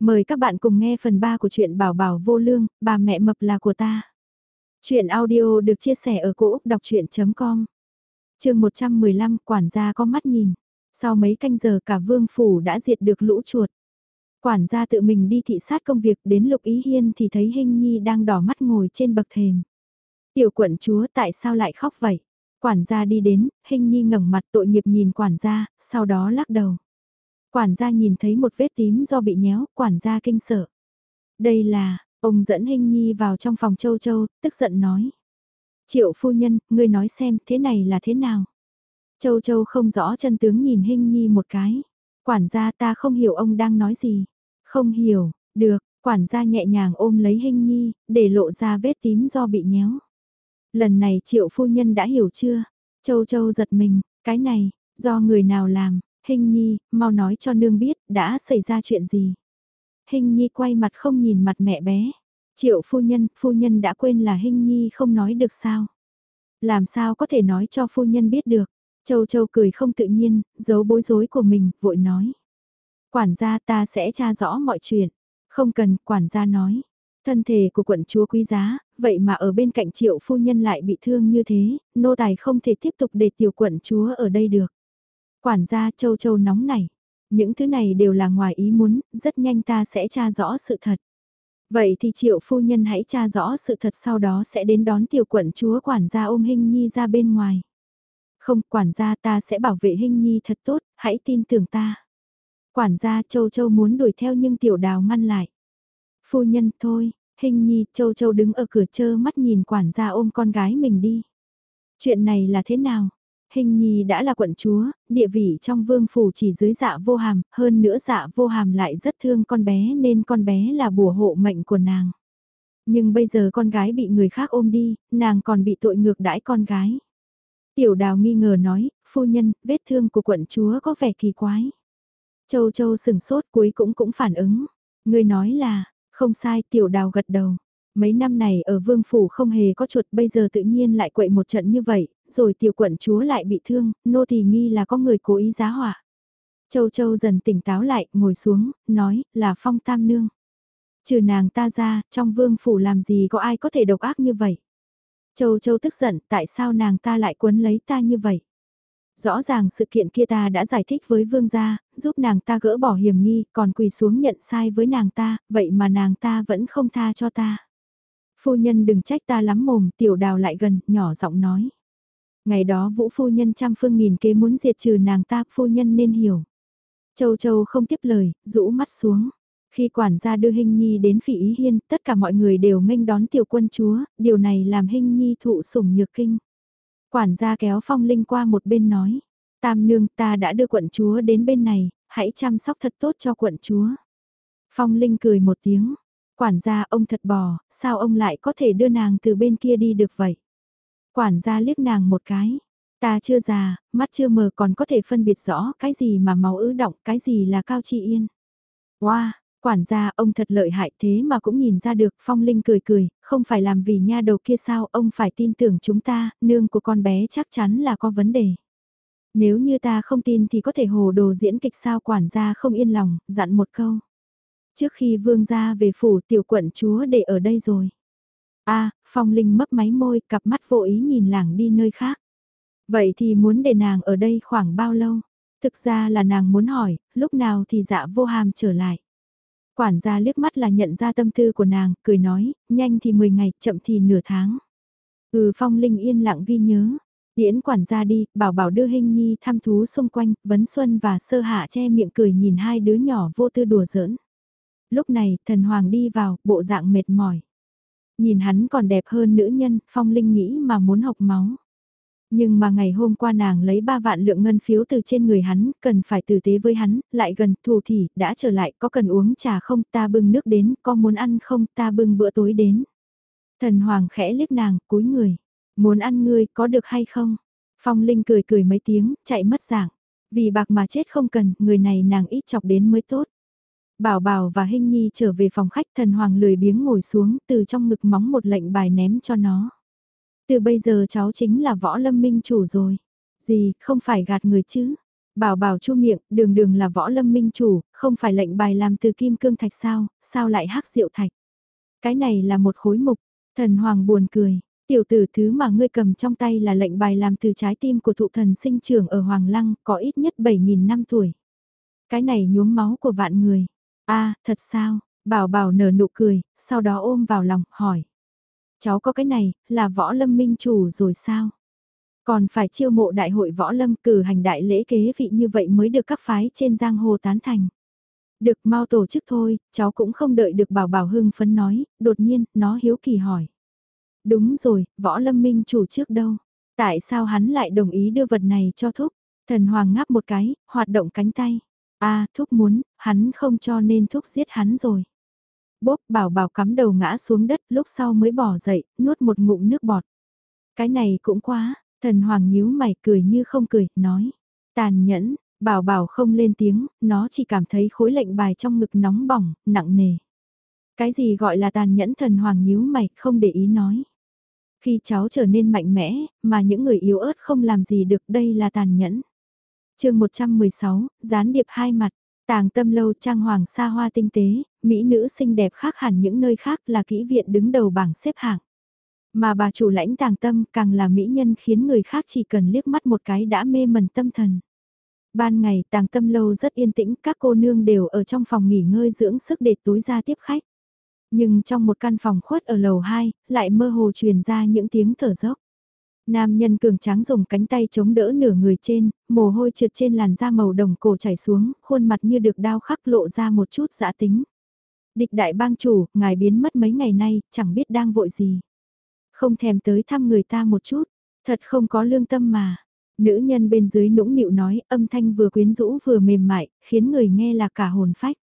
Mời các bạn cùng nghe phần 3 của truyện Bảo Bảo Vô Lương, bà mẹ mập là của ta. Chuyện audio được chia sẻ ở cỗ đọc chuyện.com Trường 115 quản gia có mắt nhìn. Sau mấy canh giờ cả vương phủ đã diệt được lũ chuột. Quản gia tự mình đi thị sát công việc đến lục ý hiên thì thấy hinh nhi đang đỏ mắt ngồi trên bậc thềm. Tiểu quận chúa tại sao lại khóc vậy? Quản gia đi đến, hinh nhi ngẩng mặt tội nghiệp nhìn quản gia, sau đó lắc đầu. Quản gia nhìn thấy một vết tím do bị nhéo, quản gia kinh sợ. Đây là, ông dẫn Hinh Nhi vào trong phòng châu châu, tức giận nói. Triệu phu nhân, ngươi nói xem thế này là thế nào? Châu châu không rõ chân tướng nhìn Hinh Nhi một cái. Quản gia ta không hiểu ông đang nói gì. Không hiểu, được, quản gia nhẹ nhàng ôm lấy Hinh Nhi, để lộ ra vết tím do bị nhéo. Lần này triệu phu nhân đã hiểu chưa? Châu châu giật mình, cái này, do người nào làm? Hình nhi, mau nói cho nương biết, đã xảy ra chuyện gì. Hình nhi quay mặt không nhìn mặt mẹ bé. Triệu phu nhân, phu nhân đã quên là Hình nhi không nói được sao. Làm sao có thể nói cho phu nhân biết được. Châu Châu cười không tự nhiên, giấu bối rối của mình, vội nói. Quản gia ta sẽ tra rõ mọi chuyện. Không cần, quản gia nói. Thân thể của quận chúa quý giá, vậy mà ở bên cạnh triệu phu nhân lại bị thương như thế, nô tài không thể tiếp tục để tiểu quận chúa ở đây được. Quản gia châu châu nóng này. Những thứ này đều là ngoài ý muốn, rất nhanh ta sẽ tra rõ sự thật. Vậy thì triệu phu nhân hãy tra rõ sự thật sau đó sẽ đến đón tiểu quận chúa quản gia ôm Hinh Nhi ra bên ngoài. Không, quản gia ta sẽ bảo vệ Hinh Nhi thật tốt, hãy tin tưởng ta. Quản gia Châu Châu muốn đuổi theo nhưng tiểu đào ngăn lại. Phu nhân thôi, Hinh Nhi Châu Châu đứng ở cửa chơ mắt nhìn quản gia ôm con gái mình đi. Chuyện này là thế nào? Hình nhi đã là quận chúa, địa vị trong vương phủ chỉ dưới dạ vô hàm, hơn nữa dạ vô hàm lại rất thương con bé nên con bé là bùa hộ mệnh của nàng. Nhưng bây giờ con gái bị người khác ôm đi, nàng còn bị tội ngược đãi con gái. Tiểu đào nghi ngờ nói, phu nhân, vết thương của quận chúa có vẻ kỳ quái. Châu châu sừng sốt cuối cũng cũng phản ứng. Người nói là, không sai tiểu đào gật đầu. Mấy năm này ở vương phủ không hề có chuột bây giờ tự nhiên lại quậy một trận như vậy, rồi tiểu quận chúa lại bị thương, nô thì nghi là có người cố ý giá họa. Châu Châu dần tỉnh táo lại, ngồi xuống, nói, là phong tam nương. Trừ nàng ta ra, trong vương phủ làm gì có ai có thể độc ác như vậy. Châu Châu tức giận, tại sao nàng ta lại quấn lấy ta như vậy? Rõ ràng sự kiện kia ta đã giải thích với vương gia, giúp nàng ta gỡ bỏ hiểm nghi, còn quỳ xuống nhận sai với nàng ta, vậy mà nàng ta vẫn không tha cho ta. Phu nhân đừng trách ta lắm mồm, tiểu đào lại gần, nhỏ giọng nói. Ngày đó vũ phu nhân trăm phương nghìn kế muốn diệt trừ nàng ta, phu nhân nên hiểu. Châu Châu không tiếp lời, rũ mắt xuống. Khi quản gia đưa Hinh Nhi đến phỉ ý hiên, tất cả mọi người đều nghênh đón tiểu quân chúa, điều này làm Hinh Nhi thụ sủng nhược kinh. Quản gia kéo phong linh qua một bên nói, tam nương ta đã đưa quận chúa đến bên này, hãy chăm sóc thật tốt cho quận chúa. Phong linh cười một tiếng, quản gia ông thật bò, sao ông lại có thể đưa nàng từ bên kia đi được vậy? Quản gia liếc nàng một cái. Ta chưa già, mắt chưa mờ còn có thể phân biệt rõ cái gì mà máu ứ động, cái gì là cao chi yên. Wow, quản gia ông thật lợi hại thế mà cũng nhìn ra được phong linh cười cười, không phải làm vì nha đầu kia sao ông phải tin tưởng chúng ta, nương của con bé chắc chắn là có vấn đề. Nếu như ta không tin thì có thể hồ đồ diễn kịch sao quản gia không yên lòng, dặn một câu. Trước khi vương gia về phủ tiểu quận chúa để ở đây rồi a Phong Linh mấp máy môi, cặp mắt vô ý nhìn làng đi nơi khác. Vậy thì muốn để nàng ở đây khoảng bao lâu? Thực ra là nàng muốn hỏi, lúc nào thì dạ vô hàm trở lại. Quản gia liếc mắt là nhận ra tâm tư của nàng, cười nói, nhanh thì 10 ngày, chậm thì nửa tháng. Ừ Phong Linh yên lặng ghi nhớ. Điễn quản gia đi, bảo bảo đưa hình nhi thăm thú xung quanh, vấn xuân và sơ hạ che miệng cười nhìn hai đứa nhỏ vô tư đùa giỡn. Lúc này, thần hoàng đi vào, bộ dạng mệt mỏi. Nhìn hắn còn đẹp hơn nữ nhân, Phong Linh nghĩ mà muốn học máu. Nhưng mà ngày hôm qua nàng lấy 3 vạn lượng ngân phiếu từ trên người hắn, cần phải tử tế với hắn, lại gần, thù thì, đã trở lại, có cần uống trà không, ta bưng nước đến, có muốn ăn không, ta bưng bữa tối đến. Thần Hoàng khẽ liếc nàng, cúi người, muốn ăn ngươi, có được hay không? Phong Linh cười cười mấy tiếng, chạy mất dạng. Vì bạc mà chết không cần, người này nàng ít chọc đến mới tốt. Bảo Bảo và Hinh Nhi trở về phòng khách thần hoàng lười biếng ngồi xuống từ trong ngực móng một lệnh bài ném cho nó. Từ bây giờ cháu chính là võ lâm minh chủ rồi. Gì, không phải gạt người chứ. Bảo bảo chu miệng, đường đường là võ lâm minh chủ, không phải lệnh bài làm từ kim cương thạch sao, sao lại hắc diệu thạch. Cái này là một khối mục, thần hoàng buồn cười, tiểu tử thứ mà ngươi cầm trong tay là lệnh bài làm từ trái tim của thụ thần sinh trưởng ở Hoàng Lăng, có ít nhất 7.000 năm tuổi. Cái này nhuốm máu của vạn người a thật sao, bảo bảo nở nụ cười, sau đó ôm vào lòng, hỏi. Cháu có cái này, là võ lâm minh chủ rồi sao? Còn phải chiêu mộ đại hội võ lâm cử hành đại lễ kế vị như vậy mới được các phái trên giang hồ tán thành. Được mau tổ chức thôi, cháu cũng không đợi được bảo bảo hưng phấn nói, đột nhiên, nó hiếu kỳ hỏi. Đúng rồi, võ lâm minh chủ trước đâu? Tại sao hắn lại đồng ý đưa vật này cho thúc? Thần hoàng ngáp một cái, hoạt động cánh tay a à, thúc muốn, hắn không cho nên thúc giết hắn rồi. Bốp bảo bảo cắm đầu ngã xuống đất lúc sau mới bỏ dậy, nuốt một ngụm nước bọt. Cái này cũng quá, thần hoàng nhíu mày cười như không cười, nói. Tàn nhẫn, bảo bảo không lên tiếng, nó chỉ cảm thấy khối lệnh bài trong ngực nóng bỏng, nặng nề. Cái gì gọi là tàn nhẫn thần hoàng nhíu mày, không để ý nói. Khi cháu trở nên mạnh mẽ, mà những người yếu ớt không làm gì được đây là tàn nhẫn chương 116, gián điệp hai mặt. Tàng tâm lâu trang hoàng xa hoa tinh tế, mỹ nữ xinh đẹp khác hẳn những nơi khác là kỹ viện đứng đầu bảng xếp hạng. Mà bà chủ lãnh tàng tâm càng là mỹ nhân khiến người khác chỉ cần liếc mắt một cái đã mê mẩn tâm thần. Ban ngày tàng tâm lâu rất yên tĩnh, các cô nương đều ở trong phòng nghỉ ngơi dưỡng sức để tối ra tiếp khách. Nhưng trong một căn phòng khuất ở lầu 2, lại mơ hồ truyền ra những tiếng thở dốc. Nam nhân cường tráng dùng cánh tay chống đỡ nửa người trên, mồ hôi trượt trên làn da màu đồng cổ chảy xuống, khuôn mặt như được đao khắc lộ ra một chút dã tính. Địch đại bang chủ, ngài biến mất mấy ngày nay, chẳng biết đang vội gì. Không thèm tới thăm người ta một chút, thật không có lương tâm mà. Nữ nhân bên dưới nũng nịu nói, âm thanh vừa quyến rũ vừa mềm mại, khiến người nghe là cả hồn phách.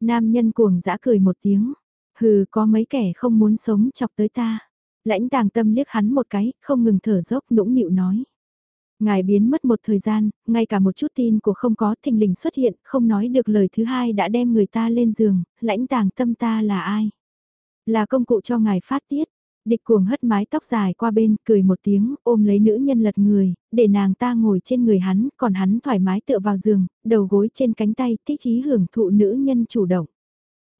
Nam nhân cuồng dã cười một tiếng, hừ có mấy kẻ không muốn sống chọc tới ta. Lãnh tàng tâm liếc hắn một cái, không ngừng thở dốc nũng nịu nói. Ngài biến mất một thời gian, ngay cả một chút tin của không có thình lình xuất hiện, không nói được lời thứ hai đã đem người ta lên giường, lãnh tàng tâm ta là ai? Là công cụ cho ngài phát tiết. Địch cuồng hất mái tóc dài qua bên, cười một tiếng, ôm lấy nữ nhân lật người, để nàng ta ngồi trên người hắn, còn hắn thoải mái tựa vào giường, đầu gối trên cánh tay, thích ý hưởng thụ nữ nhân chủ động.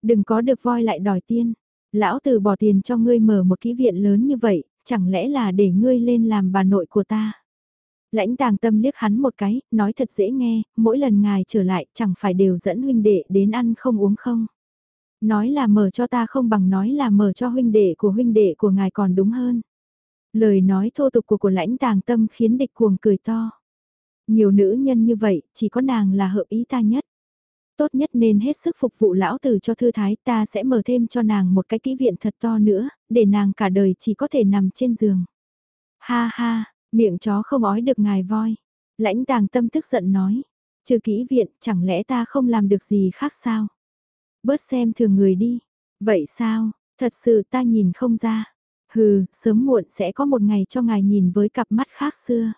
Đừng có được voi lại đòi tiên. Lão tử bỏ tiền cho ngươi mở một ký viện lớn như vậy, chẳng lẽ là để ngươi lên làm bà nội của ta. Lãnh tàng tâm liếc hắn một cái, nói thật dễ nghe, mỗi lần ngài trở lại chẳng phải đều dẫn huynh đệ đến ăn không uống không. Nói là mở cho ta không bằng nói là mở cho huynh đệ của huynh đệ của ngài còn đúng hơn. Lời nói thô tục của của lãnh tàng tâm khiến địch cuồng cười to. Nhiều nữ nhân như vậy, chỉ có nàng là hợp ý ta nhất. Tốt nhất nên hết sức phục vụ lão tử cho thư thái ta sẽ mở thêm cho nàng một cái kỹ viện thật to nữa, để nàng cả đời chỉ có thể nằm trên giường. Ha ha, miệng chó không ói được ngài voi. Lãnh tàng tâm tức giận nói. Trừ kỹ viện, chẳng lẽ ta không làm được gì khác sao? Bớt xem thường người đi. Vậy sao, thật sự ta nhìn không ra. Hừ, sớm muộn sẽ có một ngày cho ngài nhìn với cặp mắt khác xưa.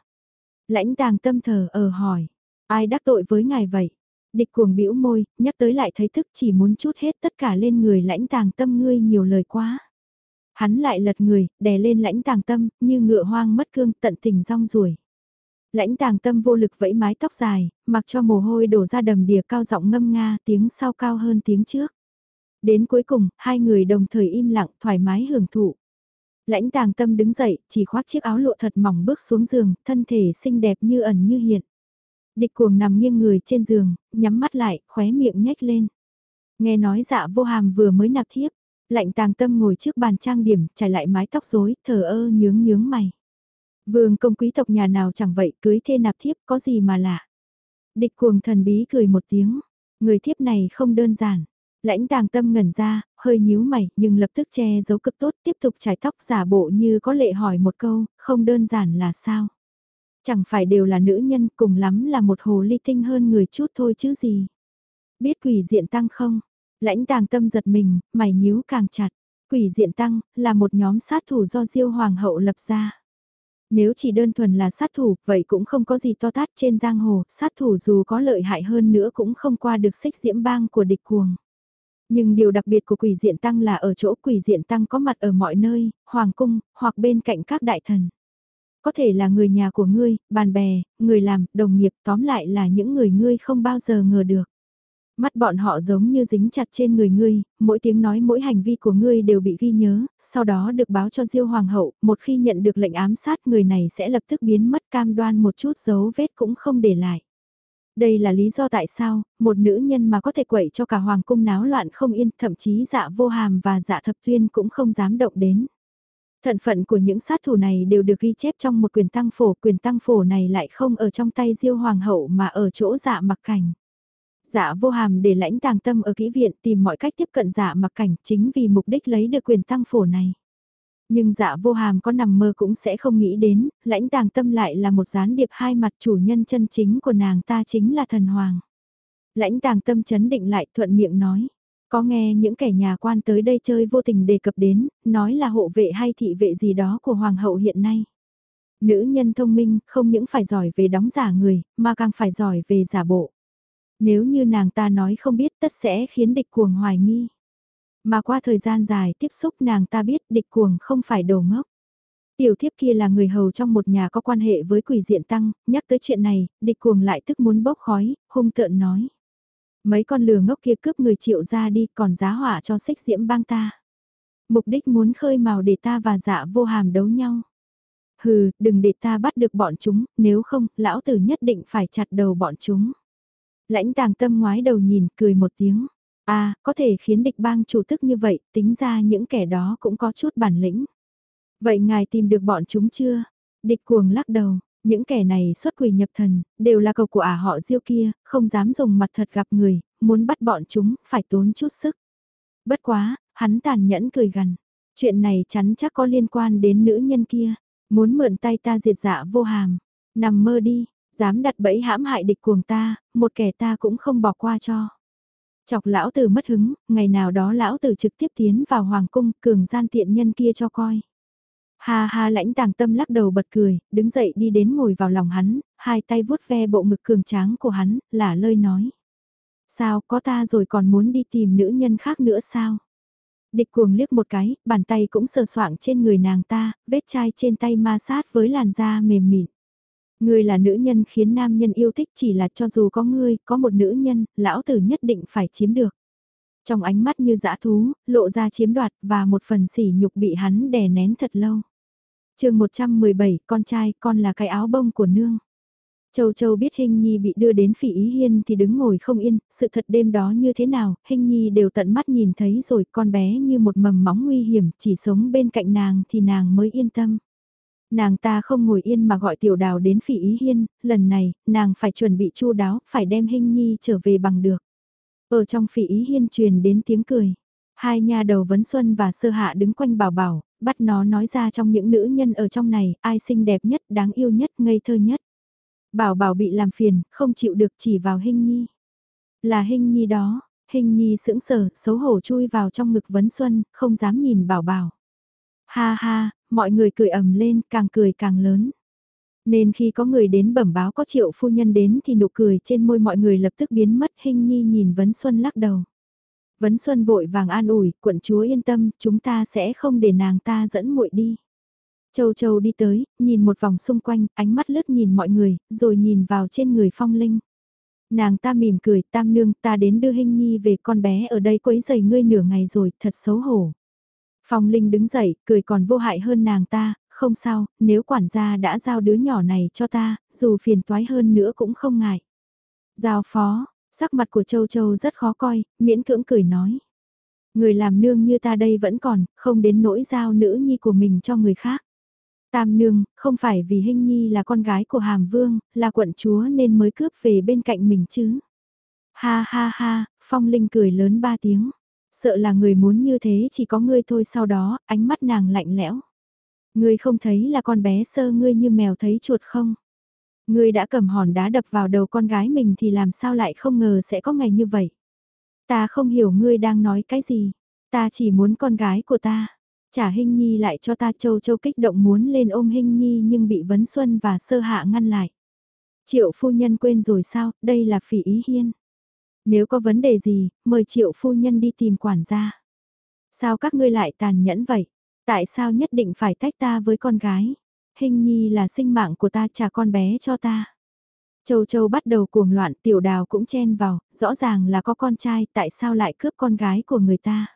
Lãnh tàng tâm thờ ở hỏi. Ai đắc tội với ngài vậy? Địch cuồng bĩu môi, nhắc tới lại thấy thức chỉ muốn chút hết tất cả lên người lãnh tàng tâm ngươi nhiều lời quá. Hắn lại lật người, đè lên lãnh tàng tâm, như ngựa hoang mất cương tận tình rong ruổi. Lãnh tàng tâm vô lực vẫy mái tóc dài, mặc cho mồ hôi đổ ra đầm đìa cao giọng ngâm nga tiếng sau cao hơn tiếng trước. Đến cuối cùng, hai người đồng thời im lặng thoải mái hưởng thụ. Lãnh tàng tâm đứng dậy, chỉ khoác chiếc áo lụa thật mỏng bước xuống giường, thân thể xinh đẹp như ẩn như hiện. Địch cuồng nằm nghiêng người trên giường, nhắm mắt lại, khóe miệng nhếch lên. Nghe nói dạ vô hàm vừa mới nạp thiếp, lạnh tàng tâm ngồi trước bàn trang điểm, trải lại mái tóc rối, thờ ơ nhướng nhướng mày. Vương công quý tộc nhà nào chẳng vậy, cưới thê nạp thiếp có gì mà lạ. Địch cuồng thần bí cười một tiếng, người thiếp này không đơn giản. Lãnh tàng tâm ngẩn ra, hơi nhíu mày, nhưng lập tức che giấu cực tốt, tiếp tục trải tóc giả bộ như có lệ hỏi một câu, không đơn giản là sao. Chẳng phải đều là nữ nhân cùng lắm là một hồ ly tinh hơn người chút thôi chứ gì. Biết quỷ diện tăng không? Lãnh tàng tâm giật mình, mày nhíu càng chặt. Quỷ diện tăng, là một nhóm sát thủ do diêu hoàng hậu lập ra. Nếu chỉ đơn thuần là sát thủ, vậy cũng không có gì to tát trên giang hồ, sát thủ dù có lợi hại hơn nữa cũng không qua được xích diễm bang của địch cuồng. Nhưng điều đặc biệt của quỷ diện tăng là ở chỗ quỷ diện tăng có mặt ở mọi nơi, hoàng cung, hoặc bên cạnh các đại thần. Có thể là người nhà của ngươi, bạn bè, người làm, đồng nghiệp tóm lại là những người ngươi không bao giờ ngờ được. Mắt bọn họ giống như dính chặt trên người ngươi, mỗi tiếng nói mỗi hành vi của ngươi đều bị ghi nhớ, sau đó được báo cho Diêu Hoàng hậu, một khi nhận được lệnh ám sát người này sẽ lập tức biến mất cam đoan một chút dấu vết cũng không để lại. Đây là lý do tại sao, một nữ nhân mà có thể quậy cho cả hoàng cung náo loạn không yên, thậm chí dạ vô hàm và dạ thập tuyên cũng không dám động đến. Thận phận của những sát thủ này đều được ghi chép trong một quyền tăng phổ, quyền tăng phổ này lại không ở trong tay diêu hoàng hậu mà ở chỗ dạ mặc cảnh. Dạ vô hàm để lãnh tàng tâm ở kỹ viện tìm mọi cách tiếp cận dạ mặc cảnh chính vì mục đích lấy được quyền tăng phổ này. Nhưng dạ vô hàm có nằm mơ cũng sẽ không nghĩ đến, lãnh tàng tâm lại là một gián điệp hai mặt chủ nhân chân chính của nàng ta chính là thần hoàng. Lãnh tàng tâm chấn định lại thuận miệng nói. Có nghe những kẻ nhà quan tới đây chơi vô tình đề cập đến, nói là hộ vệ hay thị vệ gì đó của hoàng hậu hiện nay. Nữ nhân thông minh không những phải giỏi về đóng giả người, mà càng phải giỏi về giả bộ. Nếu như nàng ta nói không biết tất sẽ khiến địch cuồng hoài nghi. Mà qua thời gian dài tiếp xúc nàng ta biết địch cuồng không phải đồ ngốc. Tiểu thiếp kia là người hầu trong một nhà có quan hệ với quỷ diện tăng, nhắc tới chuyện này, địch cuồng lại tức muốn bốc khói, hung tợn nói. Mấy con lừa ngốc kia cướp người triệu ra đi còn giá hỏa cho xích diễm bang ta. Mục đích muốn khơi màu để ta và dạ vô hàm đấu nhau. Hừ, đừng để ta bắt được bọn chúng, nếu không, lão tử nhất định phải chặt đầu bọn chúng. Lãnh tàng tâm ngoái đầu nhìn, cười một tiếng. À, có thể khiến địch bang chủ tức như vậy, tính ra những kẻ đó cũng có chút bản lĩnh. Vậy ngài tìm được bọn chúng chưa? Địch cuồng lắc đầu, những kẻ này xuất quỷ nhập thần, đều là cầu của ả họ diêu kia, không dám dùng mặt thật gặp người, muốn bắt bọn chúng, phải tốn chút sức. Bất quá, hắn tàn nhẫn cười gần Chuyện này chắn chắc có liên quan đến nữ nhân kia, muốn mượn tay ta diệt dạ vô hàm. Nằm mơ đi, dám đặt bẫy hãm hại địch cuồng ta, một kẻ ta cũng không bỏ qua cho. Chọc lão tử mất hứng, ngày nào đó lão tử trực tiếp tiến vào hoàng cung, cường gian tiện nhân kia cho coi. Ha ha lãnh tàng tâm lắc đầu bật cười, đứng dậy đi đến ngồi vào lòng hắn, hai tay vuốt ve bộ ngực cường tráng của hắn, là lơi nói. Sao có ta rồi còn muốn đi tìm nữ nhân khác nữa sao? Địch cuồng liếc một cái, bàn tay cũng sờ soạng trên người nàng ta, vết chai trên tay ma sát với làn da mềm mịn. Ngươi là nữ nhân khiến nam nhân yêu thích chỉ là cho dù có ngươi, có một nữ nhân, lão tử nhất định phải chiếm được. Trong ánh mắt như dã thú, lộ ra chiếm đoạt và một phần sỉ nhục bị hắn đè nén thật lâu chương 117, con trai, con là cái áo bông của nương. Châu Châu biết Hình Nhi bị đưa đến phỉ ý hiên thì đứng ngồi không yên, sự thật đêm đó như thế nào, Hình Nhi đều tận mắt nhìn thấy rồi, con bé như một mầm móng nguy hiểm, chỉ sống bên cạnh nàng thì nàng mới yên tâm. Nàng ta không ngồi yên mà gọi tiểu đào đến phỉ ý hiên, lần này, nàng phải chuẩn bị chu đáo, phải đem Hình Nhi trở về bằng được. Ở trong phỉ ý hiên truyền đến tiếng cười. Hai nhà đầu vấn xuân và sơ hạ đứng quanh bảo bảo, bắt nó nói ra trong những nữ nhân ở trong này, ai xinh đẹp nhất, đáng yêu nhất, ngây thơ nhất. Bảo bảo bị làm phiền, không chịu được chỉ vào hình nhi. Là hình nhi đó, hình nhi sững sờ, xấu hổ chui vào trong ngực vấn xuân, không dám nhìn bảo bảo. Ha ha, mọi người cười ầm lên, càng cười càng lớn. Nên khi có người đến bẩm báo có triệu phu nhân đến thì nụ cười trên môi mọi người lập tức biến mất hình nhi nhìn Vấn Xuân lắc đầu. Vấn Xuân vội vàng an ủi, quận chúa yên tâm, chúng ta sẽ không để nàng ta dẫn muội đi. Châu Châu đi tới, nhìn một vòng xung quanh, ánh mắt lướt nhìn mọi người, rồi nhìn vào trên người phong linh. Nàng ta mỉm cười, tam nương, ta đến đưa hình nhi về con bé ở đây quấy giày ngươi nửa ngày rồi, thật xấu hổ. Phong Linh đứng dậy, cười còn vô hại hơn nàng ta, không sao, nếu quản gia đã giao đứa nhỏ này cho ta, dù phiền toái hơn nữa cũng không ngại. Giao phó, sắc mặt của Châu Châu rất khó coi, miễn cưỡng cười nói. Người làm nương như ta đây vẫn còn, không đến nỗi giao nữ nhi của mình cho người khác. Tam nương, không phải vì Hinh Nhi là con gái của Hàm Vương, là quận chúa nên mới cướp về bên cạnh mình chứ. Ha ha ha, Phong Linh cười lớn ba tiếng. Sợ là người muốn như thế chỉ có ngươi thôi sau đó, ánh mắt nàng lạnh lẽo. Ngươi không thấy là con bé sơ ngươi như mèo thấy chuột không? Ngươi đã cầm hòn đá đập vào đầu con gái mình thì làm sao lại không ngờ sẽ có ngày như vậy? Ta không hiểu ngươi đang nói cái gì. Ta chỉ muốn con gái của ta. Trả Hinh Nhi lại cho ta châu châu kích động muốn lên ôm Hinh Nhi nhưng bị Vấn Xuân và Sơ Hạ ngăn lại. Triệu phu nhân quên rồi sao, đây là phỉ ý hiên. Nếu có vấn đề gì, mời triệu phu nhân đi tìm quản gia. Sao các ngươi lại tàn nhẫn vậy? Tại sao nhất định phải tách ta với con gái? Hình nhi là sinh mạng của ta trả con bé cho ta. Châu Châu bắt đầu cuồng loạn tiểu đào cũng chen vào, rõ ràng là có con trai tại sao lại cướp con gái của người ta.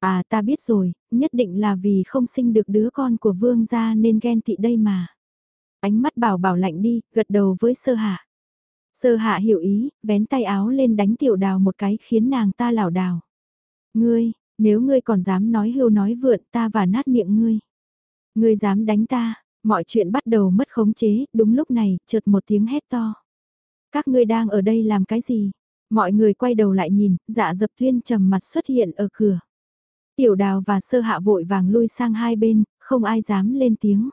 À ta biết rồi, nhất định là vì không sinh được đứa con của vương gia nên ghen tị đây mà. Ánh mắt bảo bảo lạnh đi, gật đầu với sơ hạ. Sơ hạ hiểu ý, vén tay áo lên đánh tiểu đào một cái khiến nàng ta lảo đảo. Ngươi, nếu ngươi còn dám nói hưu nói vượn ta và nát miệng ngươi. Ngươi dám đánh ta, mọi chuyện bắt đầu mất khống chế, đúng lúc này, chợt một tiếng hét to. Các ngươi đang ở đây làm cái gì? Mọi người quay đầu lại nhìn, dạ dập tuyên trầm mặt xuất hiện ở cửa. Tiểu đào và sơ hạ vội vàng lui sang hai bên, không ai dám lên tiếng.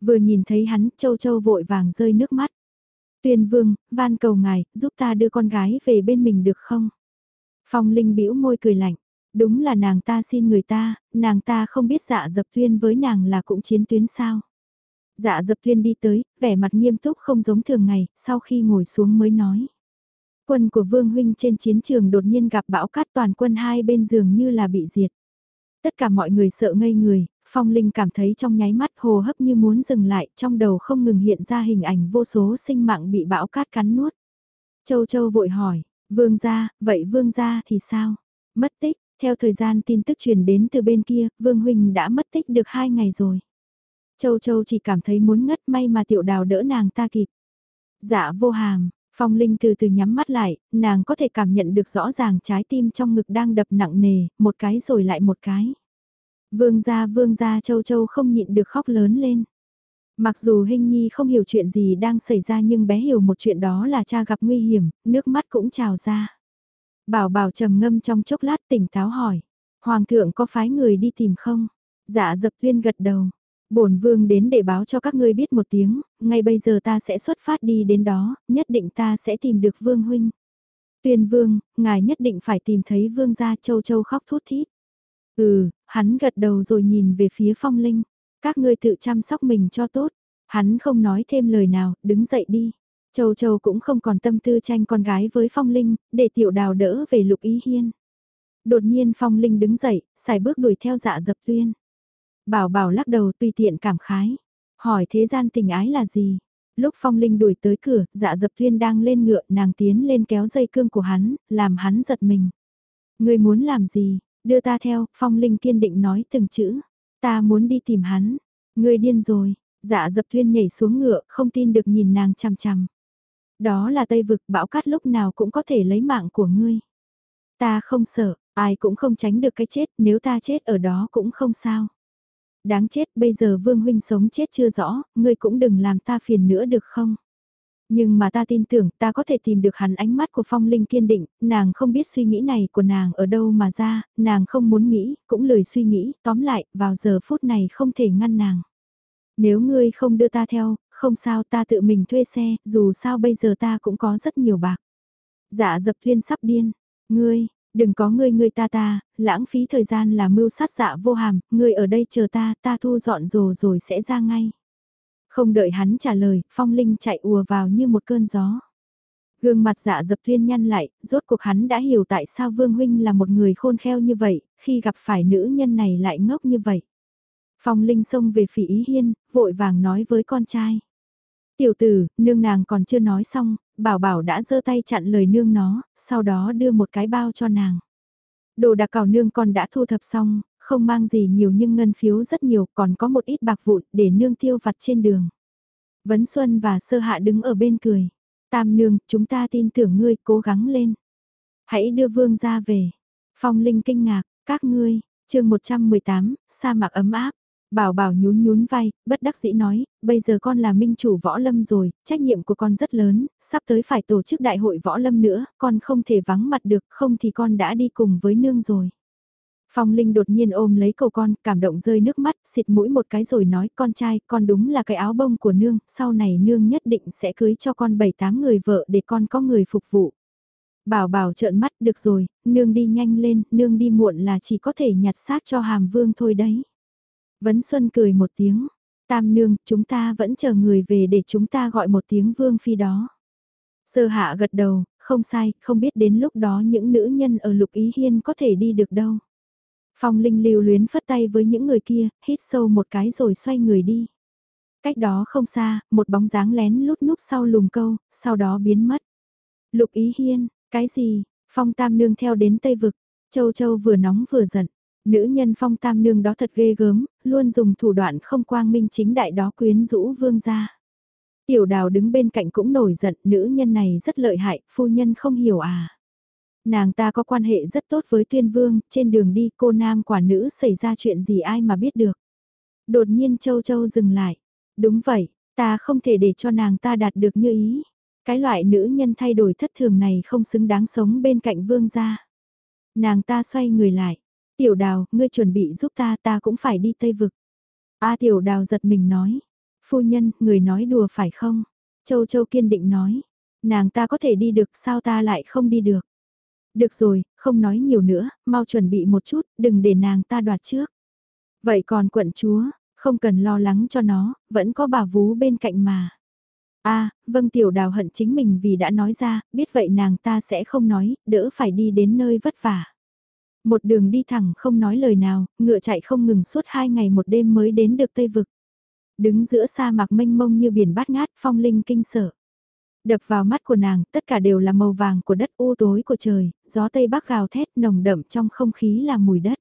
Vừa nhìn thấy hắn, châu châu vội vàng rơi nước mắt. Tuyên vương, van cầu ngài, giúp ta đưa con gái về bên mình được không? Phong Linh bĩu môi cười lạnh. Đúng là nàng ta xin người ta, nàng ta không biết dạ dập tuyên với nàng là cũng chiến tuyến sao. Dạ dập thiên đi tới, vẻ mặt nghiêm túc không giống thường ngày, sau khi ngồi xuống mới nói. Quân của Vương Huynh trên chiến trường đột nhiên gặp bão cát toàn quân hai bên giường như là bị diệt. Tất cả mọi người sợ ngây người, Phong Linh cảm thấy trong nháy mắt hồ hấp như muốn dừng lại, trong đầu không ngừng hiện ra hình ảnh vô số sinh mạng bị bão cát cắn nuốt. Châu Châu vội hỏi, vương gia, vậy vương gia thì sao? Mất tích, theo thời gian tin tức truyền đến từ bên kia, vương huynh đã mất tích được hai ngày rồi. Châu Châu chỉ cảm thấy muốn ngất may mà tiểu đào đỡ nàng ta kịp. Dạ vô hàm, Phong Linh từ từ nhắm mắt lại, nàng có thể cảm nhận được rõ ràng trái tim trong ngực đang đập nặng nề, một cái rồi lại một cái. Vương gia vương gia châu châu không nhịn được khóc lớn lên. Mặc dù Hinh Nhi không hiểu chuyện gì đang xảy ra nhưng bé hiểu một chuyện đó là cha gặp nguy hiểm, nước mắt cũng trào ra. Bảo bảo trầm ngâm trong chốc lát tỉnh táo hỏi. Hoàng thượng có phái người đi tìm không? Dạ dập tuyên gật đầu bổn vương đến để báo cho các ngươi biết một tiếng, ngay bây giờ ta sẽ xuất phát đi đến đó, nhất định ta sẽ tìm được vương huynh. Tuyên vương, ngài nhất định phải tìm thấy vương gia châu châu khóc thút thít. Ừ, hắn gật đầu rồi nhìn về phía phong linh. Các ngươi tự chăm sóc mình cho tốt. Hắn không nói thêm lời nào, đứng dậy đi. Châu Châu cũng không còn tâm tư tranh con gái với Phong Linh, để tiểu đào đỡ về lục ý hiên. Đột nhiên Phong Linh đứng dậy, xài bước đuổi theo dạ dập tuyên. Bảo bảo lắc đầu tùy tiện cảm khái. Hỏi thế gian tình ái là gì? Lúc Phong Linh đuổi tới cửa, dạ dập Thuyên đang lên ngựa, nàng tiến lên kéo dây cương của hắn, làm hắn giật mình. Người muốn làm gì? Đưa ta theo, Phong Linh kiên định nói từng chữ. Ta muốn đi tìm hắn. Người điên rồi. Dạ dập thuyên nhảy xuống ngựa, không tin được nhìn nàng chằm chằm. Đó là Tây Vực bão cát lúc nào cũng có thể lấy mạng của ngươi. Ta không sợ, ai cũng không tránh được cái chết, nếu ta chết ở đó cũng không sao. Đáng chết, bây giờ Vương Huynh sống chết chưa rõ, ngươi cũng đừng làm ta phiền nữa được không? Nhưng mà ta tin tưởng ta có thể tìm được hắn ánh mắt của phong linh kiên định, nàng không biết suy nghĩ này của nàng ở đâu mà ra, nàng không muốn nghĩ, cũng lười suy nghĩ, tóm lại, vào giờ phút này không thể ngăn nàng. Nếu ngươi không đưa ta theo, không sao ta tự mình thuê xe, dù sao bây giờ ta cũng có rất nhiều bạc. Dạ dập thiên sắp điên, ngươi, đừng có ngươi ngươi ta ta, lãng phí thời gian là mưu sát dạ vô hàm, ngươi ở đây chờ ta, ta thu dọn rồ rồi sẽ ra ngay. Không đợi hắn trả lời, phong linh chạy ùa vào như một cơn gió. Gương mặt dạ dập thiên nhăn lại, rốt cuộc hắn đã hiểu tại sao Vương Huynh là một người khôn khéo như vậy, khi gặp phải nữ nhân này lại ngốc như vậy. Phong Linh xông về phỉ ý hiên, vội vàng nói với con trai. Tiểu tử, nương nàng còn chưa nói xong, bảo bảo đã giơ tay chặn lời nương nó, sau đó đưa một cái bao cho nàng. Đồ đặc cào nương con đã thu thập xong, không mang gì nhiều nhưng ngân phiếu rất nhiều, còn có một ít bạc vụn để nương tiêu vặt trên đường. Vấn Xuân và Sơ Hạ đứng ở bên cười. Tam nương, chúng ta tin tưởng ngươi, cố gắng lên. Hãy đưa vương ra về. Phong Linh kinh ngạc, các ngươi, chương 118, sa mạc ấm áp. Bảo bảo nhún nhún vai, bất đắc dĩ nói, bây giờ con là minh chủ võ lâm rồi, trách nhiệm của con rất lớn, sắp tới phải tổ chức đại hội võ lâm nữa, con không thể vắng mặt được, không thì con đã đi cùng với nương rồi. Phong Linh đột nhiên ôm lấy cầu con, cảm động rơi nước mắt, xịt mũi một cái rồi nói, con trai, con đúng là cái áo bông của nương, sau này nương nhất định sẽ cưới cho con 7-8 người vợ để con có người phục vụ. Bảo bảo trợn mắt, được rồi, nương đi nhanh lên, nương đi muộn là chỉ có thể nhặt xác cho hàm vương thôi đấy. Vấn Xuân cười một tiếng, tam nương, chúng ta vẫn chờ người về để chúng ta gọi một tiếng vương phi đó. Sơ hạ gật đầu, không sai, không biết đến lúc đó những nữ nhân ở lục ý hiên có thể đi được đâu. Phong Linh lưu luyến phất tay với những người kia, hít sâu một cái rồi xoay người đi. Cách đó không xa, một bóng dáng lén lút núp sau lùm câu, sau đó biến mất. Lục Ý Hiên, cái gì? Phong Tam Nương theo đến Tây Vực. Châu Châu vừa nóng vừa giận. Nữ nhân Phong Tam Nương đó thật ghê gớm, luôn dùng thủ đoạn không quang minh chính đại đó quyến rũ vương gia. Tiểu đào đứng bên cạnh cũng nổi giận, nữ nhân này rất lợi hại, phu nhân không hiểu à. Nàng ta có quan hệ rất tốt với tuyên vương, trên đường đi cô nam quả nữ xảy ra chuyện gì ai mà biết được. Đột nhiên Châu Châu dừng lại. Đúng vậy, ta không thể để cho nàng ta đạt được như ý. Cái loại nữ nhân thay đổi thất thường này không xứng đáng sống bên cạnh vương gia. Nàng ta xoay người lại. Tiểu đào, ngươi chuẩn bị giúp ta, ta cũng phải đi Tây Vực. A tiểu đào giật mình nói. Phu nhân, người nói đùa phải không? Châu Châu kiên định nói. Nàng ta có thể đi được sao ta lại không đi được? Được rồi, không nói nhiều nữa, mau chuẩn bị một chút, đừng để nàng ta đoạt trước. Vậy còn quận chúa, không cần lo lắng cho nó, vẫn có bà vú bên cạnh mà. a à, vâng tiểu đào hận chính mình vì đã nói ra, biết vậy nàng ta sẽ không nói, đỡ phải đi đến nơi vất vả. Một đường đi thẳng không nói lời nào, ngựa chạy không ngừng suốt hai ngày một đêm mới đến được Tây Vực. Đứng giữa sa mạc mênh mông như biển bát ngát phong linh kinh sợ. Đập vào mắt của nàng, tất cả đều là màu vàng của đất u tối của trời, gió tây bắc gào thét nồng đậm trong không khí là mùi đất.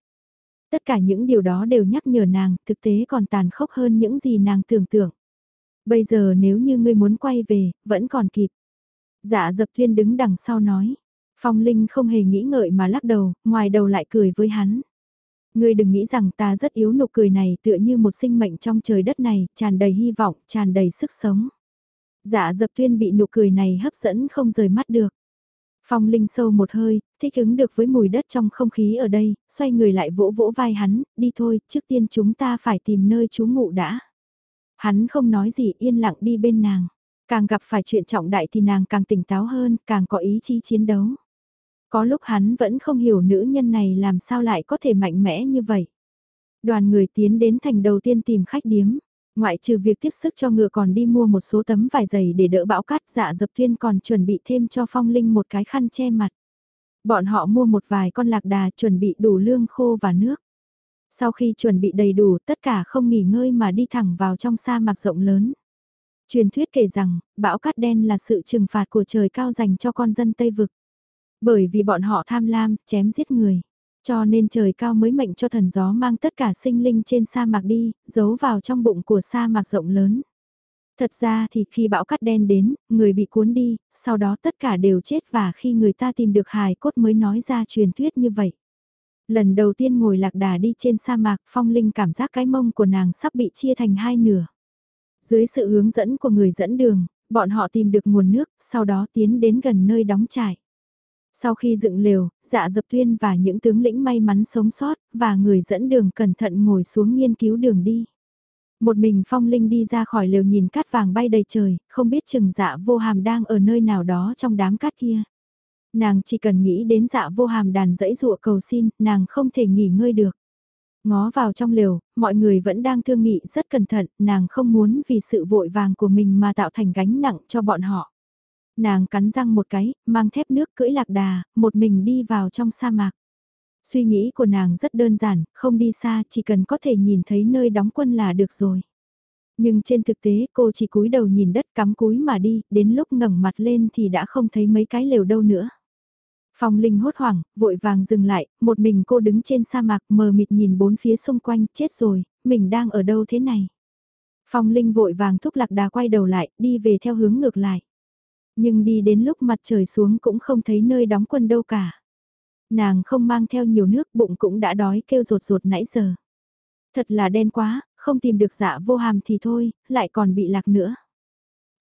Tất cả những điều đó đều nhắc nhở nàng, thực tế còn tàn khốc hơn những gì nàng tưởng tượng. Bây giờ nếu như ngươi muốn quay về, vẫn còn kịp. Dạ dập thiên đứng đằng sau nói. Phong Linh không hề nghĩ ngợi mà lắc đầu, ngoài đầu lại cười với hắn. Ngươi đừng nghĩ rằng ta rất yếu nụ cười này tựa như một sinh mệnh trong trời đất này, tràn đầy hy vọng, tràn đầy sức sống. Dạ dập tuyên bị nụ cười này hấp dẫn không rời mắt được. Phong Linh sâu một hơi, thích ứng được với mùi đất trong không khí ở đây, xoay người lại vỗ vỗ vai hắn, đi thôi, trước tiên chúng ta phải tìm nơi trú ngụ đã. Hắn không nói gì yên lặng đi bên nàng. Càng gặp phải chuyện trọng đại thì nàng càng tỉnh táo hơn, càng có ý chí chiến đấu. Có lúc hắn vẫn không hiểu nữ nhân này làm sao lại có thể mạnh mẽ như vậy. Đoàn người tiến đến thành đầu tiên tìm khách điếm. Ngoại trừ việc tiếp sức cho ngựa còn đi mua một số tấm vải dày để đỡ bão cát dạ dập thiên còn chuẩn bị thêm cho phong linh một cái khăn che mặt. Bọn họ mua một vài con lạc đà chuẩn bị đủ lương khô và nước. Sau khi chuẩn bị đầy đủ tất cả không nghỉ ngơi mà đi thẳng vào trong sa mạc rộng lớn. Truyền thuyết kể rằng, bão cát đen là sự trừng phạt của trời cao dành cho con dân Tây Vực. Bởi vì bọn họ tham lam, chém giết người. Cho nên trời cao mới mệnh cho thần gió mang tất cả sinh linh trên sa mạc đi, giấu vào trong bụng của sa mạc rộng lớn. Thật ra thì khi bão cắt đen đến, người bị cuốn đi, sau đó tất cả đều chết và khi người ta tìm được hài cốt mới nói ra truyền thuyết như vậy. Lần đầu tiên ngồi lạc đà đi trên sa mạc, phong linh cảm giác cái mông của nàng sắp bị chia thành hai nửa. Dưới sự hướng dẫn của người dẫn đường, bọn họ tìm được nguồn nước, sau đó tiến đến gần nơi đóng trại. Sau khi dựng lều, dạ dập tuyên và những tướng lĩnh may mắn sống sót, và người dẫn đường cẩn thận ngồi xuống nghiên cứu đường đi. Một mình phong linh đi ra khỏi lều nhìn cát vàng bay đầy trời, không biết chừng dạ vô hàm đang ở nơi nào đó trong đám cát kia. Nàng chỉ cần nghĩ đến dạ vô hàm đàn dẫy dụa cầu xin, nàng không thể nghỉ ngơi được. Ngó vào trong lều, mọi người vẫn đang thương nghị rất cẩn thận, nàng không muốn vì sự vội vàng của mình mà tạo thành gánh nặng cho bọn họ. Nàng cắn răng một cái, mang thép nước cưỡi lạc đà, một mình đi vào trong sa mạc. Suy nghĩ của nàng rất đơn giản, không đi xa, chỉ cần có thể nhìn thấy nơi đóng quân là được rồi. Nhưng trên thực tế cô chỉ cúi đầu nhìn đất cắm cúi mà đi, đến lúc ngẩng mặt lên thì đã không thấy mấy cái lều đâu nữa. Phong Linh hốt hoảng, vội vàng dừng lại, một mình cô đứng trên sa mạc mờ mịt nhìn bốn phía xung quanh, chết rồi, mình đang ở đâu thế này? Phong Linh vội vàng thúc lạc đà quay đầu lại, đi về theo hướng ngược lại. Nhưng đi đến lúc mặt trời xuống cũng không thấy nơi đóng quân đâu cả. Nàng không mang theo nhiều nước bụng cũng đã đói kêu rột rột nãy giờ. Thật là đen quá, không tìm được dạ vô hàm thì thôi, lại còn bị lạc nữa.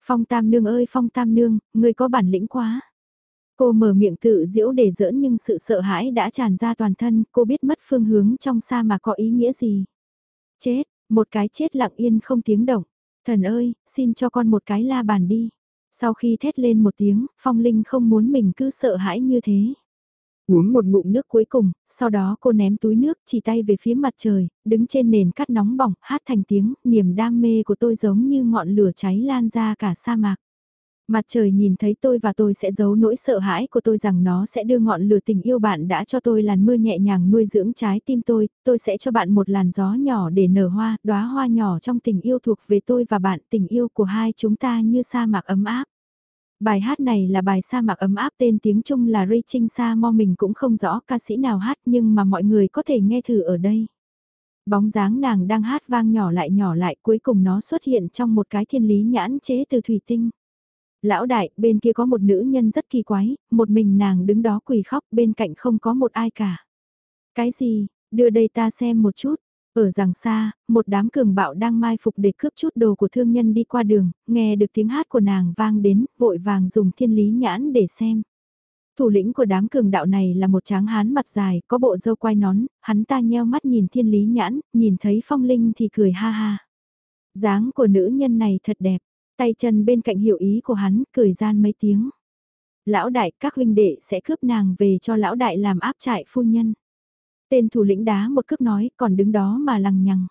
Phong Tam Nương ơi Phong Tam Nương, ngươi có bản lĩnh quá. Cô mở miệng tự diễu để giỡn nhưng sự sợ hãi đã tràn ra toàn thân, cô biết mất phương hướng trong xa mà có ý nghĩa gì. Chết, một cái chết lặng yên không tiếng động. Thần ơi, xin cho con một cái la bàn đi. Sau khi thét lên một tiếng, Phong Linh không muốn mình cứ sợ hãi như thế. Uống một ngụm nước cuối cùng, sau đó cô ném túi nước chỉ tay về phía mặt trời, đứng trên nền cắt nóng bỏng, hát thành tiếng, niềm đam mê của tôi giống như ngọn lửa cháy lan ra cả sa mạc. Mặt trời nhìn thấy tôi và tôi sẽ giấu nỗi sợ hãi của tôi rằng nó sẽ đưa ngọn lửa tình yêu bạn đã cho tôi làn mưa nhẹ nhàng nuôi dưỡng trái tim tôi, tôi sẽ cho bạn một làn gió nhỏ để nở hoa, đóa hoa nhỏ trong tình yêu thuộc về tôi và bạn, tình yêu của hai chúng ta như sa mạc ấm áp. Bài hát này là bài sa mạc ấm áp tên tiếng Trung là reaching Sa Mo mình cũng không rõ ca sĩ nào hát nhưng mà mọi người có thể nghe thử ở đây. Bóng dáng nàng đang hát vang nhỏ lại nhỏ lại cuối cùng nó xuất hiện trong một cái thiên lý nhãn chế từ thủy tinh. Lão đại, bên kia có một nữ nhân rất kỳ quái, một mình nàng đứng đó quỳ khóc bên cạnh không có một ai cả. Cái gì, đưa đây ta xem một chút. Ở rằng xa, một đám cường bạo đang mai phục để cướp chút đồ của thương nhân đi qua đường, nghe được tiếng hát của nàng vang đến, vội vàng dùng thiên lý nhãn để xem. Thủ lĩnh của đám cường đạo này là một tráng hán mặt dài, có bộ dâu quai nón, hắn ta nheo mắt nhìn thiên lý nhãn, nhìn thấy phong linh thì cười ha ha. dáng của nữ nhân này thật đẹp, tay chân bên cạnh hiểu ý của hắn, cười gian mấy tiếng. Lão đại, các huynh đệ sẽ cướp nàng về cho lão đại làm áp trại phu nhân. Tên thủ lĩnh đá một cước nói, còn đứng đó mà lằng nhằng.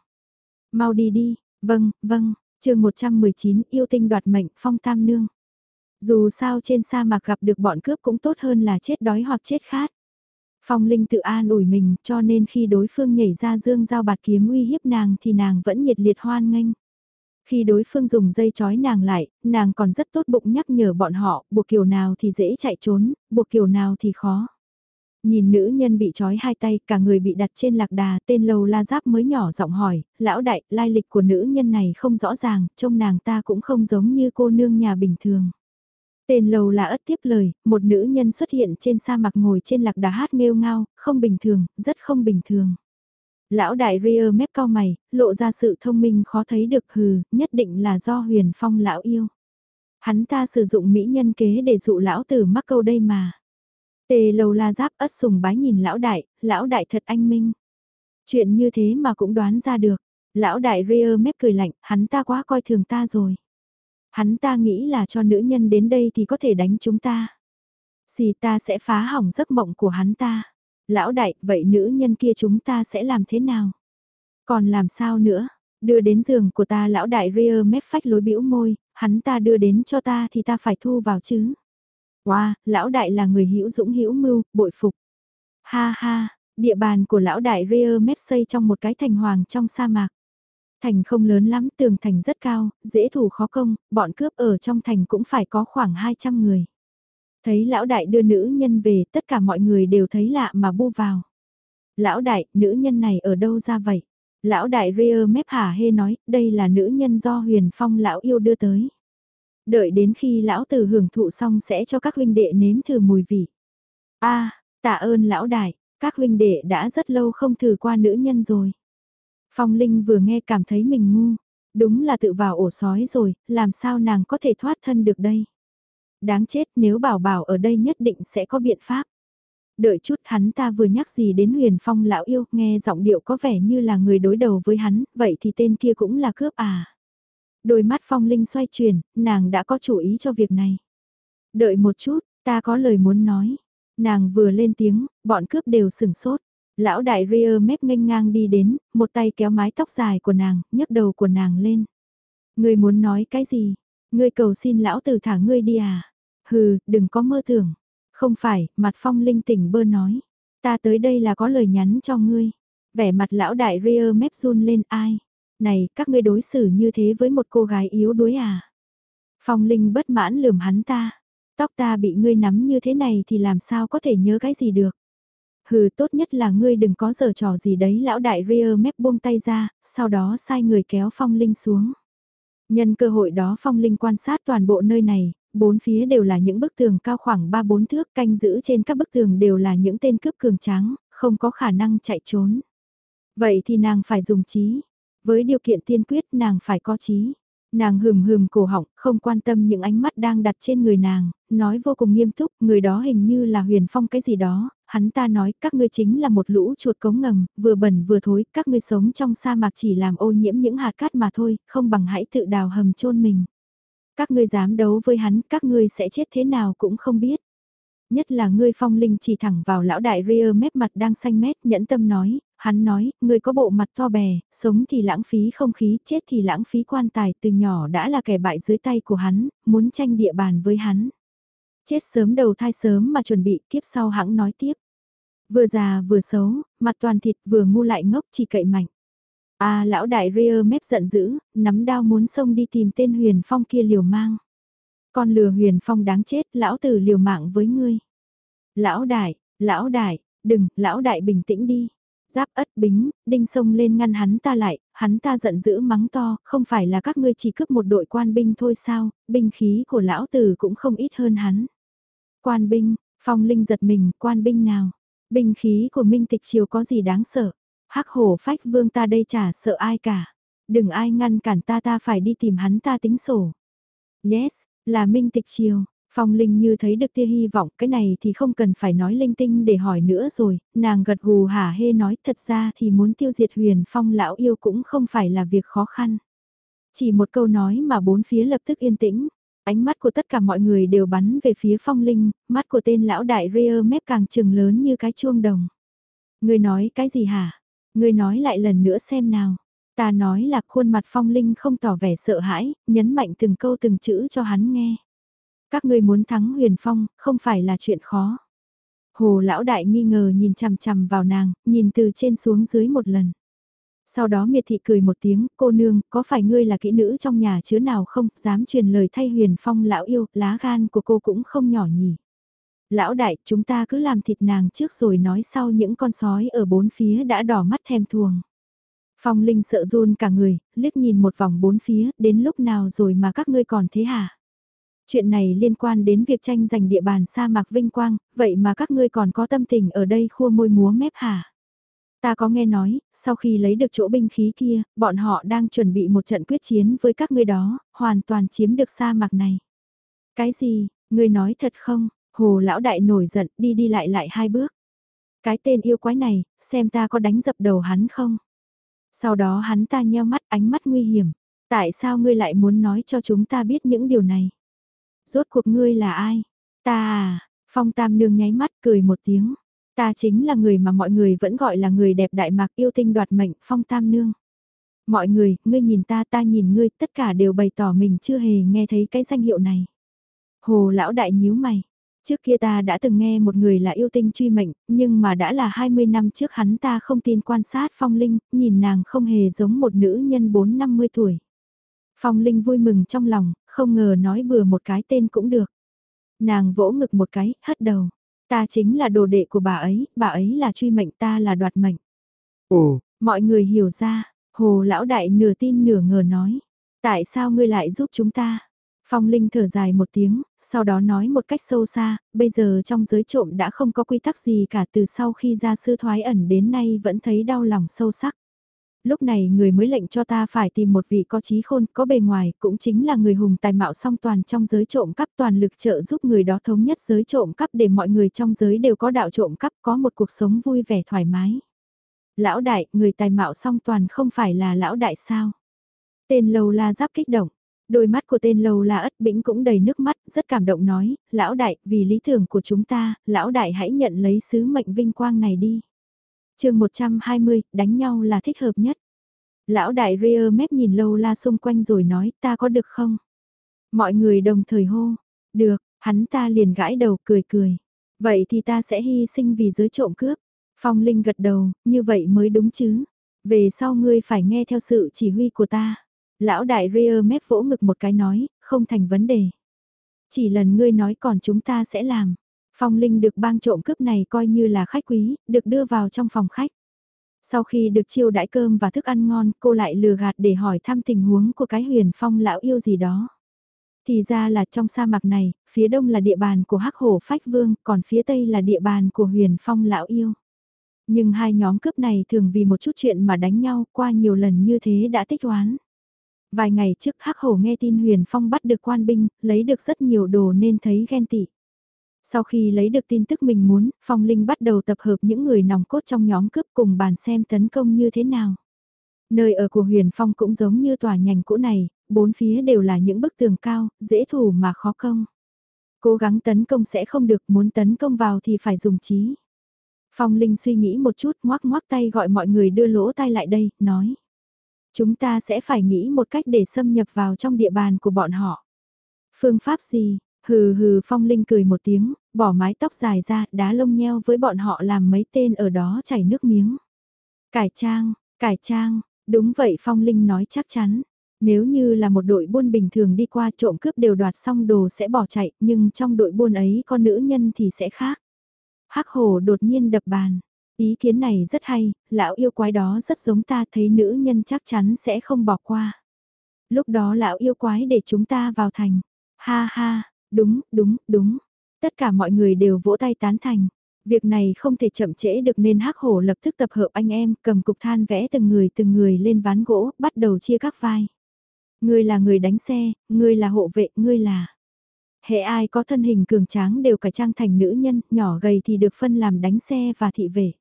Mau đi đi, vâng, vâng, chương 119 yêu tinh đoạt mệnh phong tam nương. Dù sao trên sa mạc gặp được bọn cướp cũng tốt hơn là chết đói hoặc chết khát. Phong Linh tự an ủi mình cho nên khi đối phương nhảy ra dương dao bạt kiếm uy hiếp nàng thì nàng vẫn nhiệt liệt hoan nghênh. Khi đối phương dùng dây chói nàng lại, nàng còn rất tốt bụng nhắc nhở bọn họ, buộc kiểu nào thì dễ chạy trốn, buộc kiểu nào thì khó. Nhìn nữ nhân bị trói hai tay, cả người bị đặt trên lạc đà, tên lầu la giáp mới nhỏ giọng hỏi, lão đại, lai lịch của nữ nhân này không rõ ràng, trông nàng ta cũng không giống như cô nương nhà bình thường. Tên lầu là ất tiếp lời, một nữ nhân xuất hiện trên sa mạc ngồi trên lạc đà hát nghêu ngao, không bình thường, rất không bình thường. Lão đại ria mép cao mày, lộ ra sự thông minh khó thấy được hừ, nhất định là do huyền phong lão yêu. Hắn ta sử dụng mỹ nhân kế để dụ lão tử mắc câu đây mà. Tề lầu la giáp ất sùng bái nhìn lão đại, lão đại thật anh minh. Chuyện như thế mà cũng đoán ra được. Lão đại ria mép cười lạnh, hắn ta quá coi thường ta rồi. Hắn ta nghĩ là cho nữ nhân đến đây thì có thể đánh chúng ta. Xì ta sẽ phá hỏng giấc mộng của hắn ta. Lão đại, vậy nữ nhân kia chúng ta sẽ làm thế nào? Còn làm sao nữa? Đưa đến giường của ta lão đại ria mép phách lối bĩu môi, hắn ta đưa đến cho ta thì ta phải thu vào chứ. Wow, lão đại là người hữu dũng hữu mưu, bội phục. Ha ha, địa bàn của lão đại ria mép xây trong một cái thành hoàng trong sa mạc. Thành không lớn lắm, tường thành rất cao, dễ thủ khó công, bọn cướp ở trong thành cũng phải có khoảng 200 người. Thấy lão đại đưa nữ nhân về, tất cả mọi người đều thấy lạ mà bu vào. Lão đại, nữ nhân này ở đâu ra vậy? Lão đại Rear mép hả hê nói, đây là nữ nhân do huyền phong lão yêu đưa tới. Đợi đến khi lão tử hưởng thụ xong sẽ cho các huynh đệ nếm thử mùi vị. a tạ ơn lão đại, các huynh đệ đã rất lâu không thử qua nữ nhân rồi. Phong Linh vừa nghe cảm thấy mình ngu, đúng là tự vào ổ sói rồi, làm sao nàng có thể thoát thân được đây. Đáng chết nếu bảo bảo ở đây nhất định sẽ có biện pháp. Đợi chút hắn ta vừa nhắc gì đến huyền phong lão yêu, nghe giọng điệu có vẻ như là người đối đầu với hắn, vậy thì tên kia cũng là cướp à. Đôi mắt phong linh xoay chuyển, nàng đã có chủ ý cho việc này. Đợi một chút, ta có lời muốn nói. Nàng vừa lên tiếng, bọn cướp đều sừng sốt. Lão đại ria mép nghênh ngang đi đến, một tay kéo mái tóc dài của nàng, nhấc đầu của nàng lên. người muốn nói cái gì? Ngươi cầu xin lão tử thả ngươi đi à? Hừ, đừng có mơ tưởng. Không phải, mặt phong linh tỉnh bơ nói. Ta tới đây là có lời nhắn cho ngươi. Vẻ mặt lão đại ria mép run lên ai? Này, các ngươi đối xử như thế với một cô gái yếu đuối à? Phong linh bất mãn lườm hắn ta. Tóc ta bị ngươi nắm như thế này thì làm sao có thể nhớ cái gì được? Hừ tốt nhất là ngươi đừng có giở trò gì đấy lão đại ria mép buông tay ra, sau đó sai người kéo phong linh xuống. Nhân cơ hội đó phong linh quan sát toàn bộ nơi này, bốn phía đều là những bức tường cao khoảng 3-4 thước canh giữ trên các bức tường đều là những tên cướp cường tráng, không có khả năng chạy trốn. Vậy thì nàng phải dùng trí, với điều kiện tiên quyết nàng phải có trí. Nàng hừm hừm cổ họng, không quan tâm những ánh mắt đang đặt trên người nàng, nói vô cùng nghiêm túc, người đó hình như là huyền phong cái gì đó, hắn ta nói các ngươi chính là một lũ chuột cống ngầm, vừa bẩn vừa thối, các ngươi sống trong sa mạc chỉ làm ô nhiễm những hạt cát mà thôi, không bằng hãy tự đào hầm chôn mình. Các ngươi dám đấu với hắn, các ngươi sẽ chết thế nào cũng không biết. Nhất là ngươi phong linh chỉ thẳng vào lão đại ria mép mặt đang xanh mét, nhẫn tâm nói, hắn nói, ngươi có bộ mặt to bè, sống thì lãng phí không khí, chết thì lãng phí quan tài, từ nhỏ đã là kẻ bại dưới tay của hắn, muốn tranh địa bàn với hắn. Chết sớm đầu thai sớm mà chuẩn bị, kiếp sau hãng nói tiếp. Vừa già vừa xấu, mặt toàn thịt vừa ngu lại ngốc chỉ cậy mạnh. À lão đại ria mép giận dữ, nắm đao muốn xông đi tìm tên huyền phong kia liều mang. Con lừa huyền phong đáng chết, lão tử liều mạng với ngươi. Lão đại, lão đại, đừng, lão đại bình tĩnh đi. Giáp ất bính, đinh sông lên ngăn hắn ta lại, hắn ta giận dữ mắng to, không phải là các ngươi chỉ cướp một đội quan binh thôi sao, binh khí của lão tử cũng không ít hơn hắn. Quan binh, phong linh giật mình, quan binh nào? Binh khí của minh tịch triều có gì đáng sợ? hắc hổ phách vương ta đây chả sợ ai cả. Đừng ai ngăn cản ta ta phải đi tìm hắn ta tính sổ. Yes, là minh tịch triều. Phong Linh như thấy được tia hy vọng, cái này thì không cần phải nói linh tinh để hỏi nữa rồi, nàng gật gù hả hê nói thật ra thì muốn tiêu diệt huyền phong lão yêu cũng không phải là việc khó khăn. Chỉ một câu nói mà bốn phía lập tức yên tĩnh, ánh mắt của tất cả mọi người đều bắn về phía Phong Linh, mắt của tên lão đại Rear mép càng trừng lớn như cái chuông đồng. Người nói cái gì hả? Người nói lại lần nữa xem nào. Ta nói là khuôn mặt phong linh không tỏ vẻ sợ hãi, nhấn mạnh từng câu từng chữ cho hắn nghe. Các ngươi muốn thắng huyền phong, không phải là chuyện khó. Hồ lão đại nghi ngờ nhìn chằm chằm vào nàng, nhìn từ trên xuống dưới một lần. Sau đó miệt thị cười một tiếng, cô nương, có phải ngươi là kỹ nữ trong nhà chứa nào không, dám truyền lời thay huyền phong lão yêu, lá gan của cô cũng không nhỏ nhỉ. Lão đại, chúng ta cứ làm thịt nàng trước rồi nói sau những con sói ở bốn phía đã đỏ mắt thèm thuồng. Phong Linh sợ run cả người, liếc nhìn một vòng bốn phía, đến lúc nào rồi mà các ngươi còn thế hả? Chuyện này liên quan đến việc tranh giành địa bàn sa mạc vinh quang, vậy mà các ngươi còn có tâm tình ở đây khua môi múa mép hả? Ta có nghe nói, sau khi lấy được chỗ binh khí kia, bọn họ đang chuẩn bị một trận quyết chiến với các ngươi đó, hoàn toàn chiếm được sa mạc này. Cái gì, ngươi nói thật không? Hồ lão đại nổi giận đi đi lại lại hai bước. Cái tên yêu quái này, xem ta có đánh dập đầu hắn không? Sau đó hắn ta nheo mắt ánh mắt nguy hiểm. Tại sao ngươi lại muốn nói cho chúng ta biết những điều này? Rốt cuộc ngươi là ai? Ta à, phong tam nương nháy mắt cười một tiếng. Ta chính là người mà mọi người vẫn gọi là người đẹp đại mạc yêu tinh đoạt mệnh phong tam nương. Mọi người, ngươi nhìn ta ta nhìn ngươi, tất cả đều bày tỏ mình chưa hề nghe thấy cái danh hiệu này. Hồ lão đại nhíu mày, Trước kia ta đã từng nghe một người là yêu tinh truy mệnh, nhưng mà đã là 20 năm trước hắn ta không tin quan sát Phong Linh, nhìn nàng không hề giống một nữ nhân 4-50 tuổi. Phong Linh vui mừng trong lòng, không ngờ nói bừa một cái tên cũng được. Nàng vỗ ngực một cái, hất đầu. Ta chính là đồ đệ của bà ấy, bà ấy là truy mệnh ta là đoạt mệnh. Ồ, mọi người hiểu ra, hồ lão đại nửa tin nửa ngờ nói. Tại sao ngươi lại giúp chúng ta? Phong Linh thở dài một tiếng, sau đó nói một cách sâu xa, bây giờ trong giới trộm đã không có quy tắc gì cả từ sau khi ra sư thoái ẩn đến nay vẫn thấy đau lòng sâu sắc. Lúc này người mới lệnh cho ta phải tìm một vị có trí khôn, có bề ngoài, cũng chính là người hùng tài mạo song toàn trong giới trộm cắp toàn lực trợ giúp người đó thống nhất giới trộm cắp để mọi người trong giới đều có đạo trộm cắp có một cuộc sống vui vẻ thoải mái. Lão đại, người tài mạo song toàn không phải là lão đại sao? Tên lầu la giáp kích động. Đôi mắt của tên lầu là ất bĩnh cũng đầy nước mắt, rất cảm động nói, lão đại, vì lý tưởng của chúng ta, lão đại hãy nhận lấy sứ mệnh vinh quang này đi chương 120, đánh nhau là thích hợp nhất. Lão đại ria mép nhìn lâu la xung quanh rồi nói, ta có được không? Mọi người đồng thời hô, được, hắn ta liền gãi đầu cười cười. Vậy thì ta sẽ hy sinh vì giới trộm cướp. Phong Linh gật đầu, như vậy mới đúng chứ. Về sau ngươi phải nghe theo sự chỉ huy của ta. Lão đại Rear mép vỗ ngực một cái nói, không thành vấn đề. Chỉ lần ngươi nói còn chúng ta sẽ làm. Phong Linh được bang trộm cướp này coi như là khách quý, được đưa vào trong phòng khách. Sau khi được chiêu đãi cơm và thức ăn ngon, cô lại lừa gạt để hỏi thăm tình huống của cái huyền phong lão yêu gì đó. Thì ra là trong sa mạc này, phía đông là địa bàn của hắc hổ phách vương, còn phía tây là địa bàn của huyền phong lão yêu. Nhưng hai nhóm cướp này thường vì một chút chuyện mà đánh nhau qua nhiều lần như thế đã tích oán. Vài ngày trước Hắc Hổ nghe tin Huyền Phong bắt được quan binh, lấy được rất nhiều đồ nên thấy ghen tị. Sau khi lấy được tin tức mình muốn, Phong Linh bắt đầu tập hợp những người nòng cốt trong nhóm cướp cùng bàn xem tấn công như thế nào. Nơi ở của Huyền Phong cũng giống như tòa nhành cũ này, bốn phía đều là những bức tường cao, dễ thủ mà khó công. Cố gắng tấn công sẽ không được, muốn tấn công vào thì phải dùng trí. Phong Linh suy nghĩ một chút, ngoắc ngoắc tay gọi mọi người đưa lỗ tai lại đây, nói. Chúng ta sẽ phải nghĩ một cách để xâm nhập vào trong địa bàn của bọn họ. Phương pháp gì? Hừ hừ Phong Linh cười một tiếng, bỏ mái tóc dài ra, đá lông nheo với bọn họ làm mấy tên ở đó chảy nước miếng. Cải trang, cải trang, đúng vậy Phong Linh nói chắc chắn. Nếu như là một đội buôn bình thường đi qua trộm cướp đều đoạt xong đồ sẽ bỏ chạy, nhưng trong đội buôn ấy con nữ nhân thì sẽ khác. Hắc hồ đột nhiên đập bàn. Ý kiến này rất hay, lão yêu quái đó rất giống ta thấy nữ nhân chắc chắn sẽ không bỏ qua. Lúc đó lão yêu quái để chúng ta vào thành. Ha ha, đúng, đúng, đúng. Tất cả mọi người đều vỗ tay tán thành. Việc này không thể chậm trễ được nên hắc hổ lập tức tập hợp anh em cầm cục than vẽ từng người từng người lên ván gỗ, bắt đầu chia các vai. Ngươi là người đánh xe, ngươi là hộ vệ, ngươi là... Hệ ai có thân hình cường tráng đều cải trang thành nữ nhân, nhỏ gầy thì được phân làm đánh xe và thị vệ.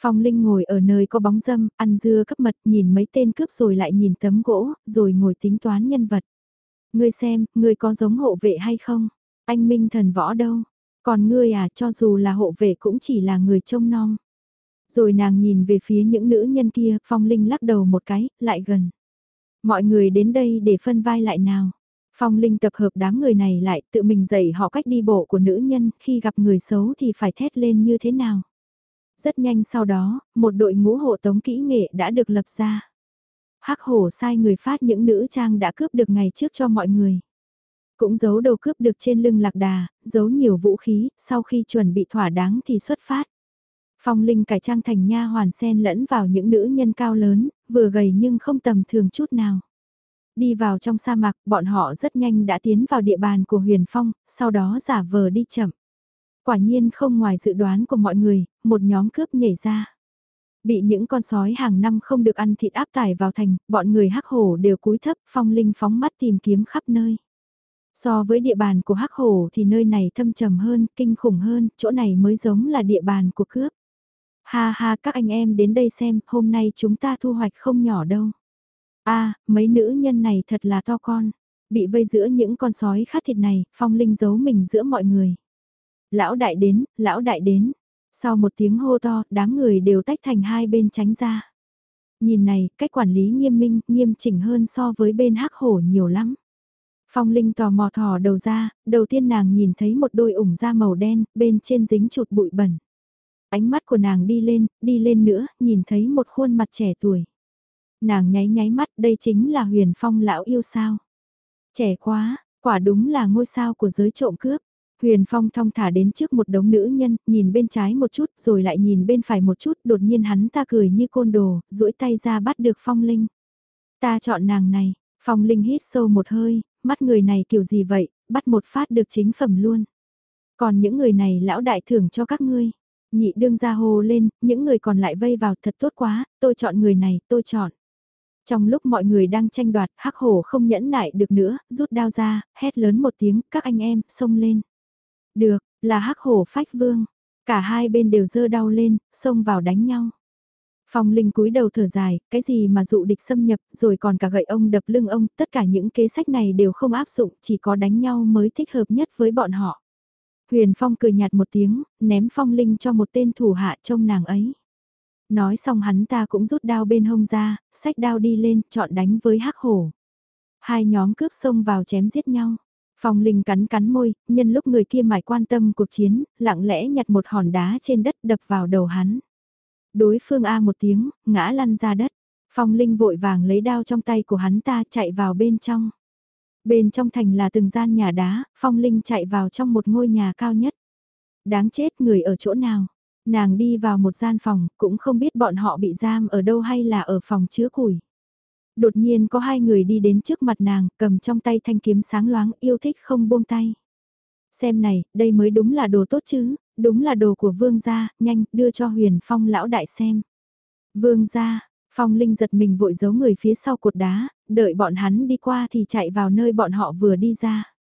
Phong Linh ngồi ở nơi có bóng dâm, ăn dưa cấp mật, nhìn mấy tên cướp rồi lại nhìn tấm gỗ, rồi ngồi tính toán nhân vật. Ngươi xem, ngươi có giống hộ vệ hay không? Anh Minh thần võ đâu? Còn ngươi à, cho dù là hộ vệ cũng chỉ là người trông nom. Rồi nàng nhìn về phía những nữ nhân kia, Phong Linh lắc đầu một cái, lại gần. Mọi người đến đây để phân vai lại nào. Phong Linh tập hợp đám người này lại tự mình dạy họ cách đi bộ của nữ nhân khi gặp người xấu thì phải thét lên như thế nào. Rất nhanh sau đó, một đội ngũ hộ tống kỹ nghệ đã được lập ra. Hắc hổ sai người phát những nữ trang đã cướp được ngày trước cho mọi người. Cũng giấu đồ cướp được trên lưng lạc đà, giấu nhiều vũ khí, sau khi chuẩn bị thỏa đáng thì xuất phát. Phong Linh cải trang thành nha hoàn sen lẫn vào những nữ nhân cao lớn, vừa gầy nhưng không tầm thường chút nào. Đi vào trong sa mạc, bọn họ rất nhanh đã tiến vào địa bàn của Huyền Phong, sau đó giả vờ đi chậm. Quả nhiên không ngoài dự đoán của mọi người, một nhóm cướp nhảy ra. Bị những con sói hàng năm không được ăn thịt áp tải vào thành, bọn người hắc hổ đều cúi thấp, phong linh phóng mắt tìm kiếm khắp nơi. So với địa bàn của hắc hổ thì nơi này thâm trầm hơn, kinh khủng hơn, chỗ này mới giống là địa bàn của cướp. Ha ha các anh em đến đây xem, hôm nay chúng ta thu hoạch không nhỏ đâu. a mấy nữ nhân này thật là to con. Bị vây giữa những con sói khát thịt này, phong linh giấu mình giữa mọi người. Lão đại đến, lão đại đến. Sau một tiếng hô to, đám người đều tách thành hai bên tránh ra. Nhìn này, cách quản lý nghiêm minh, nghiêm chỉnh hơn so với bên hắc hổ nhiều lắm. Phong Linh tò mò thò đầu ra, đầu tiên nàng nhìn thấy một đôi ủng da màu đen, bên trên dính chụt bụi bẩn. Ánh mắt của nàng đi lên, đi lên nữa, nhìn thấy một khuôn mặt trẻ tuổi. Nàng nháy nháy mắt, đây chính là huyền phong lão yêu sao. Trẻ quá, quả đúng là ngôi sao của giới trộm cướp. Huyền Phong thong thả đến trước một đống nữ nhân, nhìn bên trái một chút rồi lại nhìn bên phải một chút, đột nhiên hắn ta cười như côn đồ, duỗi tay ra bắt được Phong Linh. Ta chọn nàng này, Phong Linh hít sâu một hơi, mắt người này kiểu gì vậy, bắt một phát được chính phẩm luôn. Còn những người này lão đại thưởng cho các ngươi. Nhị đương ra hồ lên, những người còn lại vây vào thật tốt quá, tôi chọn người này, tôi chọn. Trong lúc mọi người đang tranh đoạt, hắc hổ không nhẫn nại được nữa, rút đao ra, hét lớn một tiếng, các anh em, xông lên. Được, là hắc hổ phách vương. Cả hai bên đều dơ đau lên, xông vào đánh nhau. Phong Linh cúi đầu thở dài, cái gì mà dụ địch xâm nhập, rồi còn cả gậy ông đập lưng ông, tất cả những kế sách này đều không áp dụng, chỉ có đánh nhau mới thích hợp nhất với bọn họ. Huyền Phong cười nhạt một tiếng, ném Phong Linh cho một tên thủ hạ trông nàng ấy. Nói xong hắn ta cũng rút đao bên hông ra, sách đao đi lên, chọn đánh với hắc hổ. Hai nhóm cướp xông vào chém giết nhau. Phong Linh cắn cắn môi, nhân lúc người kia mải quan tâm cuộc chiến, lặng lẽ nhặt một hòn đá trên đất đập vào đầu hắn. Đối phương A một tiếng, ngã lăn ra đất. Phong Linh vội vàng lấy đao trong tay của hắn ta chạy vào bên trong. Bên trong thành là từng gian nhà đá, Phong Linh chạy vào trong một ngôi nhà cao nhất. Đáng chết người ở chỗ nào? Nàng đi vào một gian phòng, cũng không biết bọn họ bị giam ở đâu hay là ở phòng chứa củi. Đột nhiên có hai người đi đến trước mặt nàng, cầm trong tay thanh kiếm sáng loáng, yêu thích không buông tay. Xem này, đây mới đúng là đồ tốt chứ, đúng là đồ của vương gia, nhanh, đưa cho huyền phong lão đại xem. Vương gia, phong linh giật mình vội giấu người phía sau cột đá, đợi bọn hắn đi qua thì chạy vào nơi bọn họ vừa đi ra.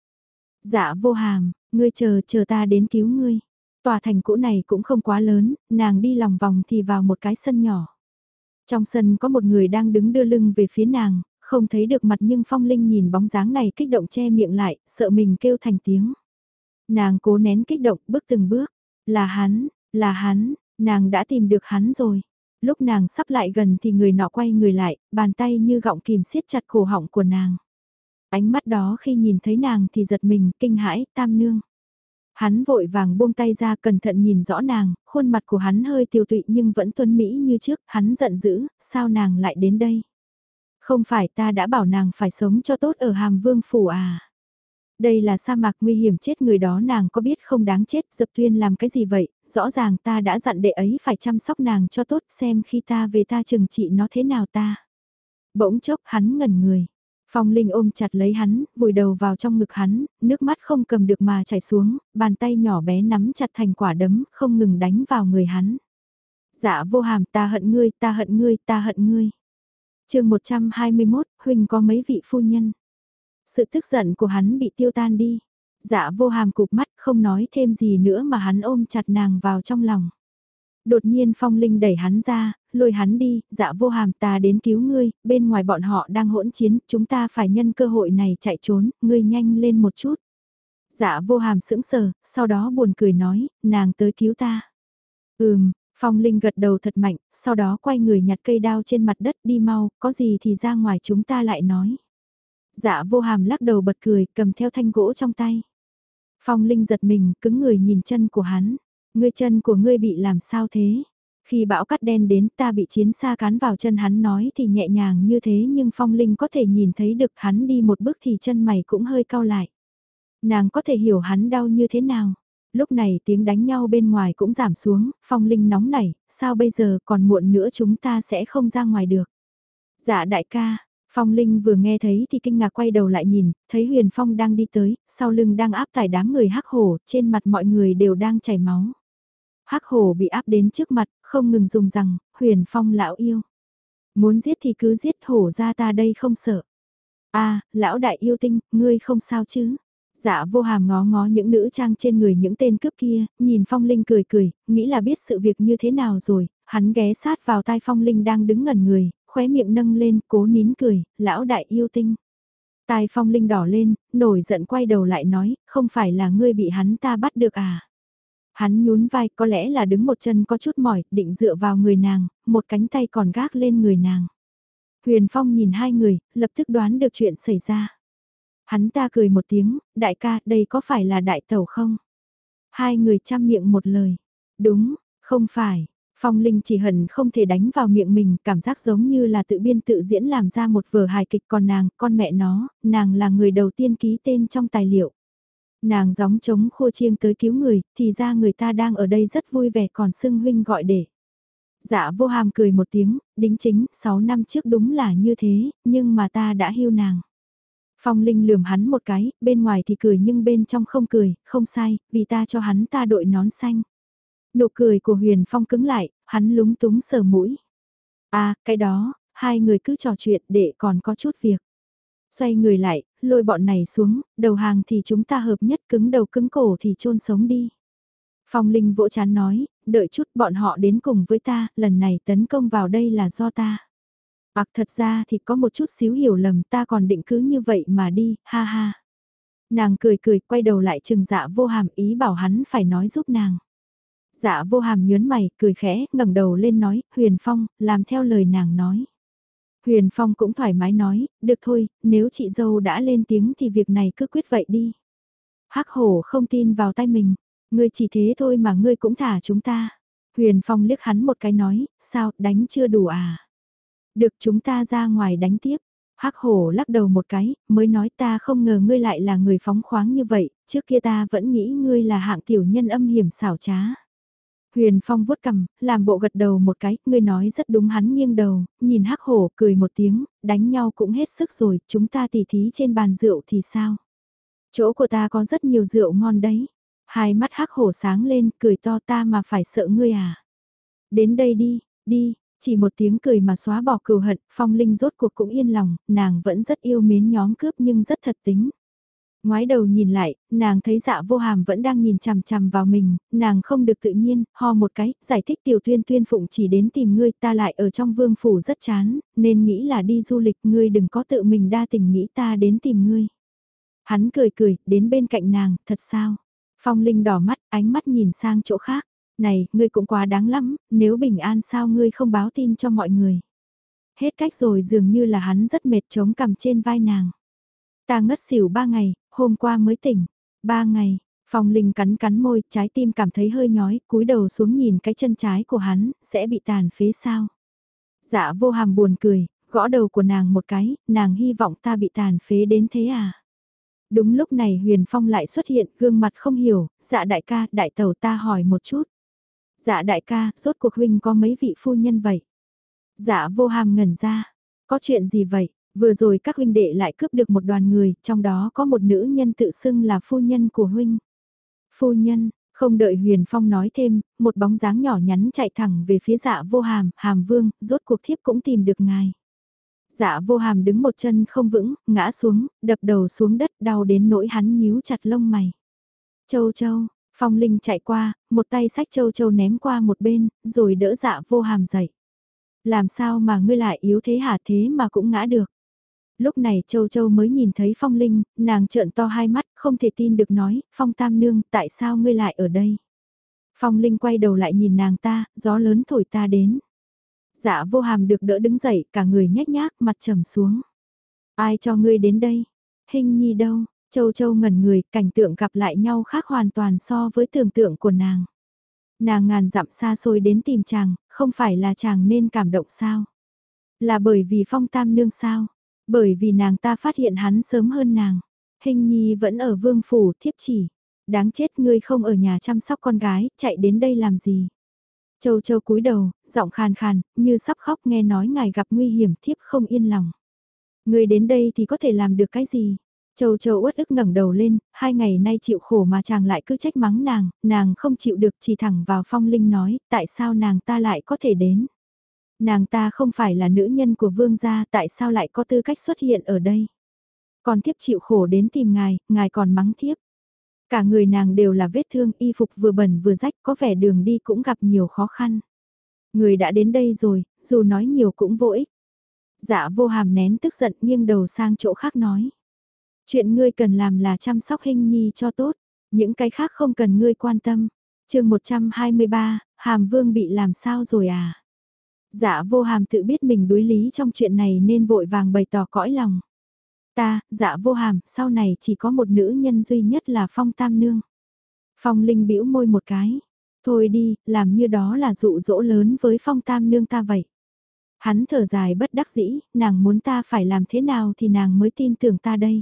Dạ vô hàm, ngươi chờ chờ ta đến cứu ngươi. Tòa thành cũ này cũng không quá lớn, nàng đi lòng vòng thì vào một cái sân nhỏ. Trong sân có một người đang đứng đưa lưng về phía nàng, không thấy được mặt nhưng Phong Linh nhìn bóng dáng này kích động che miệng lại, sợ mình kêu thành tiếng. Nàng cố nén kích động bước từng bước. Là hắn, là hắn, nàng đã tìm được hắn rồi. Lúc nàng sắp lại gần thì người nọ quay người lại, bàn tay như gọng kìm siết chặt cổ họng của nàng. Ánh mắt đó khi nhìn thấy nàng thì giật mình, kinh hãi, tam nương. Hắn vội vàng buông tay ra cẩn thận nhìn rõ nàng, khuôn mặt của hắn hơi tiêu tụy nhưng vẫn tuấn mỹ như trước, hắn giận dữ, sao nàng lại đến đây? Không phải ta đã bảo nàng phải sống cho tốt ở hàm vương phủ à? Đây là sa mạc nguy hiểm chết người đó nàng có biết không đáng chết, dập tuyên làm cái gì vậy, rõ ràng ta đã dặn đệ ấy phải chăm sóc nàng cho tốt xem khi ta về ta chừng trị nó thế nào ta. Bỗng chốc hắn ngẩn người, Phong Linh ôm chặt lấy hắn, vùi đầu vào trong ngực hắn, nước mắt không cầm được mà chảy xuống, bàn tay nhỏ bé nắm chặt thành quả đấm, không ngừng đánh vào người hắn. Dạ vô hàm ta hận ngươi, ta hận ngươi, ta hận ngươi. chương 121, Huynh có mấy vị phu nhân. Sự tức giận của hắn bị tiêu tan đi. Dạ vô hàm cụp mắt không nói thêm gì nữa mà hắn ôm chặt nàng vào trong lòng. Đột nhiên phong linh đẩy hắn ra, lôi hắn đi, dạ vô hàm ta đến cứu ngươi, bên ngoài bọn họ đang hỗn chiến, chúng ta phải nhân cơ hội này chạy trốn, ngươi nhanh lên một chút. Dạ vô hàm sững sờ, sau đó buồn cười nói, nàng tới cứu ta. Ừm, phong linh gật đầu thật mạnh, sau đó quay người nhặt cây đao trên mặt đất đi mau, có gì thì ra ngoài chúng ta lại nói. Dạ vô hàm lắc đầu bật cười, cầm theo thanh gỗ trong tay. Phong linh giật mình, cứng người nhìn chân của hắn. Ngươi chân của ngươi bị làm sao thế? Khi bão cắt đen đến ta bị chiến xa cán vào chân hắn nói thì nhẹ nhàng như thế nhưng phong linh có thể nhìn thấy được hắn đi một bước thì chân mày cũng hơi cau lại. Nàng có thể hiểu hắn đau như thế nào. Lúc này tiếng đánh nhau bên ngoài cũng giảm xuống, phong linh nóng nảy, sao bây giờ còn muộn nữa chúng ta sẽ không ra ngoài được. Dạ đại ca, Phong Linh vừa nghe thấy thì kinh ngạc quay đầu lại nhìn, thấy Huyền Phong đang đi tới, sau lưng đang áp tải đám người hắc hổ, trên mặt mọi người đều đang chảy máu. Hắc hổ bị áp đến trước mặt, không ngừng dùng rằng, huyền phong lão yêu. Muốn giết thì cứ giết hổ ra ta đây không sợ. a lão đại yêu tinh, ngươi không sao chứ? Dạ vô hàm ngó ngó những nữ trang trên người những tên cướp kia, nhìn Phong Linh cười cười, nghĩ là biết sự việc như thế nào rồi, hắn ghé sát vào tai Phong Linh đang đứng ngẩn người, khóe miệng nâng lên, cố nín cười, lão đại yêu tinh. Tai Phong Linh đỏ lên, nổi giận quay đầu lại nói, không phải là ngươi bị hắn ta bắt được à? Hắn nhún vai có lẽ là đứng một chân có chút mỏi, định dựa vào người nàng, một cánh tay còn gác lên người nàng. Huyền Phong nhìn hai người, lập tức đoán được chuyện xảy ra. Hắn ta cười một tiếng, đại ca, đây có phải là đại tẩu không? Hai người chăm miệng một lời. Đúng, không phải. Phong Linh chỉ hận không thể đánh vào miệng mình, cảm giác giống như là tự biên tự diễn làm ra một vở hài kịch còn nàng, con mẹ nó, nàng là người đầu tiên ký tên trong tài liệu. Nàng gióng trống khua chiêng tới cứu người, thì ra người ta đang ở đây rất vui vẻ còn xưng huynh gọi để. Dạ vô hàm cười một tiếng, đính chính, 6 năm trước đúng là như thế, nhưng mà ta đã hưu nàng. Phong Linh lườm hắn một cái, bên ngoài thì cười nhưng bên trong không cười, không sai, vì ta cho hắn ta đội nón xanh. Nụ cười của Huyền Phong cứng lại, hắn lúng túng sờ mũi. À, cái đó, hai người cứ trò chuyện để còn có chút việc. Xoay người lại, lôi bọn này xuống, đầu hàng thì chúng ta hợp nhất cứng đầu cứng cổ thì chôn sống đi. Phong Linh vỗ chán nói, đợi chút bọn họ đến cùng với ta, lần này tấn công vào đây là do ta. Ặc thật ra thì có một chút xíu hiểu lầm ta còn định cứ như vậy mà đi, ha ha. Nàng cười cười quay đầu lại trừng dạ vô hàm ý bảo hắn phải nói giúp nàng. Dạ vô hàm nhớn mày, cười khẽ, ngẩng đầu lên nói, Huyền Phong, làm theo lời nàng nói. Huyền Phong cũng thoải mái nói, được thôi, nếu chị dâu đã lên tiếng thì việc này cứ quyết vậy đi. Hắc hổ không tin vào tay mình, ngươi chỉ thế thôi mà ngươi cũng thả chúng ta. Huyền Phong liếc hắn một cái nói, sao, đánh chưa đủ à? Được chúng ta ra ngoài đánh tiếp. Hắc hổ lắc đầu một cái, mới nói ta không ngờ ngươi lại là người phóng khoáng như vậy, trước kia ta vẫn nghĩ ngươi là hạng tiểu nhân âm hiểm xảo trá. Huyền Phong vuốt cầm, làm bộ gật đầu một cái, ngươi nói rất đúng hắn nghiêng đầu, nhìn hắc hổ cười một tiếng, đánh nhau cũng hết sức rồi, chúng ta tỉ thí trên bàn rượu thì sao? Chỗ của ta có rất nhiều rượu ngon đấy. Hai mắt hắc hổ sáng lên, cười to ta mà phải sợ ngươi à? Đến đây đi, đi, chỉ một tiếng cười mà xóa bỏ cừu hận, phong linh rốt cuộc cũng yên lòng, nàng vẫn rất yêu mến nhóm cướp nhưng rất thật tính. Ngoái đầu nhìn lại, nàng thấy dạ vô hàm vẫn đang nhìn chằm chằm vào mình, nàng không được tự nhiên, ho một cái, giải thích tiểu tuyên tuyên phụng chỉ đến tìm ngươi ta lại ở trong vương phủ rất chán, nên nghĩ là đi du lịch ngươi đừng có tự mình đa tình nghĩ ta đến tìm ngươi. Hắn cười cười, đến bên cạnh nàng, thật sao? Phong Linh đỏ mắt, ánh mắt nhìn sang chỗ khác. Này, ngươi cũng quá đáng lắm, nếu bình an sao ngươi không báo tin cho mọi người. Hết cách rồi dường như là hắn rất mệt chống cằm trên vai nàng. Ta ngất xỉu ba ngày, hôm qua mới tỉnh. Ba ngày, Phong Linh cắn cắn môi, trái tim cảm thấy hơi nhói, cúi đầu xuống nhìn cái chân trái của hắn, sẽ bị tàn phế sao. Dạ vô hàm buồn cười, gõ đầu của nàng một cái, nàng hy vọng ta bị tàn phế đến thế à. Đúng lúc này Huyền Phong lại xuất hiện, gương mặt không hiểu, dạ đại ca, đại tàu ta hỏi một chút. Dạ đại ca, rốt cuộc huynh có mấy vị phu nhân vậy? Dạ vô hàm ngẩn ra, có chuyện gì vậy? Vừa rồi các huynh đệ lại cướp được một đoàn người, trong đó có một nữ nhân tự xưng là phu nhân của huynh. Phu nhân, không đợi Huyền Phong nói thêm, một bóng dáng nhỏ nhắn chạy thẳng về phía dạ vô hàm, hàm vương, rốt cuộc thiếp cũng tìm được ngài. Dạ vô hàm đứng một chân không vững, ngã xuống, đập đầu xuống đất đau đến nỗi hắn nhíu chặt lông mày. Châu châu, Phong Linh chạy qua, một tay sách châu châu ném qua một bên, rồi đỡ dạ vô hàm dậy. Làm sao mà ngươi lại yếu thế hả thế mà cũng ngã được. Lúc này Châu Châu mới nhìn thấy Phong Linh, nàng trợn to hai mắt, không thể tin được nói, Phong Tam Nương, tại sao ngươi lại ở đây? Phong Linh quay đầu lại nhìn nàng ta, gió lớn thổi ta đến. Dạ vô hàm được đỡ đứng dậy, cả người nhếch nhác, mặt trầm xuống. Ai cho ngươi đến đây? Hình nhi đâu? Châu Châu ngẩn người, cảnh tượng gặp lại nhau khác hoàn toàn so với tưởng tượng của nàng. Nàng ngàn dặm xa xôi đến tìm chàng, không phải là chàng nên cảm động sao? Là bởi vì phong tam nương sao? Bởi vì nàng ta phát hiện hắn sớm hơn nàng. Hình nhi vẫn ở vương phủ thiếp chỉ. Đáng chết ngươi không ở nhà chăm sóc con gái, chạy đến đây làm gì? Châu châu cúi đầu, giọng khàn khàn, như sắp khóc nghe nói ngài gặp nguy hiểm thiếp không yên lòng. Ngươi đến đây thì có thể làm được cái gì? Châu Châu uất ức ngẩng đầu lên, hai ngày nay chịu khổ mà chàng lại cứ trách mắng nàng, nàng không chịu được chỉ thẳng vào phong linh nói, tại sao nàng ta lại có thể đến. Nàng ta không phải là nữ nhân của vương gia, tại sao lại có tư cách xuất hiện ở đây. Còn thiếp chịu khổ đến tìm ngài, ngài còn mắng thiếp. Cả người nàng đều là vết thương, y phục vừa bẩn vừa rách, có vẻ đường đi cũng gặp nhiều khó khăn. Người đã đến đây rồi, dù nói nhiều cũng vô ích. Dạ vô hàm nén tức giận nghiêng đầu sang chỗ khác nói. Chuyện ngươi cần làm là chăm sóc hình nhi cho tốt, những cái khác không cần ngươi quan tâm. chương 123, Hàm Vương bị làm sao rồi à? Dạ vô hàm tự biết mình đối lý trong chuyện này nên vội vàng bày tỏ cõi lòng. Ta, dạ vô hàm, sau này chỉ có một nữ nhân duy nhất là Phong Tam Nương. Phong Linh bĩu môi một cái. Thôi đi, làm như đó là dụ dỗ lớn với Phong Tam Nương ta vậy. Hắn thở dài bất đắc dĩ, nàng muốn ta phải làm thế nào thì nàng mới tin tưởng ta đây.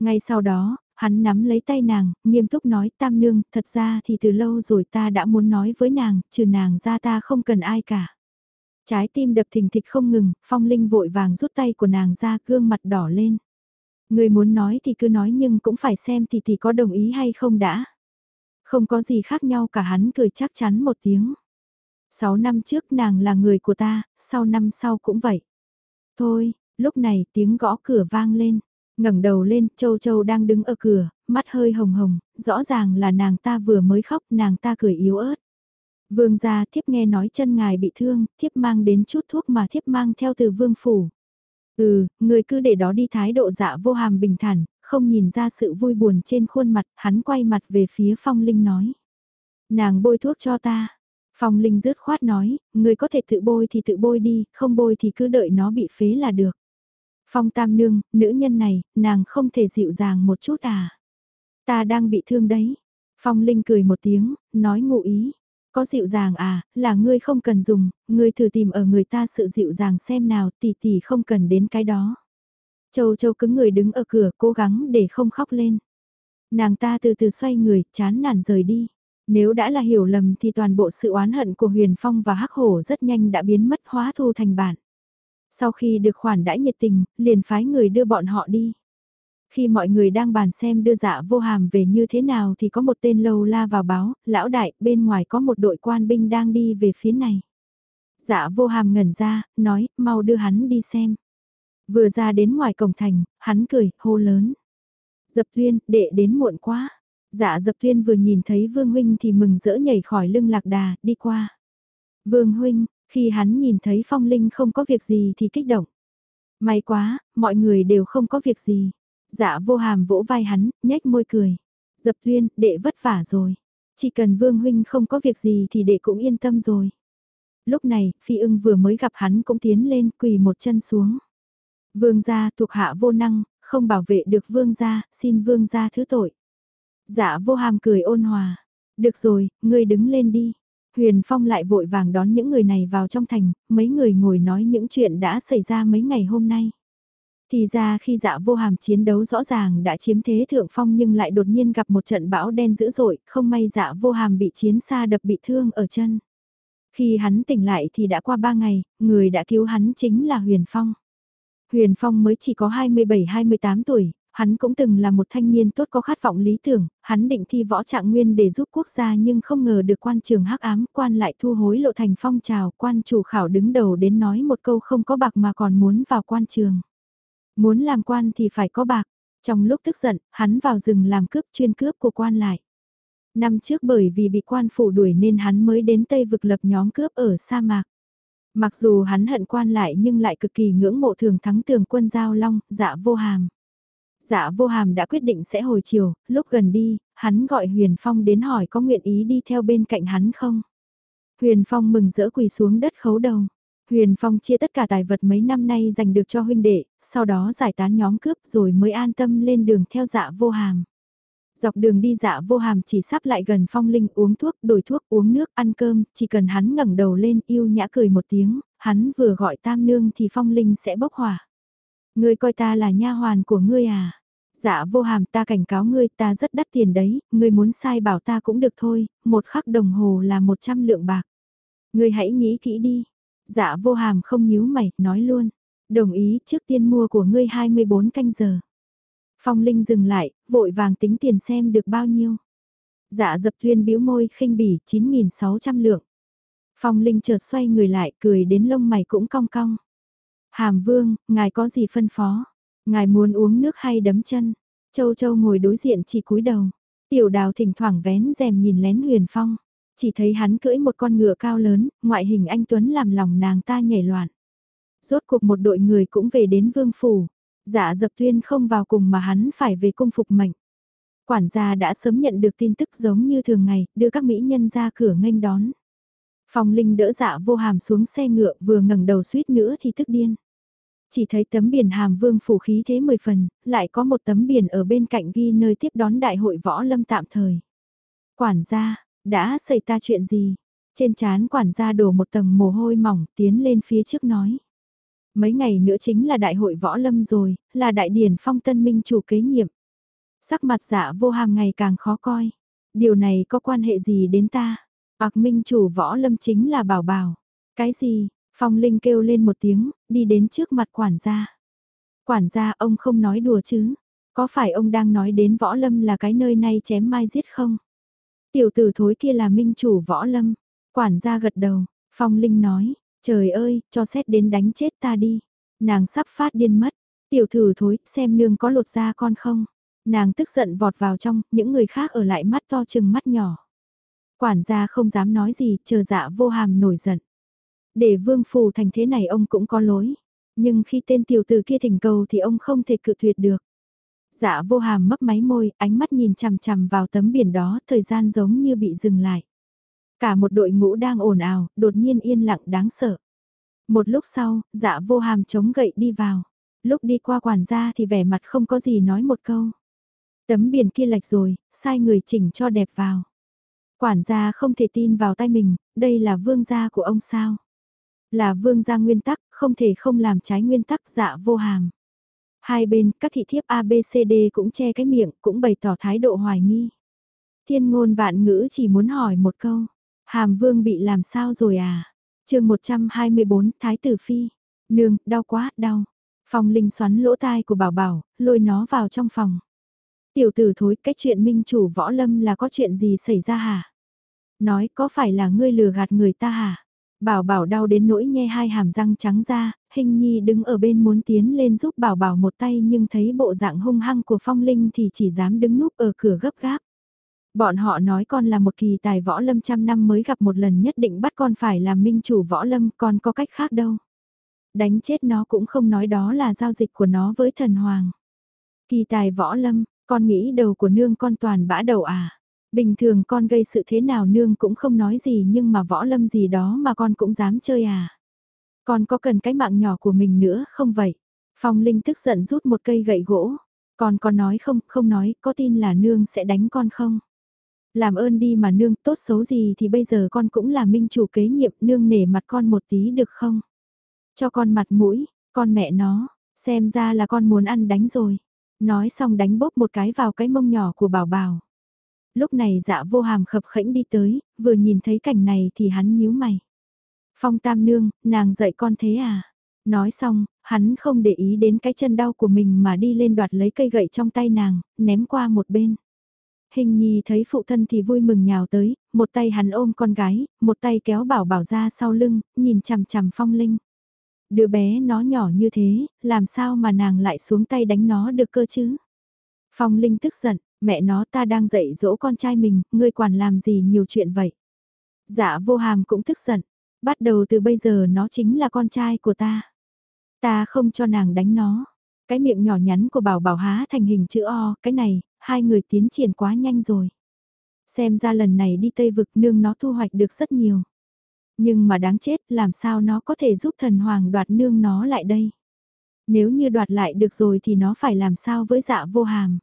Ngay sau đó, hắn nắm lấy tay nàng, nghiêm túc nói tam nương, thật ra thì từ lâu rồi ta đã muốn nói với nàng, trừ nàng ra ta không cần ai cả. Trái tim đập thình thịch không ngừng, phong linh vội vàng rút tay của nàng ra gương mặt đỏ lên. Người muốn nói thì cứ nói nhưng cũng phải xem thì thì có đồng ý hay không đã. Không có gì khác nhau cả hắn cười chắc chắn một tiếng. Sáu năm trước nàng là người của ta, sau năm sau cũng vậy. Thôi, lúc này tiếng gõ cửa vang lên ngẩng đầu lên, Châu Châu đang đứng ở cửa, mắt hơi hồng hồng, rõ ràng là nàng ta vừa mới khóc, nàng ta cười yếu ớt. Vương gia thiếp nghe nói chân ngài bị thương, thiếp mang đến chút thuốc mà thiếp mang theo từ vương phủ. Ừ, người cứ để đó đi thái độ dạ vô hàm bình thản, không nhìn ra sự vui buồn trên khuôn mặt, hắn quay mặt về phía Phong Linh nói. Nàng bôi thuốc cho ta. Phong Linh rứt khoát nói, người có thể tự bôi thì tự bôi đi, không bôi thì cứ đợi nó bị phế là được. Phong tam nương, nữ nhân này, nàng không thể dịu dàng một chút à. Ta đang bị thương đấy. Phong Linh cười một tiếng, nói ngụ ý. Có dịu dàng à, là ngươi không cần dùng, ngươi thử tìm ở người ta sự dịu dàng xem nào tỷ tỷ không cần đến cái đó. Châu Châu cứng người đứng ở cửa cố gắng để không khóc lên. Nàng ta từ từ xoay người, chán nản rời đi. Nếu đã là hiểu lầm thì toàn bộ sự oán hận của Huyền Phong và Hắc Hổ rất nhanh đã biến mất hóa thu thành bản. Sau khi được khoản đãi nhiệt tình, liền phái người đưa bọn họ đi. Khi mọi người đang bàn xem đưa dạ vô hàm về như thế nào thì có một tên lâu la vào báo, lão đại, bên ngoài có một đội quan binh đang đi về phía này. Dạ vô hàm ngẩn ra, nói, mau đưa hắn đi xem. Vừa ra đến ngoài cổng thành, hắn cười, hô lớn. Dập tuyên, đệ đến muộn quá. Dạ dập tuyên vừa nhìn thấy vương huynh thì mừng rỡ nhảy khỏi lưng lạc đà, đi qua. Vương huynh, khi hắn nhìn thấy phong linh không có việc gì thì kích động. May quá, mọi người đều không có việc gì. Dạ vô hàm vỗ vai hắn, nhếch môi cười. Dập tuyên, đệ vất vả rồi. Chỉ cần Vương Huynh không có việc gì thì đệ cũng yên tâm rồi. Lúc này, Phi ưng vừa mới gặp hắn cũng tiến lên quỳ một chân xuống. Vương gia thuộc hạ vô năng, không bảo vệ được vương gia, xin vương gia thứ tội. Dạ vô hàm cười ôn hòa. Được rồi, ngươi đứng lên đi. Huyền Phong lại vội vàng đón những người này vào trong thành, mấy người ngồi nói những chuyện đã xảy ra mấy ngày hôm nay. Thì ra khi dạ vô hàm chiến đấu rõ ràng đã chiếm thế thượng phong nhưng lại đột nhiên gặp một trận bão đen dữ dội, không may dạ vô hàm bị chiến xa đập bị thương ở chân. Khi hắn tỉnh lại thì đã qua ba ngày, người đã cứu hắn chính là Huyền Phong. Huyền Phong mới chỉ có 27-28 tuổi, hắn cũng từng là một thanh niên tốt có khát vọng lý tưởng, hắn định thi võ trạng nguyên để giúp quốc gia nhưng không ngờ được quan trường hắc ám quan lại thu hối lộ thành phong trào quan chủ khảo đứng đầu đến nói một câu không có bạc mà còn muốn vào quan trường. Muốn làm quan thì phải có bạc, trong lúc tức giận, hắn vào rừng làm cướp chuyên cướp của quan lại. Năm trước bởi vì bị quan phủ đuổi nên hắn mới đến Tây vực lập nhóm cướp ở sa mạc. Mặc dù hắn hận quan lại nhưng lại cực kỳ ngưỡng mộ thường thắng tường quân Giao Long, dạ vô hàm. Dạ vô hàm đã quyết định sẽ hồi chiều, lúc gần đi, hắn gọi Huyền Phong đến hỏi có nguyện ý đi theo bên cạnh hắn không. Huyền Phong mừng rỡ quỳ xuống đất khấu đầu. Huyền Phong chia tất cả tài vật mấy năm nay dành được cho huynh đệ, sau đó giải tán nhóm cướp rồi mới an tâm lên đường theo dạ vô hàm. Dọc đường đi dạ vô hàm chỉ sắp lại gần phong linh uống thuốc, đổi thuốc, uống nước, ăn cơm, chỉ cần hắn ngẩng đầu lên yêu nhã cười một tiếng, hắn vừa gọi tam nương thì phong linh sẽ bốc hỏa. Ngươi coi ta là nha hoàn của ngươi à? Dạ vô hàm ta cảnh cáo ngươi ta rất đắt tiền đấy, ngươi muốn sai bảo ta cũng được thôi, một khắc đồng hồ là một trăm lượng bạc. Ngươi hãy nghĩ kỹ đi. Dạ vô hàm không nhíu mày, nói luôn. Đồng ý trước tiên mua của ngươi 24 canh giờ. Phong Linh dừng lại, vội vàng tính tiền xem được bao nhiêu. Dạ dập thuyên bĩu môi khinh bỉ 9.600 lượng. Phong Linh chợt xoay người lại cười đến lông mày cũng cong cong. Hàm Vương, ngài có gì phân phó? Ngài muốn uống nước hay đấm chân? Châu Châu ngồi đối diện chỉ cúi đầu. Tiểu đào thỉnh thoảng vén rèm nhìn lén huyền phong. Chỉ thấy hắn cưỡi một con ngựa cao lớn, ngoại hình anh Tuấn làm lòng nàng ta nhảy loạn. Rốt cuộc một đội người cũng về đến vương phủ. Dạ dập tuyên không vào cùng mà hắn phải về cung phục mệnh. Quản gia đã sớm nhận được tin tức giống như thường ngày, đưa các mỹ nhân ra cửa nghênh đón. Phong Linh đỡ dạ vô hàm xuống xe ngựa vừa ngẩng đầu suýt nữa thì tức điên. Chỉ thấy tấm biển hàm vương phủ khí thế mười phần, lại có một tấm biển ở bên cạnh ghi nơi tiếp đón đại hội võ lâm tạm thời. Quản gia, đã xảy ta chuyện gì? Trên chán quản gia đổ một tầng mồ hôi mỏng tiến lên phía trước nói. Mấy ngày nữa chính là đại hội võ lâm rồi, là đại điển phong tân minh chủ kế nhiệm. Sắc mặt dạ vô hàm ngày càng khó coi. Điều này có quan hệ gì đến ta? Bạc minh chủ võ lâm chính là bảo bảo. Cái gì? Phong Linh kêu lên một tiếng, đi đến trước mặt quản gia. Quản gia ông không nói đùa chứ? Có phải ông đang nói đến võ lâm là cái nơi này chém mai giết không? Tiểu tử thối kia là minh chủ võ lâm. Quản gia gật đầu, Phong Linh nói, trời ơi, cho xét đến đánh chết ta đi. Nàng sắp phát điên mất, tiểu thử thối, xem nương có lột da con không. Nàng tức giận vọt vào trong, những người khác ở lại mắt to chừng mắt nhỏ. Quản gia không dám nói gì, chờ dạ vô hàm nổi giận. Để vương phù thành thế này ông cũng có lỗi. Nhưng khi tên tiểu tử kia thỉnh cầu thì ông không thể cự tuyệt được. Dạ vô hàm mấp máy môi, ánh mắt nhìn chằm chằm vào tấm biển đó, thời gian giống như bị dừng lại. Cả một đội ngũ đang ồn ào, đột nhiên yên lặng đáng sợ. Một lúc sau, dạ vô hàm chống gậy đi vào. Lúc đi qua quản gia thì vẻ mặt không có gì nói một câu. Tấm biển kia lệch rồi, sai người chỉnh cho đẹp vào. Quản gia không thể tin vào tay mình, đây là vương gia của ông sao. Là vương gia nguyên tắc, không thể không làm trái nguyên tắc dạ vô hàm. Hai bên, các thị thiếp ABCD cũng che cái miệng, cũng bày tỏ thái độ hoài nghi. Thiên ngôn vạn ngữ chỉ muốn hỏi một câu. Hàm vương bị làm sao rồi à? chương 124, Thái tử Phi. Nương, đau quá, đau. Phong Linh xoắn lỗ tai của bảo bảo, lôi nó vào trong phòng. Tiểu tử thối, cái chuyện minh chủ võ lâm là có chuyện gì xảy ra hả? Nói có phải là ngươi lừa gạt người ta hả? Bảo bảo đau đến nỗi nhe hai hàm răng trắng ra, hình nhi đứng ở bên muốn tiến lên giúp bảo bảo một tay nhưng thấy bộ dạng hung hăng của phong linh thì chỉ dám đứng núp ở cửa gấp gáp. Bọn họ nói con là một kỳ tài võ lâm trăm năm mới gặp một lần nhất định bắt con phải làm minh chủ võ lâm, con có cách khác đâu. Đánh chết nó cũng không nói đó là giao dịch của nó với thần hoàng. Kỳ tài võ lâm, Con nghĩ đầu của nương con toàn bã đầu à. Bình thường con gây sự thế nào nương cũng không nói gì nhưng mà võ lâm gì đó mà con cũng dám chơi à. Con có cần cái mạng nhỏ của mình nữa không vậy? Phong Linh tức giận rút một cây gậy gỗ. Con có nói không, không nói, có tin là nương sẽ đánh con không? Làm ơn đi mà nương tốt xấu gì thì bây giờ con cũng là minh chủ kế nhiệm nương nể mặt con một tí được không? Cho con mặt mũi, con mẹ nó, xem ra là con muốn ăn đánh rồi. Nói xong đánh bóp một cái vào cái mông nhỏ của bảo bảo. Lúc này dạ vô hàm khập khẽnh đi tới, vừa nhìn thấy cảnh này thì hắn nhíu mày. Phong tam nương, nàng dạy con thế à? Nói xong, hắn không để ý đến cái chân đau của mình mà đi lên đoạt lấy cây gậy trong tay nàng, ném qua một bên. Hình nhi thấy phụ thân thì vui mừng nhào tới, một tay hắn ôm con gái, một tay kéo bảo bảo ra sau lưng, nhìn chằm chằm phong linh. Đứa bé nó nhỏ như thế, làm sao mà nàng lại xuống tay đánh nó được cơ chứ? Phong linh tức giận, mẹ nó ta đang dạy dỗ con trai mình, ngươi quản làm gì nhiều chuyện vậy? Dạ vô hàm cũng tức giận, bắt đầu từ bây giờ nó chính là con trai của ta. Ta không cho nàng đánh nó. Cái miệng nhỏ nhắn của bảo bảo há thành hình chữ O, cái này, hai người tiến triển quá nhanh rồi. Xem ra lần này đi Tây Vực nương nó thu hoạch được rất nhiều. Nhưng mà đáng chết, làm sao nó có thể giúp thần hoàng đoạt nương nó lại đây? Nếu như đoạt lại được rồi thì nó phải làm sao với dạ vô hàm?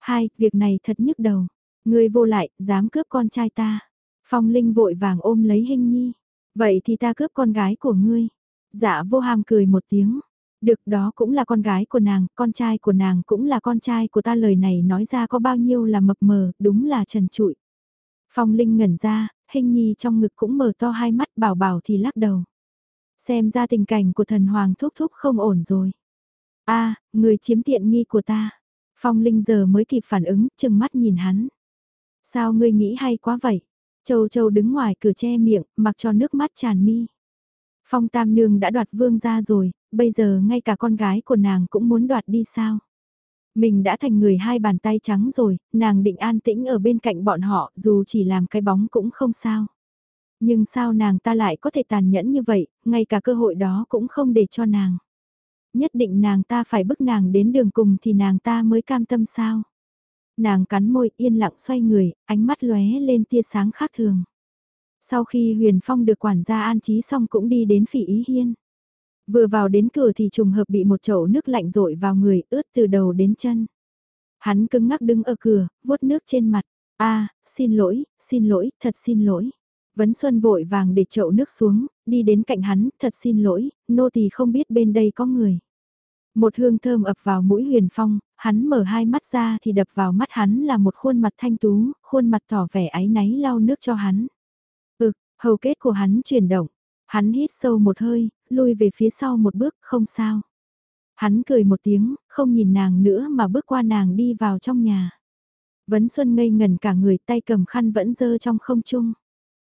Hai, việc này thật nhức đầu. Ngươi vô lại, dám cướp con trai ta. Phong Linh vội vàng ôm lấy hình nhi. Vậy thì ta cướp con gái của ngươi. Dạ vô hàm cười một tiếng. Được đó cũng là con gái của nàng, con trai của nàng cũng là con trai của ta lời này nói ra có bao nhiêu là mập mờ, đúng là trần trụi. Phong Linh ngẩn ra, hình nhi trong ngực cũng mở to hai mắt bảo bảo thì lắc đầu. Xem ra tình cảnh của thần hoàng thúc thúc không ổn rồi. a người chiếm tiện nghi của ta. Phong Linh giờ mới kịp phản ứng, chừng mắt nhìn hắn. Sao ngươi nghĩ hay quá vậy? Châu Châu đứng ngoài cửa che miệng, mặc cho nước mắt tràn mi. Phong Tam Nương đã đoạt vương ra rồi, bây giờ ngay cả con gái của nàng cũng muốn đoạt đi sao? Mình đã thành người hai bàn tay trắng rồi, nàng định an tĩnh ở bên cạnh bọn họ dù chỉ làm cái bóng cũng không sao. Nhưng sao nàng ta lại có thể tàn nhẫn như vậy, ngay cả cơ hội đó cũng không để cho nàng. Nhất định nàng ta phải bức nàng đến đường cùng thì nàng ta mới cam tâm sao. Nàng cắn môi yên lặng xoay người, ánh mắt lóe lên tia sáng khác thường. Sau khi Huyền Phong được quản gia an trí xong cũng đi đến phỉ ý hiên. Vừa vào đến cửa thì trùng hợp bị một chậu nước lạnh rội vào người ướt từ đầu đến chân. Hắn cứng ngắc đứng ở cửa, vuốt nước trên mặt. a xin lỗi, xin lỗi, thật xin lỗi. Vấn Xuân vội vàng để chậu nước xuống, đi đến cạnh hắn, thật xin lỗi, nô tỳ không biết bên đây có người. Một hương thơm ập vào mũi huyền phong, hắn mở hai mắt ra thì đập vào mắt hắn là một khuôn mặt thanh tú, khuôn mặt tỏ vẻ áy náy lau nước cho hắn. Ừ, hầu kết của hắn chuyển động, hắn hít sâu một hơi, lui về phía sau một bước, không sao. Hắn cười một tiếng, không nhìn nàng nữa mà bước qua nàng đi vào trong nhà. Vấn Xuân ngây ngần cả người tay cầm khăn vẫn dơ trong không trung.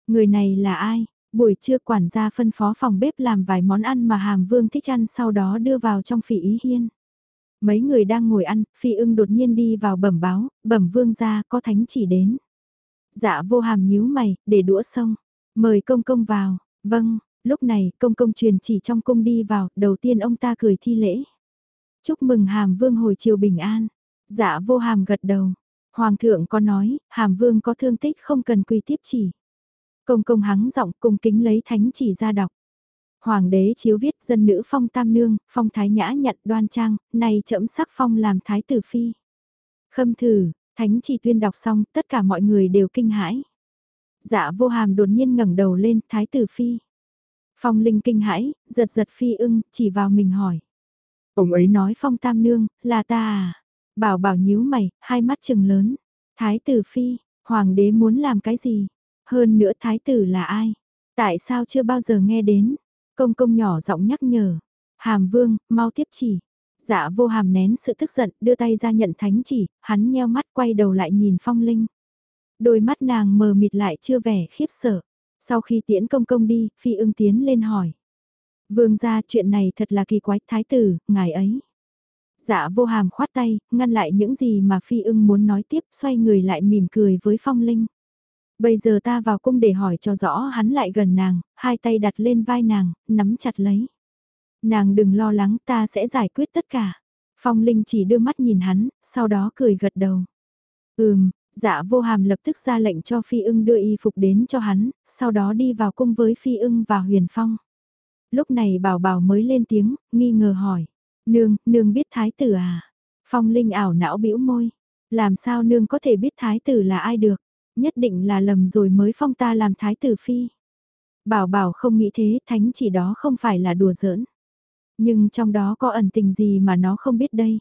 Người này là ai? Buổi trưa quản gia phân phó phòng bếp làm vài món ăn mà Hàm Vương thích ăn sau đó đưa vào trong phỉ ý hiên. Mấy người đang ngồi ăn, phi ưng đột nhiên đi vào bẩm báo, bẩm vương ra có thánh chỉ đến. Dạ vô hàm nhíu mày, để đũa xong Mời công công vào, vâng, lúc này công công truyền chỉ trong cung đi vào, đầu tiên ông ta cười thi lễ. Chúc mừng hàm vương hồi chiều bình an. Dạ vô hàm gật đầu. Hoàng thượng có nói, hàm vương có thương tích không cần quy tiếp chỉ. Công công hắng giọng cung kính lấy thánh chỉ ra đọc. Hoàng đế chiếu viết dân nữ phong tam nương, phong thái nhã nhận đoan trang, này trẫm sắc phong làm thái tử phi. Khâm thử, thánh chỉ tuyên đọc xong, tất cả mọi người đều kinh hãi. Dạ vô hàm đột nhiên ngẩng đầu lên, thái tử phi. Phong linh kinh hãi, giật giật phi ưng, chỉ vào mình hỏi. Ông ấy nói phong tam nương, là ta à? Bảo bảo nhíu mày, hai mắt trừng lớn. Thái tử phi, hoàng đế muốn làm cái gì? Hơn nữa thái tử là ai? Tại sao chưa bao giờ nghe đến? Công công nhỏ giọng nhắc nhở. Hàm vương, mau tiếp chỉ. Dạ vô hàm nén sự tức giận, đưa tay ra nhận thánh chỉ, hắn nheo mắt quay đầu lại nhìn phong linh. Đôi mắt nàng mờ mịt lại chưa vẻ khiếp sợ. Sau khi tiễn công công đi, phi ưng tiến lên hỏi. Vương ra chuyện này thật là kỳ quái, thái tử, ngài ấy. Dạ vô hàm khoát tay, ngăn lại những gì mà phi ưng muốn nói tiếp, xoay người lại mỉm cười với phong linh. Bây giờ ta vào cung để hỏi cho rõ hắn lại gần nàng, hai tay đặt lên vai nàng, nắm chặt lấy. Nàng đừng lo lắng ta sẽ giải quyết tất cả. Phong Linh chỉ đưa mắt nhìn hắn, sau đó cười gật đầu. Ừm, dạ vô hàm lập tức ra lệnh cho Phi ưng đưa y phục đến cho hắn, sau đó đi vào cung với Phi ưng và Huyền Phong. Lúc này bảo bảo mới lên tiếng, nghi ngờ hỏi. Nương, nương biết thái tử à? Phong Linh ảo não bĩu môi. Làm sao nương có thể biết thái tử là ai được? Nhất định là lầm rồi mới phong ta làm thái tử phi. Bảo bảo không nghĩ thế, thánh chỉ đó không phải là đùa giỡn. Nhưng trong đó có ẩn tình gì mà nó không biết đây.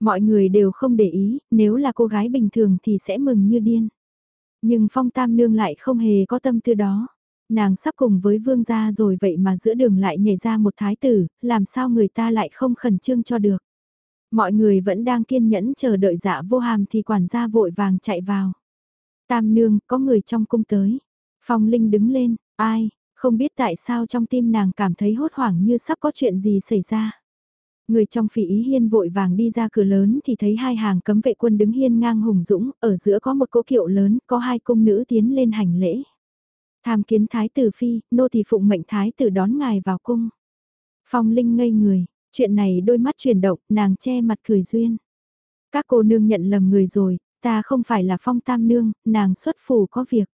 Mọi người đều không để ý, nếu là cô gái bình thường thì sẽ mừng như điên. Nhưng phong tam nương lại không hề có tâm tư đó. Nàng sắp cùng với vương gia rồi vậy mà giữa đường lại nhảy ra một thái tử, làm sao người ta lại không khẩn trương cho được. Mọi người vẫn đang kiên nhẫn chờ đợi dạ vô hàm thì quản gia vội vàng chạy vào. Tam nương, có người trong cung tới. Phong Linh đứng lên, ai, không biết tại sao trong tim nàng cảm thấy hốt hoảng như sắp có chuyện gì xảy ra. Người trong phỉ ý hiên vội vàng đi ra cửa lớn thì thấy hai hàng cấm vệ quân đứng hiên ngang hùng dũng, ở giữa có một cỗ kiệu lớn, có hai cung nữ tiến lên hành lễ. Tham kiến thái tử phi, nô thì phụng mệnh thái tử đón ngài vào cung. Phong Linh ngây người, chuyện này đôi mắt chuyển động, nàng che mặt cười duyên. Các cô nương nhận lầm người rồi, ta không phải là phong tam nương, nàng xuất phủ có việc.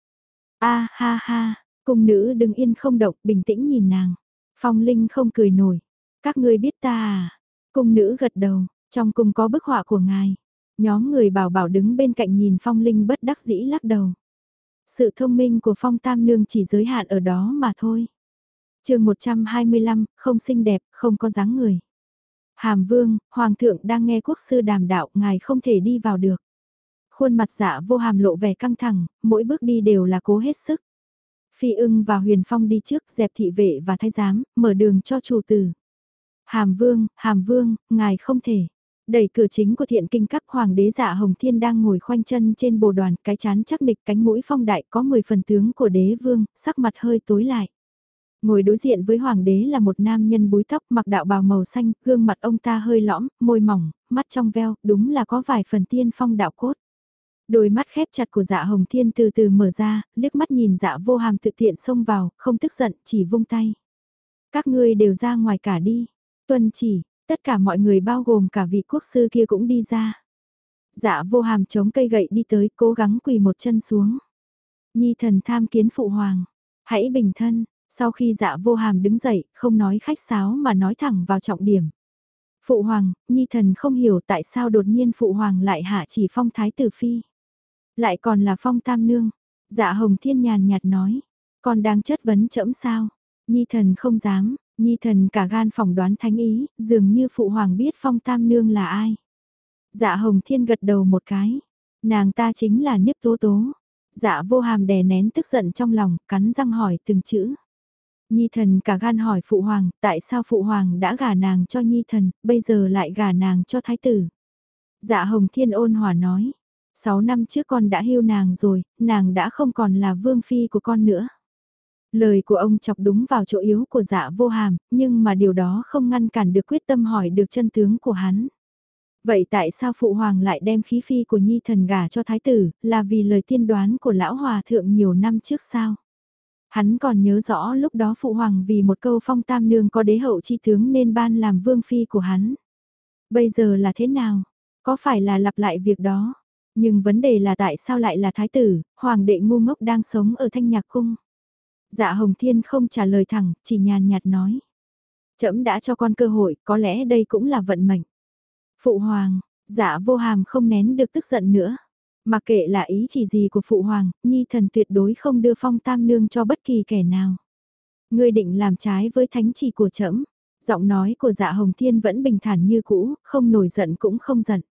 a ha ha, cung nữ đứng yên không động, bình tĩnh nhìn nàng. Phong Linh không cười nổi. Các ngươi biết ta à? Cung nữ gật đầu, trong cung có bức họa của ngài. Nhóm người bảo bảo đứng bên cạnh nhìn Phong Linh bất đắc dĩ lắc đầu. Sự thông minh của Phong Tam Nương chỉ giới hạn ở đó mà thôi. chương 125, không xinh đẹp, không có dáng người. Hàm Vương, Hoàng thượng đang nghe quốc sư đàm đạo, ngài không thể đi vào được. Khuôn mặt dạ vô hàm lộ vẻ căng thẳng, mỗi bước đi đều là cố hết sức. Phi ưng và Huyền Phong đi trước dẹp thị vệ và thái giám, mở đường cho chủ tử. Hàm Vương, Hàm Vương, ngài không thể. Đẩy cửa chính của thiện kinh các hoàng đế dạ Hồng Thiên đang ngồi khoanh chân trên bồ đoàn, cái chán chắc nịch cánh mũi phong đại có 10 phần tướng của đế vương, sắc mặt hơi tối lại. Ngồi đối diện với hoàng đế là một nam nhân búi tóc mặc đạo bào màu xanh, gương mặt ông ta hơi lõm, môi mỏng, mắt trong veo, đúng là có vài phần tiên phong đạo cốt. Đôi mắt khép chặt của dạ hồng thiên từ từ mở ra, liếc mắt nhìn dạ vô hàm thực tiện xông vào, không tức giận, chỉ vung tay. Các ngươi đều ra ngoài cả đi. Tuân chỉ, tất cả mọi người bao gồm cả vị quốc sư kia cũng đi ra. Dạ vô hàm chống cây gậy đi tới, cố gắng quỳ một chân xuống. Nhi thần tham kiến phụ hoàng. Hãy bình thân, sau khi dạ vô hàm đứng dậy, không nói khách sáo mà nói thẳng vào trọng điểm. Phụ hoàng, Nhi thần không hiểu tại sao đột nhiên phụ hoàng lại hạ chỉ phong thái tử phi. Lại còn là phong tam nương. Dạ hồng thiên nhàn nhạt nói. Còn đang chất vấn chẫm sao. Nhi thần không dám, Nhi thần cả gan phỏng đoán thánh ý, dường như phụ hoàng biết phong tam nương là ai. Dạ hồng thiên gật đầu một cái. Nàng ta chính là nếp tố tố. Dạ vô hàm đè nén tức giận trong lòng, cắn răng hỏi từng chữ. Nhi thần cả gan hỏi phụ hoàng, tại sao phụ hoàng đã gả nàng cho nhi thần, bây giờ lại gả nàng cho thái tử. Dạ hồng thiên ôn hòa nói, sáu năm trước con đã hưu nàng rồi, nàng đã không còn là vương phi của con nữa. Lời của ông chọc đúng vào chỗ yếu của dạ vô hàm, nhưng mà điều đó không ngăn cản được quyết tâm hỏi được chân tướng của hắn. Vậy tại sao Phụ Hoàng lại đem khí phi của Nhi thần gả cho Thái tử, là vì lời tiên đoán của Lão Hòa Thượng nhiều năm trước sao? Hắn còn nhớ rõ lúc đó Phụ Hoàng vì một câu phong tam nương có đế hậu chi tướng nên ban làm vương phi của hắn. Bây giờ là thế nào? Có phải là lặp lại việc đó? Nhưng vấn đề là tại sao lại là thái tử, hoàng đệ ngu ngốc đang sống ở thanh nhạc cung. Dạ Hồng Thiên không trả lời thẳng, chỉ nhàn nhạt nói. Trẫm đã cho con cơ hội, có lẽ đây cũng là vận mệnh. Phụ hoàng, dạ vô hàm không nén được tức giận nữa. Mà kệ là ý chỉ gì của phụ hoàng, nhi thần tuyệt đối không đưa phong tam nương cho bất kỳ kẻ nào. Ngươi định làm trái với thánh chỉ của trẫm. Giọng nói của dạ hồng thiên vẫn bình thản như cũ, không nổi giận cũng không giận.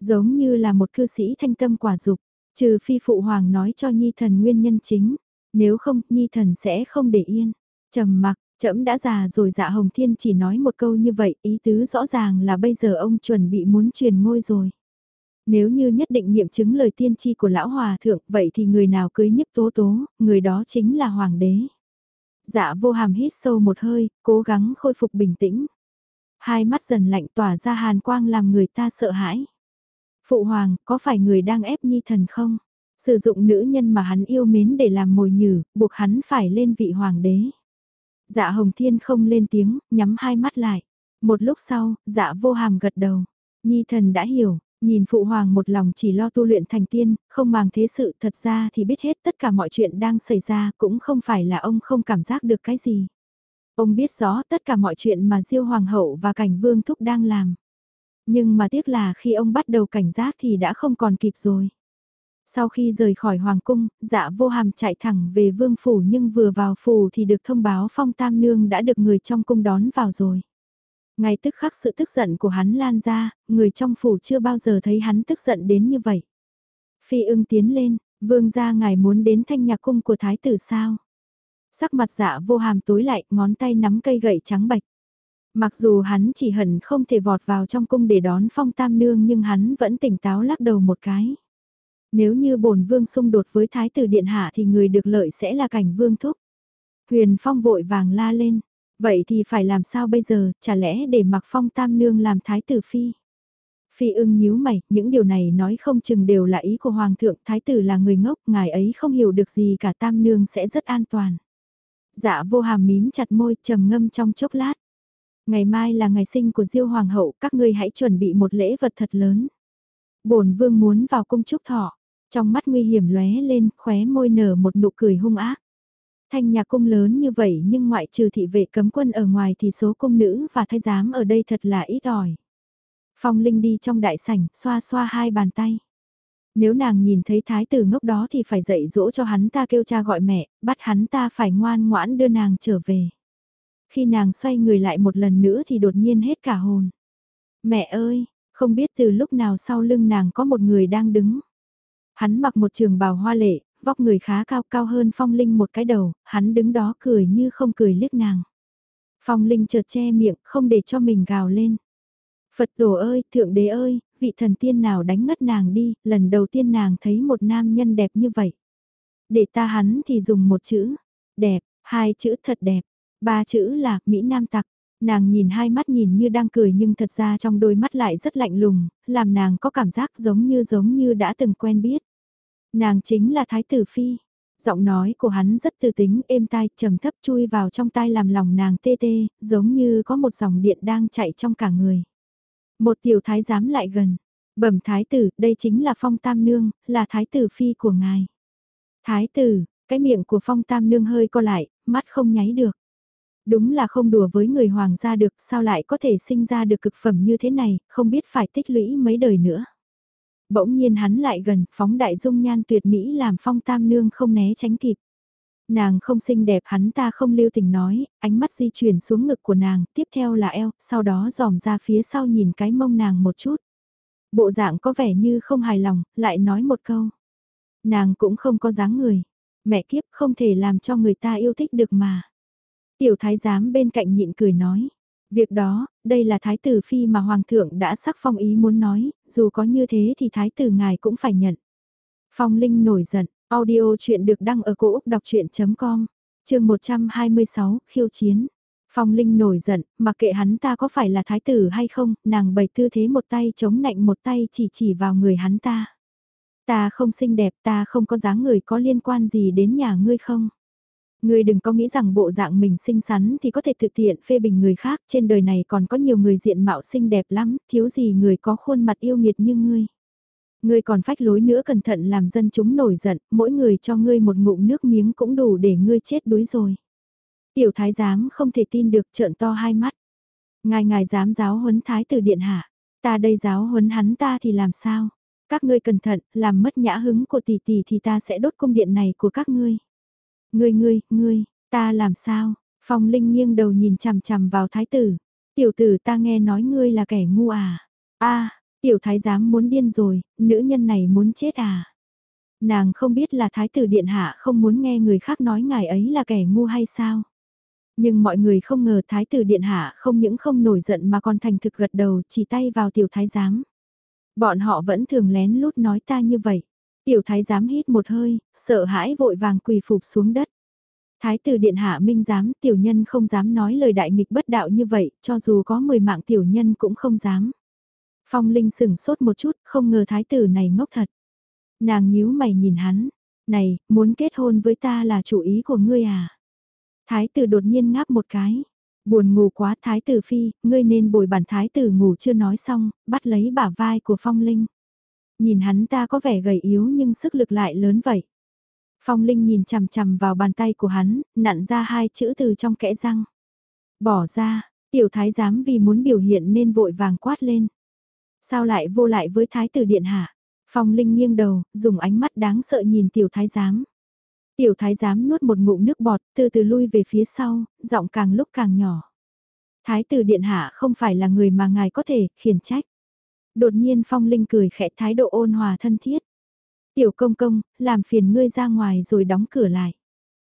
Giống như là một cư sĩ thanh tâm quả dục, trừ phi phụ hoàng nói cho nhi thần nguyên nhân chính. Nếu không, Nhi thần sẽ không để yên. trầm mặc, trẫm đã già rồi dạ Hồng Thiên chỉ nói một câu như vậy, ý tứ rõ ràng là bây giờ ông chuẩn bị muốn truyền ngôi rồi. Nếu như nhất định nghiệm chứng lời tiên tri của lão hòa thượng, vậy thì người nào cưới nhấp tố tố, người đó chính là hoàng đế. Dạ vô hàm hít sâu một hơi, cố gắng khôi phục bình tĩnh. Hai mắt dần lạnh tỏa ra hàn quang làm người ta sợ hãi. Phụ hoàng, có phải người đang ép nhi thần không? Sử dụng nữ nhân mà hắn yêu mến để làm mồi nhử, buộc hắn phải lên vị hoàng đế. Dạ Hồng Thiên không lên tiếng, nhắm hai mắt lại. Một lúc sau, dạ vô hàm gật đầu. Nhi thần đã hiểu, nhìn phụ hoàng một lòng chỉ lo tu luyện thành tiên, không màng thế sự thật ra thì biết hết tất cả mọi chuyện đang xảy ra cũng không phải là ông không cảm giác được cái gì. Ông biết rõ tất cả mọi chuyện mà Diêu Hoàng hậu và Cảnh Vương Thúc đang làm. Nhưng mà tiếc là khi ông bắt đầu cảnh giác thì đã không còn kịp rồi. Sau khi rời khỏi Hoàng cung, dạ vô hàm chạy thẳng về Vương Phủ nhưng vừa vào Phủ thì được thông báo Phong Tam Nương đã được người trong cung đón vào rồi. Ngay tức khắc sự tức giận của hắn lan ra, người trong Phủ chưa bao giờ thấy hắn tức giận đến như vậy. Phi ưng tiến lên, vương gia ngài muốn đến thanh nhạc cung của thái tử sao? Sắc mặt dạ vô hàm tối lại, ngón tay nắm cây gậy trắng bạch. Mặc dù hắn chỉ hận không thể vọt vào trong cung để đón phong tam nương nhưng hắn vẫn tỉnh táo lắc đầu một cái. Nếu như bổn vương xung đột với thái tử điện hạ thì người được lợi sẽ là cảnh vương thúc. Huyền phong vội vàng la lên. Vậy thì phải làm sao bây giờ, chả lẽ để mặc phong tam nương làm thái tử phi? Phi ưng nhíu mày, những điều này nói không chừng đều là ý của hoàng thượng, thái tử là người ngốc, ngài ấy không hiểu được gì cả tam nương sẽ rất an toàn. Dạ vô hàm mím chặt môi, trầm ngâm trong chốc lát. Ngày mai là ngày sinh của Diêu Hoàng hậu, các ngươi hãy chuẩn bị một lễ vật thật lớn. Bổn vương muốn vào cung chúc thọ, trong mắt nguy hiểm lóe lên, khóe môi nở một nụ cười hung ác. Thanh nhà cung lớn như vậy nhưng ngoại trừ thị vệ cấm quân ở ngoài thì số cung nữ và thái giám ở đây thật là ít ỏi. Phong Linh đi trong đại sảnh, xoa xoa hai bàn tay. Nếu nàng nhìn thấy thái tử ngốc đó thì phải dạy dỗ cho hắn ta kêu cha gọi mẹ, bắt hắn ta phải ngoan ngoãn đưa nàng trở về. Khi nàng xoay người lại một lần nữa thì đột nhiên hết cả hồn. Mẹ ơi, không biết từ lúc nào sau lưng nàng có một người đang đứng. Hắn mặc một trường bào hoa lệ, vóc người khá cao cao hơn Phong Linh một cái đầu, hắn đứng đó cười như không cười liếc nàng. Phong Linh chợt che miệng, không để cho mình gào lên. Phật tổ ơi, Thượng Đế ơi, vị thần tiên nào đánh ngất nàng đi, lần đầu tiên nàng thấy một nam nhân đẹp như vậy. Để ta hắn thì dùng một chữ, đẹp, hai chữ thật đẹp, ba chữ là Mỹ Nam tặc. Nàng nhìn hai mắt nhìn như đang cười nhưng thật ra trong đôi mắt lại rất lạnh lùng, làm nàng có cảm giác giống như giống như đã từng quen biết. Nàng chính là Thái tử Phi. Giọng nói của hắn rất tư tính, êm tai, trầm thấp chui vào trong tai làm lòng nàng tê tê, giống như có một dòng điện đang chạy trong cả người. Một tiểu thái giám lại gần. Bẩm thái tử, đây chính là phong tam nương, là thái tử phi của ngài. Thái tử, cái miệng của phong tam nương hơi co lại, mắt không nháy được. Đúng là không đùa với người hoàng gia được, sao lại có thể sinh ra được cực phẩm như thế này, không biết phải tích lũy mấy đời nữa. Bỗng nhiên hắn lại gần, phóng đại dung nhan tuyệt mỹ làm phong tam nương không né tránh kịp. Nàng không xinh đẹp hắn ta không lưu tình nói, ánh mắt di chuyển xuống ngực của nàng, tiếp theo là eo, sau đó dòm ra phía sau nhìn cái mông nàng một chút. Bộ dạng có vẻ như không hài lòng, lại nói một câu. Nàng cũng không có dáng người, mẹ kiếp không thể làm cho người ta yêu thích được mà. Tiểu thái giám bên cạnh nhịn cười nói. Việc đó, đây là thái tử phi mà hoàng thượng đã sắc phong ý muốn nói, dù có như thế thì thái tử ngài cũng phải nhận. Phong Linh nổi giận, Audio chuyện được đăng ở cổ Úc đọc chuyện.com, trường 126, khiêu chiến. Phong Linh nổi giận, mặc kệ hắn ta có phải là thái tử hay không, nàng bày tư thế một tay chống nạnh một tay chỉ chỉ vào người hắn ta. Ta không xinh đẹp, ta không có dáng người có liên quan gì đến nhà ngươi không? Ngươi đừng có nghĩ rằng bộ dạng mình xinh xắn thì có thể thực tiện phê bình người khác, trên đời này còn có nhiều người diện mạo xinh đẹp lắm, thiếu gì người có khuôn mặt yêu nghiệt như ngươi. Ngươi còn phách lối nữa cẩn thận làm dân chúng nổi giận, mỗi người cho ngươi một ngụm nước miếng cũng đủ để ngươi chết đuối rồi. Tiểu thái giám không thể tin được trợn to hai mắt. Ngài ngài dám giáo huấn thái tử điện hạ, ta đây giáo huấn hắn ta thì làm sao? Các ngươi cẩn thận, làm mất nhã hứng của tỷ tỷ thì ta sẽ đốt cung điện này của các ngươi. Ngươi ngươi, ngươi, ta làm sao? Phong Linh nghiêng đầu nhìn chằm chằm vào thái tử. Tiểu tử ta nghe nói ngươi là kẻ ngu à? a Tiểu thái giám muốn điên rồi, nữ nhân này muốn chết à? Nàng không biết là thái tử điện hạ không muốn nghe người khác nói ngài ấy là kẻ ngu hay sao? Nhưng mọi người không ngờ thái tử điện hạ không những không nổi giận mà còn thành thực gật đầu chỉ tay vào tiểu thái giám. Bọn họ vẫn thường lén lút nói ta như vậy. Tiểu thái giám hít một hơi, sợ hãi vội vàng quỳ phục xuống đất. Thái tử điện hạ minh giám tiểu nhân không dám nói lời đại nghịch bất đạo như vậy, cho dù có 10 mạng tiểu nhân cũng không dám. Phong Linh sửng sốt một chút, không ngờ thái tử này ngốc thật. Nàng nhíu mày nhìn hắn, này, muốn kết hôn với ta là chủ ý của ngươi à? Thái tử đột nhiên ngáp một cái, Buồn ngủ quá thái tử phi, ngươi nên bồi bản thái tử ngủ chưa nói xong, bắt lấy bả vai của phong linh. Nhìn hắn ta có vẻ gầy yếu nhưng sức lực lại lớn vậy. Phong linh nhìn chằm chằm vào bàn tay của hắn, nặn ra hai chữ từ trong kẽ răng. Bỏ ra, tiểu thái giám vì muốn biểu hiện nên vội vàng quát lên. Sao lại vô lại với thái tử điện hạ? Phong linh nghiêng đầu, dùng ánh mắt đáng sợ nhìn tiểu thái giám. Tiểu thái giám nuốt một ngụm nước bọt, từ từ lui về phía sau, giọng càng lúc càng nhỏ. Thái tử điện hạ không phải là người mà ngài có thể khiển trách. Đột nhiên phong linh cười khẽ thái độ ôn hòa thân thiết. Tiểu công công, làm phiền ngươi ra ngoài rồi đóng cửa lại.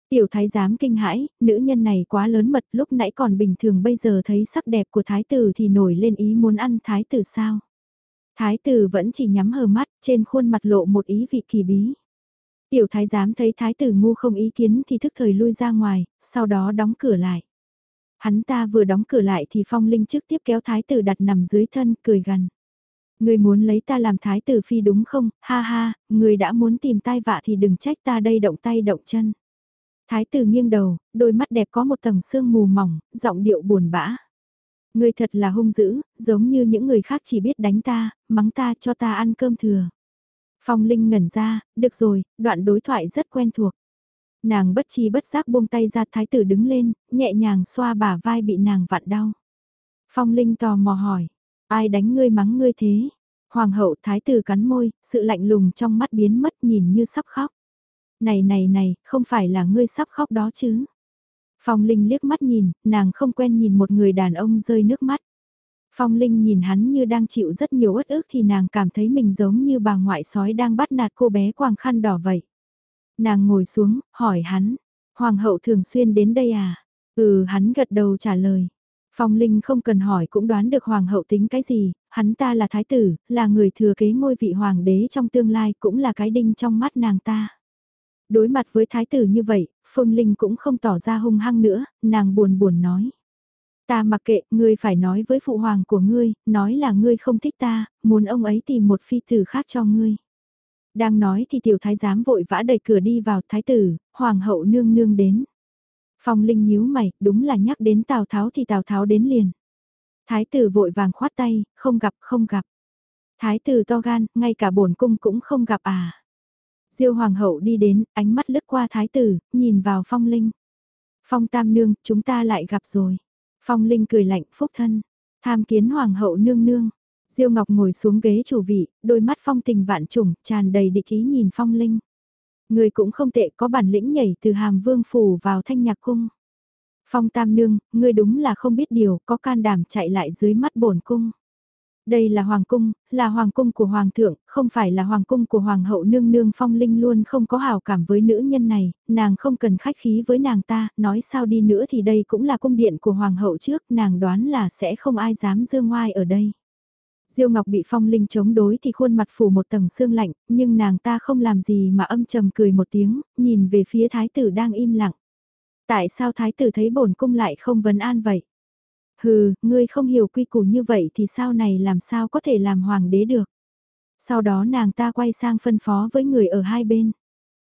Tiểu thái giám kinh hãi, nữ nhân này quá lớn mật lúc nãy còn bình thường bây giờ thấy sắc đẹp của thái tử thì nổi lên ý muốn ăn thái tử sao. Thái tử vẫn chỉ nhắm hờ mắt, trên khuôn mặt lộ một ý vị kỳ bí. Tiểu thái giám thấy thái tử ngu không ý kiến thì thức thời lui ra ngoài, sau đó đóng cửa lại. Hắn ta vừa đóng cửa lại thì phong linh trước tiếp kéo thái tử đặt nằm dưới thân, cười gần. Người muốn lấy ta làm thái tử phi đúng không, ha ha, người đã muốn tìm tai vạ thì đừng trách ta đây động tay động chân. Thái tử nghiêng đầu, đôi mắt đẹp có một tầng sương mù mỏng, giọng điệu buồn bã. Người thật là hung dữ, giống như những người khác chỉ biết đánh ta, mắng ta cho ta ăn cơm thừa. Phong Linh ngẩn ra, được rồi, đoạn đối thoại rất quen thuộc. Nàng bất chi bất giác buông tay ra thái tử đứng lên, nhẹ nhàng xoa bả vai bị nàng vặn đau. Phong Linh tò mò hỏi, ai đánh ngươi mắng ngươi thế? Hoàng hậu thái tử cắn môi, sự lạnh lùng trong mắt biến mất nhìn như sắp khóc. Này này này, không phải là ngươi sắp khóc đó chứ? Phong Linh liếc mắt nhìn, nàng không quen nhìn một người đàn ông rơi nước mắt. Phong Linh nhìn hắn như đang chịu rất nhiều uất ức thì nàng cảm thấy mình giống như bà ngoại sói đang bắt nạt cô bé quàng khăn đỏ vậy. Nàng ngồi xuống, hỏi hắn, Hoàng hậu thường xuyên đến đây à? Ừ, hắn gật đầu trả lời. Phong Linh không cần hỏi cũng đoán được Hoàng hậu tính cái gì, hắn ta là thái tử, là người thừa kế ngôi vị Hoàng đế trong tương lai cũng là cái đinh trong mắt nàng ta. Đối mặt với thái tử như vậy, Phong Linh cũng không tỏ ra hung hăng nữa, nàng buồn buồn nói. Ta mặc kệ, ngươi phải nói với phụ hoàng của ngươi, nói là ngươi không thích ta, muốn ông ấy tìm một phi tử khác cho ngươi. Đang nói thì tiểu thái giám vội vã đẩy cửa đi vào thái tử, hoàng hậu nương nương đến. Phong Linh nhíu mày, đúng là nhắc đến Tào Tháo thì Tào Tháo đến liền. Thái tử vội vàng khoát tay, không gặp không gặp. Thái tử to gan, ngay cả bổn cung cũng không gặp à. Diêu hoàng hậu đi đến, ánh mắt lướt qua thái tử, nhìn vào Phong Linh. Phong Tam Nương, chúng ta lại gặp rồi. Phong Linh cười lạnh phúc thân, tham kiến hoàng hậu nương nương. Diêu Ngọc ngồi xuống ghế chủ vị, đôi mắt phong tình vạn trùng, tràn đầy địch ý nhìn Phong Linh. Người cũng không tệ có bản lĩnh nhảy từ hàm vương phủ vào thanh nhạc cung. Phong Tam Nương, ngươi đúng là không biết điều, có can đảm chạy lại dưới mắt bổn cung. Đây là hoàng cung, là hoàng cung của hoàng thượng, không phải là hoàng cung của hoàng hậu nương nương phong linh luôn không có hào cảm với nữ nhân này, nàng không cần khách khí với nàng ta, nói sao đi nữa thì đây cũng là cung điện của hoàng hậu trước, nàng đoán là sẽ không ai dám dương ngoai ở đây. Diêu Ngọc bị phong linh chống đối thì khuôn mặt phủ một tầng sương lạnh, nhưng nàng ta không làm gì mà âm trầm cười một tiếng, nhìn về phía thái tử đang im lặng. Tại sao thái tử thấy bổn cung lại không vấn an vậy? Hừ, ngươi không hiểu quy củ như vậy thì sau này làm sao có thể làm hoàng đế được. Sau đó nàng ta quay sang phân phó với người ở hai bên.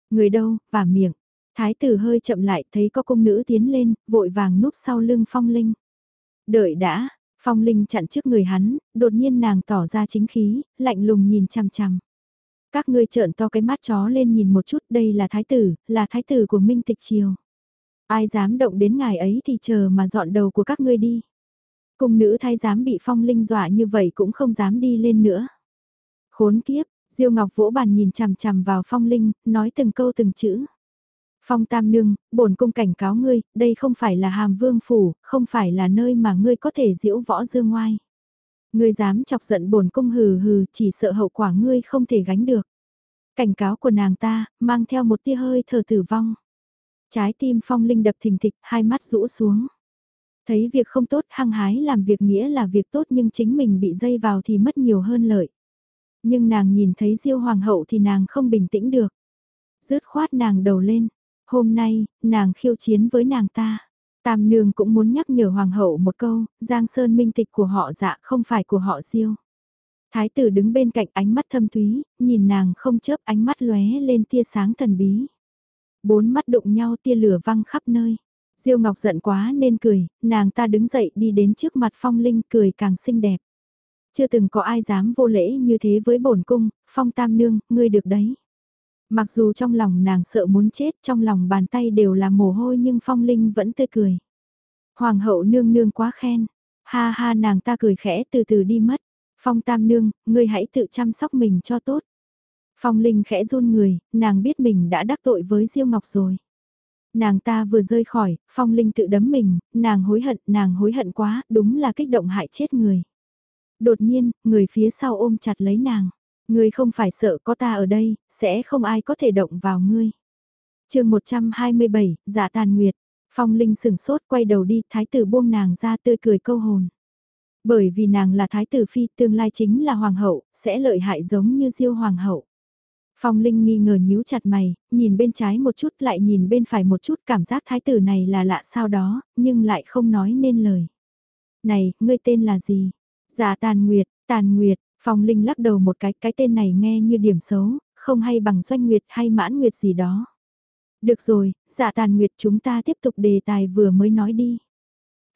Người đâu, và miệng. Thái tử hơi chậm lại thấy có cung nữ tiến lên, vội vàng núp sau lưng phong linh. Đợi đã, phong linh chặn trước người hắn, đột nhiên nàng tỏ ra chính khí, lạnh lùng nhìn chằm chằm. Các ngươi trợn to cái mắt chó lên nhìn một chút, đây là thái tử, là thái tử của Minh Tịch Triều. Ai dám động đến ngài ấy thì chờ mà dọn đầu của các ngươi đi. Cung nữ thái giám bị phong linh dọa như vậy cũng không dám đi lên nữa. Khốn kiếp, Diêu Ngọc vỗ bàn nhìn chằm chằm vào phong linh, nói từng câu từng chữ. Phong Tam Nương, bổn cung cảnh cáo ngươi, đây không phải là hàm vương phủ, không phải là nơi mà ngươi có thể diễu võ dương ngoai. Ngươi dám chọc giận bổn cung hừ hừ, chỉ sợ hậu quả ngươi không thể gánh được. Cảnh cáo của nàng ta, mang theo một tia hơi thở tử vong. Trái tim phong linh đập thình thịch, hai mắt rũ xuống. Thấy việc không tốt hăng hái làm việc nghĩa là việc tốt nhưng chính mình bị dây vào thì mất nhiều hơn lợi. Nhưng nàng nhìn thấy diêu hoàng hậu thì nàng không bình tĩnh được. Dứt khoát nàng đầu lên. Hôm nay, nàng khiêu chiến với nàng ta. Tam nương cũng muốn nhắc nhở hoàng hậu một câu, Giang Sơn minh tịch của họ dạ không phải của họ diêu. Thái tử đứng bên cạnh ánh mắt thâm thúy, nhìn nàng không chớp ánh mắt lóe lên tia sáng thần bí. Bốn mắt đụng nhau tia lửa văng khắp nơi. Diêu Ngọc giận quá nên cười, nàng ta đứng dậy đi đến trước mặt Phong Linh cười càng xinh đẹp. Chưa từng có ai dám vô lễ như thế với bổn cung, Phong Tam Nương, ngươi được đấy. Mặc dù trong lòng nàng sợ muốn chết, trong lòng bàn tay đều là mồ hôi nhưng Phong Linh vẫn tươi cười. Hoàng hậu nương nương quá khen, ha ha nàng ta cười khẽ từ từ đi mất. Phong Tam Nương, ngươi hãy tự chăm sóc mình cho tốt. Phong Linh khẽ run người, nàng biết mình đã đắc tội với Diêu Ngọc rồi. Nàng ta vừa rơi khỏi, Phong Linh tự đấm mình, nàng hối hận, nàng hối hận quá, đúng là kích động hại chết người. Đột nhiên, người phía sau ôm chặt lấy nàng. Ngươi không phải sợ có ta ở đây, sẽ không ai có thể động vào ngươi. chương 127, giả dạ tàn nguyệt. Phong Linh sừng sốt quay đầu đi, thái tử buông nàng ra tươi cười câu hồn. Bởi vì nàng là thái tử phi, tương lai chính là hoàng hậu, sẽ lợi hại giống như diêu hoàng hậu. Phong Linh nghi ngờ nhíu chặt mày, nhìn bên trái một chút lại nhìn bên phải một chút cảm giác thái tử này là lạ sao đó, nhưng lại không nói nên lời. Này, ngươi tên là gì? Giả tàn nguyệt, tàn nguyệt, Phong Linh lắc đầu một cái, cái tên này nghe như điểm xấu, không hay bằng doanh nguyệt hay mãn nguyệt gì đó. Được rồi, giả tàn nguyệt chúng ta tiếp tục đề tài vừa mới nói đi.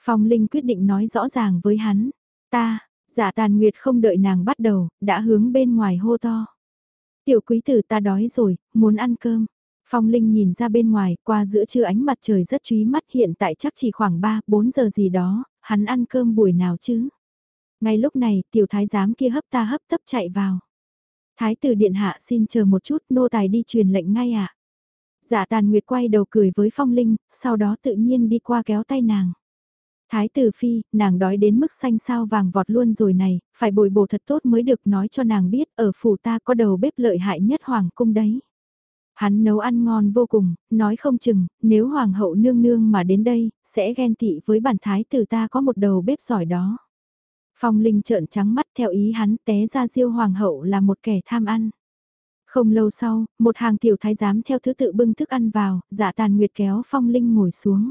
Phong Linh quyết định nói rõ ràng với hắn. Ta, giả tàn nguyệt không đợi nàng bắt đầu, đã hướng bên ngoài hô to. Tiểu quý tử ta đói rồi, muốn ăn cơm. Phong Linh nhìn ra bên ngoài, qua giữa trưa ánh mặt trời rất trúy mắt hiện tại chắc chỉ khoảng 3-4 giờ gì đó, hắn ăn cơm buổi nào chứ? Ngay lúc này, tiểu thái giám kia hấp ta hấp tấp chạy vào. Thái tử điện hạ xin chờ một chút, nô tài đi truyền lệnh ngay ạ. À? Dạ tàn nguyệt quay đầu cười với phong linh, sau đó tự nhiên đi qua kéo tay nàng. Thái tử phi, nàng đói đến mức xanh sao vàng vọt luôn rồi này, phải bồi bổ thật tốt mới được nói cho nàng biết ở phủ ta có đầu bếp lợi hại nhất hoàng cung đấy. Hắn nấu ăn ngon vô cùng, nói không chừng, nếu hoàng hậu nương nương mà đến đây, sẽ ghen tị với bản thái tử ta có một đầu bếp giỏi đó. Phong Linh trợn trắng mắt theo ý hắn té ra diêu hoàng hậu là một kẻ tham ăn. Không lâu sau, một hàng tiểu thái giám theo thứ tự bưng thức ăn vào, dạ tàn nguyệt kéo Phong Linh ngồi xuống.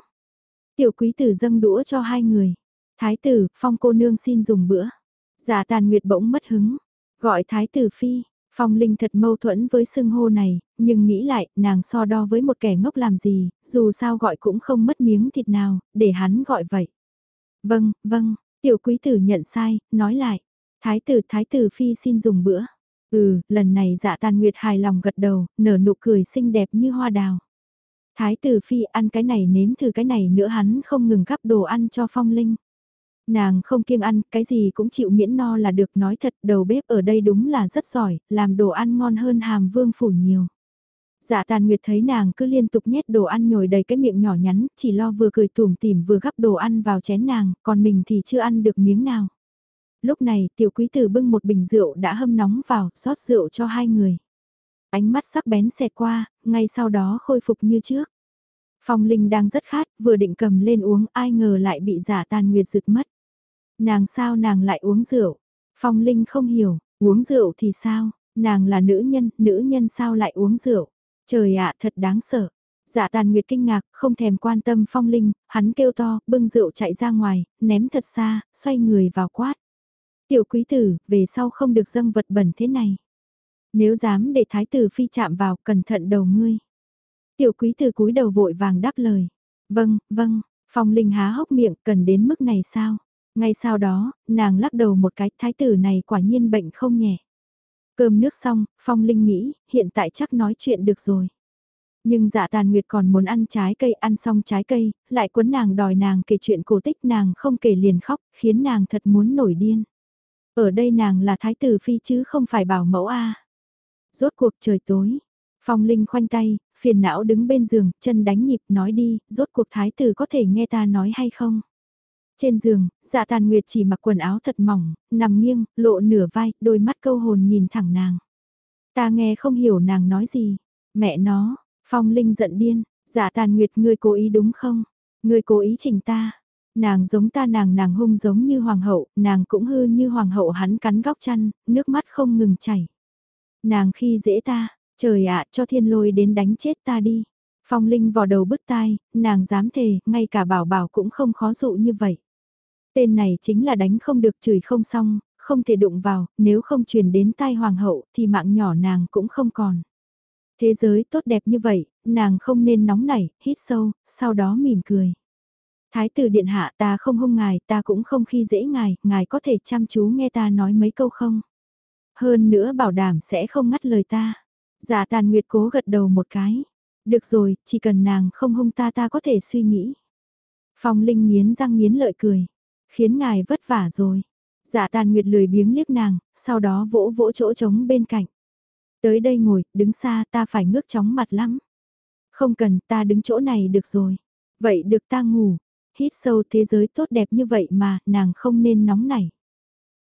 Tiểu quý tử dâng đũa cho hai người. Thái tử, Phong cô nương xin dùng bữa. Dạ tàn nguyệt bỗng mất hứng. Gọi thái tử phi, Phong Linh thật mâu thuẫn với xưng hô này, nhưng nghĩ lại, nàng so đo với một kẻ ngốc làm gì, dù sao gọi cũng không mất miếng thịt nào, để hắn gọi vậy. Vâng, vâng, Tiểu quý tử nhận sai, nói lại. Thái tử, thái tử phi xin dùng bữa. Ừ, lần này dạ tàn nguyệt hài lòng gật đầu, nở nụ cười xinh đẹp như hoa đào. Thái tử phi ăn cái này nếm thử cái này nữa hắn không ngừng gắp đồ ăn cho phong linh. Nàng không kiêng ăn, cái gì cũng chịu miễn no là được nói thật, đầu bếp ở đây đúng là rất giỏi, làm đồ ăn ngon hơn hàm vương phủ nhiều. Dạ tàn nguyệt thấy nàng cứ liên tục nhét đồ ăn nhồi đầy cái miệng nhỏ nhắn, chỉ lo vừa cười tủm tỉm vừa gắp đồ ăn vào chén nàng, còn mình thì chưa ăn được miếng nào. Lúc này tiểu quý tử bưng một bình rượu đã hâm nóng vào, rót rượu cho hai người. Ánh mắt sắc bén xẹt qua, ngay sau đó khôi phục như trước. Phong Linh đang rất khát, vừa định cầm lên uống ai ngờ lại bị giả tàn nguyệt rực mất. Nàng sao nàng lại uống rượu? Phong Linh không hiểu, uống rượu thì sao? Nàng là nữ nhân, nữ nhân sao lại uống rượu? Trời ạ thật đáng sợ. Dạ tàn nguyệt kinh ngạc, không thèm quan tâm phong linh, hắn kêu to, bưng rượu chạy ra ngoài, ném thật xa, xoay người vào quát. Tiểu quý tử, về sau không được dâng vật bẩn thế này. Nếu dám để thái tử phi chạm vào, cẩn thận đầu ngươi. Tiểu quý tử cúi đầu vội vàng đáp lời. Vâng, vâng, phong linh há hốc miệng, cần đến mức này sao? Ngay sau đó, nàng lắc đầu một cái, thái tử này quả nhiên bệnh không nhẹ. Cơm nước xong, Phong Linh nghĩ, hiện tại chắc nói chuyện được rồi. Nhưng dạ tàn nguyệt còn muốn ăn trái cây, ăn xong trái cây, lại cuốn nàng đòi nàng kể chuyện cổ tích nàng không kể liền khóc, khiến nàng thật muốn nổi điên. Ở đây nàng là thái tử phi chứ không phải bảo mẫu a. Rốt cuộc trời tối, Phong Linh khoanh tay, phiền não đứng bên giường, chân đánh nhịp nói đi, rốt cuộc thái tử có thể nghe ta nói hay không? Trên giường, dạ tàn nguyệt chỉ mặc quần áo thật mỏng, nằm nghiêng, lộ nửa vai, đôi mắt câu hồn nhìn thẳng nàng. Ta nghe không hiểu nàng nói gì. Mẹ nó, phong linh giận điên, dạ tàn nguyệt ngươi cố ý đúng không? Ngươi cố ý chỉnh ta. Nàng giống ta nàng nàng hung giống như hoàng hậu, nàng cũng hư như hoàng hậu hắn cắn góc chăn, nước mắt không ngừng chảy. Nàng khi dễ ta, trời ạ cho thiên lôi đến đánh chết ta đi. Phong Linh vò đầu bứt tai, nàng dám thề, ngay cả bảo bảo cũng không khó dụ như vậy. Tên này chính là đánh không được chửi không xong, không thể đụng vào, nếu không truyền đến tai hoàng hậu thì mạng nhỏ nàng cũng không còn. Thế giới tốt đẹp như vậy, nàng không nên nóng nảy, hít sâu, sau đó mỉm cười. Thái tử điện hạ ta không hung ngài, ta cũng không khi dễ ngài, ngài có thể chăm chú nghe ta nói mấy câu không? Hơn nữa bảo đảm sẽ không ngắt lời ta. Dạ tàn nguyệt cố gật đầu một cái. Được rồi, chỉ cần nàng không hung ta ta có thể suy nghĩ. Phong Linh nghiến răng nghiến lợi cười. Khiến ngài vất vả rồi. Dạ tàn nguyệt lười biếng liếc nàng, sau đó vỗ vỗ chỗ trống bên cạnh. Tới đây ngồi, đứng xa ta phải ngước chóng mặt lắm. Không cần ta đứng chỗ này được rồi. Vậy được ta ngủ. Hít sâu thế giới tốt đẹp như vậy mà, nàng không nên nóng nảy.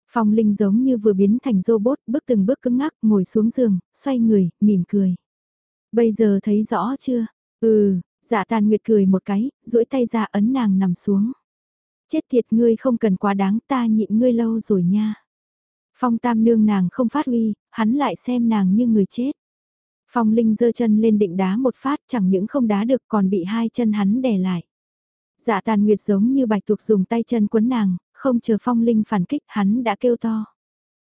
Phong Linh giống như vừa biến thành robot, bước từng bước cứng ngắc, ngồi xuống giường, xoay người, mỉm cười. Bây giờ thấy rõ chưa? Ừ, dạ tàn nguyệt cười một cái, duỗi tay ra ấn nàng nằm xuống. Chết thiệt ngươi không cần quá đáng ta nhịn ngươi lâu rồi nha. Phong tam nương nàng không phát huy, hắn lại xem nàng như người chết. Phong Linh giơ chân lên định đá một phát chẳng những không đá được còn bị hai chân hắn đè lại. Dạ tàn nguyệt giống như bạch tuộc dùng tay chân quấn nàng, không chờ Phong Linh phản kích hắn đã kêu to.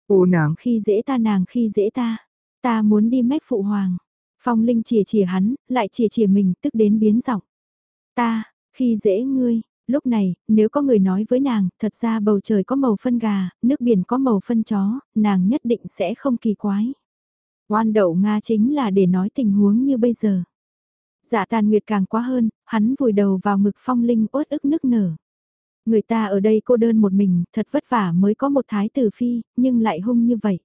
Ô nàng khi dễ ta nàng khi dễ ta, ta muốn đi mách phụ hoàng. Phong Linh chìa chìa hắn, lại chìa chìa mình tức đến biến giọng. Ta, khi dễ ngươi, lúc này, nếu có người nói với nàng, thật ra bầu trời có màu phân gà, nước biển có màu phân chó, nàng nhất định sẽ không kỳ quái. Oan đậu Nga chính là để nói tình huống như bây giờ. Dạ tàn nguyệt càng quá hơn, hắn vùi đầu vào ngực phong linh uất ức nức nở. Người ta ở đây cô đơn một mình, thật vất vả mới có một thái tử phi, nhưng lại hung như vậy.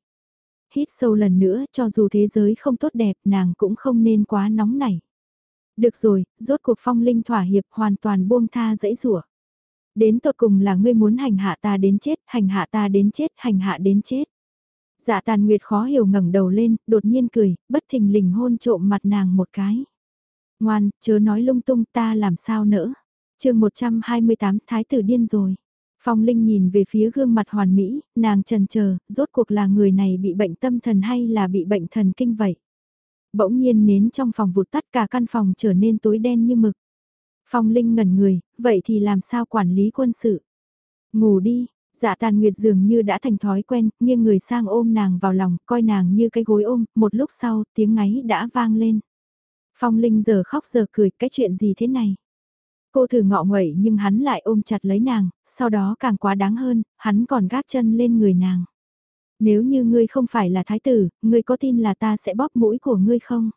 Hít sâu lần nữa, cho dù thế giới không tốt đẹp, nàng cũng không nên quá nóng nảy. Được rồi, rốt cuộc phong linh thỏa hiệp hoàn toàn buông tha dãy rủa. Đến tột cùng là ngươi muốn hành hạ ta đến chết, hành hạ ta đến chết, hành hạ đến chết. Dạ tàn nguyệt khó hiểu ngẩng đầu lên, đột nhiên cười, bất thình lình hôn trộm mặt nàng một cái. Ngoan, chớ nói lung tung ta làm sao nữa. chương 128 Thái tử điên rồi. Phong Linh nhìn về phía gương mặt hoàn mỹ, nàng trần chờ rốt cuộc là người này bị bệnh tâm thần hay là bị bệnh thần kinh vậy. Bỗng nhiên nến trong phòng vụt tắt cả căn phòng trở nên tối đen như mực. Phong Linh ngẩn người, vậy thì làm sao quản lý quân sự? Ngủ đi, dạ tàn nguyệt dường như đã thành thói quen, nhưng người sang ôm nàng vào lòng, coi nàng như cái gối ôm, một lúc sau tiếng ngáy đã vang lên. Phong Linh giờ khóc giờ cười, cái chuyện gì thế này? Cô thử ngọ nguậy nhưng hắn lại ôm chặt lấy nàng, sau đó càng quá đáng hơn, hắn còn gác chân lên người nàng. Nếu như ngươi không phải là thái tử, ngươi có tin là ta sẽ bóp mũi của ngươi không?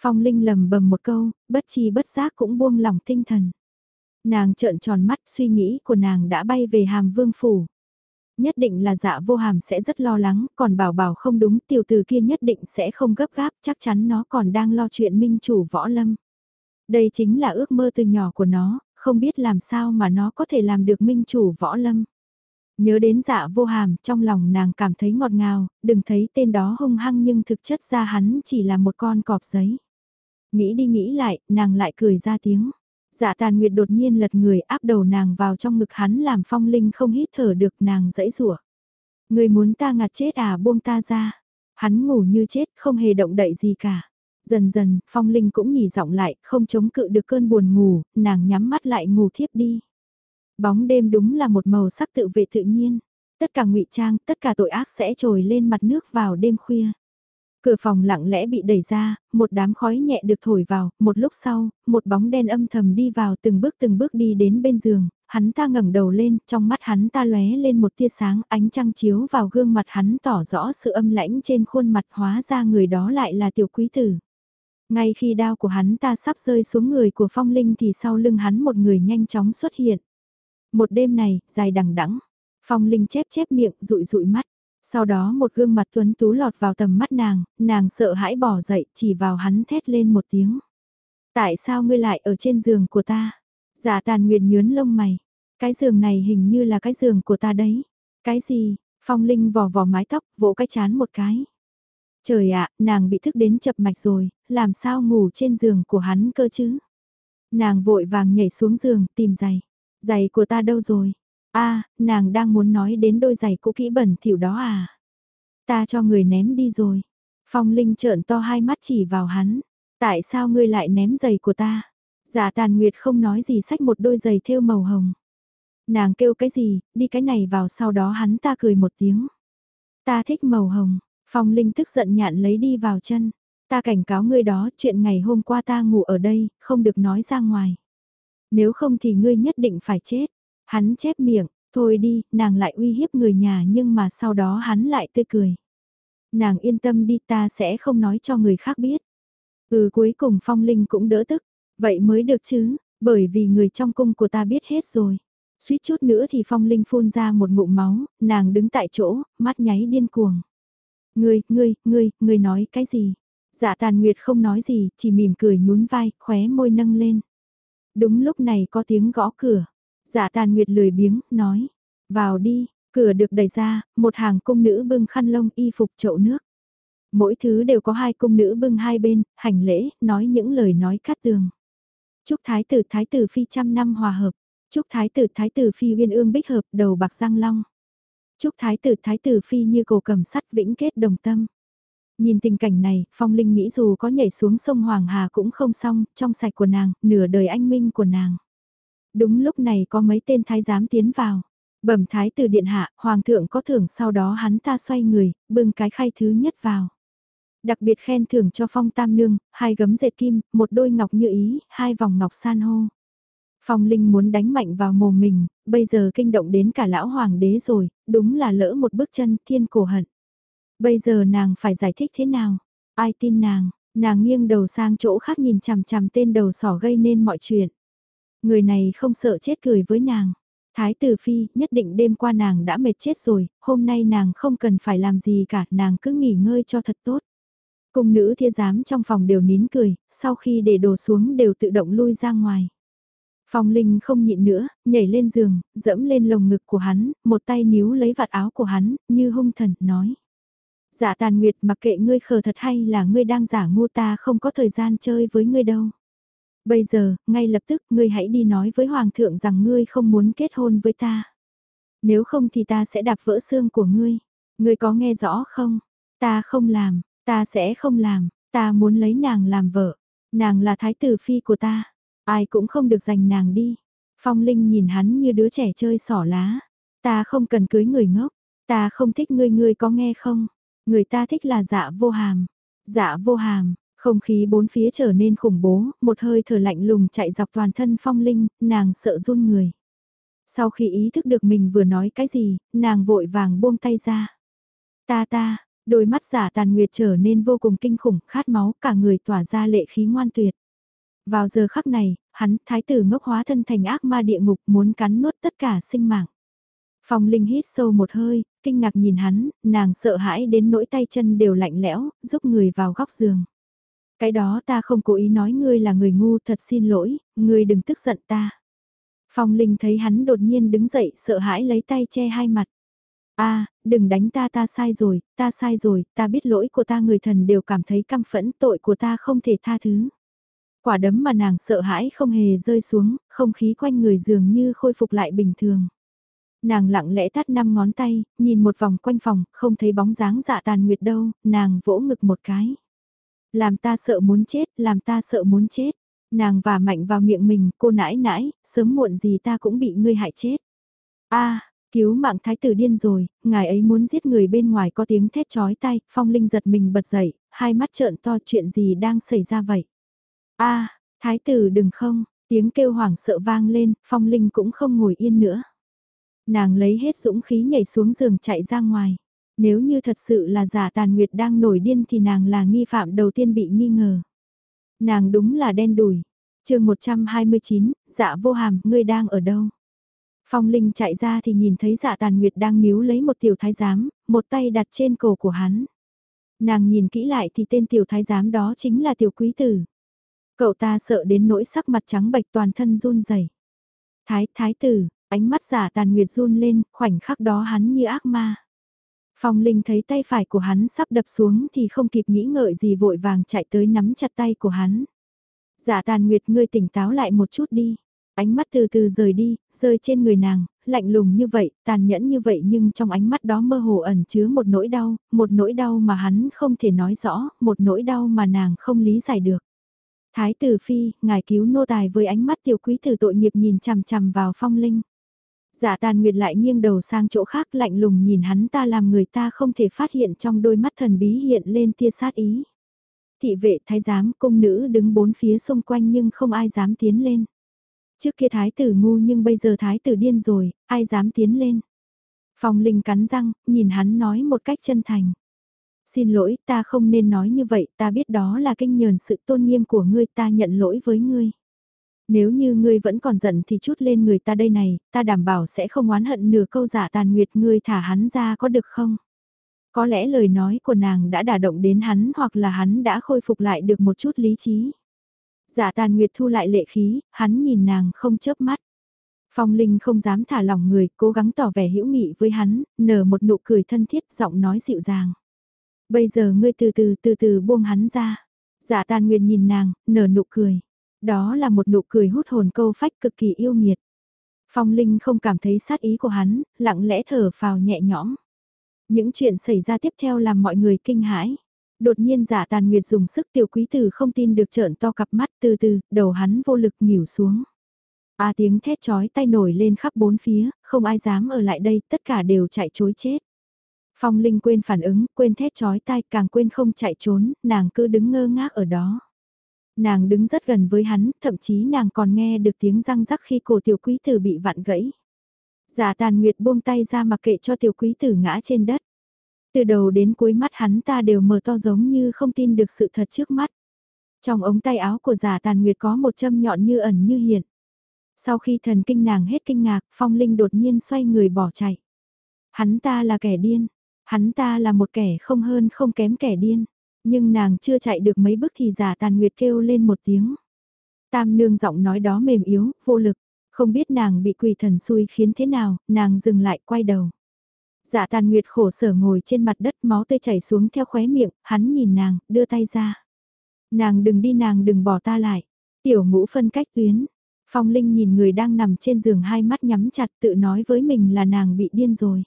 Phong Linh lầm bầm một câu, bất chi bất giác cũng buông lỏng tinh thần. Nàng trợn tròn mắt suy nghĩ của nàng đã bay về hàm vương phủ. Nhất định là dạ vô hàm sẽ rất lo lắng, còn bảo bảo không đúng tiểu từ kia nhất định sẽ không gấp gáp, chắc chắn nó còn đang lo chuyện minh chủ võ lâm. Đây chính là ước mơ từ nhỏ của nó, không biết làm sao mà nó có thể làm được minh chủ võ lâm. Nhớ đến dạ vô hàm, trong lòng nàng cảm thấy ngọt ngào, đừng thấy tên đó hung hăng nhưng thực chất ra hắn chỉ là một con cọp giấy. Nghĩ đi nghĩ lại, nàng lại cười ra tiếng. Dạ tàn nguyệt đột nhiên lật người áp đầu nàng vào trong ngực hắn làm phong linh không hít thở được nàng dãy rủa Người muốn ta ngạt chết à buông ta ra. Hắn ngủ như chết không hề động đậy gì cả. Dần dần, phong linh cũng nhỉ giọng lại, không chống cự được cơn buồn ngủ, nàng nhắm mắt lại ngủ thiếp đi. Bóng đêm đúng là một màu sắc tự vệ tự nhiên. Tất cả ngụy trang, tất cả tội ác sẽ trồi lên mặt nước vào đêm khuya. Cửa phòng lặng lẽ bị đẩy ra, một đám khói nhẹ được thổi vào, một lúc sau, một bóng đen âm thầm đi vào từng bước từng bước đi đến bên giường, hắn ta ngẩng đầu lên, trong mắt hắn ta lóe lên một tia sáng, ánh trăng chiếu vào gương mặt hắn tỏ rõ sự âm lãnh trên khuôn mặt hóa ra người đó lại là tiểu quý tử. Ngay khi đao của hắn ta sắp rơi xuống người của phong linh thì sau lưng hắn một người nhanh chóng xuất hiện. Một đêm này, dài đằng đẵng phong linh chép chép miệng, rụi rụi mắt. Sau đó một gương mặt tuấn tú lọt vào tầm mắt nàng, nàng sợ hãi bỏ dậy, chỉ vào hắn thét lên một tiếng. Tại sao ngươi lại ở trên giường của ta? Giả tàn nguyệt nhướn lông mày. Cái giường này hình như là cái giường của ta đấy. Cái gì? Phong Linh vò vò mái tóc, vỗ cái chán một cái. Trời ạ, nàng bị thức đến chập mạch rồi, làm sao ngủ trên giường của hắn cơ chứ? Nàng vội vàng nhảy xuống giường, tìm giày. Giày của ta đâu rồi? a nàng đang muốn nói đến đôi giày cũ kỹ bẩn thỉu đó à? Ta cho người ném đi rồi. Phong Linh trợn to hai mắt chỉ vào hắn. Tại sao ngươi lại ném giày của ta? Giả tàn nguyệt không nói gì xách một đôi giày thêu màu hồng. Nàng kêu cái gì, đi cái này vào sau đó hắn ta cười một tiếng. Ta thích màu hồng, Phong Linh tức giận nhạn lấy đi vào chân. Ta cảnh cáo ngươi đó, chuyện ngày hôm qua ta ngủ ở đây, không được nói ra ngoài. Nếu không thì ngươi nhất định phải chết. Hắn chép miệng, thôi đi, nàng lại uy hiếp người nhà nhưng mà sau đó hắn lại tươi cười. Nàng yên tâm đi ta sẽ không nói cho người khác biết. Ừ cuối cùng phong linh cũng đỡ tức, vậy mới được chứ, bởi vì người trong cung của ta biết hết rồi. Suýt chút nữa thì phong linh phun ra một ngụm máu, nàng đứng tại chỗ, mắt nháy điên cuồng. Ngươi, ngươi, ngươi, ngươi nói cái gì? Dạ tàn nguyệt không nói gì, chỉ mỉm cười nhún vai, khóe môi nâng lên. Đúng lúc này có tiếng gõ cửa. Dạ tàn nguyệt lười biếng, nói. Vào đi, cửa được đẩy ra, một hàng cung nữ bưng khăn lông y phục chậu nước. Mỗi thứ đều có hai cung nữ bưng hai bên, hành lễ, nói những lời nói cắt tường. Chúc thái tử thái tử phi trăm năm hòa hợp. Chúc thái tử thái tử phi uyên ương bích hợp đầu bạc giang long. Chúc thái tử thái tử phi như cổ cầm sắt vĩnh kết đồng tâm. Nhìn tình cảnh này, Phong Linh nghĩ dù có nhảy xuống sông Hoàng Hà cũng không xong, trong sạch của nàng, nửa đời anh minh của nàng. Đúng lúc này có mấy tên thái giám tiến vào. Bẩm thái tử điện hạ, hoàng thượng có thưởng sau đó hắn ta xoay người, bưng cái khay thứ nhất vào. Đặc biệt khen thưởng cho phong tam nương, hai gấm dệt kim, một đôi ngọc như ý, hai vòng ngọc san hô. Phong Linh muốn đánh mạnh vào mồm mình, bây giờ kinh động đến cả lão hoàng đế rồi, đúng là lỡ một bước chân thiên cổ hận. Bây giờ nàng phải giải thích thế nào? Ai tin nàng? Nàng nghiêng đầu sang chỗ khác nhìn chằm chằm tên đầu sỏ gây nên mọi chuyện. Người này không sợ chết cười với nàng. Thái tử phi, nhất định đêm qua nàng đã mệt chết rồi, hôm nay nàng không cần phải làm gì cả, nàng cứ nghỉ ngơi cho thật tốt. Cung nữ thiên giám trong phòng đều nín cười, sau khi để đồ xuống đều tự động lui ra ngoài. Phong Linh không nhịn nữa, nhảy lên giường, dẫm lên lồng ngực của hắn, một tay níu lấy vạt áo của hắn, như hung thần, nói. Dạ tàn nguyệt mặc kệ ngươi khờ thật hay là ngươi đang giả ngu ta không có thời gian chơi với ngươi đâu. Bây giờ, ngay lập tức ngươi hãy đi nói với Hoàng thượng rằng ngươi không muốn kết hôn với ta. Nếu không thì ta sẽ đạp vỡ xương của ngươi. Ngươi có nghe rõ không? Ta không làm, ta sẽ không làm, ta muốn lấy nàng làm vợ. Nàng là thái tử phi của ta. Ai cũng không được giành nàng đi. Phong Linh nhìn hắn như đứa trẻ chơi sỏ lá. Ta không cần cưới người ngốc. Ta không thích ngươi ngươi có nghe không? Người ta thích là dạ vô hàm. Dạ vô hàm, không khí bốn phía trở nên khủng bố, một hơi thở lạnh lùng chạy dọc toàn thân phong linh, nàng sợ run người. Sau khi ý thức được mình vừa nói cái gì, nàng vội vàng buông tay ra. Ta ta, đôi mắt giả tàn nguyệt trở nên vô cùng kinh khủng, khát máu, cả người tỏa ra lệ khí ngoan tuyệt. Vào giờ khắc này, hắn, thái tử ngốc hóa thân thành ác ma địa ngục muốn cắn nuốt tất cả sinh mạng. Phong Linh hít sâu một hơi, kinh ngạc nhìn hắn, nàng sợ hãi đến nỗi tay chân đều lạnh lẽo, giúp người vào góc giường. Cái đó ta không cố ý nói ngươi là người ngu thật xin lỗi, ngươi đừng tức giận ta. Phong Linh thấy hắn đột nhiên đứng dậy sợ hãi lấy tay che hai mặt. a đừng đánh ta ta sai rồi, ta sai rồi, ta biết lỗi của ta người thần đều cảm thấy căm phẫn tội của ta không thể tha thứ. Quả đấm mà nàng sợ hãi không hề rơi xuống, không khí quanh người dường như khôi phục lại bình thường. Nàng lặng lẽ tắt năm ngón tay, nhìn một vòng quanh phòng, không thấy bóng dáng dạ tàn nguyệt đâu, nàng vỗ ngực một cái. Làm ta sợ muốn chết, làm ta sợ muốn chết. Nàng và mạnh vào miệng mình, cô nãi nãi, sớm muộn gì ta cũng bị ngươi hại chết. a cứu mạng thái tử điên rồi, ngài ấy muốn giết người bên ngoài có tiếng thét chói tay, phong linh giật mình bật dậy, hai mắt trợn to chuyện gì đang xảy ra vậy. a thái tử đừng không, tiếng kêu hoảng sợ vang lên, phong linh cũng không ngồi yên nữa. Nàng lấy hết dũng khí nhảy xuống giường chạy ra ngoài. Nếu như thật sự là giả tàn nguyệt đang nổi điên thì nàng là nghi phạm đầu tiên bị nghi ngờ. Nàng đúng là đen đủi. chương 129, dạ vô hàm, ngươi đang ở đâu? Phong Linh chạy ra thì nhìn thấy dạ tàn nguyệt đang níu lấy một tiểu thái giám, một tay đặt trên cổ của hắn. Nàng nhìn kỹ lại thì tên tiểu thái giám đó chính là tiểu quý tử. Cậu ta sợ đến nỗi sắc mặt trắng bệch toàn thân run rẩy. Thái, thái tử, Ánh mắt giả tàn nguyệt run lên, khoảnh khắc đó hắn như ác ma. Phong Linh thấy tay phải của hắn sắp đập xuống thì không kịp nghĩ ngợi gì vội vàng chạy tới nắm chặt tay của hắn. Giả tàn nguyệt ngươi tỉnh táo lại một chút đi. Ánh mắt từ từ rời đi, rơi trên người nàng, lạnh lùng như vậy, tàn nhẫn như vậy nhưng trong ánh mắt đó mơ hồ ẩn chứa một nỗi đau, một nỗi đau mà hắn không thể nói rõ, một nỗi đau mà nàng không lý giải được. Thái tử phi, ngài cứu nô tài với ánh mắt tiểu quý tử tội nghiệp nhìn chằm chằm vào phong linh. Dạ tàn nguyệt lại nghiêng đầu sang chỗ khác lạnh lùng nhìn hắn ta làm người ta không thể phát hiện trong đôi mắt thần bí hiện lên tia sát ý. Thị vệ thái giám cung nữ đứng bốn phía xung quanh nhưng không ai dám tiến lên. Trước kia thái tử ngu nhưng bây giờ thái tử điên rồi, ai dám tiến lên. Phong Linh cắn răng, nhìn hắn nói một cách chân thành. Xin lỗi, ta không nên nói như vậy, ta biết đó là kinh nhờn sự tôn nghiêm của ngươi, ta nhận lỗi với ngươi. Nếu như ngươi vẫn còn giận thì chút lên người ta đây này, ta đảm bảo sẽ không oán hận nửa câu giả tàn nguyệt ngươi thả hắn ra có được không? Có lẽ lời nói của nàng đã đả động đến hắn hoặc là hắn đã khôi phục lại được một chút lý trí. Giả tàn nguyệt thu lại lệ khí, hắn nhìn nàng không chớp mắt. Phong Linh không dám thả lỏng người, cố gắng tỏ vẻ hữu nghị với hắn, nở một nụ cười thân thiết, giọng nói dịu dàng. Bây giờ ngươi từ từ từ từ buông hắn ra. Giả tàn nguyệt nhìn nàng, nở nụ cười. Đó là một nụ cười hút hồn câu phách cực kỳ yêu nghiệt. Phong Linh không cảm thấy sát ý của hắn, lặng lẽ thở phào nhẹ nhõm. Những chuyện xảy ra tiếp theo làm mọi người kinh hãi. Đột nhiên giả tàn nguyệt dùng sức tiểu quý tử không tin được trợn to cặp mắt từ từ, đầu hắn vô lực nhỉu xuống. A tiếng thét chói tay nổi lên khắp bốn phía, không ai dám ở lại đây, tất cả đều chạy chối chết. Phong Linh quên phản ứng, quên thét chói tai, càng quên không chạy trốn, nàng cứ đứng ngơ ngác ở đó. Nàng đứng rất gần với hắn, thậm chí nàng còn nghe được tiếng răng rắc khi cổ tiểu quý tử bị vặn gãy. Giả tàn nguyệt buông tay ra mặc kệ cho tiểu quý tử ngã trên đất. Từ đầu đến cuối mắt hắn ta đều mở to giống như không tin được sự thật trước mắt. Trong ống tay áo của giả tàn nguyệt có một châm nhọn như ẩn như hiện. Sau khi thần kinh nàng hết kinh ngạc, phong linh đột nhiên xoay người bỏ chạy. Hắn ta là kẻ điên, hắn ta là một kẻ không hơn không kém kẻ điên. Nhưng nàng chưa chạy được mấy bước thì giả tàn nguyệt kêu lên một tiếng. Tam nương giọng nói đó mềm yếu, vô lực, không biết nàng bị quỷ thần xui khiến thế nào, nàng dừng lại quay đầu. Dạ tàn nguyệt khổ sở ngồi trên mặt đất máu tươi chảy xuống theo khóe miệng, hắn nhìn nàng, đưa tay ra. Nàng đừng đi nàng đừng bỏ ta lại. Tiểu ngũ phân cách tuyến. Phong Linh nhìn người đang nằm trên giường hai mắt nhắm chặt tự nói với mình là nàng bị điên rồi.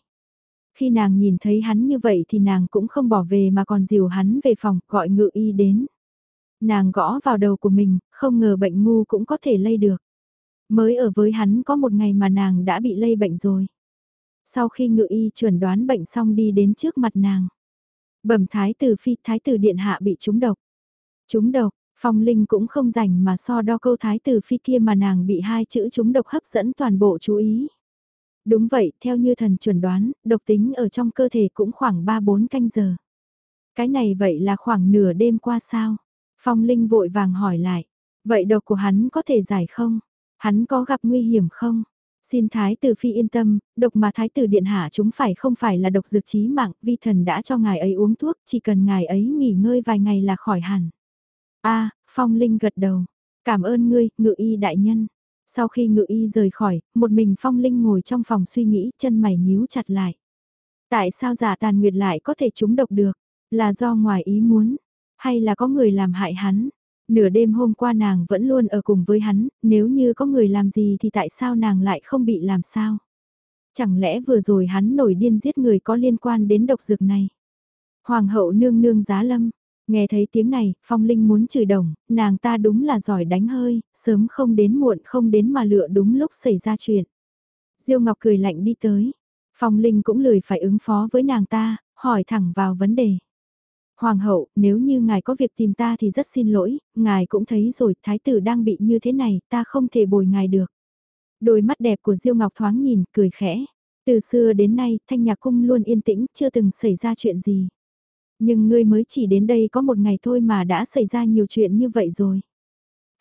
Khi nàng nhìn thấy hắn như vậy thì nàng cũng không bỏ về mà còn dìu hắn về phòng gọi ngự y đến. Nàng gõ vào đầu của mình, không ngờ bệnh ngu cũng có thể lây được. Mới ở với hắn có một ngày mà nàng đã bị lây bệnh rồi. Sau khi ngự y chuẩn đoán bệnh xong đi đến trước mặt nàng. Bẩm thái tử phi thái tử điện hạ bị trúng độc. Trúng độc, phong linh cũng không rảnh mà so đo câu thái tử phi kia mà nàng bị hai chữ trúng độc hấp dẫn toàn bộ chú ý. Đúng vậy, theo như thần chuẩn đoán, độc tính ở trong cơ thể cũng khoảng 3-4 canh giờ. Cái này vậy là khoảng nửa đêm qua sao? Phong Linh vội vàng hỏi lại. Vậy độc của hắn có thể giải không? Hắn có gặp nguy hiểm không? Xin Thái tử Phi yên tâm, độc mà Thái tử Điện Hạ chúng phải không phải là độc dược chí mạng, vi thần đã cho ngài ấy uống thuốc, chỉ cần ngài ấy nghỉ ngơi vài ngày là khỏi hẳn. a Phong Linh gật đầu. Cảm ơn ngươi, ngự y đại nhân. Sau khi ngự y rời khỏi, một mình Phong Linh ngồi trong phòng suy nghĩ, chân mày nhíu chặt lại. Tại sao giả tàn nguyệt lại có thể trúng độc được? Là do ngoài ý muốn? Hay là có người làm hại hắn? Nửa đêm hôm qua nàng vẫn luôn ở cùng với hắn, nếu như có người làm gì thì tại sao nàng lại không bị làm sao? Chẳng lẽ vừa rồi hắn nổi điên giết người có liên quan đến độc dược này? Hoàng hậu nương nương giá lâm, nghe thấy tiếng này, phong linh muốn chửi đồng, nàng ta đúng là giỏi đánh hơi, sớm không đến muộn không đến mà lựa đúng lúc xảy ra chuyện. Diêu Ngọc cười lạnh đi tới, phong linh cũng lười phải ứng phó với nàng ta, hỏi thẳng vào vấn đề. Hoàng hậu, nếu như ngài có việc tìm ta thì rất xin lỗi, ngài cũng thấy rồi, thái tử đang bị như thế này, ta không thể bồi ngài được. Đôi mắt đẹp của Diêu Ngọc thoáng nhìn, cười khẽ. Từ xưa đến nay, thanh nhạc cung luôn yên tĩnh, chưa từng xảy ra chuyện gì. Nhưng ngươi mới chỉ đến đây có một ngày thôi mà đã xảy ra nhiều chuyện như vậy rồi.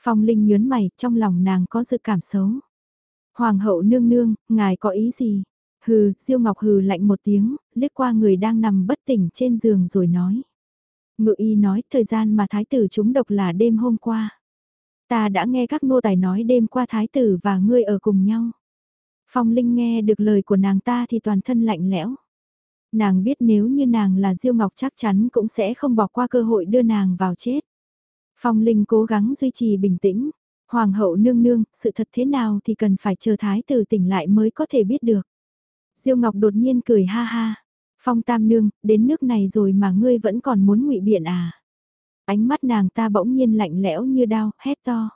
Phong Linh nhớn mày, trong lòng nàng có dự cảm xấu. Hoàng hậu nương nương, ngài có ý gì? Hừ, Diêu Ngọc hừ lạnh một tiếng, liếc qua người đang nằm bất tỉnh trên giường rồi nói. Ngự y nói thời gian mà thái tử chúng độc là đêm hôm qua. Ta đã nghe các nô tài nói đêm qua thái tử và ngươi ở cùng nhau. Phong Linh nghe được lời của nàng ta thì toàn thân lạnh lẽo. Nàng biết nếu như nàng là Diêu Ngọc chắc chắn cũng sẽ không bỏ qua cơ hội đưa nàng vào chết. Phong Linh cố gắng duy trì bình tĩnh. Hoàng hậu nương nương, sự thật thế nào thì cần phải chờ thái tử tỉnh lại mới có thể biết được. Diêu Ngọc đột nhiên cười ha ha. Phong tam nương, đến nước này rồi mà ngươi vẫn còn muốn ngụy biện à? Ánh mắt nàng ta bỗng nhiên lạnh lẽo như đao, hét to.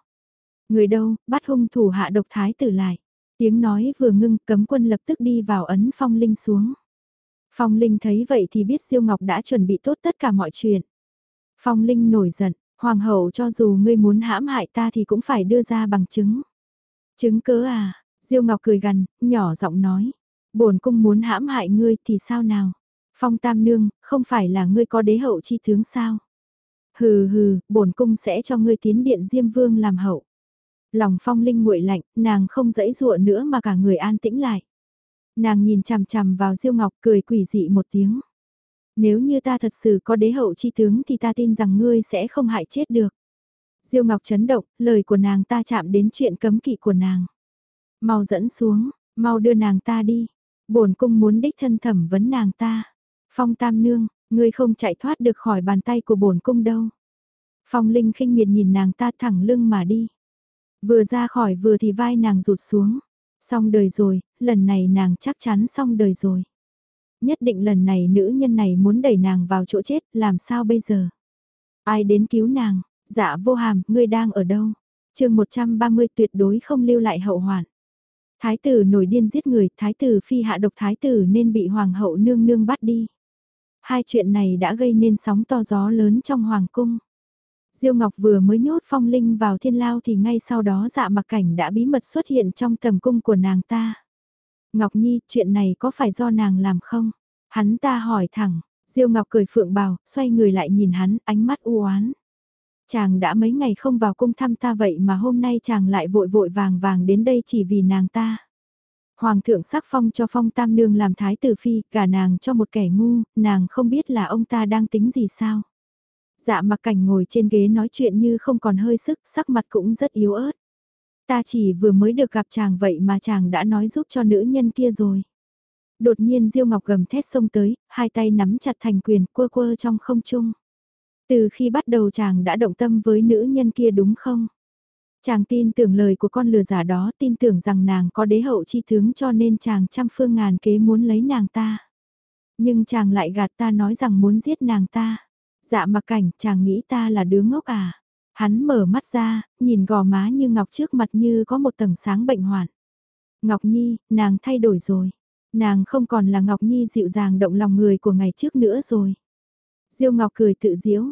Người đâu, bắt hung thủ hạ độc thái tử lại. Tiếng nói vừa ngưng, cấm quân lập tức đi vào ấn phong linh xuống. Phong linh thấy vậy thì biết Diêu Ngọc đã chuẩn bị tốt tất cả mọi chuyện. Phong linh nổi giận, hoàng hậu cho dù ngươi muốn hãm hại ta thì cũng phải đưa ra bằng chứng. Chứng cớ à, Diêu Ngọc cười gần, nhỏ giọng nói. bổn cung muốn hãm hại ngươi thì sao nào? Phong Tam Nương, không phải là ngươi có đế hậu chi tướng sao? Hừ hừ, bổn cung sẽ cho ngươi tiến điện Diêm Vương làm hậu. Lòng Phong Linh nguội lạnh, nàng không dãy dụa nữa mà cả người an tĩnh lại. Nàng nhìn chằm chằm vào Diêu Ngọc cười quỷ dị một tiếng. Nếu như ta thật sự có đế hậu chi tướng thì ta tin rằng ngươi sẽ không hại chết được. Diêu Ngọc chấn động, lời của nàng ta chạm đến chuyện cấm kỵ của nàng. Mau dẫn xuống, mau đưa nàng ta đi. Bổn cung muốn đích thân thẩm vấn nàng ta. Phong Tam Nương, ngươi không chạy thoát được khỏi bàn tay của bổn cung đâu. Phong Linh khinh miệt nhìn nàng ta thẳng lưng mà đi. Vừa ra khỏi vừa thì vai nàng rụt xuống. Xong đời rồi, lần này nàng chắc chắn xong đời rồi. Nhất định lần này nữ nhân này muốn đẩy nàng vào chỗ chết, làm sao bây giờ? Ai đến cứu nàng? Dạ vô hàm, ngươi đang ở đâu? chương 130 tuyệt đối không lưu lại hậu hoạn. Thái tử nổi điên giết người, thái tử phi hạ độc thái tử nên bị hoàng hậu nương nương bắt đi. Hai chuyện này đã gây nên sóng to gió lớn trong hoàng cung. Diêu Ngọc vừa mới nhốt phong linh vào thiên lao thì ngay sau đó dạ mặc cảnh đã bí mật xuất hiện trong tầm cung của nàng ta. Ngọc Nhi, chuyện này có phải do nàng làm không? Hắn ta hỏi thẳng, Diêu Ngọc cười phượng bào, xoay người lại nhìn hắn, ánh mắt u oán. Chàng đã mấy ngày không vào cung thăm ta vậy mà hôm nay chàng lại vội vội vàng vàng đến đây chỉ vì nàng ta. Hoàng thượng sắc phong cho phong tam nương làm thái tử phi, cả nàng cho một kẻ ngu, nàng không biết là ông ta đang tính gì sao. Dạ mặc cảnh ngồi trên ghế nói chuyện như không còn hơi sức, sắc mặt cũng rất yếu ớt. Ta chỉ vừa mới được gặp chàng vậy mà chàng đã nói giúp cho nữ nhân kia rồi. Đột nhiên Diêu Ngọc gầm thét xông tới, hai tay nắm chặt thành quyền quơ quơ trong không trung. Từ khi bắt đầu chàng đã động tâm với nữ nhân kia đúng không? Chàng tin tưởng lời của con lừa giả đó, tin tưởng rằng nàng có đế hậu chi tướng cho nên chàng trăm phương ngàn kế muốn lấy nàng ta. Nhưng chàng lại gạt ta nói rằng muốn giết nàng ta. Dạ mặc cảnh, chàng nghĩ ta là đứa ngốc à? Hắn mở mắt ra, nhìn gò má như ngọc trước mặt như có một tầng sáng bệnh hoạn. Ngọc Nhi, nàng thay đổi rồi. Nàng không còn là Ngọc Nhi dịu dàng động lòng người của ngày trước nữa rồi. Diêu Ngọc cười tự diễu.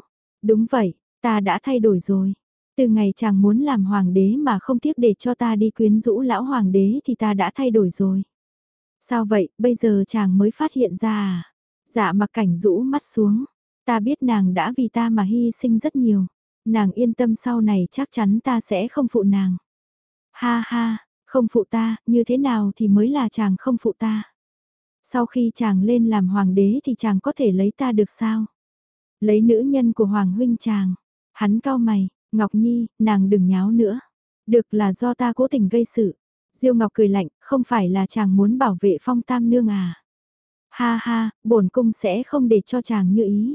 Đúng vậy, ta đã thay đổi rồi. Từ ngày chàng muốn làm hoàng đế mà không tiếc để cho ta đi quyến rũ lão hoàng đế thì ta đã thay đổi rồi. Sao vậy, bây giờ chàng mới phát hiện ra à? Dạ mặc cảnh rũ mắt xuống. Ta biết nàng đã vì ta mà hy sinh rất nhiều. Nàng yên tâm sau này chắc chắn ta sẽ không phụ nàng. Ha ha, không phụ ta, như thế nào thì mới là chàng không phụ ta. Sau khi chàng lên làm hoàng đế thì chàng có thể lấy ta được sao? Lấy nữ nhân của hoàng huynh chàng. Hắn cao mày, Ngọc Nhi, nàng đừng nháo nữa. Được là do ta cố tình gây sự. Diêu Ngọc cười lạnh, không phải là chàng muốn bảo vệ phong tam nương à? Ha ha, bổn cung sẽ không để cho chàng như ý.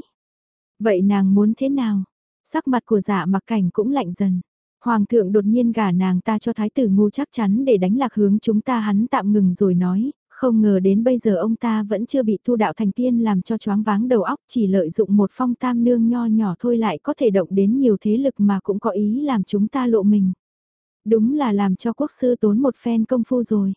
Vậy nàng muốn thế nào? Sắc mặt của dạ mặc cảnh cũng lạnh dần. Hoàng thượng đột nhiên gả nàng ta cho thái tử ngu chắc chắn để đánh lạc hướng chúng ta hắn tạm ngừng rồi nói, không ngờ đến bây giờ ông ta vẫn chưa bị thu đạo thành tiên làm cho choáng váng đầu óc chỉ lợi dụng một phong tam nương nho nhỏ thôi lại có thể động đến nhiều thế lực mà cũng có ý làm chúng ta lộ mình. Đúng là làm cho quốc sư tốn một phen công phu rồi.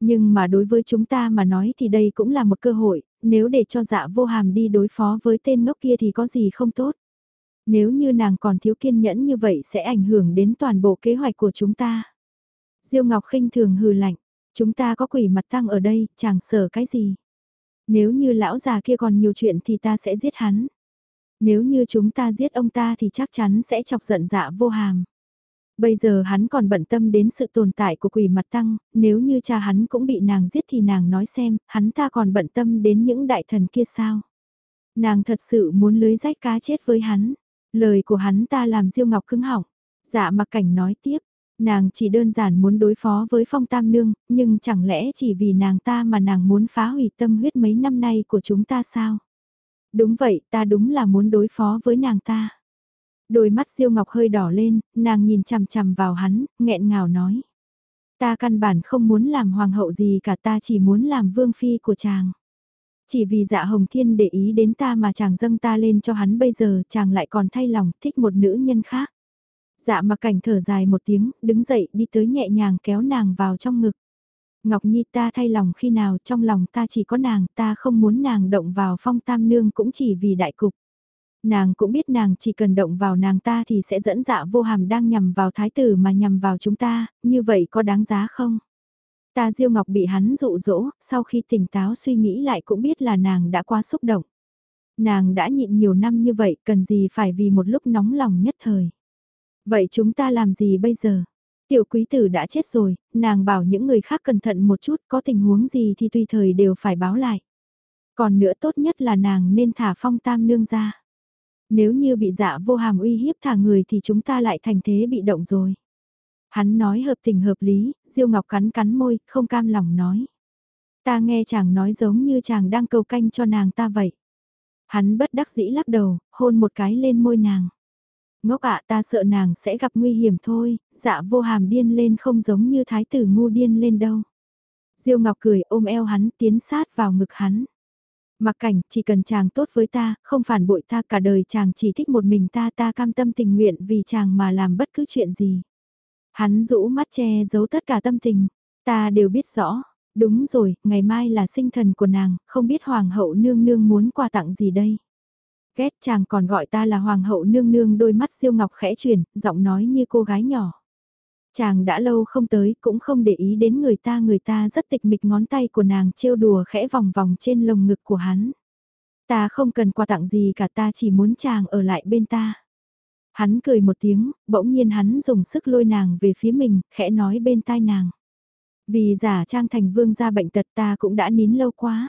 Nhưng mà đối với chúng ta mà nói thì đây cũng là một cơ hội, nếu để cho dạ vô hàm đi đối phó với tên ngốc kia thì có gì không tốt. Nếu như nàng còn thiếu kiên nhẫn như vậy sẽ ảnh hưởng đến toàn bộ kế hoạch của chúng ta. Diêu Ngọc khinh thường hừ lạnh, chúng ta có quỷ mặt tăng ở đây, chẳng sợ cái gì. Nếu như lão già kia còn nhiều chuyện thì ta sẽ giết hắn. Nếu như chúng ta giết ông ta thì chắc chắn sẽ chọc giận dạ vô hàm. Bây giờ hắn còn bận tâm đến sự tồn tại của quỷ mặt tăng, nếu như cha hắn cũng bị nàng giết thì nàng nói xem, hắn ta còn bận tâm đến những đại thần kia sao. Nàng thật sự muốn lưới rách cá chết với hắn. Lời của hắn ta làm Diêu Ngọc cứng họng. Dạ mặc cảnh nói tiếp, nàng chỉ đơn giản muốn đối phó với phong tam nương, nhưng chẳng lẽ chỉ vì nàng ta mà nàng muốn phá hủy tâm huyết mấy năm nay của chúng ta sao? Đúng vậy, ta đúng là muốn đối phó với nàng ta. Đôi mắt siêu Ngọc hơi đỏ lên, nàng nhìn chằm chằm vào hắn, nghẹn ngào nói. Ta căn bản không muốn làm hoàng hậu gì cả ta chỉ muốn làm vương phi của chàng. Chỉ vì dạ hồng thiên để ý đến ta mà chàng dâng ta lên cho hắn bây giờ chàng lại còn thay lòng thích một nữ nhân khác. Dạ mà cảnh thở dài một tiếng, đứng dậy đi tới nhẹ nhàng kéo nàng vào trong ngực. Ngọc Nhi ta thay lòng khi nào trong lòng ta chỉ có nàng, ta không muốn nàng động vào phong tam nương cũng chỉ vì đại cục. Nàng cũng biết nàng chỉ cần động vào nàng ta thì sẽ dẫn dạ vô hàm đang nhằm vào thái tử mà nhằm vào chúng ta, như vậy có đáng giá không? Ta Diêu Ngọc bị hắn dụ dỗ, sau khi tỉnh táo suy nghĩ lại cũng biết là nàng đã quá xúc động. Nàng đã nhịn nhiều năm như vậy, cần gì phải vì một lúc nóng lòng nhất thời. Vậy chúng ta làm gì bây giờ? Tiểu quý tử đã chết rồi, nàng bảo những người khác cẩn thận một chút, có tình huống gì thì tùy thời đều phải báo lại. Còn nữa tốt nhất là nàng nên thả phong tam nương ra. Nếu như bị dạ vô hàm uy hiếp thả người thì chúng ta lại thành thế bị động rồi. Hắn nói hợp tình hợp lý, Diêu Ngọc cắn cắn môi, không cam lòng nói. Ta nghe chàng nói giống như chàng đang cầu canh cho nàng ta vậy. Hắn bất đắc dĩ lắc đầu, hôn một cái lên môi nàng. Ngốc ạ ta sợ nàng sẽ gặp nguy hiểm thôi, dạ vô hàm điên lên không giống như thái tử ngu điên lên đâu. Diêu Ngọc cười ôm eo hắn tiến sát vào ngực hắn. Mặc cảnh, chỉ cần chàng tốt với ta, không phản bội ta cả đời chàng chỉ thích một mình ta ta cam tâm tình nguyện vì chàng mà làm bất cứ chuyện gì. Hắn rũ mắt che giấu tất cả tâm tình, ta đều biết rõ, đúng rồi, ngày mai là sinh thần của nàng, không biết hoàng hậu nương nương muốn quà tặng gì đây. Ghét chàng còn gọi ta là hoàng hậu nương nương đôi mắt siêu ngọc khẽ chuyển, giọng nói như cô gái nhỏ. Chàng đã lâu không tới, cũng không để ý đến người ta người ta rất tịch mịch ngón tay của nàng trêu đùa khẽ vòng vòng trên lồng ngực của hắn. Ta không cần quà tặng gì cả ta chỉ muốn chàng ở lại bên ta. Hắn cười một tiếng, bỗng nhiên hắn dùng sức lôi nàng về phía mình, khẽ nói bên tai nàng. Vì giả trang thành vương gia bệnh tật ta cũng đã nín lâu quá.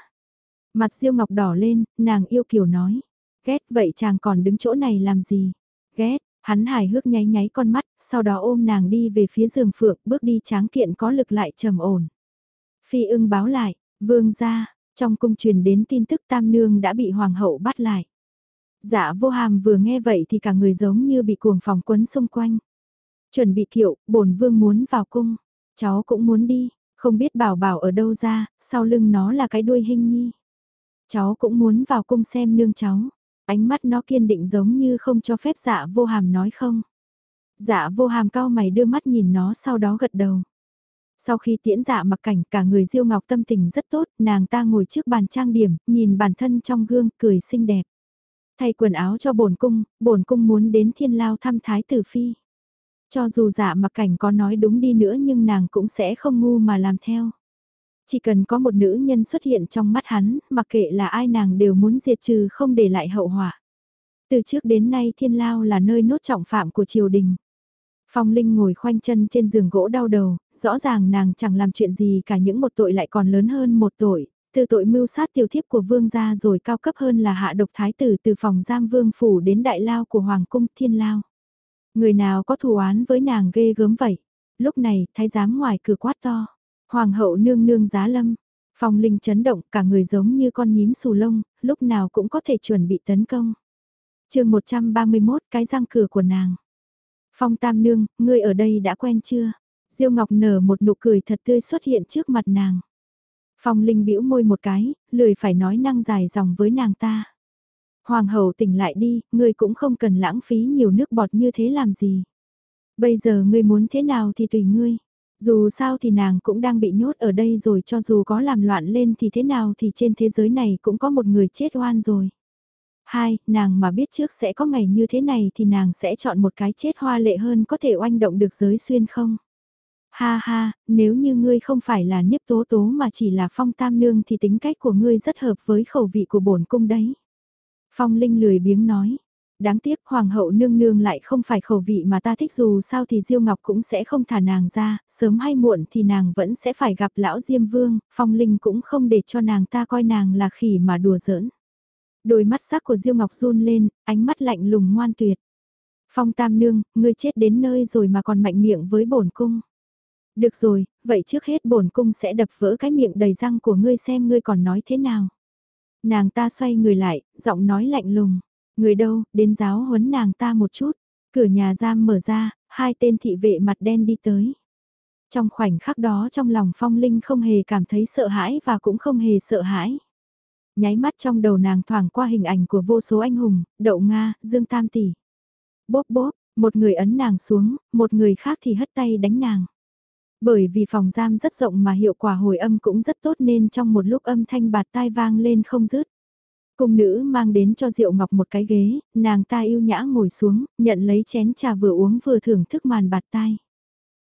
Mặt diêu ngọc đỏ lên, nàng yêu kiều nói. Ghét vậy chàng còn đứng chỗ này làm gì? Ghét, hắn hài hước nháy nháy con mắt, sau đó ôm nàng đi về phía giường phượng, bước đi tráng kiện có lực lại trầm ổn. Phi ưng báo lại, vương gia, trong cung truyền đến tin tức tam nương đã bị hoàng hậu bắt lại. Dạ vô hàm vừa nghe vậy thì cả người giống như bị cuồng phòng quấn xung quanh. Chuẩn bị thiệu, bổn vương muốn vào cung, cháu cũng muốn đi, không biết bảo bảo ở đâu ra, sau lưng nó là cái đuôi hình nhi. Cháu cũng muốn vào cung xem nương cháu, ánh mắt nó kiên định giống như không cho phép dạ vô hàm nói không. Dạ vô hàm cao mày đưa mắt nhìn nó sau đó gật đầu. Sau khi tiễn dạ mặc cảnh cả người diêu ngọc tâm tình rất tốt, nàng ta ngồi trước bàn trang điểm, nhìn bản thân trong gương, cười xinh đẹp. Thay quần áo cho bổn cung, bổn cung muốn đến thiên lao thăm thái tử phi. Cho dù dạ mặc cảnh có nói đúng đi nữa nhưng nàng cũng sẽ không ngu mà làm theo. Chỉ cần có một nữ nhân xuất hiện trong mắt hắn, mặc kệ là ai nàng đều muốn diệt trừ không để lại hậu họa. Từ trước đến nay thiên lao là nơi nốt trọng phạm của triều đình. Phong Linh ngồi khoanh chân trên giường gỗ đau đầu, rõ ràng nàng chẳng làm chuyện gì cả những một tội lại còn lớn hơn một tội, từ tội mưu sát tiểu thiếp của vương gia rồi cao cấp hơn là hạ độc thái tử từ phòng giam vương phủ đến đại lao của hoàng cung thiên lao. Người nào có thù án với nàng ghê gớm vậy? Lúc này, thái giám ngoài cửa quát to. Hoàng hậu nương nương giá lâm. Phong linh chấn động cả người giống như con nhím xù lông, lúc nào cũng có thể chuẩn bị tấn công. chương 131 cái răng cửa của nàng. Phong tam nương, ngươi ở đây đã quen chưa? Diêu Ngọc nở một nụ cười thật tươi xuất hiện trước mặt nàng. Phong Linh bĩu môi một cái, lười phải nói năng dài dòng với nàng ta. Hoàng hậu tỉnh lại đi, ngươi cũng không cần lãng phí nhiều nước bọt như thế làm gì. Bây giờ ngươi muốn thế nào thì tùy ngươi. Dù sao thì nàng cũng đang bị nhốt ở đây rồi cho dù có làm loạn lên thì thế nào thì trên thế giới này cũng có một người chết oan rồi. Hai, nàng mà biết trước sẽ có ngày như thế này thì nàng sẽ chọn một cái chết hoa lệ hơn có thể oanh động được giới xuyên không? Ha ha, nếu như ngươi không phải là nhiếp tố tố mà chỉ là phong tam nương thì tính cách của ngươi rất hợp với khẩu vị của bổn cung đấy. Phong Linh lười biếng nói. Đáng tiếc hoàng hậu nương nương lại không phải khẩu vị mà ta thích dù sao thì Diêu Ngọc cũng sẽ không thả nàng ra, sớm hay muộn thì nàng vẫn sẽ phải gặp lão Diêm Vương, Phong Linh cũng không để cho nàng ta coi nàng là khỉ mà đùa giỡn. Đôi mắt sắc của Diêu Ngọc run lên, ánh mắt lạnh lùng ngoan tuyệt. Phong Tam Nương, ngươi chết đến nơi rồi mà còn mạnh miệng với bổn cung. Được rồi, vậy trước hết bổn cung sẽ đập vỡ cái miệng đầy răng của ngươi xem ngươi còn nói thế nào. Nàng ta xoay người lại, giọng nói lạnh lùng. Người đâu, đến giáo huấn nàng ta một chút. Cửa nhà giam mở ra, hai tên thị vệ mặt đen đi tới. Trong khoảnh khắc đó trong lòng phong linh không hề cảm thấy sợ hãi và cũng không hề sợ hãi. Nháy mắt trong đầu nàng thoảng qua hình ảnh của vô số anh hùng, đậu Nga, Dương Tam Tỷ. Bốp bốp, một người ấn nàng xuống, một người khác thì hất tay đánh nàng. Bởi vì phòng giam rất rộng mà hiệu quả hồi âm cũng rất tốt nên trong một lúc âm thanh bạt tai vang lên không dứt. Cung nữ mang đến cho Diệu Ngọc một cái ghế, nàng ta yêu nhã ngồi xuống, nhận lấy chén trà vừa uống vừa thưởng thức màn bạt tai.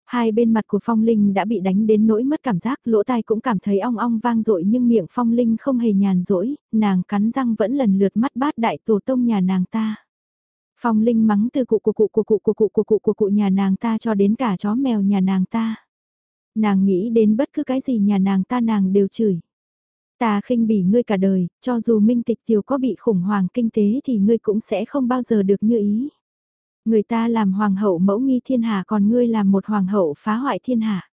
Hai bên mặt của Phong Linh đã bị đánh đến nỗi mất cảm giác, lỗ tai cũng cảm thấy ong ong vang dội nhưng miệng Phong Linh không hề nhàn rỗi, nàng cắn răng vẫn lần lượt mắt bát đại tổ tông nhà nàng ta. Phong Linh mắng từ cụ cụ cụ cụ cụ cụ cụ cụ cụ cụ cụ nhà nàng ta cho đến cả chó mèo nhà nàng ta. Nàng nghĩ đến bất cứ cái gì nhà nàng ta nàng đều chửi. Ta khinh bỉ ngươi cả đời, cho dù minh tịch tiểu có bị khủng hoảng kinh tế thì ngươi cũng sẽ không bao giờ được như ý. Người ta làm hoàng hậu mẫu nghi thiên hạ còn ngươi làm một hoàng hậu phá hoại thiên hạ.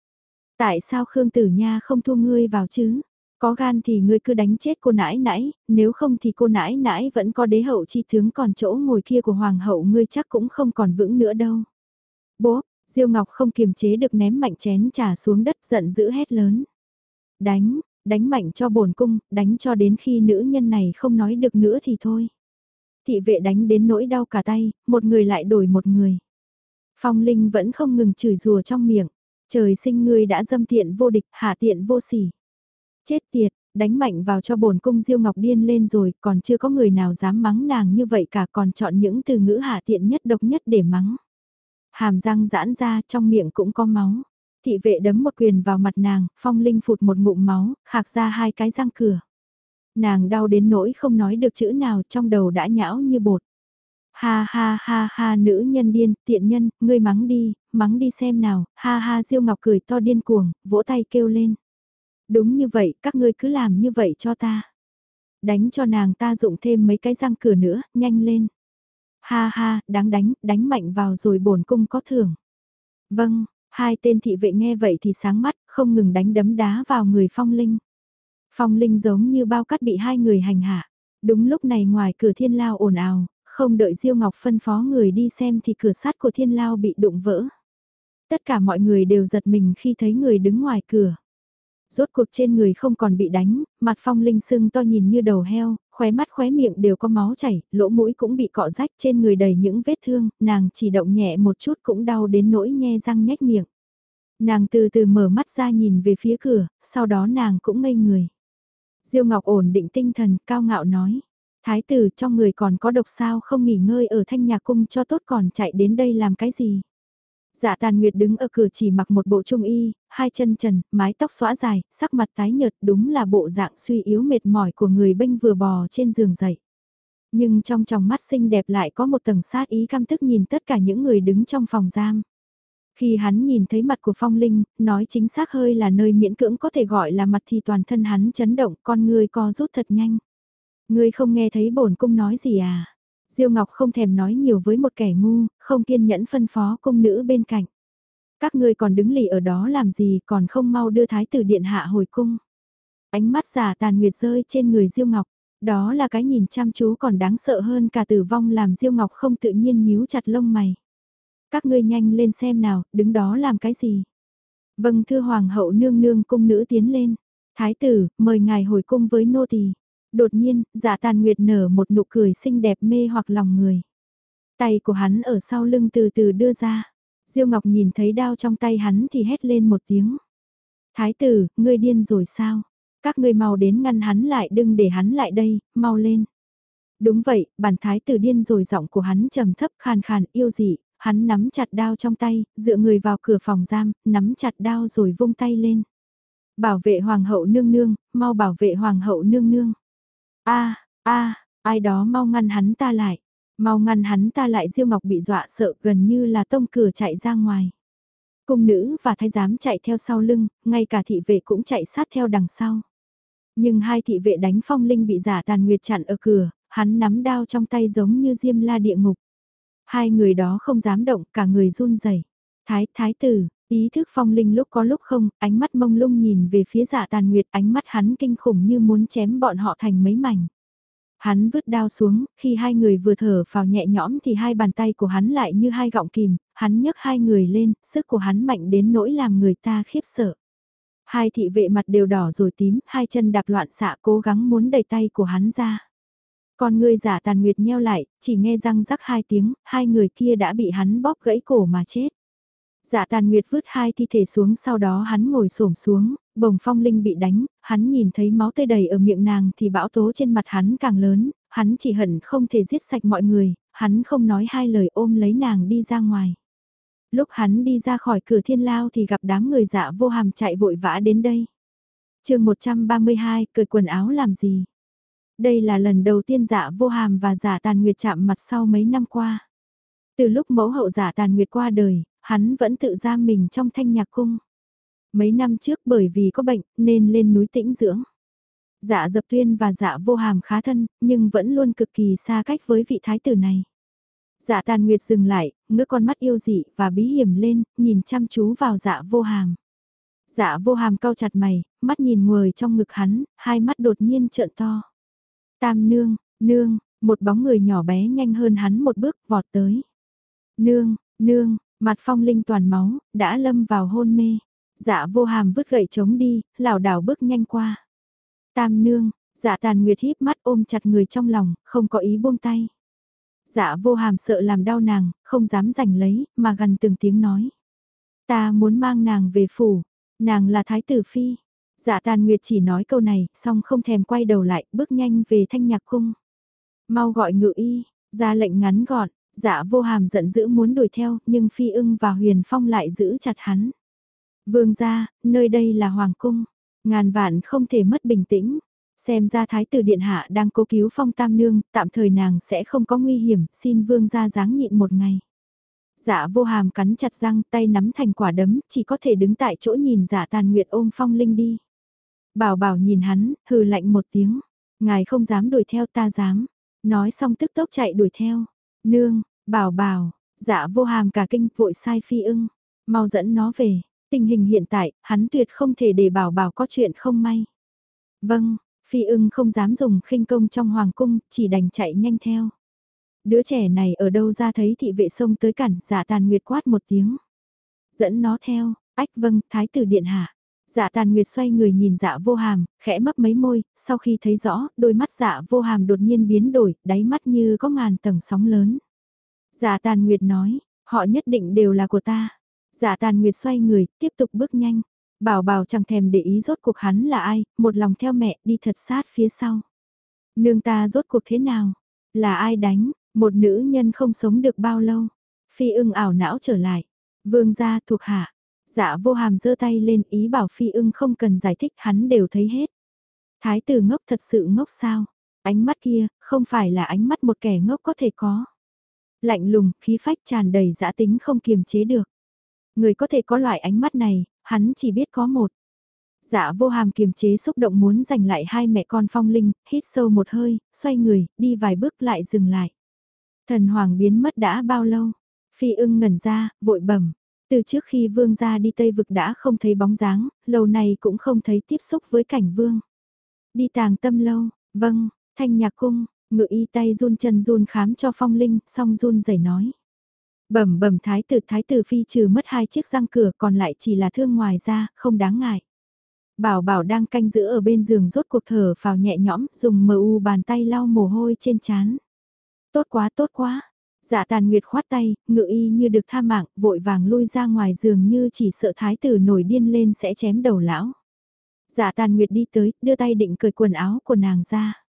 Tại sao Khương Tử Nha không thu ngươi vào chứ? Có gan thì ngươi cứ đánh chết cô nãi nãi, nếu không thì cô nãi nãi vẫn có đế hậu chi tướng còn chỗ ngồi kia của hoàng hậu ngươi chắc cũng không còn vững nữa đâu. Bố, Diêu Ngọc không kiềm chế được ném mạnh chén trà xuống đất giận dữ hét lớn. Đánh, đánh mạnh cho bổn cung, đánh cho đến khi nữ nhân này không nói được nữa thì thôi. Thị vệ đánh đến nỗi đau cả tay, một người lại đổi một người. Phong Linh vẫn không ngừng chửi rùa trong miệng. Trời sinh ngươi đã dâm tiện vô địch, hạ tiện vô sỉ. Chết tiệt, đánh mạnh vào cho bổn cung Diêu Ngọc điên lên rồi, còn chưa có người nào dám mắng nàng như vậy cả còn chọn những từ ngữ hạ tiện nhất độc nhất để mắng. Hàm răng giãn ra trong miệng cũng có máu. Thị vệ đấm một quyền vào mặt nàng, phong linh phụt một ngụm máu, khạc ra hai cái răng cửa. Nàng đau đến nỗi không nói được chữ nào trong đầu đã nhão như bột. Ha ha ha ha nữ nhân điên, tiện nhân, ngươi mắng đi, mắng đi xem nào, ha ha Diêu Ngọc cười to điên cuồng, vỗ tay kêu lên. Đúng như vậy, các ngươi cứ làm như vậy cho ta. Đánh cho nàng ta dụng thêm mấy cái răng cửa nữa, nhanh lên. Ha ha, đáng đánh, đánh mạnh vào rồi bổn cung có thưởng. Vâng, hai tên thị vệ nghe vậy thì sáng mắt, không ngừng đánh đấm đá vào người phong linh. Phong linh giống như bao cắt bị hai người hành hạ. Đúng lúc này ngoài cửa thiên lao ồn ào, không đợi Diêu Ngọc phân phó người đi xem thì cửa sắt của thiên lao bị đụng vỡ. Tất cả mọi người đều giật mình khi thấy người đứng ngoài cửa. Rốt cuộc trên người không còn bị đánh, mặt phong linh sưng to nhìn như đầu heo, khóe mắt khóe miệng đều có máu chảy, lỗ mũi cũng bị cọ rách trên người đầy những vết thương, nàng chỉ động nhẹ một chút cũng đau đến nỗi nhe răng nhếch miệng. Nàng từ từ mở mắt ra nhìn về phía cửa, sau đó nàng cũng ngây người. Diêu Ngọc ổn định tinh thần, cao ngạo nói. Thái tử trong người còn có độc sao không nghỉ ngơi ở thanh nhà cung cho tốt còn chạy đến đây làm cái gì. Dạ tàn nguyệt đứng ở cửa chỉ mặc một bộ trung y, hai chân trần, mái tóc xõa dài, sắc mặt tái nhợt đúng là bộ dạng suy yếu mệt mỏi của người bênh vừa bò trên giường dậy. Nhưng trong tròng mắt xinh đẹp lại có một tầng sát ý căm tức nhìn tất cả những người đứng trong phòng giam. Khi hắn nhìn thấy mặt của Phong Linh, nói chính xác hơi là nơi miễn cưỡng có thể gọi là mặt thì toàn thân hắn chấn động, con người co rút thật nhanh. Ngươi không nghe thấy bổn cung nói gì à? Diêu Ngọc không thèm nói nhiều với một kẻ ngu, không kiên nhẫn phân phó cung nữ bên cạnh. Các ngươi còn đứng lì ở đó làm gì còn không mau đưa thái tử điện hạ hồi cung. Ánh mắt giả tàn nguyệt rơi trên người Diêu Ngọc, đó là cái nhìn chăm chú còn đáng sợ hơn cả tử vong làm Diêu Ngọc không tự nhiên nhíu chặt lông mày. Các ngươi nhanh lên xem nào, đứng đó làm cái gì? Vâng thưa hoàng hậu nương nương cung nữ tiến lên. Thái tử, mời ngài hồi cung với nô tỳ. Đột nhiên, giả tàn nguyệt nở một nụ cười xinh đẹp mê hoặc lòng người. Tay của hắn ở sau lưng từ từ đưa ra. Diêu Ngọc nhìn thấy đao trong tay hắn thì hét lên một tiếng. Thái tử, ngươi điên rồi sao? Các ngươi mau đến ngăn hắn lại đừng để hắn lại đây, mau lên. Đúng vậy, bản thái tử điên rồi giọng của hắn trầm thấp khàn khàn yêu dị, hắn nắm chặt đao trong tay, dựa người vào cửa phòng giam, nắm chặt đao rồi vung tay lên. Bảo vệ hoàng hậu nương nương, mau bảo vệ hoàng hậu nương nương a a ai đó mau ngăn hắn ta lại. Mau ngăn hắn ta lại Diêu Ngọc bị dọa sợ gần như là tông cửa chạy ra ngoài. Cung nữ và thái giám chạy theo sau lưng, ngay cả thị vệ cũng chạy sát theo đằng sau. Nhưng hai thị vệ đánh phong linh bị giả tàn nguyệt chặn ở cửa, hắn nắm đao trong tay giống như diêm la địa ngục. Hai người đó không dám động, cả người run rẩy. Thái, thái tử, Ý thức phong linh lúc có lúc không, ánh mắt mông lung nhìn về phía dạ tàn nguyệt ánh mắt hắn kinh khủng như muốn chém bọn họ thành mấy mảnh. Hắn vứt đao xuống, khi hai người vừa thở vào nhẹ nhõm thì hai bàn tay của hắn lại như hai gọng kìm, hắn nhấc hai người lên, sức của hắn mạnh đến nỗi làm người ta khiếp sợ. Hai thị vệ mặt đều đỏ rồi tím, hai chân đạp loạn xạ cố gắng muốn đẩy tay của hắn ra. Còn người giả dạ tàn nguyệt nheo lại, chỉ nghe răng rắc hai tiếng, hai người kia đã bị hắn bóp gãy cổ mà chết. Dạ tàn nguyệt vứt hai thi thể xuống sau đó hắn ngồi xổm xuống, bồng phong linh bị đánh, hắn nhìn thấy máu tươi đầy ở miệng nàng thì bão tố trên mặt hắn càng lớn, hắn chỉ hận không thể giết sạch mọi người, hắn không nói hai lời ôm lấy nàng đi ra ngoài. Lúc hắn đi ra khỏi cửa thiên lao thì gặp đám người dạ vô hàm chạy vội vã đến đây. chương 132, cởi quần áo làm gì? Đây là lần đầu tiên dạ vô hàm và giả dạ tàn nguyệt chạm mặt sau mấy năm qua. Từ lúc mẫu hậu giả dạ tàn nguyệt qua đời, hắn vẫn tự giam mình trong thanh nhạc cung. Mấy năm trước bởi vì có bệnh nên lên núi tĩnh dưỡng. Dạ dập tuyên và dạ vô hàm khá thân, nhưng vẫn luôn cực kỳ xa cách với vị thái tử này. Dạ tàn nguyệt dừng lại, ngước con mắt yêu dị và bí hiểm lên, nhìn chăm chú vào dạ vô hàm. Dạ vô hàm cau chặt mày, mắt nhìn nguồi trong ngực hắn, hai mắt đột nhiên trợn to. Tam nương, nương, một bóng người nhỏ bé nhanh hơn hắn một bước vọt tới. Nương, nương, mặt phong linh toàn máu, đã lâm vào hôn mê. Dạ vô hàm vứt gậy trống đi, lảo đảo bước nhanh qua. Tam nương, dạ tàn nguyệt híp mắt ôm chặt người trong lòng, không có ý buông tay. Dạ vô hàm sợ làm đau nàng, không dám giành lấy, mà gần từng tiếng nói. Ta muốn mang nàng về phủ, nàng là thái tử phi. Dạ tàn nguyệt chỉ nói câu này, xong không thèm quay đầu lại, bước nhanh về thanh nhạc cung. Mau gọi ngự y, ra lệnh ngắn gọn, dạ vô hàm giận dữ muốn đuổi theo, nhưng phi ưng và huyền phong lại giữ chặt hắn. Vương gia, nơi đây là hoàng cung, ngàn vạn không thể mất bình tĩnh. Xem ra thái tử điện hạ đang cố cứu phong tam nương, tạm thời nàng sẽ không có nguy hiểm, xin vương gia dáng nhịn một ngày. Dạ vô hàm cắn chặt răng tay nắm thành quả đấm, chỉ có thể đứng tại chỗ nhìn dạ tàn nguyệt ôm phong linh đi. Bảo bảo nhìn hắn, hừ lạnh một tiếng. Ngài không dám đuổi theo ta dám. Nói xong tức tốc chạy đuổi theo. Nương, bảo bảo, dạ vô hàm cả kinh vội sai phi ưng. Mau dẫn nó về. Tình hình hiện tại, hắn tuyệt không thể để bảo bảo có chuyện không may. Vâng, phi ưng không dám dùng khinh công trong hoàng cung, chỉ đành chạy nhanh theo. Đứa trẻ này ở đâu ra thấy thị vệ sông tới cản, dạ tàn nguyệt quát một tiếng. Dẫn nó theo, ách vâng, thái tử điện hạ. Dạ tàn nguyệt xoay người nhìn dạ vô hàm, khẽ mấp mấy môi, sau khi thấy rõ, đôi mắt dạ vô hàm đột nhiên biến đổi, đáy mắt như có ngàn tầng sóng lớn. Dạ tàn nguyệt nói, họ nhất định đều là của ta. Dạ tàn nguyệt xoay người, tiếp tục bước nhanh. Bảo bảo chẳng thèm để ý rốt cuộc hắn là ai, một lòng theo mẹ đi thật sát phía sau. Nương ta rốt cuộc thế nào? Là ai đánh? Một nữ nhân không sống được bao lâu. Phi ưng ảo não trở lại. Vương gia thuộc hạ. Dạ vô hàm giơ tay lên ý bảo phi ưng không cần giải thích hắn đều thấy hết. Thái tử ngốc thật sự ngốc sao? Ánh mắt kia, không phải là ánh mắt một kẻ ngốc có thể có. Lạnh lùng, khí phách tràn đầy dã tính không kiềm chế được. Người có thể có loại ánh mắt này, hắn chỉ biết có một. Dạ vô hàm kiềm chế xúc động muốn giành lại hai mẹ con phong linh, hít sâu một hơi, xoay người, đi vài bước lại dừng lại. Thần hoàng biến mất đã bao lâu? Phi ưng ngẩn ra, vội bẩm từ trước khi vương gia đi Tây Vực đã không thấy bóng dáng, lâu này cũng không thấy tiếp xúc với cảnh vương. Đi tàng tâm lâu, vâng, thanh nhạc cung, ngự y tay run chân run khám cho phong linh, song run rẩy nói. Bẩm bẩm thái tử thái tử phi trừ mất hai chiếc răng cửa còn lại chỉ là thương ngoài ra, không đáng ngại. Bảo bảo đang canh giữ ở bên giường rốt cuộc thở vào nhẹ nhõm, dùng mờ u bàn tay lau mồ hôi trên chán. Tốt quá tốt quá, Dạ tàn nguyệt khoát tay, ngự y như được tha mạng, vội vàng lui ra ngoài giường như chỉ sợ thái tử nổi điên lên sẽ chém đầu lão. Dạ tàn nguyệt đi tới, đưa tay định cởi quần áo của nàng ra.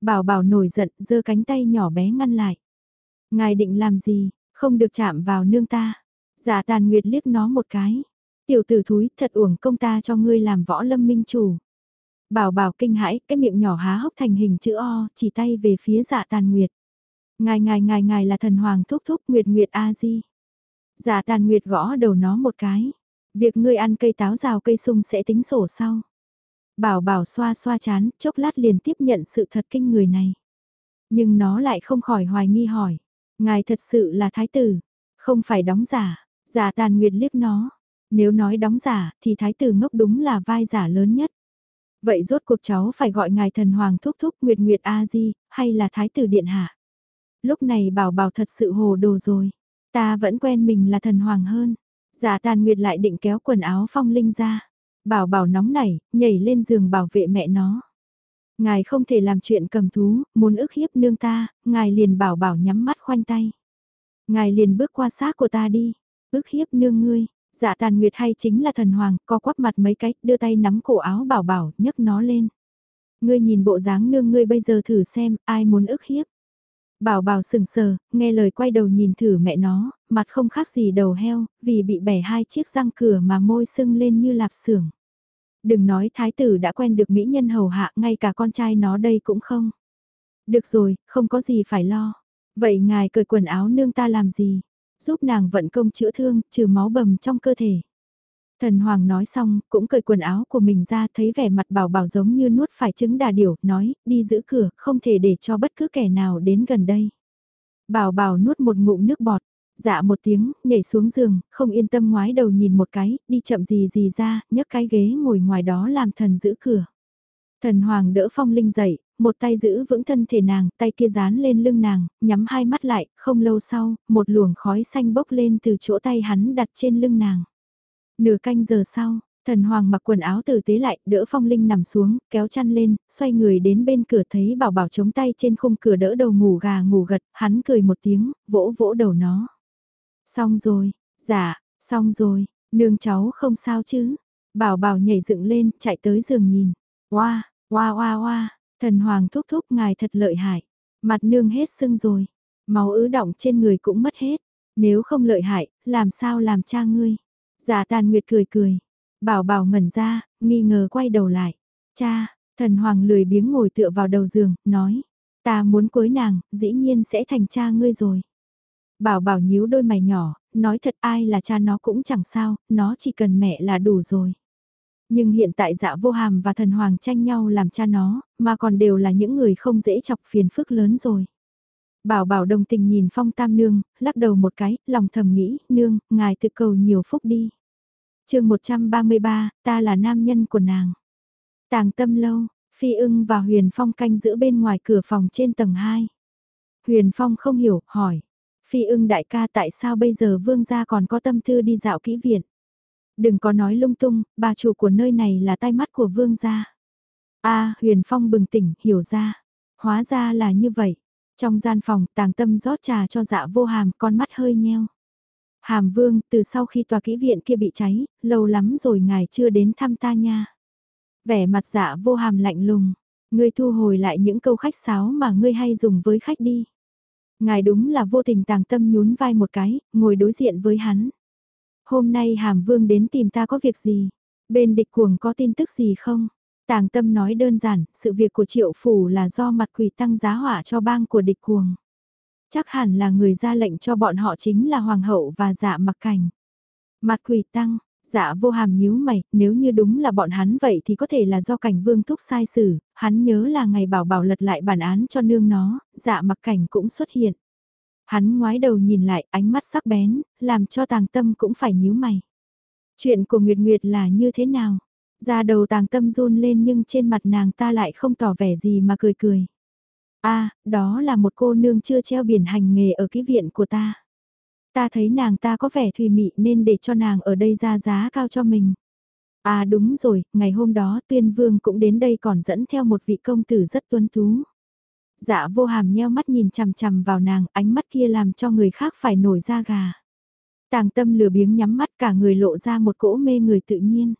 Bảo bảo nổi giận, giơ cánh tay nhỏ bé ngăn lại. Ngài định làm gì, không được chạm vào nương ta. Dạ tàn nguyệt liếc nó một cái. Tiểu tử thúi, thật uổng công ta cho ngươi làm võ lâm minh chủ. Bảo bảo kinh hãi, cái miệng nhỏ há hốc thành hình chữ O, chỉ tay về phía dạ tàn nguyệt. Ngài ngài ngài ngài là thần hoàng thúc thúc Nguyệt Nguyệt A-di. Giả dạ tàn Nguyệt gõ đầu nó một cái. Việc ngươi ăn cây táo rào cây sung sẽ tính sổ sau. Bảo bảo xoa xoa chán, chốc lát liền tiếp nhận sự thật kinh người này. Nhưng nó lại không khỏi hoài nghi hỏi. Ngài thật sự là thái tử, không phải đóng giả. Giả tàn Nguyệt liếc nó. Nếu nói đóng giả thì thái tử ngốc đúng là vai giả lớn nhất. Vậy rốt cuộc cháu phải gọi ngài thần hoàng thúc thúc Nguyệt Nguyệt A-di, hay là thái tử điện hạ? Lúc này bảo bảo thật sự hồ đồ rồi. Ta vẫn quen mình là thần hoàng hơn. Giả tàn nguyệt lại định kéo quần áo phong linh ra. Bảo bảo nóng nảy, nhảy lên giường bảo vệ mẹ nó. Ngài không thể làm chuyện cầm thú, muốn ức hiếp nương ta, ngài liền bảo bảo nhắm mắt khoanh tay. Ngài liền bước qua xác của ta đi. ức hiếp nương ngươi, dạ tàn nguyệt hay chính là thần hoàng, co quắp mặt mấy cách đưa tay nắm cổ áo bảo bảo, nhấc nó lên. Ngươi nhìn bộ dáng nương ngươi bây giờ thử xem, ai muốn ức hiếp. Bảo bảo sừng sờ, nghe lời quay đầu nhìn thử mẹ nó, mặt không khác gì đầu heo, vì bị bẻ hai chiếc răng cửa mà môi sưng lên như lạp xưởng. Đừng nói thái tử đã quen được mỹ nhân hầu hạ, ngay cả con trai nó đây cũng không. Được rồi, không có gì phải lo. Vậy ngài cởi quần áo nương ta làm gì? Giúp nàng vận công chữa thương, trừ máu bầm trong cơ thể. Thần Hoàng nói xong, cũng cởi quần áo của mình ra thấy vẻ mặt bảo bảo giống như nuốt phải trứng đà điểu, nói, đi giữ cửa, không thể để cho bất cứ kẻ nào đến gần đây. Bảo bảo nuốt một ngụm nước bọt, dạ một tiếng, nhảy xuống giường, không yên tâm ngoái đầu nhìn một cái, đi chậm gì gì ra, nhấc cái ghế ngồi ngoài đó làm thần giữ cửa. Thần Hoàng đỡ Phong Linh dậy, một tay giữ vững thân thể nàng, tay kia dán lên lưng nàng, nhắm hai mắt lại, không lâu sau, một luồng khói xanh bốc lên từ chỗ tay hắn đặt trên lưng nàng. Nửa canh giờ sau, thần hoàng mặc quần áo tử tế lại, đỡ phong linh nằm xuống, kéo chăn lên, xoay người đến bên cửa thấy bảo bảo chống tay trên khung cửa đỡ đầu ngủ gà ngủ gật, hắn cười một tiếng, vỗ vỗ đầu nó. Xong rồi, dạ, xong rồi, nương cháu không sao chứ. Bảo bảo nhảy dựng lên, chạy tới giường nhìn. Hoa, hoa hoa hoa, thần hoàng thúc thúc ngài thật lợi hại. Mặt nương hết sưng rồi, máu ứ động trên người cũng mất hết. Nếu không lợi hại, làm sao làm cha ngươi? Giả tàn nguyệt cười cười. Bảo bảo ngẩn ra, nghi ngờ quay đầu lại. Cha, thần hoàng lười biếng ngồi tựa vào đầu giường, nói. Ta muốn cưới nàng, dĩ nhiên sẽ thành cha ngươi rồi. Bảo bảo nhíu đôi mày nhỏ, nói thật ai là cha nó cũng chẳng sao, nó chỉ cần mẹ là đủ rồi. Nhưng hiện tại dạ vô hàm và thần hoàng tranh nhau làm cha nó, mà còn đều là những người không dễ chọc phiền phức lớn rồi. Bảo bảo đồng tình nhìn phong tam nương, lắc đầu một cái, lòng thầm nghĩ, nương, ngài tự cầu nhiều phúc đi. chương 133, ta là nam nhân của nàng. Tàng tâm lâu, phi ưng và huyền phong canh giữ bên ngoài cửa phòng trên tầng 2. Huyền phong không hiểu, hỏi. Phi ưng đại ca tại sao bây giờ vương gia còn có tâm tư đi dạo kỹ viện. Đừng có nói lung tung, bà chủ của nơi này là tai mắt của vương gia. a huyền phong bừng tỉnh, hiểu ra. Hóa ra là như vậy. Trong gian phòng, tàng tâm rót trà cho dạ vô hàm, con mắt hơi nheo. Hàm vương, từ sau khi tòa kỹ viện kia bị cháy, lâu lắm rồi ngài chưa đến thăm ta nha. Vẻ mặt dạ vô hàm lạnh lùng, ngươi thu hồi lại những câu khách sáo mà ngươi hay dùng với khách đi. Ngài đúng là vô tình tàng tâm nhún vai một cái, ngồi đối diện với hắn. Hôm nay hàm vương đến tìm ta có việc gì? Bên địch cuồng có tin tức gì không? Tàng tâm nói đơn giản, sự việc của triệu phủ là do mặt quỷ tăng giá hỏa cho bang của địch cuồng. Chắc hẳn là người ra lệnh cho bọn họ chính là hoàng hậu và dạ mặc cảnh. Mặt quỷ tăng, dạ vô hàm nhíu mày, nếu như đúng là bọn hắn vậy thì có thể là do cảnh vương thúc sai xử, hắn nhớ là ngày bảo bảo lật lại bản án cho nương nó, dạ mặc cảnh cũng xuất hiện. Hắn ngoái đầu nhìn lại ánh mắt sắc bén, làm cho tàng tâm cũng phải nhíu mày. Chuyện của Nguyệt Nguyệt là như thế nào? Ra đầu tàng tâm run lên nhưng trên mặt nàng ta lại không tỏ vẻ gì mà cười cười. a đó là một cô nương chưa treo biển hành nghề ở cái viện của ta. Ta thấy nàng ta có vẻ thùy mị nên để cho nàng ở đây ra giá cao cho mình. À đúng rồi, ngày hôm đó tuyên vương cũng đến đây còn dẫn theo một vị công tử rất tuấn tú. Dạ vô hàm nheo mắt nhìn chằm chằm vào nàng, ánh mắt kia làm cho người khác phải nổi da gà. Tàng tâm lừa biếng nhắm mắt cả người lộ ra một cỗ mê người tự nhiên.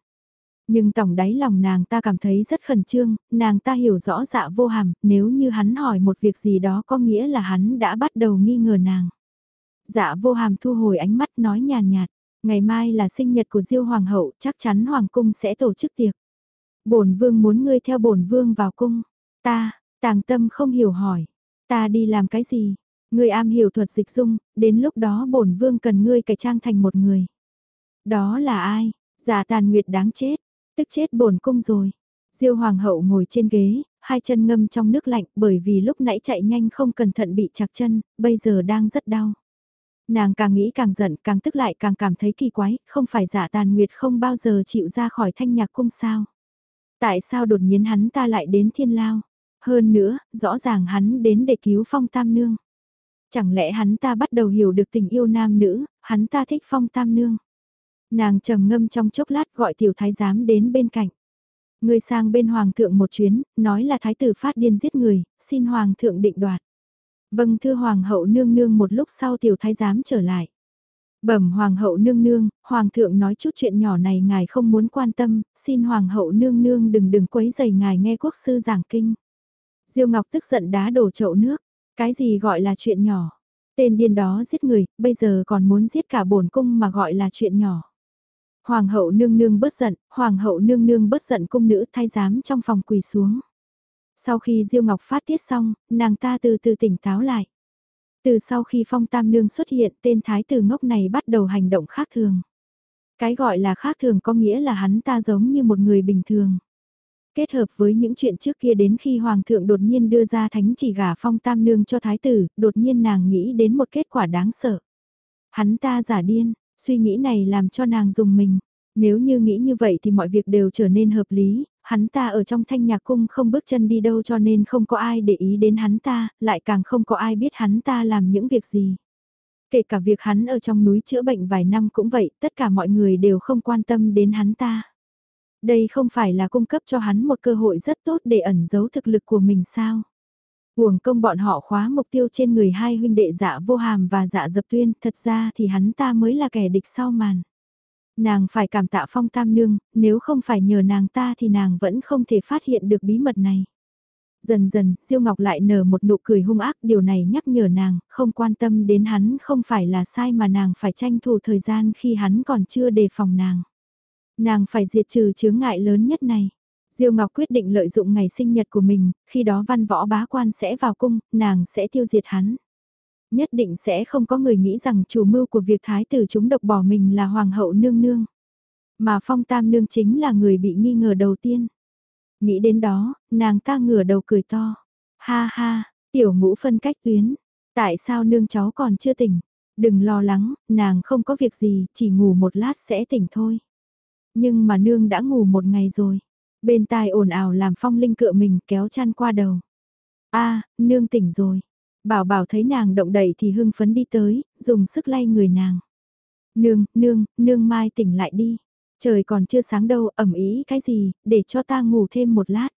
Nhưng tổng đáy lòng nàng ta cảm thấy rất khẩn trương, nàng ta hiểu rõ dạ vô hàm, nếu như hắn hỏi một việc gì đó có nghĩa là hắn đã bắt đầu nghi ngờ nàng. Dạ vô hàm thu hồi ánh mắt nói nhàn nhạt, ngày mai là sinh nhật của Diêu Hoàng hậu, chắc chắn Hoàng cung sẽ tổ chức tiệc. Bổn vương muốn ngươi theo bổn vương vào cung. Ta, tàng tâm không hiểu hỏi, ta đi làm cái gì? Ngươi am hiểu thuật dịch dung, đến lúc đó bổn vương cần ngươi cải trang thành một người. Đó là ai? Giả tàn nguyệt đáng chết. Tức chết bổn cung rồi. Diêu hoàng hậu ngồi trên ghế, hai chân ngâm trong nước lạnh bởi vì lúc nãy chạy nhanh không cẩn thận bị chặt chân, bây giờ đang rất đau. Nàng càng nghĩ càng giận, càng tức lại càng cảm thấy kỳ quái, không phải giả tàn nguyệt không bao giờ chịu ra khỏi thanh nhạc cung sao. Tại sao đột nhiên hắn ta lại đến thiên lao? Hơn nữa, rõ ràng hắn đến để cứu phong tam nương. Chẳng lẽ hắn ta bắt đầu hiểu được tình yêu nam nữ, hắn ta thích phong tam nương. Nàng trầm ngâm trong chốc lát gọi tiểu thái giám đến bên cạnh. Người sang bên hoàng thượng một chuyến, nói là thái tử phát điên giết người, xin hoàng thượng định đoạt. Vâng thưa hoàng hậu nương nương một lúc sau tiểu thái giám trở lại. Bẩm hoàng hậu nương nương, hoàng thượng nói chút chuyện nhỏ này ngài không muốn quan tâm, xin hoàng hậu nương nương đừng đừng quấy giày ngài nghe quốc sư giảng kinh. Diêu Ngọc tức giận đá đổ chậu nước, cái gì gọi là chuyện nhỏ. Tên điên đó giết người, bây giờ còn muốn giết cả bổn cung mà gọi là chuyện nhỏ. Hoàng hậu nương nương bớt giận, hoàng hậu nương nương bớt giận cung nữ thay giám trong phòng quỳ xuống. Sau khi Diêu Ngọc phát tiết xong, nàng ta từ từ tỉnh táo lại. Từ sau khi phong tam nương xuất hiện tên thái tử ngốc này bắt đầu hành động khác thường. Cái gọi là khác thường có nghĩa là hắn ta giống như một người bình thường. Kết hợp với những chuyện trước kia đến khi hoàng thượng đột nhiên đưa ra thánh chỉ gả phong tam nương cho thái tử, đột nhiên nàng nghĩ đến một kết quả đáng sợ. Hắn ta giả điên, suy nghĩ này làm cho nàng dùng mình. Nếu như nghĩ như vậy thì mọi việc đều trở nên hợp lý, hắn ta ở trong thanh nhạc cung không bước chân đi đâu cho nên không có ai để ý đến hắn ta, lại càng không có ai biết hắn ta làm những việc gì. Kể cả việc hắn ở trong núi chữa bệnh vài năm cũng vậy, tất cả mọi người đều không quan tâm đến hắn ta. Đây không phải là cung cấp cho hắn một cơ hội rất tốt để ẩn giấu thực lực của mình sao? Huồng công bọn họ khóa mục tiêu trên người hai huynh đệ dạ vô hàm và dạ dập tuyên, thật ra thì hắn ta mới là kẻ địch sau màn. Nàng phải cảm tạ phong tam nương, nếu không phải nhờ nàng ta thì nàng vẫn không thể phát hiện được bí mật này. Dần dần, Diêu Ngọc lại nở một nụ cười hung ác, điều này nhắc nhở nàng, không quan tâm đến hắn không phải là sai mà nàng phải tranh thủ thời gian khi hắn còn chưa đề phòng nàng. Nàng phải diệt trừ chướng ngại lớn nhất này. Diêu Ngọc quyết định lợi dụng ngày sinh nhật của mình, khi đó văn võ bá quan sẽ vào cung, nàng sẽ tiêu diệt hắn. Nhất định sẽ không có người nghĩ rằng chủ mưu của việc thái tử chúng độc bỏ mình là hoàng hậu nương nương. Mà phong tam nương chính là người bị nghi ngờ đầu tiên. Nghĩ đến đó, nàng ta ngửa đầu cười to. Ha ha, tiểu ngũ phân cách tuyến. Tại sao nương cháu còn chưa tỉnh? Đừng lo lắng, nàng không có việc gì, chỉ ngủ một lát sẽ tỉnh thôi. Nhưng mà nương đã ngủ một ngày rồi. Bên tai ồn ào làm phong linh cựa mình kéo chăn qua đầu. a nương tỉnh rồi. Bảo bảo thấy nàng động đẩy thì hưng phấn đi tới, dùng sức lay người nàng. Nương, nương, nương mai tỉnh lại đi. Trời còn chưa sáng đâu, ẩm ý cái gì, để cho ta ngủ thêm một lát.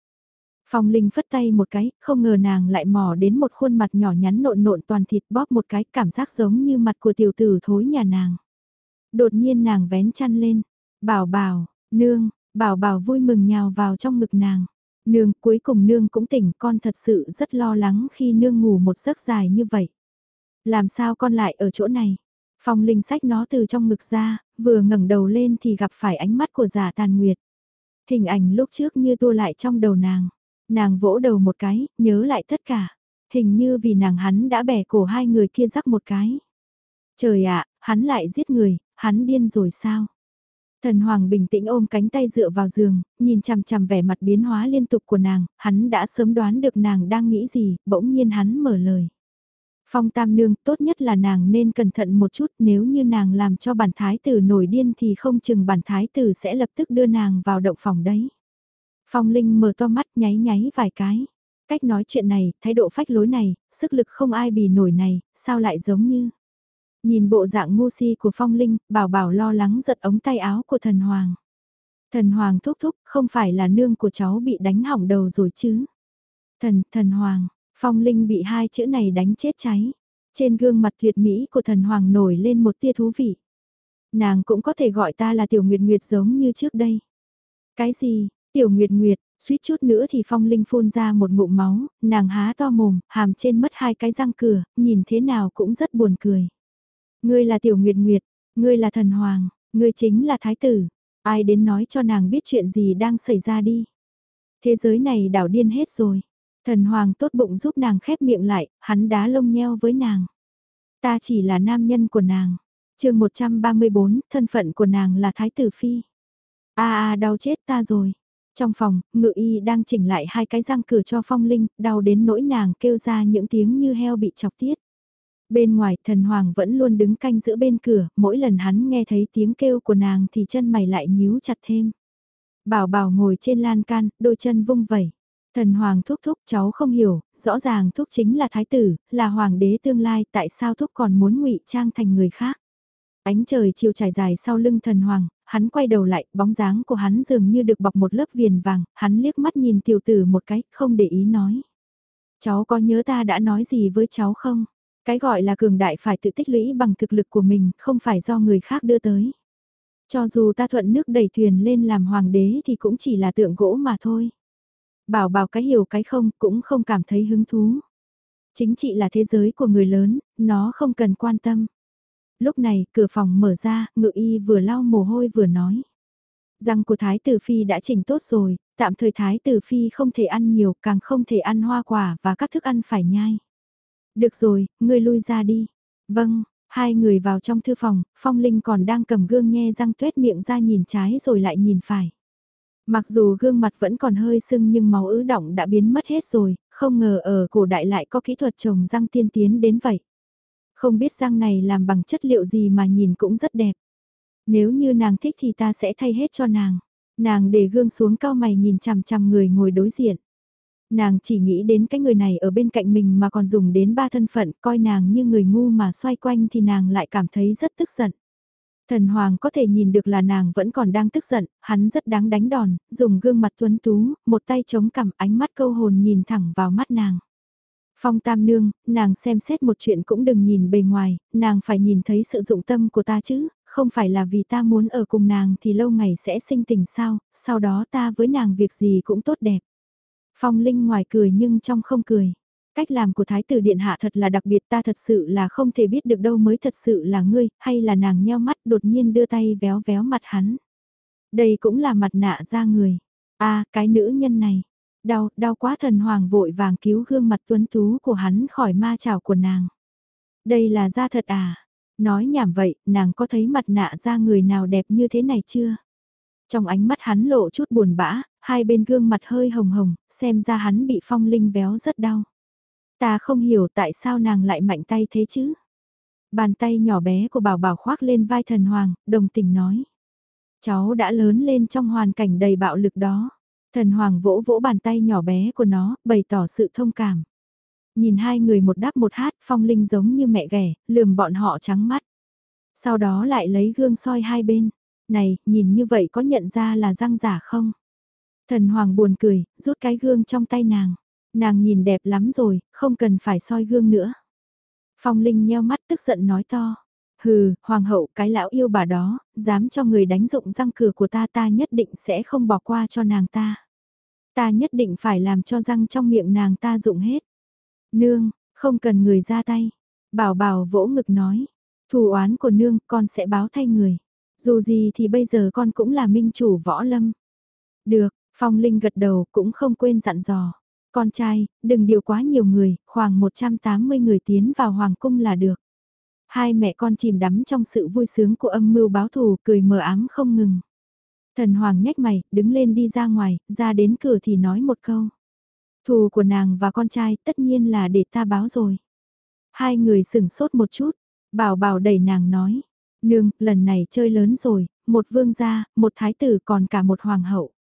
Phong Linh phất tay một cái, không ngờ nàng lại mò đến một khuôn mặt nhỏ nhắn nộn nộn toàn thịt bóp một cái cảm giác giống như mặt của tiểu tử thối nhà nàng. Đột nhiên nàng vén chăn lên, bảo bảo, nương, bảo bảo vui mừng nhào vào trong ngực nàng. Nương, cuối cùng nương cũng tỉnh, con thật sự rất lo lắng khi nương ngủ một giấc dài như vậy. Làm sao con lại ở chỗ này? Phong Linh sách nó từ trong ngực ra, vừa ngẩng đầu lên thì gặp phải ánh mắt của giả tàn nguyệt. Hình ảnh lúc trước như tua lại trong đầu nàng. Nàng vỗ đầu một cái, nhớ lại tất cả. Hình như vì nàng hắn đã bẻ cổ hai người kia rắc một cái. Trời ạ, hắn lại giết người, hắn điên rồi sao? Thần Hoàng bình tĩnh ôm cánh tay dựa vào giường, nhìn chằm chằm vẻ mặt biến hóa liên tục của nàng, hắn đã sớm đoán được nàng đang nghĩ gì, bỗng nhiên hắn mở lời. Phong Tam Nương, tốt nhất là nàng nên cẩn thận một chút nếu như nàng làm cho bản thái tử nổi điên thì không chừng bản thái tử sẽ lập tức đưa nàng vào động phòng đấy. Phong Linh mở to mắt nháy nháy vài cái. Cách nói chuyện này, thái độ phách lối này, sức lực không ai bì nổi này, sao lại giống như... Nhìn bộ dạng ngu si của Phong Linh, bảo bảo lo lắng giật ống tay áo của thần hoàng. Thần hoàng thúc thúc, không phải là nương của cháu bị đánh hỏng đầu rồi chứ? Thần, thần hoàng, Phong Linh bị hai chữ này đánh chết cháy. Trên gương mặt tuyệt mỹ của thần hoàng nổi lên một tia thú vị. Nàng cũng có thể gọi ta là tiểu nguyệt nguyệt giống như trước đây. Cái gì, tiểu nguyệt nguyệt, suýt chút nữa thì phong linh phun ra một ngụm máu, nàng há to mồm, hàm trên mất hai cái răng cửa, nhìn thế nào cũng rất buồn cười. Ngươi là tiểu nguyệt nguyệt, ngươi là thần hoàng, ngươi chính là thái tử, ai đến nói cho nàng biết chuyện gì đang xảy ra đi. Thế giới này đảo điên hết rồi. Thần hoàng tốt bụng giúp nàng khép miệng lại, hắn đá lông nheo với nàng. Ta chỉ là nam nhân của nàng. chương 134, thân phận của nàng là thái tử phi. a a đau chết ta rồi. Trong phòng, ngự y đang chỉnh lại hai cái răng cửa cho phong linh, đau đến nỗi nàng kêu ra những tiếng như heo bị chọc tiết. Bên ngoài, thần hoàng vẫn luôn đứng canh giữa bên cửa, mỗi lần hắn nghe thấy tiếng kêu của nàng thì chân mày lại nhíu chặt thêm. Bảo bảo ngồi trên lan can, đôi chân vung vẩy. Thần hoàng thúc thúc cháu không hiểu, rõ ràng thúc chính là thái tử, là hoàng đế tương lai, tại sao thúc còn muốn ngụy trang thành người khác. Ánh trời chiều trải dài sau lưng thần hoàng, hắn quay đầu lại, bóng dáng của hắn dường như được bọc một lớp viền vàng, hắn liếc mắt nhìn tiểu tử một cái, không để ý nói. Cháu có nhớ ta đã nói gì với cháu không? Cái gọi là cường đại phải tự tích lũy bằng thực lực của mình, không phải do người khác đưa tới. Cho dù ta thuận nước đẩy thuyền lên làm hoàng đế thì cũng chỉ là tượng gỗ mà thôi. Bảo bảo cái hiểu cái không cũng không cảm thấy hứng thú. Chính trị là thế giới của người lớn, nó không cần quan tâm. Lúc này, cửa phòng mở ra, ngự y vừa lau mồ hôi vừa nói. Răng của Thái Tử Phi đã chỉnh tốt rồi, tạm thời Thái Tử Phi không thể ăn nhiều, càng không thể ăn hoa quả và các thức ăn phải nhai. Được rồi, ngươi lui ra đi. Vâng, hai người vào trong thư phòng, Phong Linh còn đang cầm gương nhe răng tuét miệng ra nhìn trái rồi lại nhìn phải. Mặc dù gương mặt vẫn còn hơi sưng nhưng máu ứ động đã biến mất hết rồi, không ngờ ở cổ đại lại có kỹ thuật trồng răng tiên tiến đến vậy. Không biết răng này làm bằng chất liệu gì mà nhìn cũng rất đẹp. Nếu như nàng thích thì ta sẽ thay hết cho nàng. Nàng để gương xuống cao mày nhìn chằm chằm người ngồi đối diện. Nàng chỉ nghĩ đến cái người này ở bên cạnh mình mà còn dùng đến ba thân phận coi nàng như người ngu mà xoay quanh thì nàng lại cảm thấy rất tức giận. Thần Hoàng có thể nhìn được là nàng vẫn còn đang tức giận, hắn rất đáng đánh đòn, dùng gương mặt tuấn tú, một tay chống cằm ánh mắt câu hồn nhìn thẳng vào mắt nàng. Phong Tam Nương, nàng xem xét một chuyện cũng đừng nhìn bề ngoài, nàng phải nhìn thấy sự dụng tâm của ta chứ, không phải là vì ta muốn ở cùng nàng thì lâu ngày sẽ sinh tình sao, sau đó ta với nàng việc gì cũng tốt đẹp. Phong Linh ngoài cười nhưng trong không cười. Cách làm của Thái tử Điện Hạ thật là đặc biệt ta thật sự là không thể biết được đâu mới thật sự là ngươi, hay là nàng nheo mắt đột nhiên đưa tay véo véo mặt hắn. Đây cũng là mặt nạ ra người. a cái nữ nhân này. Đau, đau quá thần hoàng vội vàng cứu gương mặt tuấn tú của hắn khỏi ma chảo của nàng. Đây là da thật à? Nói nhảm vậy, nàng có thấy mặt nạ da người nào đẹp như thế này chưa? Trong ánh mắt hắn lộ chút buồn bã, hai bên gương mặt hơi hồng hồng, xem ra hắn bị phong linh véo rất đau. Ta không hiểu tại sao nàng lại mạnh tay thế chứ? Bàn tay nhỏ bé của bảo bảo khoác lên vai thần hoàng, đồng tình nói. Cháu đã lớn lên trong hoàn cảnh đầy bạo lực đó. Thần hoàng vỗ vỗ bàn tay nhỏ bé của nó, bày tỏ sự thông cảm. Nhìn hai người một đáp một hát, phong linh giống như mẹ ghẻ, lườm bọn họ trắng mắt. Sau đó lại lấy gương soi hai bên. Này, nhìn như vậy có nhận ra là răng giả không? Thần hoàng buồn cười, rút cái gương trong tay nàng. Nàng nhìn đẹp lắm rồi, không cần phải soi gương nữa. Phong Linh nheo mắt tức giận nói to. Hừ, hoàng hậu cái lão yêu bà đó, dám cho người đánh dụng răng cửa của ta ta nhất định sẽ không bỏ qua cho nàng ta. Ta nhất định phải làm cho răng trong miệng nàng ta dụng hết. Nương, không cần người ra tay. Bảo bảo vỗ ngực nói. Thù oán của nương con sẽ báo thay người. Dù gì thì bây giờ con cũng là minh chủ võ lâm. Được, Phong Linh gật đầu cũng không quên dặn dò. Con trai, đừng điều quá nhiều người, khoảng 180 người tiến vào hoàng cung là được. Hai mẹ con chìm đắm trong sự vui sướng của âm mưu báo thù, cười mờ ám không ngừng. Thần hoàng nhếch mày, đứng lên đi ra ngoài, ra đến cửa thì nói một câu. Thù của nàng và con trai tất nhiên là để ta báo rồi. Hai người sửng sốt một chút, bảo bảo đẩy nàng nói. Nương, lần này chơi lớn rồi, một vương gia, một thái tử còn cả một hoàng hậu.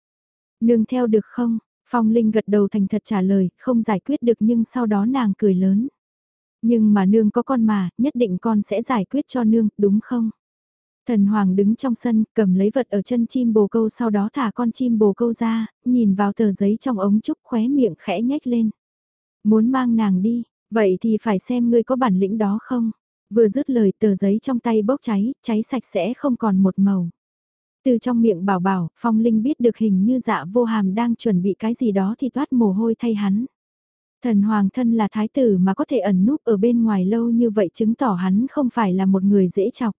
Nương theo được không? Phong Linh gật đầu thành thật trả lời, không giải quyết được nhưng sau đó nàng cười lớn. Nhưng mà nương có con mà, nhất định con sẽ giải quyết cho nương, đúng không? Thần Hoàng đứng trong sân, cầm lấy vật ở chân chim bồ câu sau đó thả con chim bồ câu ra, nhìn vào tờ giấy trong ống trúc khóe miệng khẽ nhếch lên. Muốn mang nàng đi, vậy thì phải xem ngươi có bản lĩnh đó không? Vừa dứt lời tờ giấy trong tay bốc cháy, cháy sạch sẽ không còn một màu. Từ trong miệng bảo bảo, Phong Linh biết được hình như dạ vô hàm đang chuẩn bị cái gì đó thì toát mồ hôi thay hắn. Thần hoàng thân là thái tử mà có thể ẩn núp ở bên ngoài lâu như vậy chứng tỏ hắn không phải là một người dễ chọc.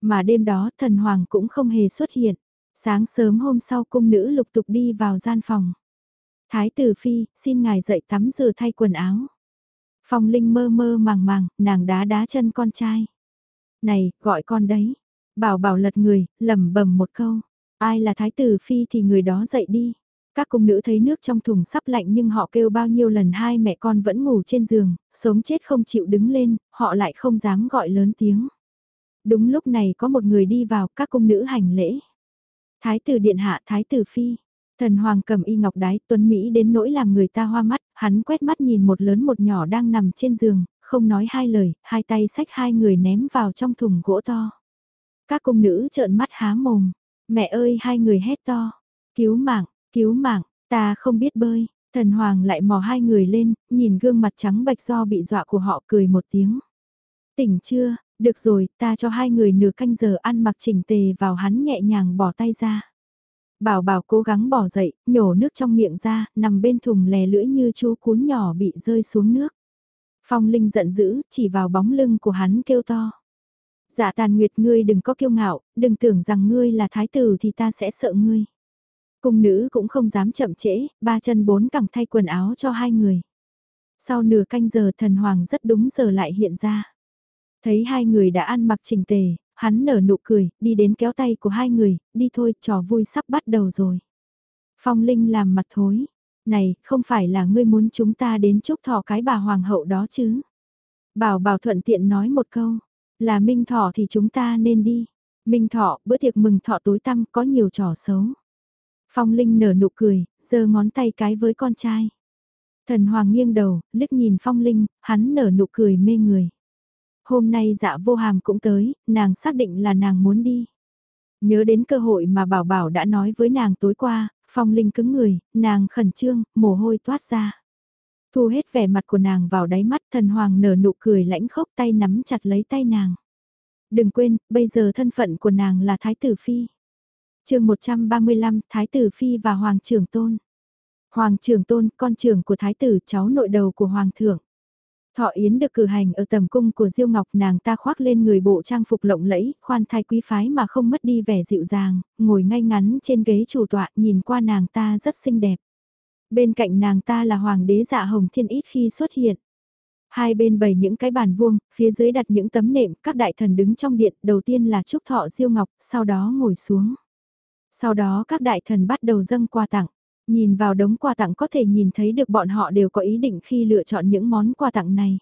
Mà đêm đó thần hoàng cũng không hề xuất hiện. Sáng sớm hôm sau cung nữ lục tục đi vào gian phòng. Thái tử phi, xin ngài dậy tắm rửa thay quần áo. Phong Linh mơ mơ màng màng, nàng đá đá chân con trai. Này, gọi con đấy. Bảo bảo lật người, lẩm bẩm một câu. Ai là thái tử phi thì người đó dậy đi. Các cung nữ thấy nước trong thùng sắp lạnh nhưng họ kêu bao nhiêu lần hai mẹ con vẫn ngủ trên giường, sống chết không chịu đứng lên, họ lại không dám gọi lớn tiếng. Đúng lúc này có một người đi vào các cung nữ hành lễ. Thái tử điện hạ thái tử phi. Thần hoàng cầm y ngọc đái tuấn Mỹ đến nỗi làm người ta hoa mắt, hắn quét mắt nhìn một lớn một nhỏ đang nằm trên giường, không nói hai lời, hai tay xách hai người ném vào trong thùng gỗ to. Các cung nữ trợn mắt há mồm, mẹ ơi hai người hét to, cứu mạng, cứu mạng, ta không biết bơi, thần hoàng lại mò hai người lên, nhìn gương mặt trắng bạch do bị dọa của họ cười một tiếng. Tỉnh chưa, được rồi, ta cho hai người nửa canh giờ ăn mặc chỉnh tề vào hắn nhẹ nhàng bỏ tay ra. Bảo bảo cố gắng bỏ dậy, nhổ nước trong miệng ra, nằm bên thùng lè lưỡi như chú cún nhỏ bị rơi xuống nước. Phong Linh giận dữ, chỉ vào bóng lưng của hắn kêu to. Dạ tàn nguyệt ngươi đừng có kiêu ngạo, đừng tưởng rằng ngươi là thái tử thì ta sẽ sợ ngươi. Cung nữ cũng không dám chậm trễ, ba chân bốn cẳng thay quần áo cho hai người. Sau nửa canh giờ thần hoàng rất đúng giờ lại hiện ra. Thấy hai người đã ăn mặc chỉnh tề, hắn nở nụ cười, đi đến kéo tay của hai người, đi thôi, trò vui sắp bắt đầu rồi. Phong Linh làm mặt thối, này, không phải là ngươi muốn chúng ta đến chúc thọ cái bà hoàng hậu đó chứ? Bảo bảo thuận tiện nói một câu, là minh thọ thì chúng ta nên đi. Minh thọ, bữa tiệc mừng thọ tối tăm có nhiều trò xấu. Phong Linh nở nụ cười, giơ ngón tay cái với con trai. Thần Hoàng nghiêng đầu, liếc nhìn Phong Linh, hắn nở nụ cười mê người. Hôm nay dạ vô hàm cũng tới, nàng xác định là nàng muốn đi. Nhớ đến cơ hội mà Bảo Bảo đã nói với nàng tối qua, Phong Linh cứng người, nàng khẩn trương, mồ hôi toát ra. Thu hết vẻ mặt của nàng vào đáy mắt thần hoàng nở nụ cười lãnh khốc tay nắm chặt lấy tay nàng. Đừng quên, bây giờ thân phận của nàng là Thái tử Phi. chương 135, Thái tử Phi và Hoàng trưởng tôn. Hoàng trưởng tôn, con trưởng của Thái tử, cháu nội đầu của Hoàng thượng. Thọ Yến được cử hành ở tầm cung của Diêu Ngọc nàng ta khoác lên người bộ trang phục lộng lẫy, khoan thai quý phái mà không mất đi vẻ dịu dàng, ngồi ngay ngắn trên ghế chủ tọa nhìn qua nàng ta rất xinh đẹp. Bên cạnh nàng ta là hoàng đế dạ hồng thiên ít khi xuất hiện. Hai bên bày những cái bàn vuông, phía dưới đặt những tấm nệm, các đại thần đứng trong điện, đầu tiên là Trúc Thọ Diêu Ngọc, sau đó ngồi xuống. Sau đó các đại thần bắt đầu dâng quà tặng. Nhìn vào đống quà tặng có thể nhìn thấy được bọn họ đều có ý định khi lựa chọn những món quà tặng này.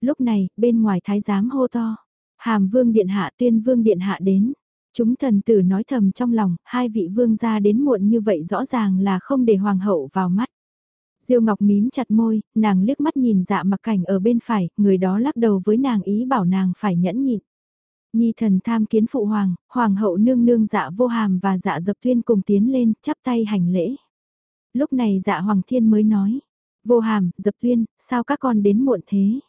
Lúc này, bên ngoài thái giám hô to. Hàm vương điện hạ tuyên vương điện hạ đến. Chúng thần tử nói thầm trong lòng, hai vị vương gia đến muộn như vậy rõ ràng là không để hoàng hậu vào mắt. Diêu Ngọc mím chặt môi, nàng liếc mắt nhìn dạ mặc cảnh ở bên phải, người đó lắc đầu với nàng ý bảo nàng phải nhẫn nhịn. Nhi thần tham kiến phụ hoàng, hoàng hậu nương nương dạ vô hàm và dạ dập tuyên cùng tiến lên, chắp tay hành lễ. Lúc này dạ Hoàng Thiên mới nói, vô hàm, dập tuyên, sao các con đến muộn thế?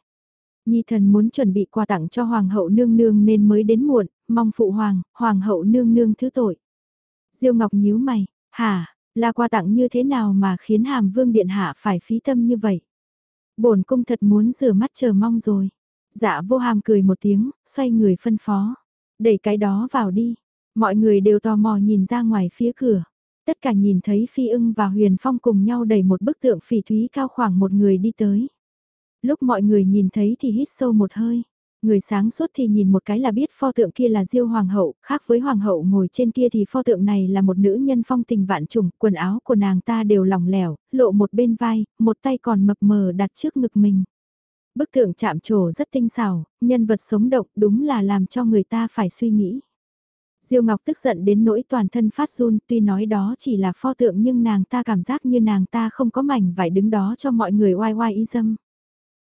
Nhi thần muốn chuẩn bị quà tặng cho Hoàng hậu nương nương nên mới đến muộn, mong phụ hoàng, Hoàng hậu nương nương thứ tội. Diêu Ngọc nhíu mày, hả, là quà tặng như thế nào mà khiến hàm vương điện hạ phải phí tâm như vậy? bổn cung thật muốn rửa mắt chờ mong rồi. Dạ vô hàm cười một tiếng, xoay người phân phó. Đẩy cái đó vào đi. Mọi người đều tò mò nhìn ra ngoài phía cửa. Tất cả nhìn thấy Phi ưng và Huyền Phong cùng nhau đẩy một bức tượng phỉ thúy cao khoảng một người đi tới. Lúc mọi người nhìn thấy thì hít sâu một hơi. Người sáng suốt thì nhìn một cái là biết pho tượng kia là Diêu Hoàng hậu, khác với Hoàng hậu ngồi trên kia thì pho tượng này là một nữ nhân phong tình vạn trùng, quần áo của nàng ta đều lỏng lẻo, lộ một bên vai, một tay còn mập mờ đặt trước ngực mình. Bức tượng chạm trổ rất tinh xảo, nhân vật sống động đúng là làm cho người ta phải suy nghĩ. Diêu Ngọc tức giận đến nỗi toàn thân phát run, tuy nói đó chỉ là pho tượng nhưng nàng ta cảm giác như nàng ta không có mảnh vải đứng đó cho mọi người oai oai y dâm.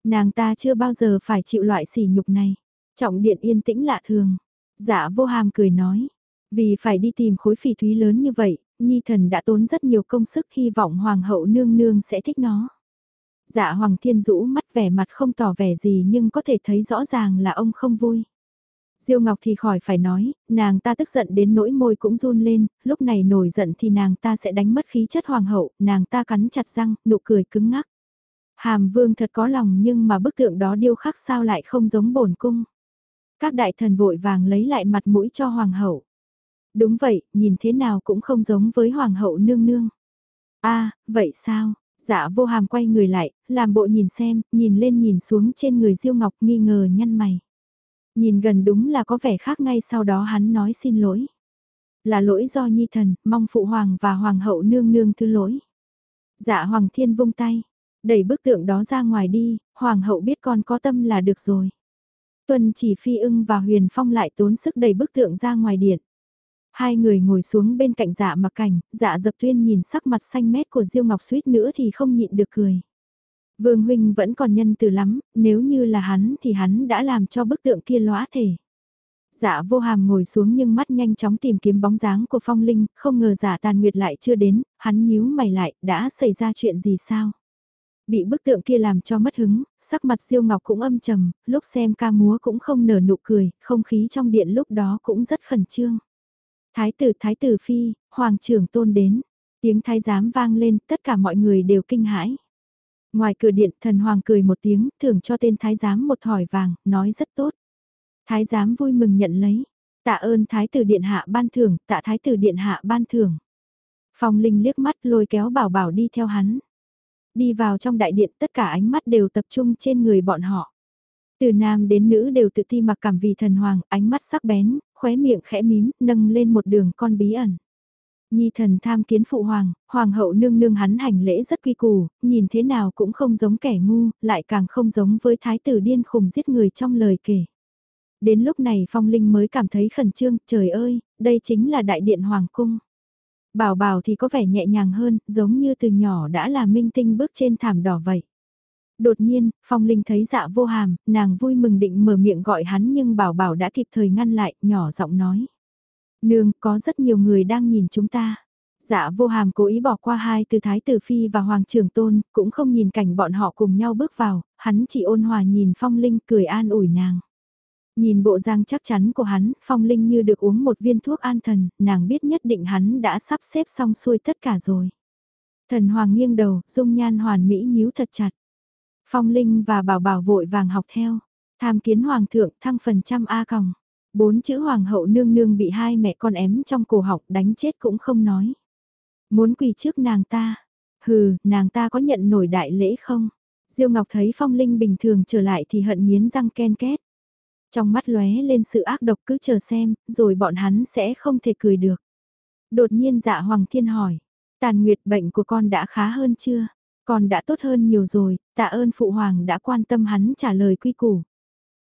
Nàng ta chưa bao giờ phải chịu loại sỉ nhục này. Trọng điện yên tĩnh lạ thường. Dạ vô hàm cười nói. Vì phải đi tìm khối phỉ thúy lớn như vậy, Nhi thần đã tốn rất nhiều công sức hy vọng Hoàng hậu nương nương sẽ thích nó. Dạ Hoàng thiên rũ mắt vẻ mặt không tỏ vẻ gì nhưng có thể thấy rõ ràng là ông không vui. Diêu Ngọc thì khỏi phải nói, nàng ta tức giận đến nỗi môi cũng run lên, lúc này nổi giận thì nàng ta sẽ đánh mất khí chất hoàng hậu, nàng ta cắn chặt răng, nụ cười cứng ngắc. Hàm vương thật có lòng nhưng mà bức tượng đó điêu khắc sao lại không giống bổn cung. Các đại thần vội vàng lấy lại mặt mũi cho hoàng hậu. Đúng vậy, nhìn thế nào cũng không giống với hoàng hậu nương nương. a vậy sao? Dạ vô hàm quay người lại, làm bộ nhìn xem, nhìn lên nhìn xuống trên người Diêu Ngọc nghi ngờ nhăn mày. Nhìn gần đúng là có vẻ khác ngay sau đó hắn nói xin lỗi. Là lỗi do nhi thần, mong phụ hoàng và hoàng hậu nương nương thứ lỗi. Dạ hoàng thiên vung tay, đẩy bức tượng đó ra ngoài đi, hoàng hậu biết con có tâm là được rồi. Tuần chỉ phi ưng và huyền phong lại tốn sức đẩy bức tượng ra ngoài điện. Hai người ngồi xuống bên cạnh dạ mặc cảnh, dạ dập tuyên nhìn sắc mặt xanh mét của Diêu Ngọc suýt nữa thì không nhịn được cười. Vương Huynh vẫn còn nhân từ lắm, nếu như là hắn thì hắn đã làm cho bức tượng kia lóa thể. Dạ vô hàm ngồi xuống nhưng mắt nhanh chóng tìm kiếm bóng dáng của phong linh, không ngờ giả dạ tàn nguyệt lại chưa đến, hắn nhíu mày lại, đã xảy ra chuyện gì sao? Bị bức tượng kia làm cho mất hứng, sắc mặt siêu Ngọc cũng âm trầm, lúc xem ca múa cũng không nở nụ cười, không khí trong điện lúc đó cũng rất khẩn trương. Thái tử Thái tử Phi, Hoàng trưởng tôn đến, tiếng thái giám vang lên, tất cả mọi người đều kinh hãi. Ngoài cửa điện thần hoàng cười một tiếng, thưởng cho tên thái giám một thỏi vàng, nói rất tốt. Thái giám vui mừng nhận lấy, tạ ơn thái tử điện hạ ban thưởng, tạ thái tử điện hạ ban thưởng. Phong Linh liếc mắt lôi kéo bảo bảo đi theo hắn. Đi vào trong đại điện tất cả ánh mắt đều tập trung trên người bọn họ. Từ nam đến nữ đều tự ti mặc cảm vì thần hoàng, ánh mắt sắc bén, khóe miệng khẽ mím, nâng lên một đường con bí ẩn. Nhi thần tham kiến phụ hoàng, hoàng hậu nương nương hắn hành lễ rất quy củ, nhìn thế nào cũng không giống kẻ ngu, lại càng không giống với thái tử điên khùng giết người trong lời kể. Đến lúc này phong linh mới cảm thấy khẩn trương, trời ơi, đây chính là đại điện hoàng cung. Bảo bảo thì có vẻ nhẹ nhàng hơn, giống như từ nhỏ đã là minh tinh bước trên thảm đỏ vậy. Đột nhiên, Phong Linh thấy dạ vô hàm, nàng vui mừng định mở miệng gọi hắn nhưng bảo bảo đã kịp thời ngăn lại, nhỏ giọng nói. Nương, có rất nhiều người đang nhìn chúng ta. Dạ vô hàm cố ý bỏ qua hai từ Thái Tử Phi và Hoàng Trường Tôn, cũng không nhìn cảnh bọn họ cùng nhau bước vào, hắn chỉ ôn hòa nhìn Phong Linh cười an ủi nàng. Nhìn bộ dáng chắc chắn của hắn, Phong Linh như được uống một viên thuốc an thần, nàng biết nhất định hắn đã sắp xếp xong xuôi tất cả rồi. Thần Hoàng nghiêng đầu, dung nhan hoàn mỹ nhíu thật chặt. Phong Linh và Bảo Bảo vội vàng học theo. Tham kiến Hoàng thượng thăng phần trăm A còng. Bốn chữ Hoàng hậu nương nương bị hai mẹ con ém trong cổ học đánh chết cũng không nói. Muốn quỳ trước nàng ta. Hừ, nàng ta có nhận nổi đại lễ không? Diêu Ngọc thấy Phong Linh bình thường trở lại thì hận nghiến răng ken két. Trong mắt lóe lên sự ác độc cứ chờ xem, rồi bọn hắn sẽ không thể cười được. Đột nhiên dạ Hoàng Thiên hỏi, tàn nguyệt bệnh của con đã khá hơn chưa? Con đã tốt hơn nhiều rồi, tạ ơn Phụ Hoàng đã quan tâm hắn trả lời quy củ.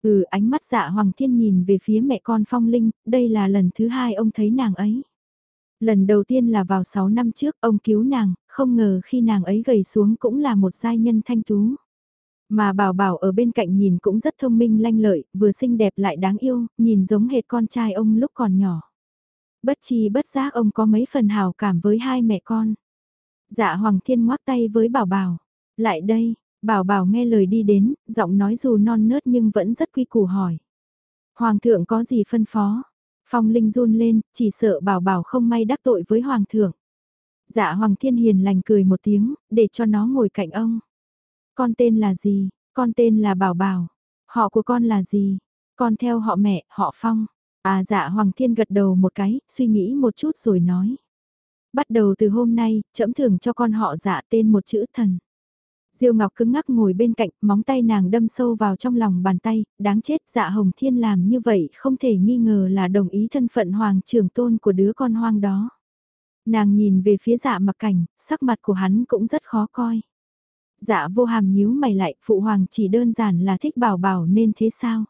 Ừ ánh mắt dạ Hoàng Thiên nhìn về phía mẹ con Phong Linh, đây là lần thứ hai ông thấy nàng ấy. Lần đầu tiên là vào 6 năm trước ông cứu nàng, không ngờ khi nàng ấy gầy xuống cũng là một giai nhân thanh tú. Mà bảo bảo ở bên cạnh nhìn cũng rất thông minh lanh lợi, vừa xinh đẹp lại đáng yêu, nhìn giống hệt con trai ông lúc còn nhỏ. Bất chi bất giác ông có mấy phần hào cảm với hai mẹ con. Dạ Hoàng Thiên ngoác tay với bảo bảo. Lại đây, bảo bảo nghe lời đi đến, giọng nói dù non nớt nhưng vẫn rất quy củ hỏi. Hoàng thượng có gì phân phó? Phong Linh run lên, chỉ sợ bảo bảo không may đắc tội với Hoàng thượng. Dạ Hoàng Thiên hiền lành cười một tiếng, để cho nó ngồi cạnh ông. Con tên là gì? Con tên là Bảo Bảo. Họ của con là gì? Con theo họ mẹ, họ Phong. À dạ Hoàng Thiên gật đầu một cái, suy nghĩ một chút rồi nói. Bắt đầu từ hôm nay, trẫm thưởng cho con họ dạ tên một chữ thần. Diêu Ngọc cứng ngắc ngồi bên cạnh, móng tay nàng đâm sâu vào trong lòng bàn tay, đáng chết dạ Hồng Thiên làm như vậy không thể nghi ngờ là đồng ý thân phận hoàng trưởng tôn của đứa con hoang đó. Nàng nhìn về phía dạ mặc cảnh, sắc mặt của hắn cũng rất khó coi. Dạ vô hàm nhíu mày lại, phụ hoàng chỉ đơn giản là thích bảo bảo nên thế sao?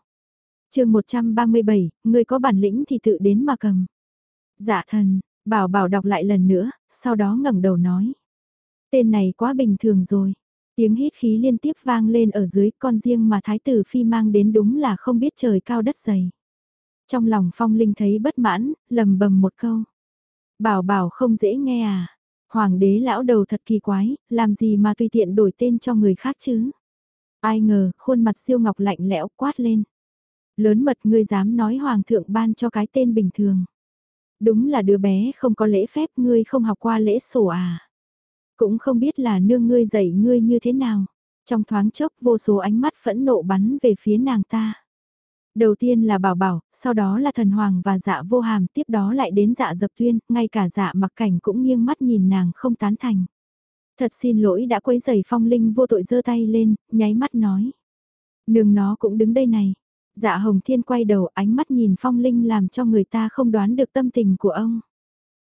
chương 137, người có bản lĩnh thì tự đến mà cầm. Dạ thần, bảo bảo đọc lại lần nữa, sau đó ngẩng đầu nói. Tên này quá bình thường rồi. Tiếng hít khí liên tiếp vang lên ở dưới con riêng mà thái tử phi mang đến đúng là không biết trời cao đất dày. Trong lòng phong linh thấy bất mãn, lầm bầm một câu. Bảo bảo không dễ nghe à. Hoàng đế lão đầu thật kỳ quái, làm gì mà tùy tiện đổi tên cho người khác chứ? Ai ngờ, khuôn mặt siêu ngọc lạnh lẽo quát lên. Lớn mật ngươi dám nói hoàng thượng ban cho cái tên bình thường. Đúng là đứa bé không có lễ phép ngươi không học qua lễ sổ à. Cũng không biết là nương ngươi dạy ngươi như thế nào. Trong thoáng chốc vô số ánh mắt phẫn nộ bắn về phía nàng ta. Đầu tiên là bảo bảo, sau đó là thần hoàng và dạ vô hàm, tiếp đó lại đến dạ dập tuyên, ngay cả dạ mặc cảnh cũng nghiêng mắt nhìn nàng không tán thành. Thật xin lỗi đã quấy giày phong linh vô tội giơ tay lên, nháy mắt nói. Nương nó cũng đứng đây này. Dạ hồng thiên quay đầu ánh mắt nhìn phong linh làm cho người ta không đoán được tâm tình của ông.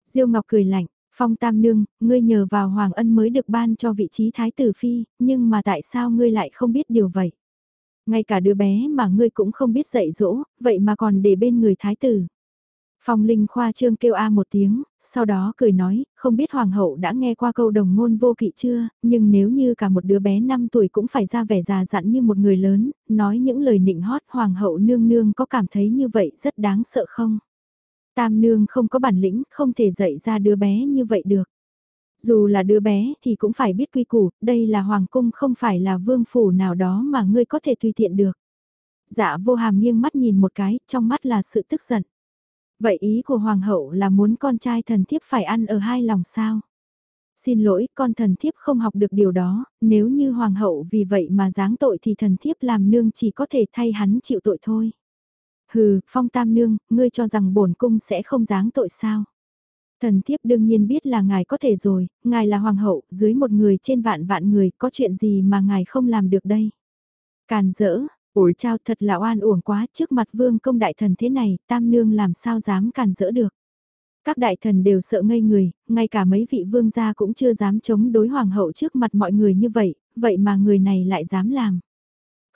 Diêu Ngọc cười lạnh, phong tam nương, ngươi nhờ vào hoàng ân mới được ban cho vị trí thái tử phi, nhưng mà tại sao ngươi lại không biết điều vậy? Ngay cả đứa bé mà ngươi cũng không biết dạy dỗ, vậy mà còn để bên người thái tử. Phong Linh khoa trương kêu a một tiếng, sau đó cười nói, không biết hoàng hậu đã nghe qua câu đồng ngôn vô kỵ chưa, nhưng nếu như cả một đứa bé 5 tuổi cũng phải ra vẻ già dặn như một người lớn, nói những lời nịnh hót hoàng hậu nương nương có cảm thấy như vậy rất đáng sợ không? Tam nương không có bản lĩnh, không thể dạy ra đứa bé như vậy được. Dù là đứa bé thì cũng phải biết quy củ, đây là hoàng cung không phải là vương phủ nào đó mà ngươi có thể tùy tiện được. Dạ vô hàm nghiêng mắt nhìn một cái, trong mắt là sự tức giận. Vậy ý của hoàng hậu là muốn con trai thần thiếp phải ăn ở hai lòng sao? Xin lỗi, con thần thiếp không học được điều đó, nếu như hoàng hậu vì vậy mà giáng tội thì thần thiếp làm nương chỉ có thể thay hắn chịu tội thôi. Hừ, phong tam nương, ngươi cho rằng bổn cung sẽ không giáng tội sao? Thần thiếp đương nhiên biết là ngài có thể rồi, ngài là hoàng hậu, dưới một người trên vạn vạn người, có chuyện gì mà ngài không làm được đây? Càn dỡ, ủi trao thật là oan uổng quá trước mặt vương công đại thần thế này, tam nương làm sao dám càn dỡ được. Các đại thần đều sợ ngây người, ngay cả mấy vị vương gia cũng chưa dám chống đối hoàng hậu trước mặt mọi người như vậy, vậy mà người này lại dám làm.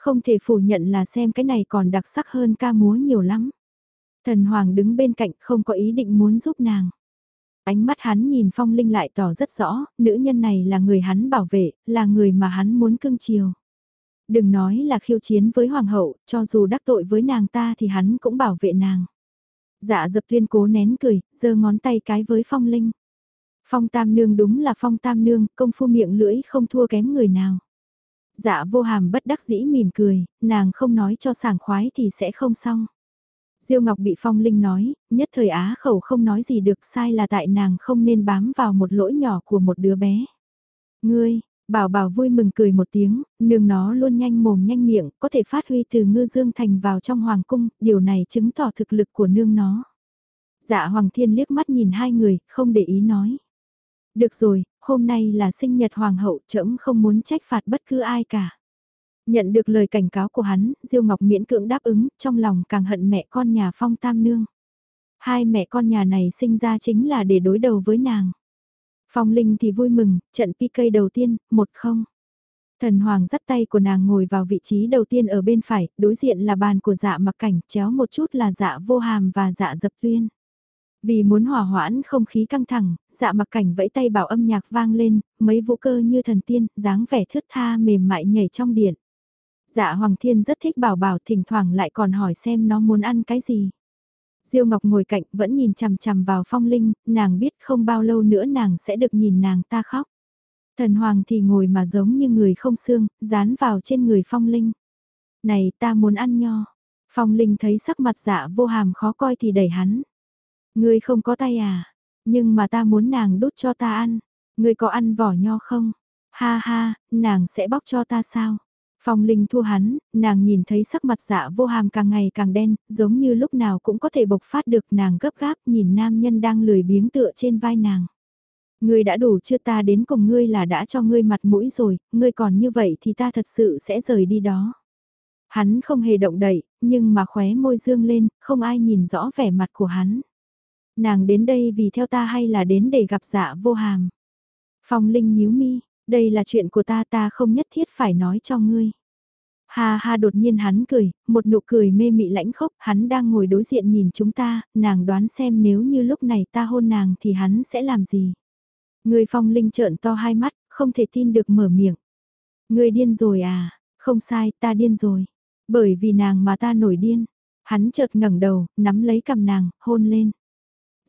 Không thể phủ nhận là xem cái này còn đặc sắc hơn ca múa nhiều lắm. Thần hoàng đứng bên cạnh không có ý định muốn giúp nàng. Ánh mắt hắn nhìn phong linh lại tỏ rất rõ, nữ nhân này là người hắn bảo vệ, là người mà hắn muốn cưng chiều. Đừng nói là khiêu chiến với hoàng hậu, cho dù đắc tội với nàng ta thì hắn cũng bảo vệ nàng. Dạ dập tuyên cố nén cười, giơ ngón tay cái với phong linh. Phong tam nương đúng là phong tam nương, công phu miệng lưỡi không thua kém người nào. Dạ vô hàm bất đắc dĩ mỉm cười, nàng không nói cho sảng khoái thì sẽ không xong. Diêu Ngọc bị Phong Linh nói, nhất thời á khẩu không nói gì được sai là tại nàng không nên bám vào một lỗi nhỏ của một đứa bé. Ngươi, Bảo bảo vui mừng cười một tiếng, nương nó luôn nhanh mồm nhanh miệng, có thể phát huy từ ngư dương thành vào trong hoàng cung, điều này chứng tỏ thực lực của nương nó. Dạ Hoàng Thiên liếc mắt nhìn hai người, không để ý nói. Được rồi, hôm nay là sinh nhật hoàng hậu, trẫm không muốn trách phạt bất cứ ai cả. Nhận được lời cảnh cáo của hắn, Diêu Ngọc miễn cưỡng đáp ứng, trong lòng càng hận mẹ con nhà Phong Tam Nương. Hai mẹ con nhà này sinh ra chính là để đối đầu với nàng. Phong Linh thì vui mừng, trận PK đầu tiên, một không. Thần Hoàng dắt tay của nàng ngồi vào vị trí đầu tiên ở bên phải, đối diện là bàn của dạ mặc cảnh, chéo một chút là dạ vô hàm và dạ dập tuyên. Vì muốn hòa hoãn không khí căng thẳng, dạ mặc cảnh vẫy tay bảo âm nhạc vang lên, mấy vũ cơ như thần tiên, dáng vẻ thướt tha mềm mại nhảy trong điện. Dạ Hoàng Thiên rất thích bảo bảo thỉnh thoảng lại còn hỏi xem nó muốn ăn cái gì. Diêu Ngọc ngồi cạnh vẫn nhìn chằm chằm vào phong linh, nàng biết không bao lâu nữa nàng sẽ được nhìn nàng ta khóc. Thần Hoàng thì ngồi mà giống như người không xương, dán vào trên người phong linh. Này ta muốn ăn nho. Phong linh thấy sắc mặt dạ vô hàm khó coi thì đẩy hắn. Ngươi không có tay à, nhưng mà ta muốn nàng đút cho ta ăn. Ngươi có ăn vỏ nho không? Ha ha, nàng sẽ bóc cho ta sao? Phong Linh thua hắn, nàng nhìn thấy sắc mặt dạ vô hàm càng ngày càng đen, giống như lúc nào cũng có thể bộc phát được nàng gấp gáp nhìn nam nhân đang lười biếng tựa trên vai nàng. Ngươi đã đủ chưa ta đến cùng ngươi là đã cho ngươi mặt mũi rồi, ngươi còn như vậy thì ta thật sự sẽ rời đi đó. Hắn không hề động đậy, nhưng mà khóe môi dương lên, không ai nhìn rõ vẻ mặt của hắn. Nàng đến đây vì theo ta hay là đến để gặp dạ vô hàm? Phong Linh nhíu mi, đây là chuyện của ta ta không nhất thiết phải nói cho ngươi. Ha ha đột nhiên hắn cười, một nụ cười mê mị lãnh khốc, hắn đang ngồi đối diện nhìn chúng ta, nàng đoán xem nếu như lúc này ta hôn nàng thì hắn sẽ làm gì. Người phong linh trợn to hai mắt, không thể tin được mở miệng. Người điên rồi à, không sai, ta điên rồi. Bởi vì nàng mà ta nổi điên. Hắn chợt ngẩng đầu, nắm lấy cầm nàng, hôn lên.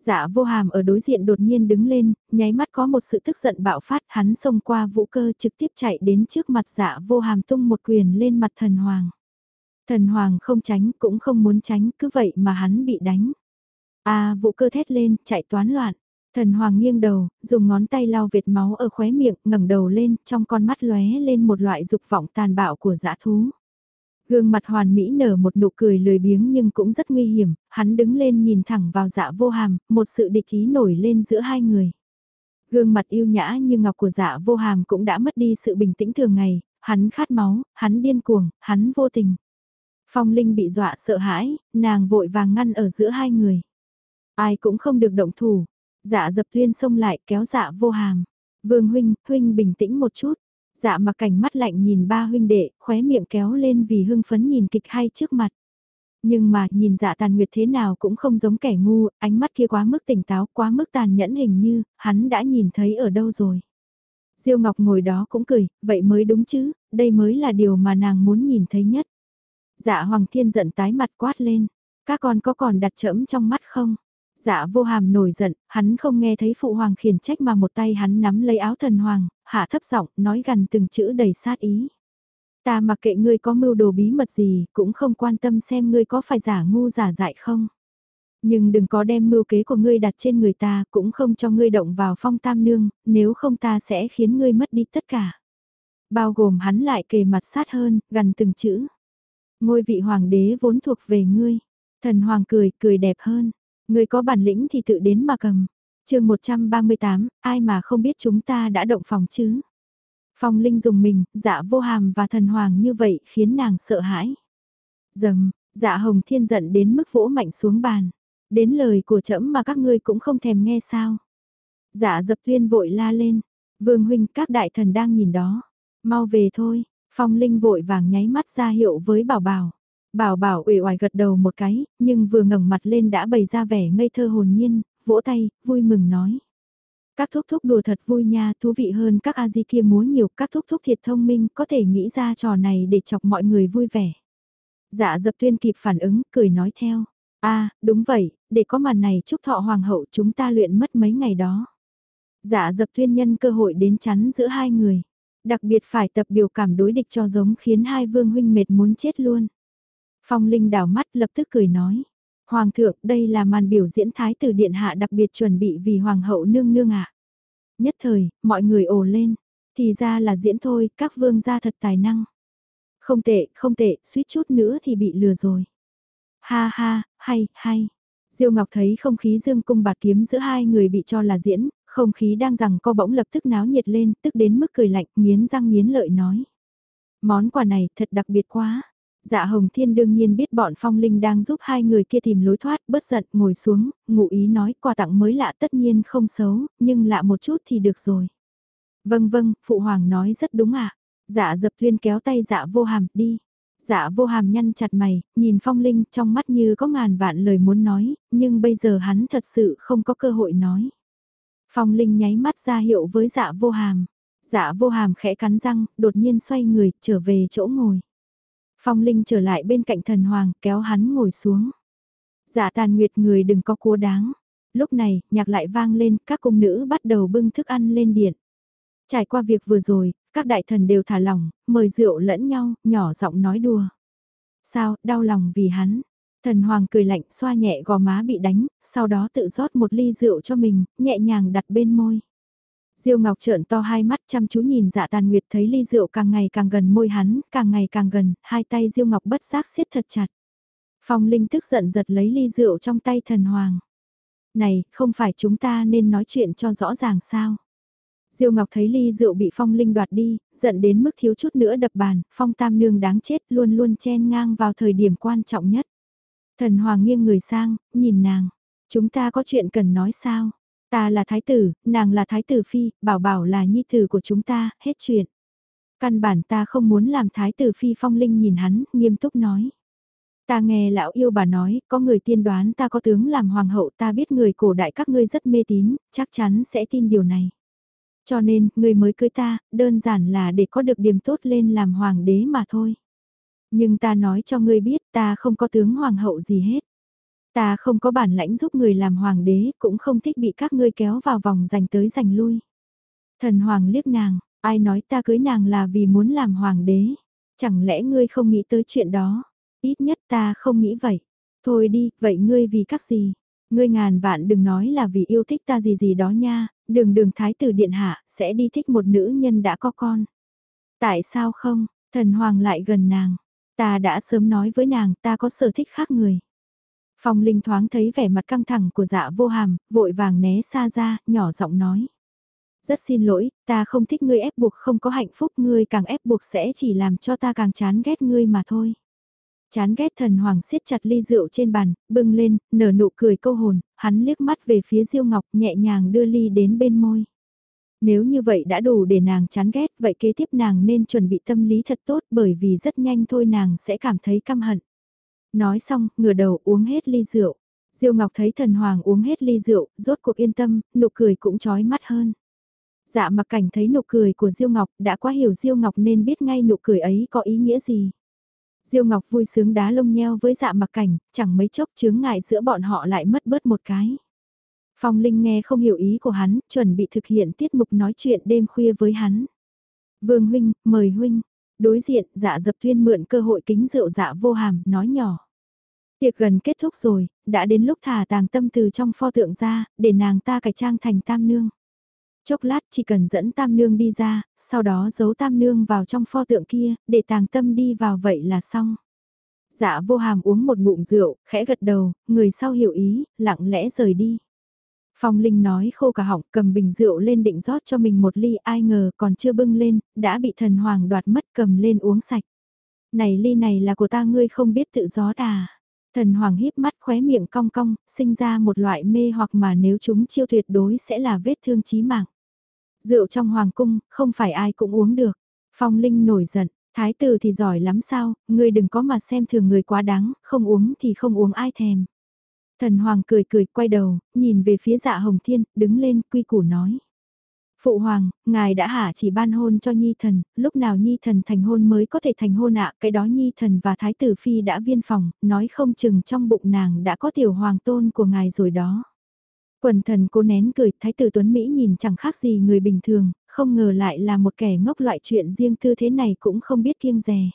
Dạ vô hàm ở đối diện đột nhiên đứng lên, nháy mắt có một sự tức giận bạo phát hắn xông qua vũ cơ trực tiếp chạy đến trước mặt dạ vô hàm tung một quyền lên mặt thần hoàng. Thần hoàng không tránh cũng không muốn tránh cứ vậy mà hắn bị đánh. À vũ cơ thét lên chạy toán loạn. Thần hoàng nghiêng đầu, dùng ngón tay lau vệt máu ở khóe miệng, ngẩng đầu lên, trong con mắt lóe lên một loại dục vọng tàn bạo của dã thú. Gương mặt hoàn mỹ nở một nụ cười lười biếng nhưng cũng rất nguy hiểm, hắn đứng lên nhìn thẳng vào dạ vô hàm, một sự địch ý nổi lên giữa hai người. Gương mặt yêu nhã như ngọc của dạ vô hàm cũng đã mất đi sự bình tĩnh thường ngày, hắn khát máu, hắn điên cuồng, hắn vô tình. Phong Linh bị dọa sợ hãi, nàng vội vàng ngăn ở giữa hai người. Ai cũng không được động thủ, dạ dập tuyên xông lại kéo dạ vô hàm. Vương huynh, huynh bình tĩnh một chút, Dạ mặc cảnh mắt lạnh nhìn ba huynh đệ, khóe miệng kéo lên vì hưng phấn nhìn kịch hay trước mặt. Nhưng mà nhìn dạ tàn nguyệt thế nào cũng không giống kẻ ngu, ánh mắt kia quá mức tỉnh táo, quá mức tàn nhẫn hình như, hắn đã nhìn thấy ở đâu rồi. Diêu Ngọc ngồi đó cũng cười, vậy mới đúng chứ, đây mới là điều mà nàng muốn nhìn thấy nhất. Dạ Hoàng Thiên giận tái mặt quát lên, các con có còn đặt chẫm trong mắt không? Dạ vô hàm nổi giận, hắn không nghe thấy phụ hoàng khiển trách mà một tay hắn nắm lấy áo thần hoàng, hạ thấp giọng nói gần từng chữ đầy sát ý. Ta mặc kệ ngươi có mưu đồ bí mật gì, cũng không quan tâm xem ngươi có phải giả ngu giả dại không. Nhưng đừng có đem mưu kế của ngươi đặt trên người ta, cũng không cho ngươi động vào phong tam nương, nếu không ta sẽ khiến ngươi mất đi tất cả. Bao gồm hắn lại kề mặt sát hơn, gần từng chữ. Ngôi vị hoàng đế vốn thuộc về ngươi. Thần hoàng cười, cười đẹp hơn người có bản lĩnh thì tự đến mà cầm. chương 138, ai mà không biết chúng ta đã động phòng chứ. Phong Linh dùng mình, dạ vô hàm và thần hoàng như vậy khiến nàng sợ hãi. Dầm, dạ hồng thiên giận đến mức vỗ mạnh xuống bàn. Đến lời của trẫm mà các ngươi cũng không thèm nghe sao. Dạ dập tuyên vội la lên. Vương huynh các đại thần đang nhìn đó. Mau về thôi, Phong Linh vội vàng nháy mắt ra hiệu với Bảo Bảo. Bảo Bảo uể oải gật đầu một cái, nhưng vừa ngẩng mặt lên đã bày ra vẻ ngây thơ hồn nhiên, vỗ tay, vui mừng nói. Các thúc thúc đùa thật vui nha, thú vị hơn các a di kia múa nhiều, các thúc thúc thiệt thông minh, có thể nghĩ ra trò này để chọc mọi người vui vẻ. Dạ dập tuyên kịp phản ứng, cười nói theo. a đúng vậy, để có màn này chúc thọ hoàng hậu chúng ta luyện mất mấy ngày đó. Dạ dập tuyên nhân cơ hội đến chắn giữa hai người. Đặc biệt phải tập biểu cảm đối địch cho giống khiến hai vương huynh mệt muốn chết luôn. Phong Linh đảo mắt lập tức cười nói. Hoàng thượng đây là màn biểu diễn thái tử điện hạ đặc biệt chuẩn bị vì hoàng hậu nương nương ạ. Nhất thời, mọi người ồ lên. Thì ra là diễn thôi, các vương gia thật tài năng. Không tệ, không tệ, suýt chút nữa thì bị lừa rồi. Ha ha, hay, hay. Diêu Ngọc thấy không khí dương cung bạt kiếm giữa hai người bị cho là diễn, không khí đang rằng co bỗng lập tức náo nhiệt lên, tức đến mức cười lạnh, nghiến răng nghiến lợi nói. Món quà này thật đặc biệt quá. Dạ Hồng Thiên đương nhiên biết bọn Phong Linh đang giúp hai người kia tìm lối thoát, bớt giận, ngồi xuống, ngụ ý nói quà tặng mới lạ tất nhiên không xấu, nhưng lạ một chút thì được rồi. Vâng vâng, Phụ Hoàng nói rất đúng ạ. À. Dạ dập thuyên kéo tay dạ vô hàm, đi. Dạ vô hàm nhăn chặt mày, nhìn Phong Linh trong mắt như có ngàn vạn lời muốn nói, nhưng bây giờ hắn thật sự không có cơ hội nói. Phong Linh nháy mắt ra hiệu với dạ vô hàm. Dạ vô hàm khẽ cắn răng, đột nhiên xoay người, trở về chỗ ngồi. Phong Linh trở lại bên cạnh thần hoàng, kéo hắn ngồi xuống. Dạ tàn nguyệt người đừng có cố đáng. Lúc này, nhạc lại vang lên, các cung nữ bắt đầu bưng thức ăn lên điện. Trải qua việc vừa rồi, các đại thần đều thả lỏng, mời rượu lẫn nhau, nhỏ giọng nói đùa. Sao, đau lòng vì hắn, Thần Hoàng cười lạnh xoa nhẹ gò má bị đánh, sau đó tự rót một ly rượu cho mình, nhẹ nhàng đặt bên môi. Diêu Ngọc trợn to hai mắt chăm chú nhìn dạ tàn nguyệt thấy ly rượu càng ngày càng gần môi hắn, càng ngày càng gần, hai tay Diêu Ngọc bất giác siết thật chặt. Phong Linh tức giận giật lấy ly rượu trong tay thần hoàng. Này, không phải chúng ta nên nói chuyện cho rõ ràng sao? Diêu Ngọc thấy ly rượu bị Phong Linh đoạt đi, giận đến mức thiếu chút nữa đập bàn, Phong Tam Nương đáng chết luôn luôn chen ngang vào thời điểm quan trọng nhất. Thần Hoàng nghiêng người sang, nhìn nàng. Chúng ta có chuyện cần nói sao? Ta là thái tử, nàng là thái tử phi, bảo bảo là nhi tử của chúng ta, hết chuyện. Căn bản ta không muốn làm thái tử phi phong linh nhìn hắn, nghiêm túc nói. Ta nghe lão yêu bà nói, có người tiên đoán ta có tướng làm hoàng hậu ta biết người cổ đại các ngươi rất mê tín, chắc chắn sẽ tin điều này. Cho nên, người mới cưới ta, đơn giản là để có được điểm tốt lên làm hoàng đế mà thôi. Nhưng ta nói cho ngươi biết ta không có tướng hoàng hậu gì hết. Ta không có bản lãnh giúp người làm hoàng đế, cũng không thích bị các ngươi kéo vào vòng giành tới giành lui. Thần hoàng liếc nàng, ai nói ta cưới nàng là vì muốn làm hoàng đế. Chẳng lẽ ngươi không nghĩ tới chuyện đó? Ít nhất ta không nghĩ vậy. Thôi đi, vậy ngươi vì các gì? Ngươi ngàn vạn đừng nói là vì yêu thích ta gì gì đó nha, đường đường thái tử điện hạ, sẽ đi thích một nữ nhân đã có con. Tại sao không, thần hoàng lại gần nàng, Ta đã sớm nói với nàng ta có sở thích khác người. Phong Linh thoáng thấy vẻ mặt căng thẳng của dạ vô hàm, vội vàng né xa ra, nhỏ giọng nói. Rất xin lỗi, ta không thích ngươi ép buộc không có hạnh phúc ngươi càng ép buộc sẽ chỉ làm cho ta càng chán ghét ngươi mà thôi. Chán ghét thần hoàng siết chặt ly rượu trên bàn, bưng lên, nở nụ cười câu hồn, hắn liếc mắt về phía Diêu Ngọc nhẹ nhàng đưa ly đến bên môi. Nếu như vậy đã đủ để nàng chán ghét, vậy kế tiếp nàng nên chuẩn bị tâm lý thật tốt bởi vì rất nhanh thôi nàng sẽ cảm thấy căm hận. Nói xong, ngửa đầu uống hết ly rượu. Diêu Ngọc thấy thần hoàng uống hết ly rượu, rốt cuộc yên tâm, nụ cười cũng chói mắt hơn. Dạ mặc cảnh thấy nụ cười của Diêu Ngọc, đã quá hiểu Diêu Ngọc nên biết ngay nụ cười ấy có ý nghĩa gì. Diêu Ngọc vui sướng đá lông nheo với dạ mặc cảnh, chẳng mấy chốc chướng ngại giữa bọn họ lại mất bớt một cái. Phong Linh nghe không hiểu ý của hắn, chuẩn bị thực hiện tiết mục nói chuyện đêm khuya với hắn. Vương huynh, mời huynh. Đối diện, dạ dập tuyên mượn cơ hội kính rượu dạ vô hàm, nói nhỏ. Tiệc gần kết thúc rồi, đã đến lúc thả tàng tâm từ trong pho tượng ra, để nàng ta cải trang thành tam nương. Chốc lát chỉ cần dẫn tam nương đi ra, sau đó giấu tam nương vào trong pho tượng kia, để tàng tâm đi vào vậy là xong. Dạ vô hàm uống một bụng rượu, khẽ gật đầu, người sau hiểu ý, lặng lẽ rời đi. Phong Linh nói khô cả họng cầm bình rượu lên định rót cho mình một ly ai ngờ còn chưa bưng lên, đã bị thần hoàng đoạt mất cầm lên uống sạch. Này ly này là của ta ngươi không biết tự gió đà. Thần hoàng híp mắt khóe miệng cong cong, sinh ra một loại mê hoặc mà nếu chúng chiêu tuyệt đối sẽ là vết thương chí mạng. Rượu trong hoàng cung, không phải ai cũng uống được. Phong Linh nổi giận, thái tử thì giỏi lắm sao, ngươi đừng có mà xem thường người quá đáng, không uống thì không uống ai thèm. Thần Hoàng cười cười quay đầu, nhìn về phía dạ Hồng Thiên, đứng lên quy củ nói. Phụ Hoàng, ngài đã hạ chỉ ban hôn cho Nhi Thần, lúc nào Nhi Thần thành hôn mới có thể thành hôn ạ, cái đó Nhi Thần và Thái tử Phi đã viên phòng, nói không chừng trong bụng nàng đã có tiểu hoàng tôn của ngài rồi đó. Quần thần cố nén cười, Thái tử Tuấn Mỹ nhìn chẳng khác gì người bình thường, không ngờ lại là một kẻ ngốc loại chuyện riêng tư thế này cũng không biết kiêng rè.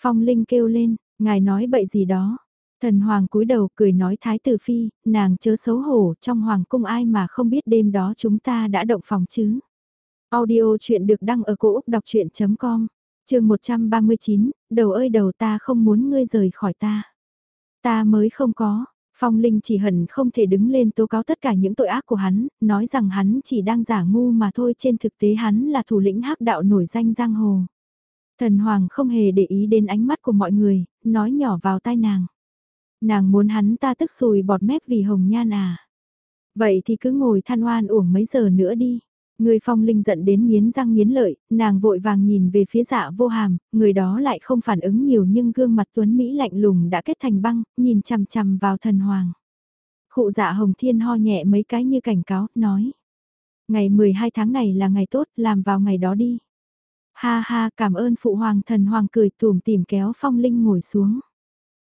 Phong Linh kêu lên, ngài nói bậy gì đó, Thần hoàng cúi đầu cười nói thái tử phi, nàng chớ xấu hổ, trong hoàng cung ai mà không biết đêm đó chúng ta đã động phòng chứ. Audio chuyện được đăng ở cổ Úc đọc chuyện.com, trường 139, đầu ơi đầu ta không muốn ngươi rời khỏi ta. Ta mới không có, Phong Linh chỉ hận không thể đứng lên tố cáo tất cả những tội ác của hắn, nói rằng hắn chỉ đang giả ngu mà thôi trên thực tế hắn là thủ lĩnh hắc đạo nổi danh giang hồ. Thần Hoàng không hề để ý đến ánh mắt của mọi người, nói nhỏ vào tai nàng. Nàng muốn hắn ta tức sùi bọt mép vì hồng nhan à. Vậy thì cứ ngồi than oan uổng mấy giờ nữa đi. Người phong linh giận đến miến răng miến lợi, nàng vội vàng nhìn về phía dạ vô hàm, người đó lại không phản ứng nhiều nhưng gương mặt tuấn Mỹ lạnh lùng đã kết thành băng, nhìn chằm chằm vào thần hoàng. Khụ dạ hồng thiên ho nhẹ mấy cái như cảnh cáo, nói. Ngày 12 tháng này là ngày tốt, làm vào ngày đó đi. Ha ha cảm ơn phụ hoàng thần hoàng cười tùm tìm kéo phong linh ngồi xuống.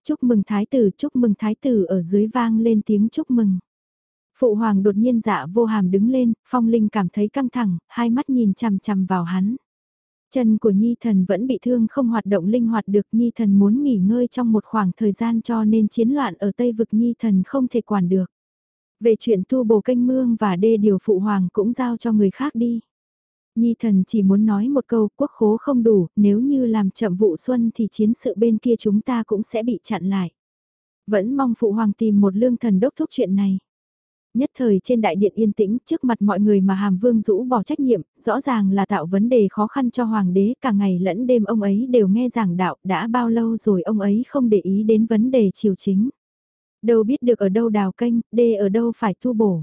Chúc mừng thái tử, chúc mừng thái tử ở dưới vang lên tiếng chúc mừng. Phụ hoàng đột nhiên dạ vô hàm đứng lên, phong linh cảm thấy căng thẳng, hai mắt nhìn chằm chằm vào hắn. Chân của Nhi thần vẫn bị thương không hoạt động linh hoạt được Nhi thần muốn nghỉ ngơi trong một khoảng thời gian cho nên chiến loạn ở Tây vực Nhi thần không thể quản được. Về chuyện tu bổ canh mương và đê điều phụ hoàng cũng giao cho người khác đi. Nhi thần chỉ muốn nói một câu quốc khố không đủ, nếu như làm chậm vụ xuân thì chiến sự bên kia chúng ta cũng sẽ bị chặn lại. Vẫn mong phụ hoàng tìm một lương thần đốc thúc chuyện này. Nhất thời trên đại điện yên tĩnh trước mặt mọi người mà hàm vương rũ bỏ trách nhiệm, rõ ràng là tạo vấn đề khó khăn cho hoàng đế, cả ngày lẫn đêm ông ấy đều nghe giảng đạo, đã bao lâu rồi ông ấy không để ý đến vấn đề triều chính. Đâu biết được ở đâu đào canh đê ở đâu phải thu bổ.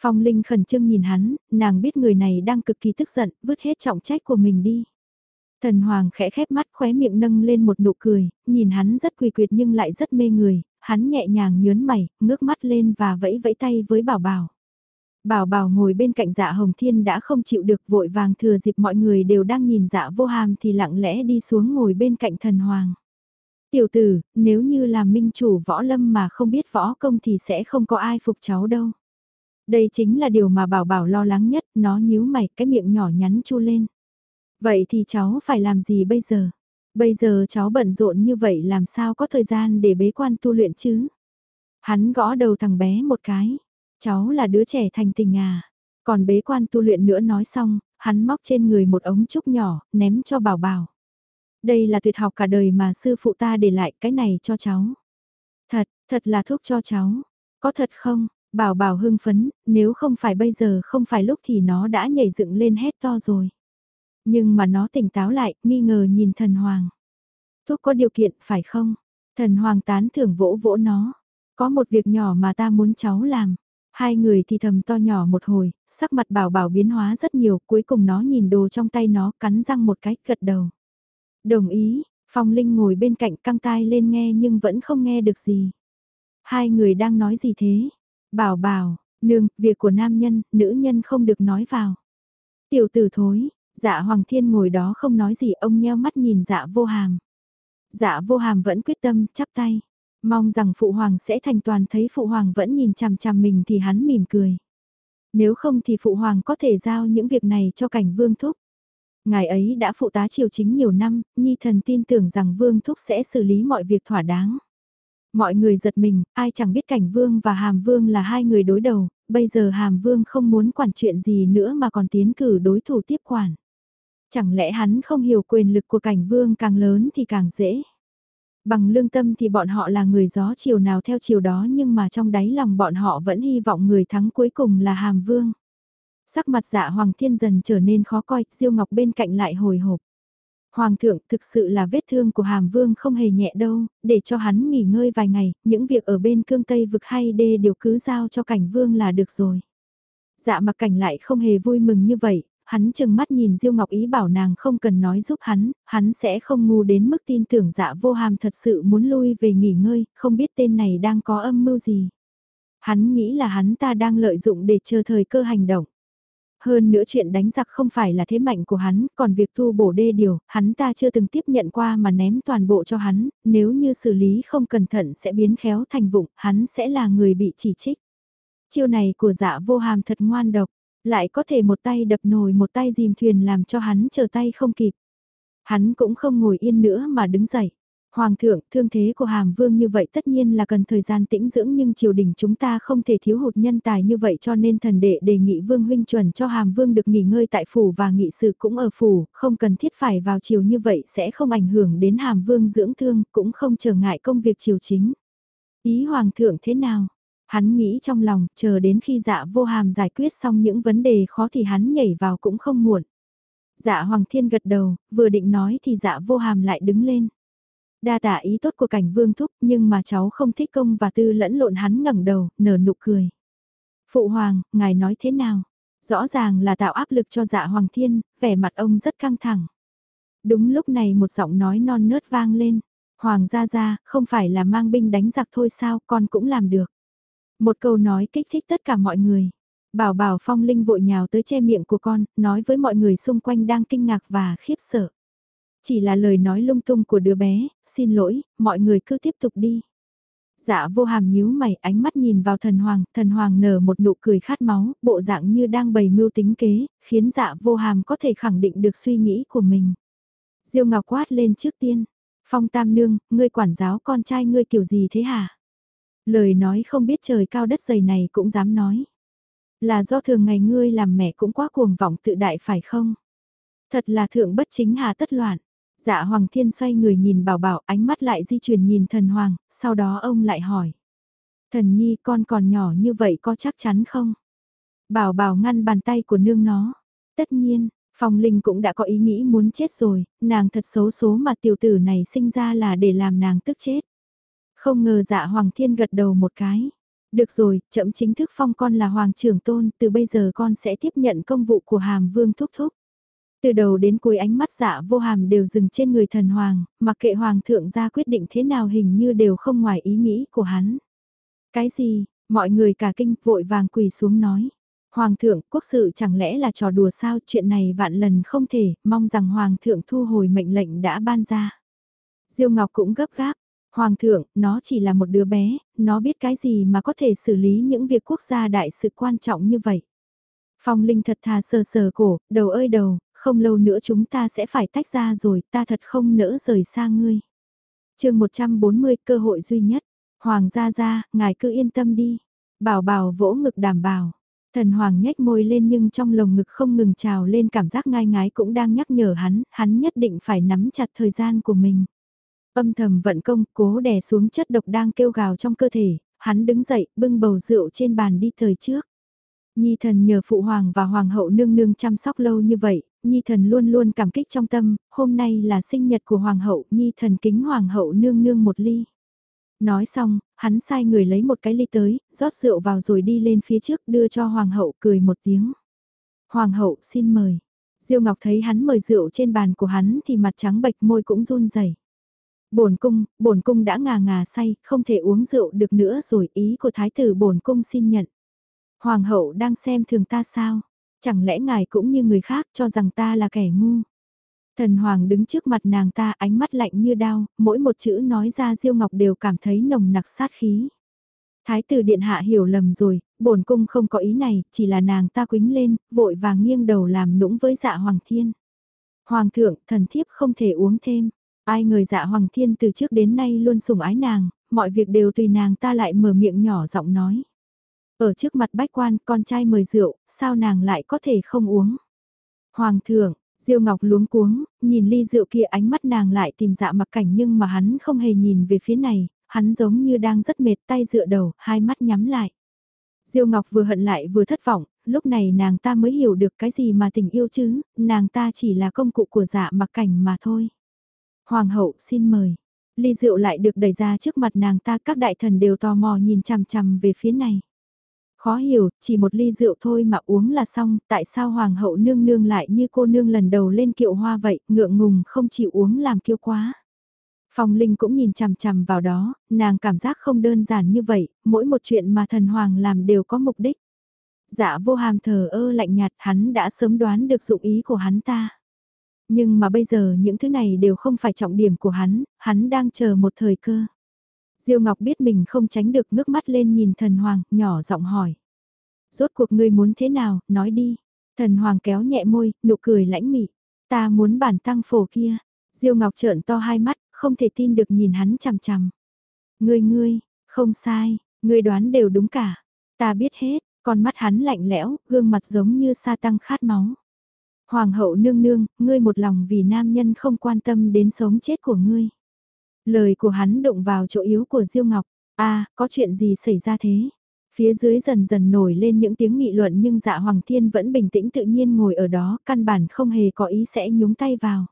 Phong Linh khẩn trương nhìn hắn, nàng biết người này đang cực kỳ tức giận, vứt hết trọng trách của mình đi. Thần Hoàng khẽ khép mắt khóe miệng nâng lên một nụ cười, nhìn hắn rất quỳ quyệt nhưng lại rất mê người, hắn nhẹ nhàng nhớn mày, ngước mắt lên và vẫy vẫy tay với Bảo Bảo. Bảo Bảo ngồi bên cạnh dạ Hồng Thiên đã không chịu được vội vàng thừa dịp mọi người đều đang nhìn dạ vô hàm thì lặng lẽ đi xuống ngồi bên cạnh thần Hoàng. Tiểu tử, nếu như là minh chủ võ lâm mà không biết võ công thì sẽ không có ai phục cháu đâu. Đây chính là điều mà bảo bảo lo lắng nhất, nó nhíu mày cái miệng nhỏ nhắn chu lên. Vậy thì cháu phải làm gì bây giờ? Bây giờ cháu bận rộn như vậy làm sao có thời gian để bế quan tu luyện chứ? Hắn gõ đầu thằng bé một cái. Cháu là đứa trẻ thành tình à. Còn bế quan tu luyện nữa nói xong, hắn móc trên người một ống trúc nhỏ, ném cho bảo bảo. Đây là tuyệt học cả đời mà sư phụ ta để lại cái này cho cháu. Thật, thật là thuốc cho cháu. Có thật không? Bảo bảo hưng phấn, nếu không phải bây giờ không phải lúc thì nó đã nhảy dựng lên hét to rồi. Nhưng mà nó tỉnh táo lại, nghi ngờ nhìn thần hoàng. Thuốc có điều kiện, phải không? Thần hoàng tán thưởng vỗ vỗ nó. Có một việc nhỏ mà ta muốn cháu làm. Hai người thì thầm to nhỏ một hồi, sắc mặt bảo bảo biến hóa rất nhiều, cuối cùng nó nhìn đồ trong tay nó cắn răng một cái, gật đầu. Đồng ý, Phong Linh ngồi bên cạnh căng tai lên nghe nhưng vẫn không nghe được gì. Hai người đang nói gì thế? Bảo bảo, nương, việc của nam nhân, nữ nhân không được nói vào. Tiểu tử thối, dạ Hoàng Thiên ngồi đó không nói gì ông nheo mắt nhìn dạ vô hàm. Dạ vô hàm vẫn quyết tâm, chắp tay. Mong rằng Phụ Hoàng sẽ thành toàn thấy Phụ Hoàng vẫn nhìn chằm chằm mình thì hắn mỉm cười. Nếu không thì Phụ Hoàng có thể giao những việc này cho cảnh Vương Thúc. Ngài ấy đã phụ tá triều chính nhiều năm, Nhi thần tin tưởng rằng Vương Thúc sẽ xử lý mọi việc thỏa đáng. Mọi người giật mình, ai chẳng biết cảnh Vương và Hàm Vương là hai người đối đầu, bây giờ Hàm Vương không muốn quản chuyện gì nữa mà còn tiến cử đối thủ tiếp quản. Chẳng lẽ hắn không hiểu quyền lực của cảnh Vương càng lớn thì càng dễ. Bằng lương tâm thì bọn họ là người gió chiều nào theo chiều đó nhưng mà trong đáy lòng bọn họ vẫn hy vọng người thắng cuối cùng là Hàm Vương. Sắc mặt dạ Hoàng Thiên dần trở nên khó coi, Diêu Ngọc bên cạnh lại hồi hộp. Hoàng thượng thực sự là vết thương của Hàm Vương không hề nhẹ đâu, để cho hắn nghỉ ngơi vài ngày, những việc ở bên cương Tây vực hay đê đều cứ giao cho cảnh Vương là được rồi. Dạ mặc cảnh lại không hề vui mừng như vậy, hắn chừng mắt nhìn Diêu Ngọc ý bảo nàng không cần nói giúp hắn, hắn sẽ không ngu đến mức tin tưởng dạ vô hàm thật sự muốn lui về nghỉ ngơi, không biết tên này đang có âm mưu gì. Hắn nghĩ là hắn ta đang lợi dụng để chờ thời cơ hành động. Hơn nữa chuyện đánh giặc không phải là thế mạnh của hắn, còn việc thu bổ đê điều, hắn ta chưa từng tiếp nhận qua mà ném toàn bộ cho hắn, nếu như xử lý không cẩn thận sẽ biến khéo thành vụng, hắn sẽ là người bị chỉ trích. Chiêu này của dạ vô hàm thật ngoan độc, lại có thể một tay đập nồi một tay dìm thuyền làm cho hắn chờ tay không kịp. Hắn cũng không ngồi yên nữa mà đứng dậy. Hoàng thượng, thương thế của Hàm Vương như vậy tất nhiên là cần thời gian tĩnh dưỡng nhưng triều đình chúng ta không thể thiếu hụt nhân tài như vậy cho nên thần đệ đề nghị Vương huynh chuẩn cho Hàm Vương được nghỉ ngơi tại phủ và nghị sự cũng ở phủ, không cần thiết phải vào triều như vậy sẽ không ảnh hưởng đến Hàm Vương dưỡng thương, cũng không trở ngại công việc triều chính. Ý Hoàng thượng thế nào? Hắn nghĩ trong lòng, chờ đến khi dạ vô hàm giải quyết xong những vấn đề khó thì hắn nhảy vào cũng không muộn. Dạ Hoàng Thiên gật đầu, vừa định nói thì dạ vô hàm lại đứng lên. Đa tạ ý tốt của cảnh vương thúc nhưng mà cháu không thích công và tư lẫn lộn hắn ngẩng đầu, nở nụ cười. Phụ hoàng, ngài nói thế nào? Rõ ràng là tạo áp lực cho dạ hoàng thiên, vẻ mặt ông rất căng thẳng. Đúng lúc này một giọng nói non nớt vang lên. Hoàng gia gia, không phải là mang binh đánh giặc thôi sao, con cũng làm được. Một câu nói kích thích tất cả mọi người. Bảo bảo phong linh vội nhào tới che miệng của con, nói với mọi người xung quanh đang kinh ngạc và khiếp sợ. Chỉ là lời nói lung tung của đứa bé, xin lỗi, mọi người cứ tiếp tục đi. Dạ vô hàm nhíu mày ánh mắt nhìn vào thần hoàng, thần hoàng nở một nụ cười khát máu, bộ dạng như đang bày mưu tính kế, khiến dạ vô hàm có thể khẳng định được suy nghĩ của mình. Diêu ngọc quát lên trước tiên, phong tam nương, ngươi quản giáo con trai ngươi kiểu gì thế hả? Lời nói không biết trời cao đất dày này cũng dám nói. Là do thường ngày ngươi làm mẹ cũng quá cuồng vọng tự đại phải không? Thật là thượng bất chính hà tất loạn. Dạ Hoàng Thiên xoay người nhìn bảo bảo ánh mắt lại di chuyển nhìn thần Hoàng, sau đó ông lại hỏi. Thần Nhi con còn nhỏ như vậy có chắc chắn không? Bảo bảo ngăn bàn tay của nương nó. Tất nhiên, Phong Linh cũng đã có ý nghĩ muốn chết rồi, nàng thật xấu số mà tiểu tử này sinh ra là để làm nàng tức chết. Không ngờ dạ Hoàng Thiên gật đầu một cái. Được rồi, chậm chính thức phong con là Hoàng trưởng tôn, từ bây giờ con sẽ tiếp nhận công vụ của Hàm Vương Thúc Thúc. Từ đầu đến cuối ánh mắt dạ vô hàm đều dừng trên người thần hoàng, mặc kệ hoàng thượng ra quyết định thế nào hình như đều không ngoài ý nghĩ của hắn. Cái gì, mọi người cả kinh vội vàng quỳ xuống nói. Hoàng thượng, quốc sự chẳng lẽ là trò đùa sao chuyện này vạn lần không thể, mong rằng hoàng thượng thu hồi mệnh lệnh đã ban ra. Diêu Ngọc cũng gấp gáp, Hoàng thượng, nó chỉ là một đứa bé, nó biết cái gì mà có thể xử lý những việc quốc gia đại sự quan trọng như vậy. Phong Linh thật thà sờ sờ cổ, đầu ơi đầu, không lâu nữa chúng ta sẽ phải tách ra rồi, ta thật không nỡ rời xa ngươi. chương 140 cơ hội duy nhất, Hoàng gia gia, ngài cứ yên tâm đi. Bảo bảo vỗ ngực đảm bảo. Thần Hoàng nhếch môi lên nhưng trong lồng ngực không ngừng trào lên cảm giác ngai ngái cũng đang nhắc nhở hắn, hắn nhất định phải nắm chặt thời gian của mình. Âm thầm vận công, cố đè xuống chất độc đang kêu gào trong cơ thể, hắn đứng dậy, bưng bầu rượu trên bàn đi thời trước. Nhi thần nhờ phụ hoàng và hoàng hậu nương nương chăm sóc lâu như vậy, Nhi thần luôn luôn cảm kích trong tâm, hôm nay là sinh nhật của hoàng hậu, Nhi thần kính hoàng hậu nương nương một ly. Nói xong, hắn sai người lấy một cái ly tới, rót rượu vào rồi đi lên phía trước đưa cho hoàng hậu cười một tiếng. Hoàng hậu xin mời. Diêu Ngọc thấy hắn mời rượu trên bàn của hắn thì mặt trắng bệch môi cũng run rẩy. Bổn cung, bổn cung đã ngà ngà say, không thể uống rượu được nữa rồi, ý của thái tử bổn cung xin nhận. Hoàng hậu đang xem thường ta sao? Chẳng lẽ ngài cũng như người khác cho rằng ta là kẻ ngu? Thần Hoàng đứng trước mặt nàng ta ánh mắt lạnh như đao, mỗi một chữ nói ra Diêu Ngọc đều cảm thấy nồng nặc sát khí. Thái tử điện hạ hiểu lầm rồi, bổn cung không có ý này, chỉ là nàng ta quính lên, vội vàng nghiêng đầu làm nũng với dạ Hoàng Thiên. Hoàng thượng, thần thiếp không thể uống thêm. Ai người dạ Hoàng Thiên từ trước đến nay luôn sủng ái nàng, mọi việc đều tùy nàng ta lại mở miệng nhỏ giọng nói. Ở trước mặt bách quan, con trai mời rượu, sao nàng lại có thể không uống? Hoàng thượng, Diêu Ngọc luống cuống, nhìn ly rượu kia ánh mắt nàng lại tìm dạ mặc cảnh nhưng mà hắn không hề nhìn về phía này, hắn giống như đang rất mệt tay dựa đầu, hai mắt nhắm lại. Diêu Ngọc vừa hận lại vừa thất vọng, lúc này nàng ta mới hiểu được cái gì mà tình yêu chứ, nàng ta chỉ là công cụ của dạ mặc cảnh mà thôi. Hoàng hậu xin mời. Ly rượu lại được đẩy ra trước mặt nàng ta các đại thần đều tò mò nhìn chằm chằm về phía này. Khó hiểu, chỉ một ly rượu thôi mà uống là xong, tại sao hoàng hậu nương nương lại như cô nương lần đầu lên kiệu hoa vậy, ngượng ngùng không chịu uống làm kiêu quá. Phong Linh cũng nhìn chằm chằm vào đó, nàng cảm giác không đơn giản như vậy, mỗi một chuyện mà thần hoàng làm đều có mục đích. Dạ vô hàm thờ ơ lạnh nhạt hắn đã sớm đoán được dụng ý của hắn ta. Nhưng mà bây giờ những thứ này đều không phải trọng điểm của hắn, hắn đang chờ một thời cơ. Diêu Ngọc biết mình không tránh được ngước mắt lên nhìn thần hoàng, nhỏ giọng hỏi. Rốt cuộc ngươi muốn thế nào, nói đi. Thần hoàng kéo nhẹ môi, nụ cười lãnh mị. Ta muốn bản tăng phổ kia. Diêu Ngọc trợn to hai mắt, không thể tin được nhìn hắn chằm chằm. Ngươi ngươi, không sai, ngươi đoán đều đúng cả. Ta biết hết, con mắt hắn lạnh lẽo, gương mặt giống như sa tăng khát máu. Hoàng hậu nương nương, ngươi một lòng vì nam nhân không quan tâm đến sống chết của ngươi. Lời của hắn đụng vào chỗ yếu của Diêu Ngọc. a có chuyện gì xảy ra thế? Phía dưới dần dần nổi lên những tiếng nghị luận nhưng dạ Hoàng Thiên vẫn bình tĩnh tự nhiên ngồi ở đó, căn bản không hề có ý sẽ nhúng tay vào.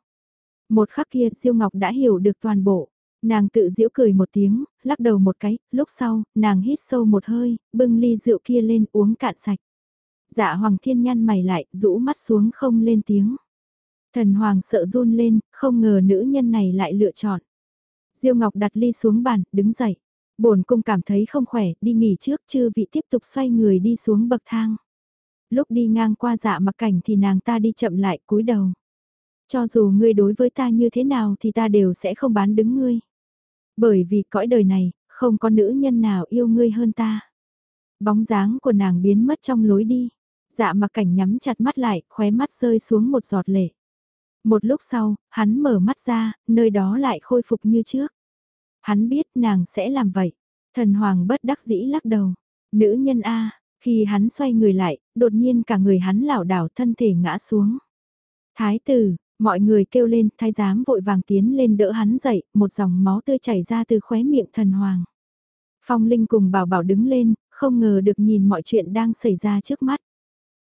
Một khắc kia Diêu Ngọc đã hiểu được toàn bộ. Nàng tự giễu cười một tiếng, lắc đầu một cái, lúc sau, nàng hít sâu một hơi, bưng ly rượu kia lên uống cạn sạch. Dạ Hoàng Thiên nhăn mày lại, rũ mắt xuống không lên tiếng. Thần Hoàng sợ run lên, không ngờ nữ nhân này lại lựa chọn. Diêu Ngọc đặt ly xuống bàn, đứng dậy. Bổn cung cảm thấy không khỏe, đi nghỉ trước, chư vị tiếp tục xoay người đi xuống bậc thang. Lúc đi ngang qua dạ mặc cảnh thì nàng ta đi chậm lại cúi đầu. Cho dù ngươi đối với ta như thế nào thì ta đều sẽ không bán đứng ngươi. Bởi vì cõi đời này, không có nữ nhân nào yêu ngươi hơn ta. Bóng dáng của nàng biến mất trong lối đi. Dạ mặc cảnh nhắm chặt mắt lại, khóe mắt rơi xuống một giọt lệ. Một lúc sau, hắn mở mắt ra, nơi đó lại khôi phục như trước. Hắn biết nàng sẽ làm vậy. Thần hoàng bất đắc dĩ lắc đầu. Nữ nhân A, khi hắn xoay người lại, đột nhiên cả người hắn lảo đảo thân thể ngã xuống. Thái tử, mọi người kêu lên, thái giám vội vàng tiến lên đỡ hắn dậy, một dòng máu tươi chảy ra từ khóe miệng thần hoàng. Phong Linh cùng bảo bảo đứng lên, không ngờ được nhìn mọi chuyện đang xảy ra trước mắt.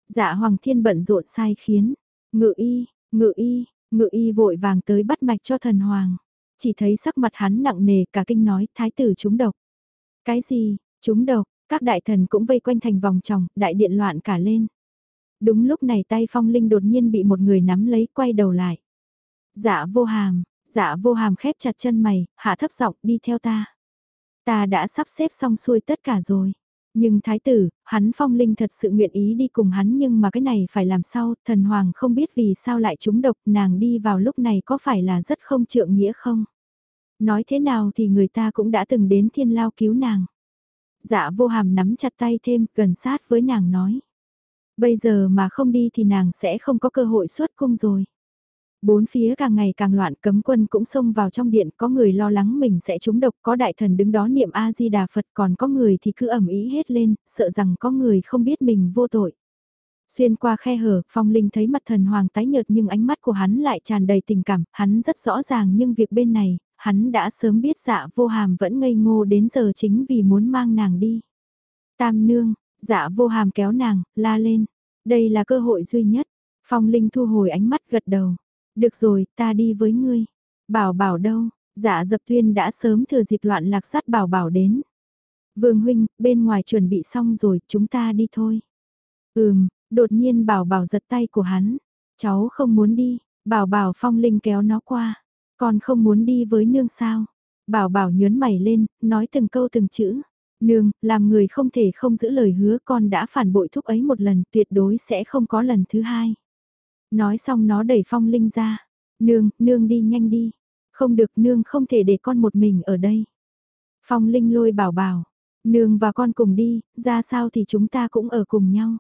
Dạ Hoàng Thiên bận rộn sai khiến, ngự y, ngự y, ngự y vội vàng tới bắt mạch cho thần hoàng. Chỉ thấy sắc mặt hắn nặng nề cả kinh nói thái tử trúng độc. Cái gì, trúng độc, các đại thần cũng vây quanh thành vòng tròng, đại điện loạn cả lên. Đúng lúc này tay phong linh đột nhiên bị một người nắm lấy quay đầu lại. Dạ vô hàm, dạ vô hàm khép chặt chân mày, hạ thấp giọng đi theo ta. Ta đã sắp xếp xong xuôi tất cả rồi. Nhưng thái tử, hắn phong linh thật sự nguyện ý đi cùng hắn nhưng mà cái này phải làm sao, thần hoàng không biết vì sao lại trúng độc nàng đi vào lúc này có phải là rất không trượng nghĩa không? Nói thế nào thì người ta cũng đã từng đến thiên lao cứu nàng. Dạ vô hàm nắm chặt tay thêm gần sát với nàng nói. Bây giờ mà không đi thì nàng sẽ không có cơ hội xuất cung rồi. Bốn phía càng ngày càng loạn cấm quân cũng xông vào trong điện có người lo lắng mình sẽ trúng độc có đại thần đứng đó niệm A-di-đà Phật còn có người thì cứ ẩm ý hết lên, sợ rằng có người không biết mình vô tội. Xuyên qua khe hở, phong linh thấy mặt thần hoàng tái nhợt nhưng ánh mắt của hắn lại tràn đầy tình cảm, hắn rất rõ ràng nhưng việc bên này, hắn đã sớm biết dạ vô hàm vẫn ngây ngô đến giờ chính vì muốn mang nàng đi. Tam nương, dạ vô hàm kéo nàng, la lên, đây là cơ hội duy nhất. Phong Linh thu hồi ánh mắt gật đầu. Được rồi, ta đi với ngươi. Bảo bảo đâu, dạ dập tuyên đã sớm thừa dịp loạn lạc sát bảo bảo đến. Vương huynh, bên ngoài chuẩn bị xong rồi, chúng ta đi thôi. Ừm, đột nhiên bảo bảo giật tay của hắn. Cháu không muốn đi, bảo bảo phong linh kéo nó qua. Con không muốn đi với nương sao. Bảo bảo nhớn mày lên, nói từng câu từng chữ. Nương, làm người không thể không giữ lời hứa con đã phản bội thúc ấy một lần tuyệt đối sẽ không có lần thứ hai. Nói xong nó đẩy phong linh ra. Nương, nương đi nhanh đi. Không được nương không thể để con một mình ở đây. Phong Linh lôi bảo bảo, nương và con cùng đi, ra sao thì chúng ta cũng ở cùng nhau.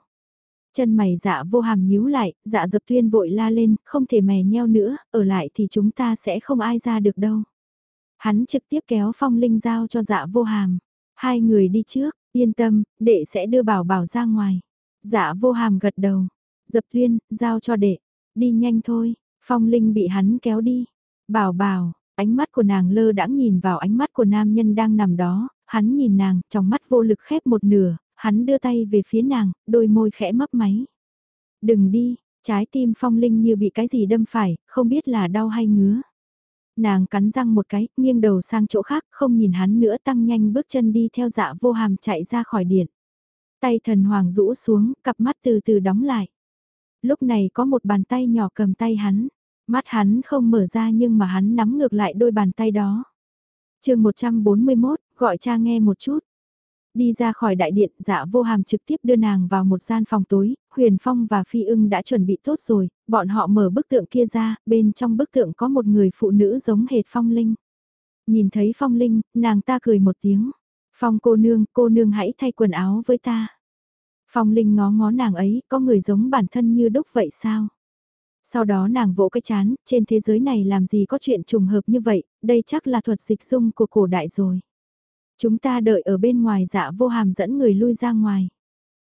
Chân mày dạ vô hàm nhíu lại, dạ dập tuyên vội la lên, không thể mè nheo nữa, ở lại thì chúng ta sẽ không ai ra được đâu. Hắn trực tiếp kéo phong linh giao cho dạ vô hàm. Hai người đi trước, yên tâm, đệ sẽ đưa bảo bảo ra ngoài. Dạ vô hàm gật đầu. Dập Thuyên, giao cho đệ. Đi nhanh thôi, phong linh bị hắn kéo đi. Bảo bảo, ánh mắt của nàng lơ đãng nhìn vào ánh mắt của nam nhân đang nằm đó, hắn nhìn nàng, trong mắt vô lực khép một nửa, hắn đưa tay về phía nàng, đôi môi khẽ mấp máy. Đừng đi, trái tim phong linh như bị cái gì đâm phải, không biết là đau hay ngứa. Nàng cắn răng một cái, nghiêng đầu sang chỗ khác, không nhìn hắn nữa tăng nhanh bước chân đi theo dạ vô hàm chạy ra khỏi điện. Tay thần hoàng rũ xuống, cặp mắt từ từ đóng lại. Lúc này có một bàn tay nhỏ cầm tay hắn. Mắt hắn không mở ra nhưng mà hắn nắm ngược lại đôi bàn tay đó. chương 141, gọi cha nghe một chút. Đi ra khỏi đại điện, dạ vô hàm trực tiếp đưa nàng vào một gian phòng tối, Huyền Phong và Phi ưng đã chuẩn bị tốt rồi, bọn họ mở bức tượng kia ra, bên trong bức tượng có một người phụ nữ giống hệt Phong Linh. Nhìn thấy Phong Linh, nàng ta cười một tiếng. Phong cô nương, cô nương hãy thay quần áo với ta. Phong Linh ngó ngó nàng ấy, có người giống bản thân như đúc vậy sao? Sau đó nàng vỗ cái chán, trên thế giới này làm gì có chuyện trùng hợp như vậy, đây chắc là thuật dịch dung của cổ đại rồi. Chúng ta đợi ở bên ngoài dạ vô hàm dẫn người lui ra ngoài.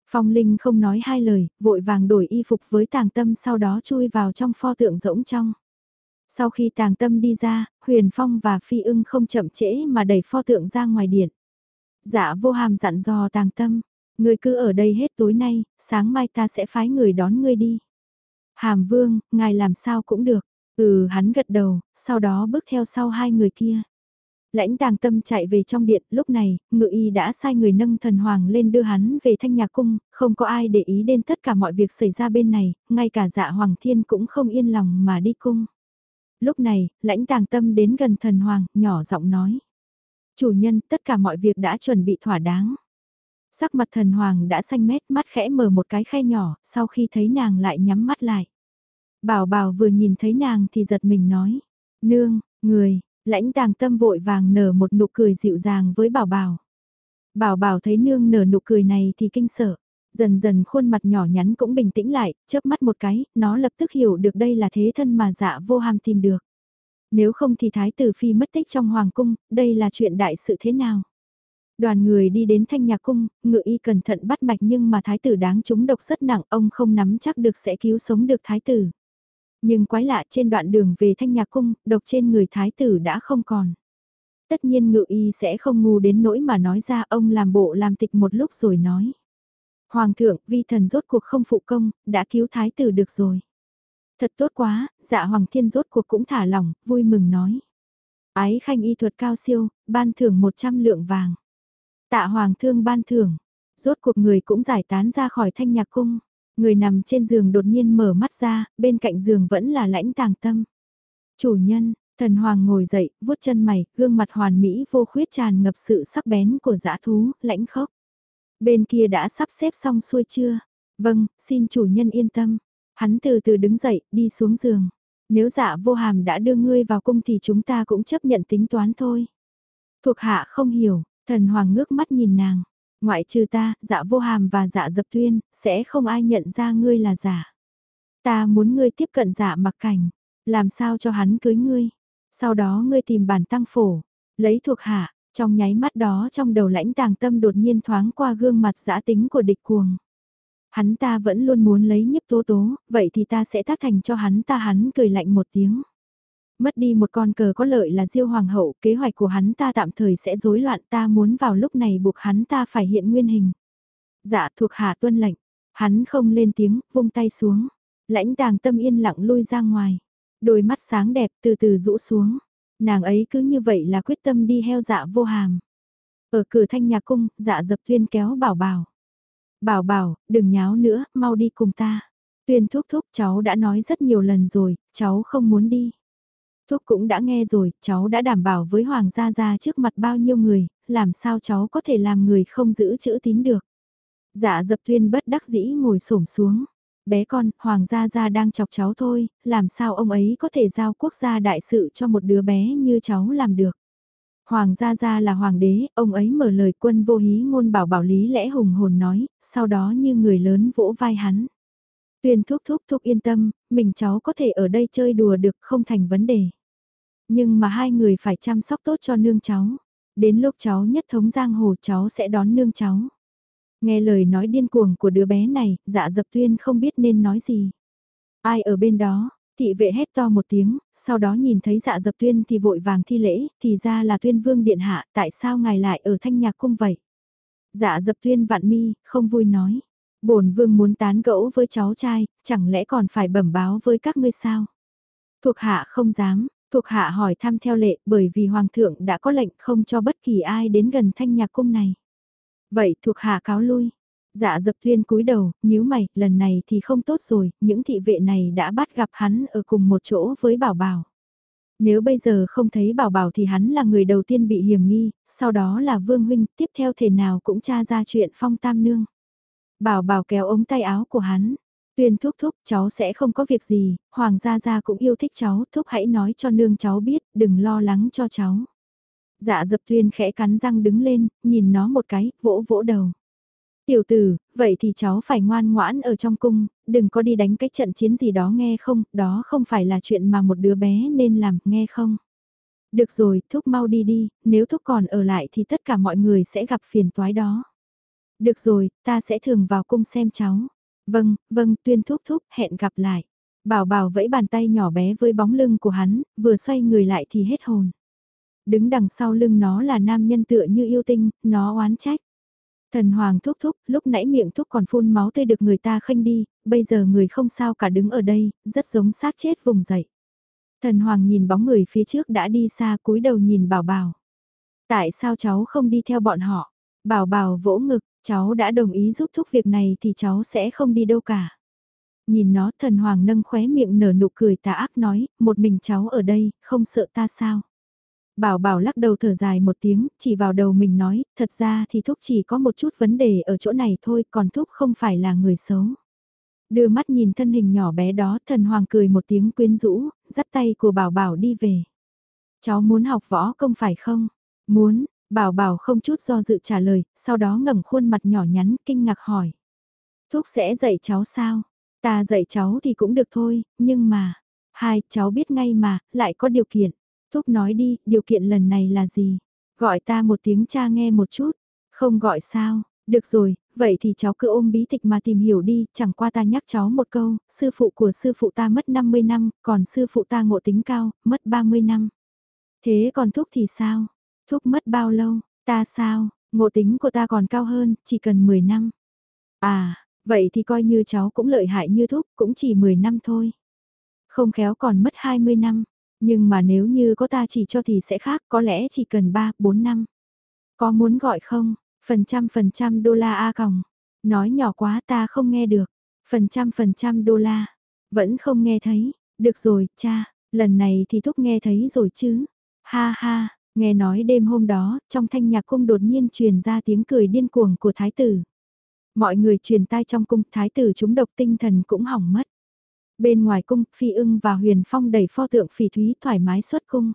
Phong Linh không nói hai lời, vội vàng đổi y phục với tàng tâm sau đó chui vào trong pho tượng rỗng trong. Sau khi tàng tâm đi ra, Huyền Phong và Phi ưng không chậm trễ mà đẩy pho tượng ra ngoài điện. Dạ vô hàm dặn dò tàng tâm, người cứ ở đây hết tối nay, sáng mai ta sẽ phái người đón ngươi đi. Hàm vương, ngài làm sao cũng được. Ừ hắn gật đầu, sau đó bước theo sau hai người kia. Lãnh tàng tâm chạy về trong điện, lúc này, ngự y đã sai người nâng thần hoàng lên đưa hắn về thanh nhà cung, không có ai để ý đến tất cả mọi việc xảy ra bên này, ngay cả dạ hoàng thiên cũng không yên lòng mà đi cung. Lúc này, lãnh tàng tâm đến gần thần hoàng, nhỏ giọng nói. Chủ nhân, tất cả mọi việc đã chuẩn bị thỏa đáng. Sắc mặt thần hoàng đã xanh mét mắt khẽ mở một cái khe nhỏ, sau khi thấy nàng lại nhắm mắt lại. Bảo bảo vừa nhìn thấy nàng thì giật mình nói. Nương, người, Lãnh tàng tâm vội vàng nở một nụ cười dịu dàng với bảo bảo. Bảo bảo thấy nương nở nụ cười này thì kinh sợ. Dần dần khuôn mặt nhỏ nhắn cũng bình tĩnh lại, chớp mắt một cái, nó lập tức hiểu được đây là thế thân mà dạ vô ham tìm được. Nếu không thì thái tử phi mất tích trong hoàng cung, đây là chuyện đại sự thế nào? Đoàn người đi đến thanh nhạc cung, ngự y cẩn thận bắt mạch nhưng mà thái tử đáng chúng độc rất nặng, ông không nắm chắc được sẽ cứu sống được thái tử. Nhưng quái lạ trên đoạn đường về thanh nhạc cung, độc trên người thái tử đã không còn. Tất nhiên ngự y sẽ không ngu đến nỗi mà nói ra ông làm bộ làm tịch một lúc rồi nói. Hoàng thượng, vi thần rốt cuộc không phụ công, đã cứu thái tử được rồi. Thật tốt quá, dạ hoàng thiên rốt cuộc cũng thả lỏng, vui mừng nói. Ái khanh y thuật cao siêu, ban thưởng 100 lượng vàng. Tạ hoàng thương ban thưởng, rốt cuộc người cũng giải tán ra khỏi thanh nhạc cung. Người nằm trên giường đột nhiên mở mắt ra, bên cạnh giường vẫn là lãnh tàng tâm. Chủ nhân, thần hoàng ngồi dậy, vuốt chân mày, gương mặt hoàn mỹ vô khuyết tràn ngập sự sắc bén của dã thú, lãnh khốc. Bên kia đã sắp xếp xong xuôi chưa? Vâng, xin chủ nhân yên tâm. Hắn từ từ đứng dậy, đi xuống giường. Nếu dạ vô hàm đã đưa ngươi vào cung thì chúng ta cũng chấp nhận tính toán thôi. Thuộc hạ không hiểu, thần hoàng ngước mắt nhìn nàng. Ngoại trừ ta, dạ vô hàm và dạ dập tuyên, sẽ không ai nhận ra ngươi là giả. Ta muốn ngươi tiếp cận dạ mặc cảnh, làm sao cho hắn cưới ngươi. Sau đó ngươi tìm bản tăng phổ, lấy thuộc hạ, trong nháy mắt đó trong đầu lãnh tàng tâm đột nhiên thoáng qua gương mặt giã tính của địch cuồng. Hắn ta vẫn luôn muốn lấy nhấp tố tố, vậy thì ta sẽ tác thành cho hắn ta hắn cười lạnh một tiếng. Mất đi một con cờ có lợi là diêu hoàng hậu, kế hoạch của hắn ta tạm thời sẽ rối loạn ta muốn vào lúc này buộc hắn ta phải hiện nguyên hình. Dạ thuộc hạ tuân lệnh, hắn không lên tiếng, vung tay xuống. Lãnh tàng tâm yên lặng lui ra ngoài. Đôi mắt sáng đẹp từ từ rũ xuống. Nàng ấy cứ như vậy là quyết tâm đi heo dạ vô hàm. Ở cửa thanh nhà cung, dạ dập tuyên kéo bảo bảo. Bảo bảo, đừng nháo nữa, mau đi cùng ta. Tuyên thúc thúc cháu đã nói rất nhiều lần rồi, cháu không muốn đi. Thúc cũng đã nghe rồi, cháu đã đảm bảo với Hoàng gia gia trước mặt bao nhiêu người, làm sao cháu có thể làm người không giữ chữ tín được. Dạ dập tuyên bất đắc dĩ ngồi xổm xuống. Bé con, Hoàng gia gia đang chọc cháu thôi, làm sao ông ấy có thể giao quốc gia đại sự cho một đứa bé như cháu làm được. Hoàng gia gia là hoàng đế, ông ấy mở lời quân vô hí ngôn bảo bảo lý lẽ hùng hồn nói, sau đó như người lớn vỗ vai hắn. Tuyên thúc thúc thúc yên tâm, mình cháu có thể ở đây chơi đùa được không thành vấn đề. Nhưng mà hai người phải chăm sóc tốt cho nương cháu. Đến lúc cháu nhất thống giang hồ cháu sẽ đón nương cháu. Nghe lời nói điên cuồng của đứa bé này, dạ dập tuyên không biết nên nói gì. Ai ở bên đó, thị vệ hét to một tiếng, sau đó nhìn thấy dạ dập tuyên thì vội vàng thi lễ, thì ra là tuyên vương điện hạ, tại sao ngài lại ở thanh nhạc cung vậy? Dạ dập tuyên vạn mi, không vui nói. bổn vương muốn tán gẫu với cháu trai, chẳng lẽ còn phải bẩm báo với các ngươi sao? Thuộc hạ không dám, thuộc hạ hỏi thăm theo lệ bởi vì hoàng thượng đã có lệnh không cho bất kỳ ai đến gần thanh nhạc cung này. Vậy thuộc hạ cáo lui. Dạ dập thuyên cúi đầu, nhíu mày, lần này thì không tốt rồi, những thị vệ này đã bắt gặp hắn ở cùng một chỗ với bảo bảo. Nếu bây giờ không thấy bảo bảo thì hắn là người đầu tiên bị hiểm nghi, sau đó là vương huynh, tiếp theo thể nào cũng tra ra chuyện phong tam nương. Bảo bảo kéo ống tay áo của hắn, tuyên thúc thúc cháu sẽ không có việc gì, hoàng gia gia cũng yêu thích cháu, thúc hãy nói cho nương cháu biết, đừng lo lắng cho cháu. Dạ dập tuyên khẽ cắn răng đứng lên, nhìn nó một cái, vỗ vỗ đầu. Tiểu tử, vậy thì cháu phải ngoan ngoãn ở trong cung, đừng có đi đánh cái trận chiến gì đó nghe không, đó không phải là chuyện mà một đứa bé nên làm, nghe không. Được rồi, thúc mau đi đi, nếu thúc còn ở lại thì tất cả mọi người sẽ gặp phiền toái đó. Được rồi, ta sẽ thường vào cung xem cháu. Vâng, vâng, tuyên thúc thúc, hẹn gặp lại. Bảo bảo vẫy bàn tay nhỏ bé với bóng lưng của hắn, vừa xoay người lại thì hết hồn. Đứng đằng sau lưng nó là nam nhân tựa như yêu tinh, nó oán trách. Thần hoàng thúc thúc, lúc nãy miệng thúc còn phun máu tươi được người ta khinh đi, bây giờ người không sao cả đứng ở đây, rất giống xác chết vùng dậy. Thần hoàng nhìn bóng người phía trước đã đi xa cúi đầu nhìn bảo bảo. Tại sao cháu không đi theo bọn họ? Bảo bảo vỗ ngực, cháu đã đồng ý giúp thúc việc này thì cháu sẽ không đi đâu cả. Nhìn nó thần hoàng nâng khóe miệng nở nụ cười tà ác nói, một mình cháu ở đây, không sợ ta sao? Bảo bảo lắc đầu thở dài một tiếng, chỉ vào đầu mình nói, thật ra thì thúc chỉ có một chút vấn đề ở chỗ này thôi, còn thúc không phải là người xấu. Đưa mắt nhìn thân hình nhỏ bé đó, thần hoàng cười một tiếng quyến rũ, dắt tay của bảo bảo đi về. Cháu muốn học võ công phải không? Muốn, bảo bảo không chút do dự trả lời, sau đó ngẩng khuôn mặt nhỏ nhắn, kinh ngạc hỏi. Thúc sẽ dạy cháu sao? Ta dạy cháu thì cũng được thôi, nhưng mà... Hai, cháu biết ngay mà, lại có điều kiện. Thúc nói đi, điều kiện lần này là gì? Gọi ta một tiếng cha nghe một chút. Không gọi sao? Được rồi, vậy thì cháu cứ ôm bí tịch mà tìm hiểu đi, chẳng qua ta nhắc cháu một câu, sư phụ của sư phụ ta mất 50 năm, còn sư phụ ta ngộ tính cao, mất 30 năm. Thế còn thúc thì sao? Thúc mất bao lâu? Ta sao? Ngộ tính của ta còn cao hơn, chỉ cần 10 năm. À, vậy thì coi như cháu cũng lợi hại như thúc, cũng chỉ 10 năm thôi. Không khéo còn mất 20 năm. Nhưng mà nếu như có ta chỉ cho thì sẽ khác, có lẽ chỉ cần 3, 4 năm. Có muốn gọi không? Phần trăm phần trăm đô la A còng. Nói nhỏ quá ta không nghe được. Phần trăm phần trăm đô la. Vẫn không nghe thấy. Được rồi, cha, lần này thì thúc nghe thấy rồi chứ. Ha ha, nghe nói đêm hôm đó, trong thanh nhạc cung đột nhiên truyền ra tiếng cười điên cuồng của thái tử. Mọi người truyền tai trong cung, thái tử chúng độc tinh thần cũng hỏng mất. Bên ngoài cung, Phi ưng và Huyền Phong đẩy pho tượng phỉ thúy thoải mái xuất cung.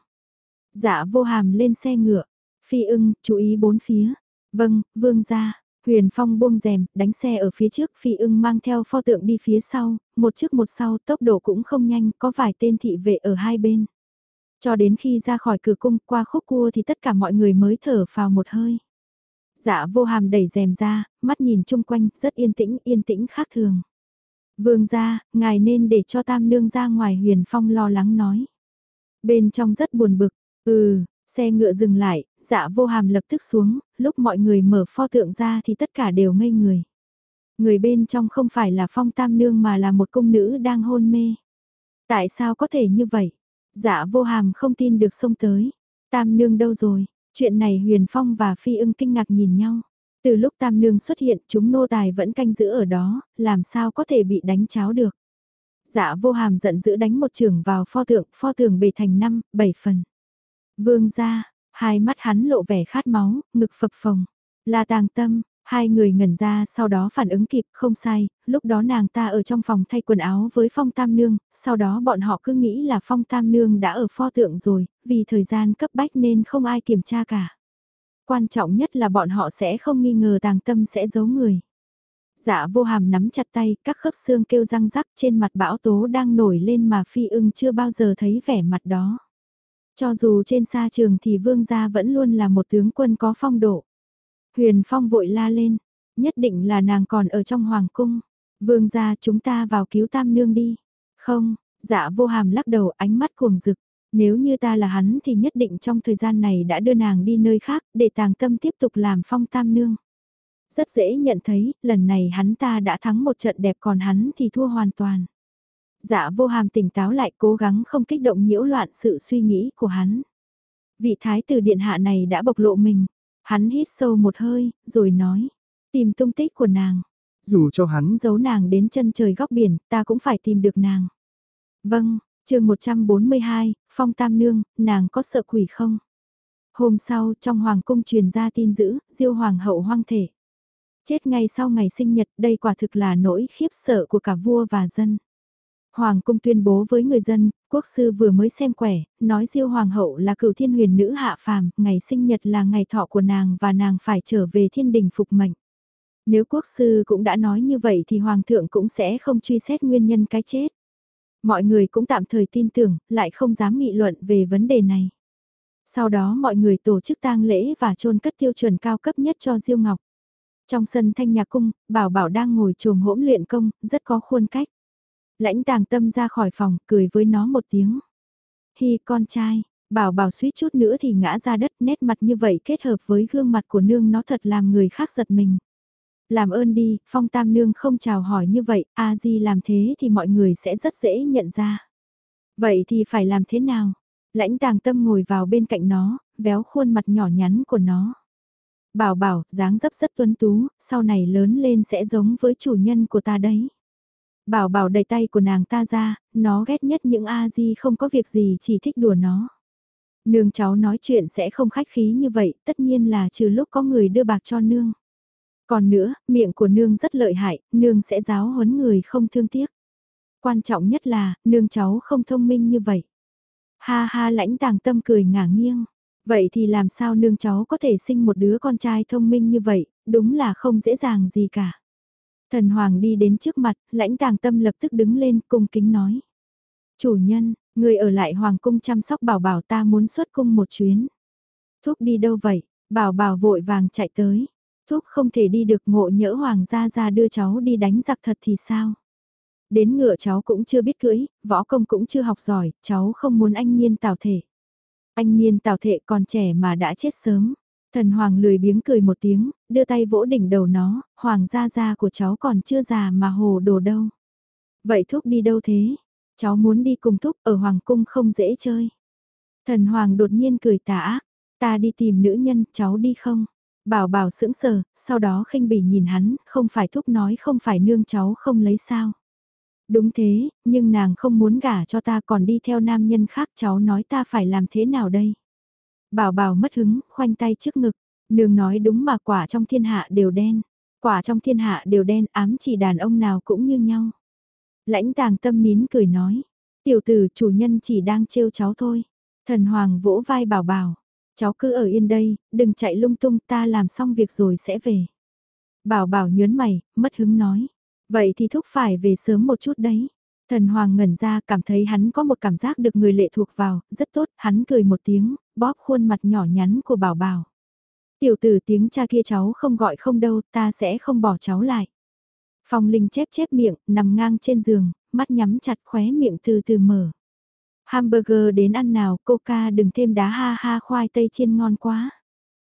Dạ vô hàm lên xe ngựa. Phi ưng, chú ý bốn phía. Vâng, vương ra. Huyền Phong buông rèm, đánh xe ở phía trước, Phi ưng mang theo pho tượng đi phía sau, một trước một sau, tốc độ cũng không nhanh, có vài tên thị vệ ở hai bên. Cho đến khi ra khỏi cửa cung qua khúc cua thì tất cả mọi người mới thở vào một hơi. Dạ vô hàm đẩy rèm ra, mắt nhìn chung quanh, rất yên tĩnh, yên tĩnh khác thường. Vương gia, ngài nên để cho tam nương ra ngoài huyền phong lo lắng nói. Bên trong rất buồn bực, ừ, xe ngựa dừng lại, dạ vô hàm lập tức xuống, lúc mọi người mở pho tượng ra thì tất cả đều ngây người. Người bên trong không phải là phong tam nương mà là một công nữ đang hôn mê. Tại sao có thể như vậy? Dạ vô hàm không tin được xông tới. Tam nương đâu rồi? Chuyện này huyền phong và phi ưng kinh ngạc nhìn nhau. Từ lúc Tam Nương xuất hiện chúng nô tài vẫn canh giữ ở đó, làm sao có thể bị đánh cháo được. Dạ vô hàm giận dữ đánh một trường vào pho tượng, pho tượng bề thành năm, bảy phần. Vương ra, hai mắt hắn lộ vẻ khát máu, ngực phập phồng. Là tàng tâm, Hai người ngẩn ra sau đó phản ứng kịp, không sai, lúc đó nàng ta ở trong phòng thay quần áo với Phong Tam Nương, sau đó bọn họ cứ nghĩ là Phong Tam Nương đã ở pho tượng rồi, vì thời gian cấp bách nên không ai kiểm tra cả. Quan trọng nhất là bọn họ sẽ không nghi ngờ tàng tâm sẽ giấu người. Dạ vô hàm nắm chặt tay, các khớp xương kêu răng rắc trên mặt bão tố đang nổi lên mà phi ưng chưa bao giờ thấy vẻ mặt đó. Cho dù trên xa trường thì vương gia vẫn luôn là một tướng quân có phong độ. Huyền phong vội la lên, nhất định là nàng còn ở trong hoàng cung. Vương gia chúng ta vào cứu tam nương đi. Không, dạ vô hàm lắc đầu ánh mắt cuồng rực. Nếu như ta là hắn thì nhất định trong thời gian này đã đưa nàng đi nơi khác để tàng tâm tiếp tục làm phong tam nương. Rất dễ nhận thấy, lần này hắn ta đã thắng một trận đẹp còn hắn thì thua hoàn toàn. Dạ vô hàm tỉnh táo lại cố gắng không kích động nhiễu loạn sự suy nghĩ của hắn. Vị thái tử điện hạ này đã bộc lộ mình. Hắn hít sâu một hơi, rồi nói. Tìm tung tích của nàng. Dù cho hắn giấu nàng đến chân trời góc biển, ta cũng phải tìm được nàng. Vâng, chương 142, Phong Tam Nương, nàng có sợ quỷ không? Hôm sau, trong Hoàng cung truyền ra tin dữ, diêu Hoàng hậu hoang thể. Chết ngay sau ngày sinh nhật, đây quả thực là nỗi khiếp sợ của cả vua và dân. Hoàng cung tuyên bố với người dân, quốc sư vừa mới xem quẻ, nói diêu hoàng hậu là cửu thiên huyền nữ hạ phàm, ngày sinh nhật là ngày thọ của nàng và nàng phải trở về thiên đình phục mệnh. Nếu quốc sư cũng đã nói như vậy thì hoàng thượng cũng sẽ không truy xét nguyên nhân cái chết. Mọi người cũng tạm thời tin tưởng, lại không dám nghị luận về vấn đề này. Sau đó mọi người tổ chức tang lễ và chôn cất tiêu chuẩn cao cấp nhất cho Diêu Ngọc. Trong sân thanh nhà cung, Bảo Bảo đang ngồi trồm hỗn luyện công, rất có khuôn cách. Lãnh tàng tâm ra khỏi phòng, cười với nó một tiếng. Hi con trai, Bảo Bảo suýt chút nữa thì ngã ra đất nét mặt như vậy kết hợp với gương mặt của nương nó thật làm người khác giật mình. Làm ơn đi, phong tam nương không chào hỏi như vậy, a di làm thế thì mọi người sẽ rất dễ nhận ra. Vậy thì phải làm thế nào? Lãnh tàng tâm ngồi vào bên cạnh nó, véo khuôn mặt nhỏ nhắn của nó. Bảo bảo, dáng dấp rất tuấn tú, sau này lớn lên sẽ giống với chủ nhân của ta đấy. Bảo bảo đầy tay của nàng ta ra, nó ghét nhất những A-di không có việc gì chỉ thích đùa nó. Nương cháu nói chuyện sẽ không khách khí như vậy, tất nhiên là trừ lúc có người đưa bạc cho nương. Còn nữa, miệng của nương rất lợi hại, nương sẽ giáo huấn người không thương tiếc. Quan trọng nhất là, nương cháu không thông minh như vậy. Ha ha lãnh tàng tâm cười ngả nghiêng. Vậy thì làm sao nương cháu có thể sinh một đứa con trai thông minh như vậy, đúng là không dễ dàng gì cả. Thần Hoàng đi đến trước mặt, lãnh tàng tâm lập tức đứng lên cung kính nói. Chủ nhân, người ở lại Hoàng cung chăm sóc bảo bảo ta muốn xuất cung một chuyến. Thúc đi đâu vậy? Bảo bảo vội vàng chạy tới. Thúc không thể đi được ngộ nhỡ Hoàng gia ra đưa cháu đi đánh giặc thật thì sao? Đến ngựa cháu cũng chưa biết cưỡi, võ công cũng chưa học giỏi, cháu không muốn anh nhiên tào thể. Anh nhiên tào thể còn trẻ mà đã chết sớm. Thần Hoàng lười biếng cười một tiếng, đưa tay vỗ đỉnh đầu nó, Hoàng gia gia của cháu còn chưa già mà hồ đồ đâu. Vậy Thúc đi đâu thế? Cháu muốn đi cùng Thúc ở Hoàng cung không dễ chơi. Thần Hoàng đột nhiên cười tà ác, ta đi tìm nữ nhân, cháu đi không? Bảo bảo sững sờ, sau đó khinh bỉ nhìn hắn, không phải Thúc nói không phải nương cháu không lấy sao. Đúng thế, nhưng nàng không muốn gả cho ta còn đi theo nam nhân khác cháu nói ta phải làm thế nào đây? Bảo bảo mất hứng, khoanh tay trước ngực. Nương nói đúng mà quả trong thiên hạ đều đen. Quả trong thiên hạ đều đen ám chỉ đàn ông nào cũng như nhau. Lãnh tàng tâm nín cười nói. Tiểu tử chủ nhân chỉ đang trêu cháu thôi. Thần hoàng vỗ vai bảo bảo. Cháu cứ ở yên đây, đừng chạy lung tung ta làm xong việc rồi sẽ về. Bảo bảo nhớn mày, mất hứng nói. Vậy thì thúc phải về sớm một chút đấy. Thần Hoàng ngẩn ra cảm thấy hắn có một cảm giác được người lệ thuộc vào, rất tốt, hắn cười một tiếng, bóp khuôn mặt nhỏ nhắn của bảo bảo. Tiểu tử tiếng cha kia cháu không gọi không đâu, ta sẽ không bỏ cháu lại. Phong Linh chép chép miệng, nằm ngang trên giường, mắt nhắm chặt khóe miệng từ từ mở. Hamburger đến ăn nào, coca đừng thêm đá ha ha khoai tây chiên ngon quá.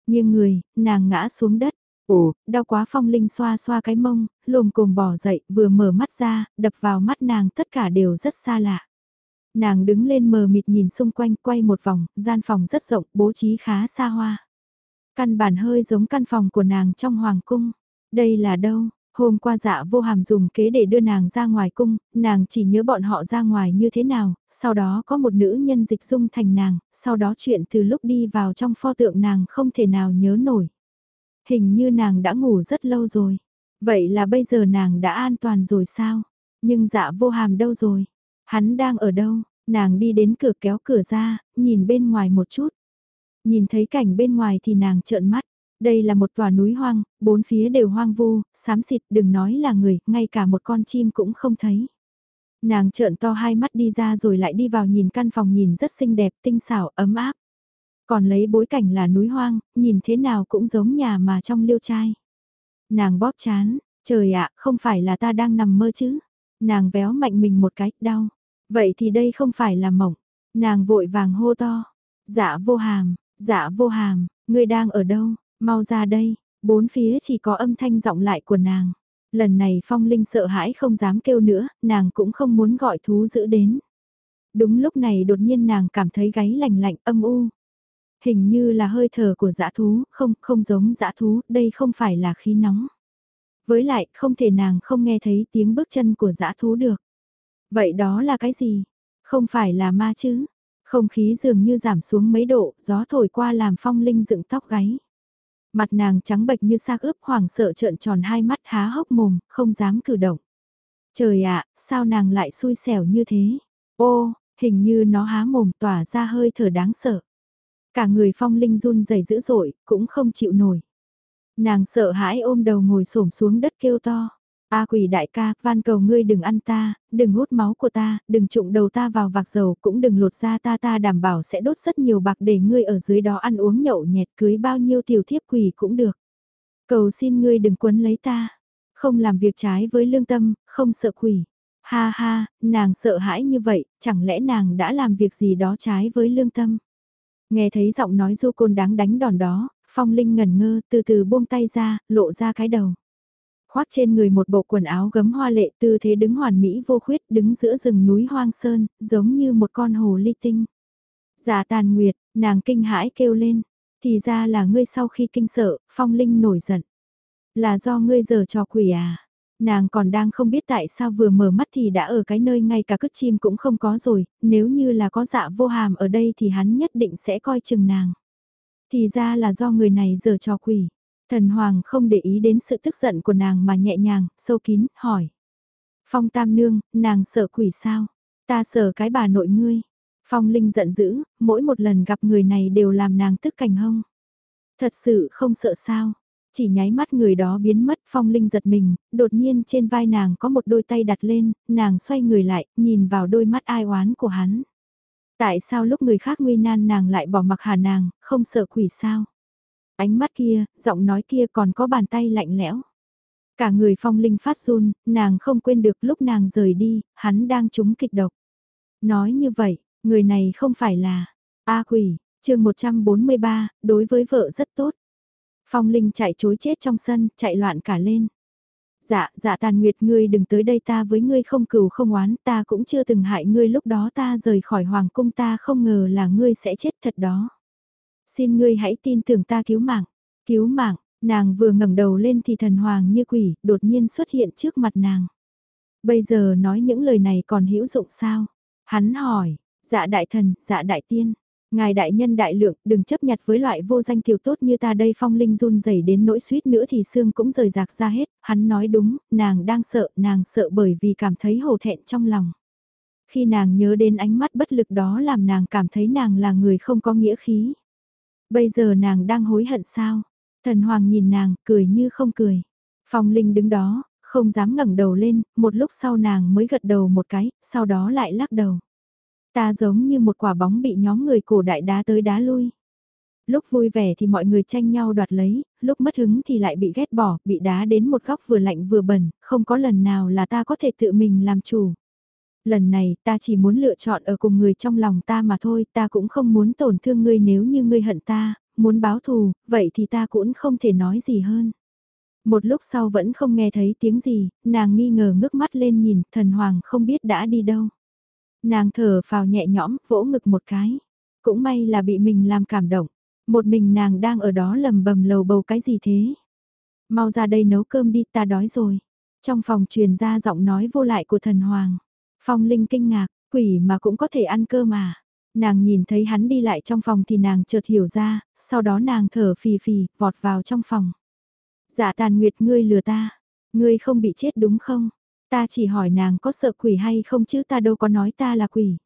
Nhưng người, nàng ngã xuống đất, Ồ, đau quá phong linh xoa xoa cái mông, lồm cồm bỏ dậy, vừa mở mắt ra, đập vào mắt nàng tất cả đều rất xa lạ. Nàng đứng lên mờ mịt nhìn xung quanh, quay một vòng, gian phòng rất rộng, bố trí khá xa hoa. Căn bản hơi giống căn phòng của nàng trong hoàng cung. Đây là đâu? Hôm qua dạ vô hàm dùng kế để đưa nàng ra ngoài cung, nàng chỉ nhớ bọn họ ra ngoài như thế nào, sau đó có một nữ nhân dịch dung thành nàng, sau đó chuyện từ lúc đi vào trong pho tượng nàng không thể nào nhớ nổi. Hình như nàng đã ngủ rất lâu rồi. Vậy là bây giờ nàng đã an toàn rồi sao? Nhưng dạ vô hàm đâu rồi? Hắn đang ở đâu? Nàng đi đến cửa kéo cửa ra, nhìn bên ngoài một chút. Nhìn thấy cảnh bên ngoài thì nàng trợn mắt. Đây là một tòa núi hoang, bốn phía đều hoang vu, xám xịt đừng nói là người, ngay cả một con chim cũng không thấy. Nàng trợn to hai mắt đi ra rồi lại đi vào nhìn căn phòng nhìn rất xinh đẹp, tinh xảo, ấm áp. Còn lấy bối cảnh là núi hoang, nhìn thế nào cũng giống nhà mà trong liêu trai. Nàng bóp chán, trời ạ, không phải là ta đang nằm mơ chứ. Nàng véo mạnh mình một cái, đau. Vậy thì đây không phải là mộng. Nàng vội vàng hô to. Dạ vô hàm, dạ vô hàm, ngươi đang ở đâu, mau ra đây. Bốn phía chỉ có âm thanh giọng lại của nàng. Lần này phong linh sợ hãi không dám kêu nữa, nàng cũng không muốn gọi thú giữ đến. Đúng lúc này đột nhiên nàng cảm thấy gáy lạnh lạnh âm u. Hình như là hơi thở của dã thú, không, không giống dã thú, đây không phải là khí nóng. Với lại, không thể nàng không nghe thấy tiếng bước chân của dã thú được. Vậy đó là cái gì? Không phải là ma chứ? Không khí dường như giảm xuống mấy độ, gió thổi qua làm phong linh dựng tóc gáy. Mặt nàng trắng bệch như xác ướp hoảng sợ trợn tròn hai mắt há hốc mồm, không dám cử động. Trời ạ, sao nàng lại xui xẻo như thế? Ô, hình như nó há mồm tỏa ra hơi thở đáng sợ. Cả người phong linh run rẩy dữ dội, cũng không chịu nổi. Nàng sợ hãi ôm đầu ngồi xổm xuống đất kêu to. A quỷ đại ca, van cầu ngươi đừng ăn ta, đừng hút máu của ta, đừng trụng đầu ta vào vạc dầu, cũng đừng lột da ta ta đảm bảo sẽ đốt rất nhiều bạc để ngươi ở dưới đó ăn uống nhậu nhẹt cưới bao nhiêu tiểu thiếp quỷ cũng được. Cầu xin ngươi đừng quấn lấy ta, không làm việc trái với lương tâm, không sợ quỷ. Ha ha, nàng sợ hãi như vậy, chẳng lẽ nàng đã làm việc gì đó trái với lương tâm. Nghe thấy giọng nói du côn đáng đánh đòn đó, phong linh ngẩn ngơ từ từ buông tay ra, lộ ra cái đầu khoác trên người một bộ quần áo gấm hoa lệ tư thế đứng hoàn mỹ vô khuyết đứng giữa rừng núi hoang sơn, giống như một con hồ ly tinh. Giả tàn nguyệt, nàng kinh hãi kêu lên, thì ra là ngươi sau khi kinh sợ, phong linh nổi giận. Là do ngươi giờ trò quỷ à? Nàng còn đang không biết tại sao vừa mở mắt thì đã ở cái nơi ngay cả cất chim cũng không có rồi, nếu như là có dạ vô hàm ở đây thì hắn nhất định sẽ coi chừng nàng. Thì ra là do người này giờ trò quỷ. Thần Hoàng không để ý đến sự tức giận của nàng mà nhẹ nhàng, sâu kín, hỏi. Phong Tam Nương, nàng sợ quỷ sao? Ta sợ cái bà nội ngươi. Phong Linh giận dữ, mỗi một lần gặp người này đều làm nàng tức cảnh hông. Thật sự không sợ sao? Chỉ nháy mắt người đó biến mất Phong Linh giật mình, đột nhiên trên vai nàng có một đôi tay đặt lên, nàng xoay người lại, nhìn vào đôi mắt ai oán của hắn. Tại sao lúc người khác nguy nan nàng lại bỏ mặc hà nàng, không sợ quỷ sao? Ánh mắt kia, giọng nói kia còn có bàn tay lạnh lẽo. Cả người phong linh phát run, nàng không quên được lúc nàng rời đi, hắn đang trúng kịch độc. Nói như vậy, người này không phải là A quỷ, chương 143, đối với vợ rất tốt. Phong Linh chạy chối chết trong sân, chạy loạn cả lên. Dạ, dạ tàn nguyệt ngươi đừng tới đây ta với ngươi không cừu không oán, ta cũng chưa từng hại ngươi lúc đó ta rời khỏi hoàng cung ta không ngờ là ngươi sẽ chết thật đó. Xin ngươi hãy tin tưởng ta cứu mạng. Cứu mạng, nàng vừa ngẩng đầu lên thì thần hoàng như quỷ, đột nhiên xuất hiện trước mặt nàng. Bây giờ nói những lời này còn hữu dụng sao? Hắn hỏi, dạ đại thần, dạ đại tiên. Ngài đại nhân đại lượng, đừng chấp nhặt với loại vô danh tiểu tốt như ta đây phong linh run rẩy đến nỗi suýt nữa thì xương cũng rời rạc ra hết, hắn nói đúng, nàng đang sợ, nàng sợ bởi vì cảm thấy hổ thẹn trong lòng. Khi nàng nhớ đến ánh mắt bất lực đó làm nàng cảm thấy nàng là người không có nghĩa khí. Bây giờ nàng đang hối hận sao? Thần Hoàng nhìn nàng, cười như không cười. Phong Linh đứng đó, không dám ngẩng đầu lên, một lúc sau nàng mới gật đầu một cái, sau đó lại lắc đầu. Ta giống như một quả bóng bị nhóm người cổ đại đá tới đá lui. Lúc vui vẻ thì mọi người tranh nhau đoạt lấy, lúc mất hứng thì lại bị ghét bỏ, bị đá đến một góc vừa lạnh vừa bẩn, không có lần nào là ta có thể tự mình làm chủ lần này ta chỉ muốn lựa chọn ở cùng người trong lòng ta mà thôi, ta cũng không muốn tổn thương ngươi nếu như ngươi hận ta, muốn báo thù, vậy thì ta cũng không thể nói gì hơn. Một lúc sau vẫn không nghe thấy tiếng gì, nàng nghi ngờ ngước mắt lên nhìn, thần hoàng không biết đã đi đâu. Nàng thở phào nhẹ nhõm, vỗ ngực một cái. Cũng may là bị mình làm cảm động. Một mình nàng đang ở đó lầm bầm lầu bầu cái gì thế? Mau ra đây nấu cơm đi, ta đói rồi. Trong phòng truyền ra giọng nói vô lại của thần hoàng. Phong Linh kinh ngạc, quỷ mà cũng có thể ăn cơ mà. Nàng nhìn thấy hắn đi lại trong phòng thì nàng chợt hiểu ra, sau đó nàng thở phì phì, vọt vào trong phòng. Dạ tàn nguyệt ngươi lừa ta. Ngươi không bị chết đúng không? Ta chỉ hỏi nàng có sợ quỷ hay không chứ ta đâu có nói ta là quỷ.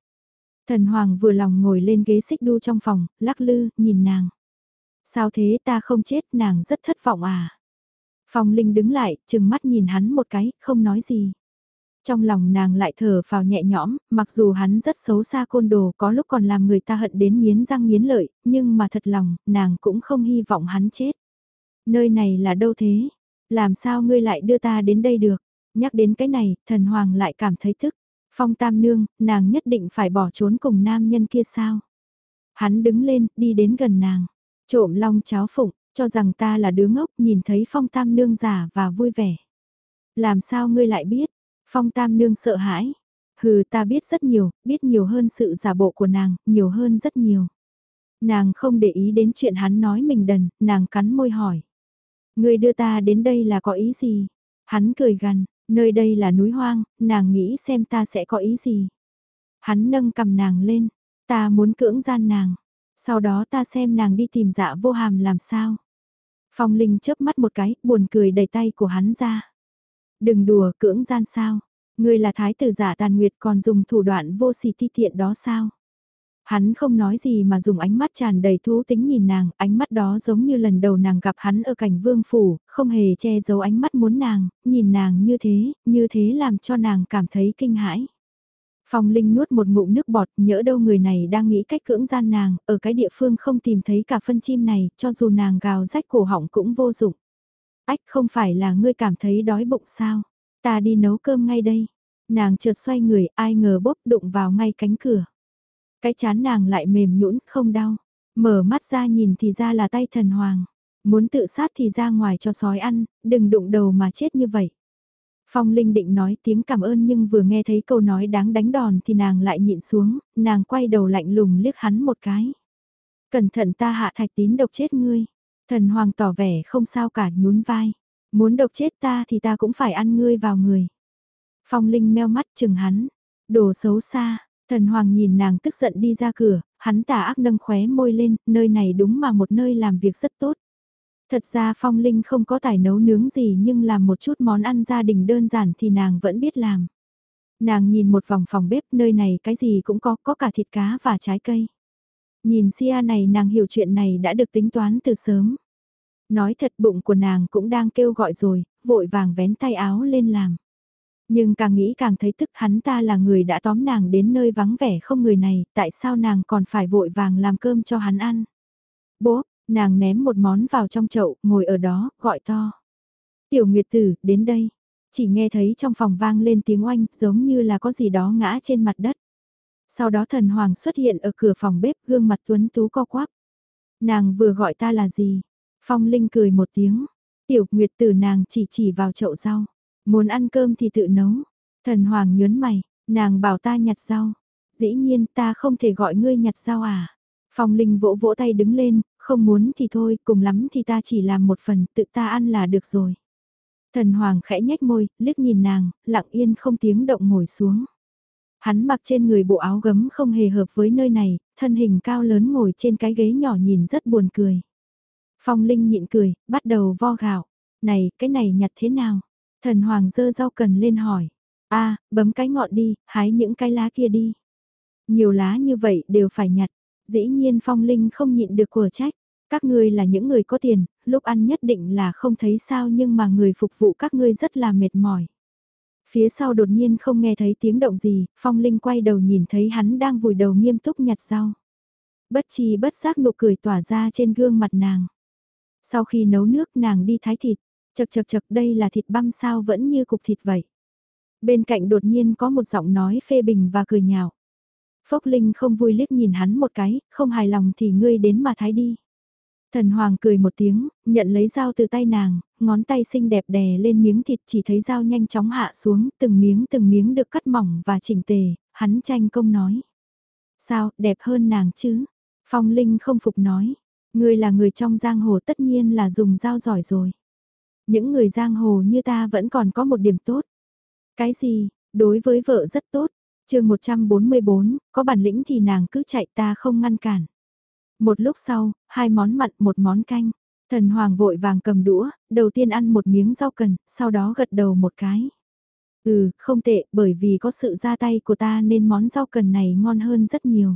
Thần Hoàng vừa lòng ngồi lên ghế xích đu trong phòng, lắc lư, nhìn nàng. Sao thế ta không chết nàng rất thất vọng à? Phong Linh đứng lại, chừng mắt nhìn hắn một cái, không nói gì. Trong lòng nàng lại thở vào nhẹ nhõm, mặc dù hắn rất xấu xa côn đồ có lúc còn làm người ta hận đến miến răng miến lợi, nhưng mà thật lòng, nàng cũng không hy vọng hắn chết. Nơi này là đâu thế? Làm sao ngươi lại đưa ta đến đây được? Nhắc đến cái này, thần hoàng lại cảm thấy thức. Phong tam nương, nàng nhất định phải bỏ trốn cùng nam nhân kia sao? Hắn đứng lên, đi đến gần nàng. Trộm long cháo phụng, cho rằng ta là đứa ngốc nhìn thấy phong tam nương giả và vui vẻ. Làm sao ngươi lại biết? Phong tam nương sợ hãi. Hừ ta biết rất nhiều, biết nhiều hơn sự giả bộ của nàng, nhiều hơn rất nhiều. Nàng không để ý đến chuyện hắn nói mình đần, nàng cắn môi hỏi. Ngươi đưa ta đến đây là có ý gì? Hắn cười gằn, nơi đây là núi hoang, nàng nghĩ xem ta sẽ có ý gì? Hắn nâng cầm nàng lên, ta muốn cưỡng gian nàng. Sau đó ta xem nàng đi tìm dạ vô hàm làm sao. Phong Linh chớp mắt một cái, buồn cười đẩy tay của hắn ra. Đừng đùa cưỡng gian sao, ngươi là thái tử giả tàn nguyệt còn dùng thủ đoạn vô sỉ ti tiện đó sao. Hắn không nói gì mà dùng ánh mắt tràn đầy thú tính nhìn nàng, ánh mắt đó giống như lần đầu nàng gặp hắn ở cảnh vương phủ, không hề che giấu ánh mắt muốn nàng, nhìn nàng như thế, như thế làm cho nàng cảm thấy kinh hãi. Phong Linh nuốt một ngụm nước bọt, nhỡ đâu người này đang nghĩ cách cưỡng gian nàng, ở cái địa phương không tìm thấy cả phân chim này, cho dù nàng gào rách cổ họng cũng vô dụng. Ách không phải là ngươi cảm thấy đói bụng sao? Ta đi nấu cơm ngay đây. Nàng chợt xoay người, ai ngờ bóp đụng vào ngay cánh cửa. Cái chán nàng lại mềm nhũn, không đau. Mở mắt ra nhìn thì ra là tay thần hoàng. Muốn tự sát thì ra ngoài cho sói ăn, đừng đụng đầu mà chết như vậy. Phong Linh định nói tiếng cảm ơn nhưng vừa nghe thấy câu nói đáng đánh đòn thì nàng lại nhịn xuống, nàng quay đầu lạnh lùng liếc hắn một cái. Cẩn thận ta hạ thạch tín độc chết ngươi. Thần hoàng tỏ vẻ không sao cả nhún vai. Muốn độc chết ta thì ta cũng phải ăn ngươi vào người. Phong Linh meo mắt chừng hắn. Đồ xấu xa, thần hoàng nhìn nàng tức giận đi ra cửa, hắn tà ác nâng khóe môi lên, nơi này đúng mà một nơi làm việc rất tốt. Thật ra Phong Linh không có tài nấu nướng gì nhưng làm một chút món ăn gia đình đơn giản thì nàng vẫn biết làm. Nàng nhìn một vòng phòng bếp nơi này cái gì cũng có, có cả thịt cá và trái cây. Nhìn Sia này nàng hiểu chuyện này đã được tính toán từ sớm. Nói thật bụng của nàng cũng đang kêu gọi rồi, vội vàng vén tay áo lên làm. Nhưng càng nghĩ càng thấy tức hắn ta là người đã tóm nàng đến nơi vắng vẻ không người này, tại sao nàng còn phải vội vàng làm cơm cho hắn ăn. Bố, nàng ném một món vào trong chậu, ngồi ở đó, gọi to. Tiểu Nguyệt Tử, đến đây. Chỉ nghe thấy trong phòng vang lên tiếng oanh, giống như là có gì đó ngã trên mặt đất. Sau đó thần hoàng xuất hiện ở cửa phòng bếp, gương mặt tuấn tú co quắp. Nàng vừa gọi ta là gì? Phong Linh cười một tiếng. Tiểu Nguyệt Tử nàng chỉ chỉ vào chậu rau. Muốn ăn cơm thì tự nấu. Thần hoàng nhớn mày, nàng bảo ta nhặt rau. Dĩ nhiên ta không thể gọi ngươi nhặt rau à. Phong Linh vỗ vỗ tay đứng lên, không muốn thì thôi, cùng lắm thì ta chỉ làm một phần, tự ta ăn là được rồi. Thần Hoàng khẽ nhếch môi, liếc nhìn nàng, lặng yên không tiếng động ngồi xuống. Hắn mặc trên người bộ áo gấm không hề hợp với nơi này, thân hình cao lớn ngồi trên cái ghế nhỏ nhìn rất buồn cười. Phong Linh nhịn cười, bắt đầu vo gạo. Này, cái này nhặt thế nào? Thần Hoàng dơ rau cần lên hỏi. a bấm cái ngọn đi, hái những cái lá kia đi. Nhiều lá như vậy đều phải nhặt. Dĩ nhiên Phong Linh không nhịn được của trách. Các ngươi là những người có tiền, lúc ăn nhất định là không thấy sao nhưng mà người phục vụ các ngươi rất là mệt mỏi. Phía sau đột nhiên không nghe thấy tiếng động gì, Phong Linh quay đầu nhìn thấy hắn đang vùi đầu nghiêm túc nhặt rau. Bất chi bất giác nụ cười tỏa ra trên gương mặt nàng. Sau khi nấu nước nàng đi thái thịt, chật chật chật đây là thịt băm sao vẫn như cục thịt vậy. Bên cạnh đột nhiên có một giọng nói phê bình và cười nhạo. Phốc Linh không vui liếc nhìn hắn một cái, không hài lòng thì ngươi đến mà thái đi. Thần Hoàng cười một tiếng, nhận lấy dao từ tay nàng, ngón tay xinh đẹp đè lên miếng thịt chỉ thấy dao nhanh chóng hạ xuống, từng miếng từng miếng được cắt mỏng và chỉnh tề, hắn tranh công nói. Sao, đẹp hơn nàng chứ? Phong Linh không phục nói, ngươi là người trong giang hồ tất nhiên là dùng dao giỏi rồi. Những người giang hồ như ta vẫn còn có một điểm tốt. Cái gì, đối với vợ rất tốt, chương 144, có bản lĩnh thì nàng cứ chạy ta không ngăn cản. Một lúc sau, hai món mặn một món canh. Thần Hoàng vội vàng cầm đũa, đầu tiên ăn một miếng rau cần, sau đó gật đầu một cái. Ừ, không tệ, bởi vì có sự ra tay của ta nên món rau cần này ngon hơn rất nhiều.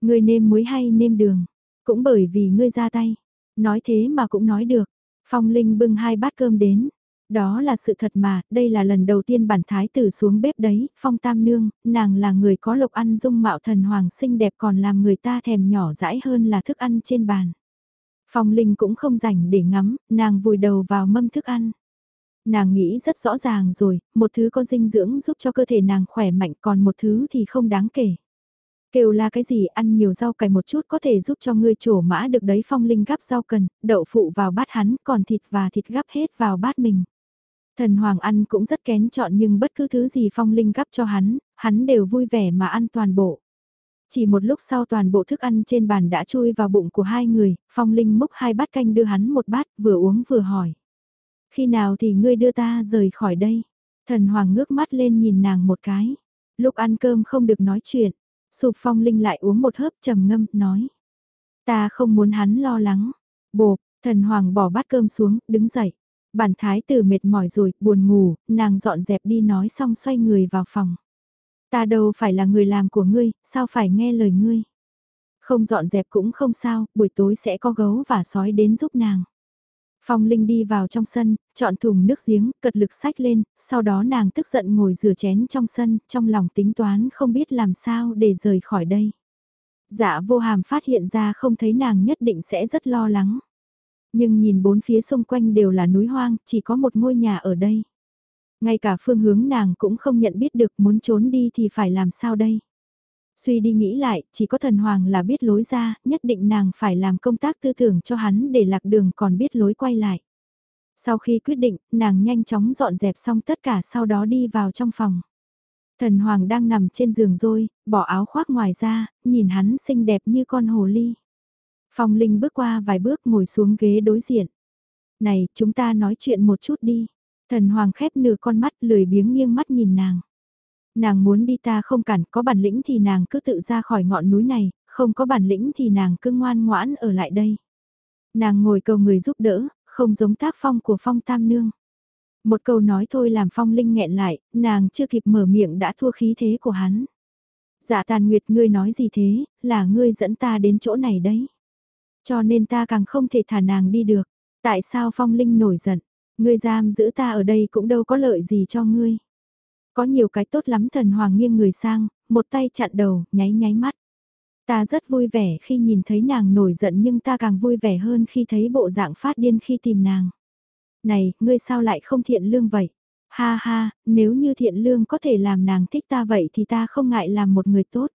người nêm muối hay nêm đường, cũng bởi vì ngươi ra tay. Nói thế mà cũng nói được. Phong Linh bưng hai bát cơm đến. Đó là sự thật mà, đây là lần đầu tiên bản thái tử xuống bếp đấy, Phong Tam Nương, nàng là người có lộc ăn dung mạo thần hoàng xinh đẹp còn làm người ta thèm nhỏ dãi hơn là thức ăn trên bàn. Phong Linh cũng không rảnh để ngắm, nàng vùi đầu vào mâm thức ăn. Nàng nghĩ rất rõ ràng rồi, một thứ có dinh dưỡng giúp cho cơ thể nàng khỏe mạnh còn một thứ thì không đáng kể. Kêu là cái gì ăn nhiều rau cải một chút có thể giúp cho ngươi trổ mã được đấy phong linh gắp rau cần, đậu phụ vào bát hắn còn thịt và thịt gắp hết vào bát mình. Thần Hoàng ăn cũng rất kén chọn nhưng bất cứ thứ gì phong linh gắp cho hắn, hắn đều vui vẻ mà ăn toàn bộ. Chỉ một lúc sau toàn bộ thức ăn trên bàn đã chui vào bụng của hai người, phong linh múc hai bát canh đưa hắn một bát vừa uống vừa hỏi. Khi nào thì ngươi đưa ta rời khỏi đây? Thần Hoàng ngước mắt lên nhìn nàng một cái. Lúc ăn cơm không được nói chuyện. Sụp phong linh lại uống một hớp trầm ngâm, nói. Ta không muốn hắn lo lắng. Bộp, thần hoàng bỏ bát cơm xuống, đứng dậy. Bản thái tử mệt mỏi rồi, buồn ngủ, nàng dọn dẹp đi nói xong xoay người vào phòng. Ta đâu phải là người làm của ngươi, sao phải nghe lời ngươi. Không dọn dẹp cũng không sao, buổi tối sẽ có gấu và sói đến giúp nàng. Phong Linh đi vào trong sân, chọn thùng nước giếng, cật lực sách lên, sau đó nàng tức giận ngồi rửa chén trong sân, trong lòng tính toán không biết làm sao để rời khỏi đây. Dạ vô hàm phát hiện ra không thấy nàng nhất định sẽ rất lo lắng. Nhưng nhìn bốn phía xung quanh đều là núi hoang, chỉ có một ngôi nhà ở đây. Ngay cả phương hướng nàng cũng không nhận biết được muốn trốn đi thì phải làm sao đây. Suy đi nghĩ lại, chỉ có thần hoàng là biết lối ra, nhất định nàng phải làm công tác tư tưởng cho hắn để lạc đường còn biết lối quay lại. Sau khi quyết định, nàng nhanh chóng dọn dẹp xong tất cả sau đó đi vào trong phòng. Thần hoàng đang nằm trên giường rồi, bỏ áo khoác ngoài ra, nhìn hắn xinh đẹp như con hồ ly. Phong Linh bước qua vài bước ngồi xuống ghế đối diện. Này, chúng ta nói chuyện một chút đi. Thần hoàng khép nửa con mắt lười biếng nghiêng mắt nhìn nàng. Nàng muốn đi ta không cản, có bản lĩnh thì nàng cứ tự ra khỏi ngọn núi này, không có bản lĩnh thì nàng cứ ngoan ngoãn ở lại đây. Nàng ngồi cầu người giúp đỡ, không giống tác phong của phong tam nương. Một câu nói thôi làm phong linh nghẹn lại, nàng chưa kịp mở miệng đã thua khí thế của hắn. Dạ tàn nguyệt ngươi nói gì thế, là ngươi dẫn ta đến chỗ này đấy. Cho nên ta càng không thể thả nàng đi được. Tại sao phong linh nổi giận, ngươi giam giữ ta ở đây cũng đâu có lợi gì cho ngươi. Có nhiều cái tốt lắm thần hoàng nghiêng người sang, một tay chặn đầu, nháy nháy mắt. Ta rất vui vẻ khi nhìn thấy nàng nổi giận nhưng ta càng vui vẻ hơn khi thấy bộ dạng phát điên khi tìm nàng. Này, ngươi sao lại không thiện lương vậy? Ha ha, nếu như thiện lương có thể làm nàng thích ta vậy thì ta không ngại làm một người tốt.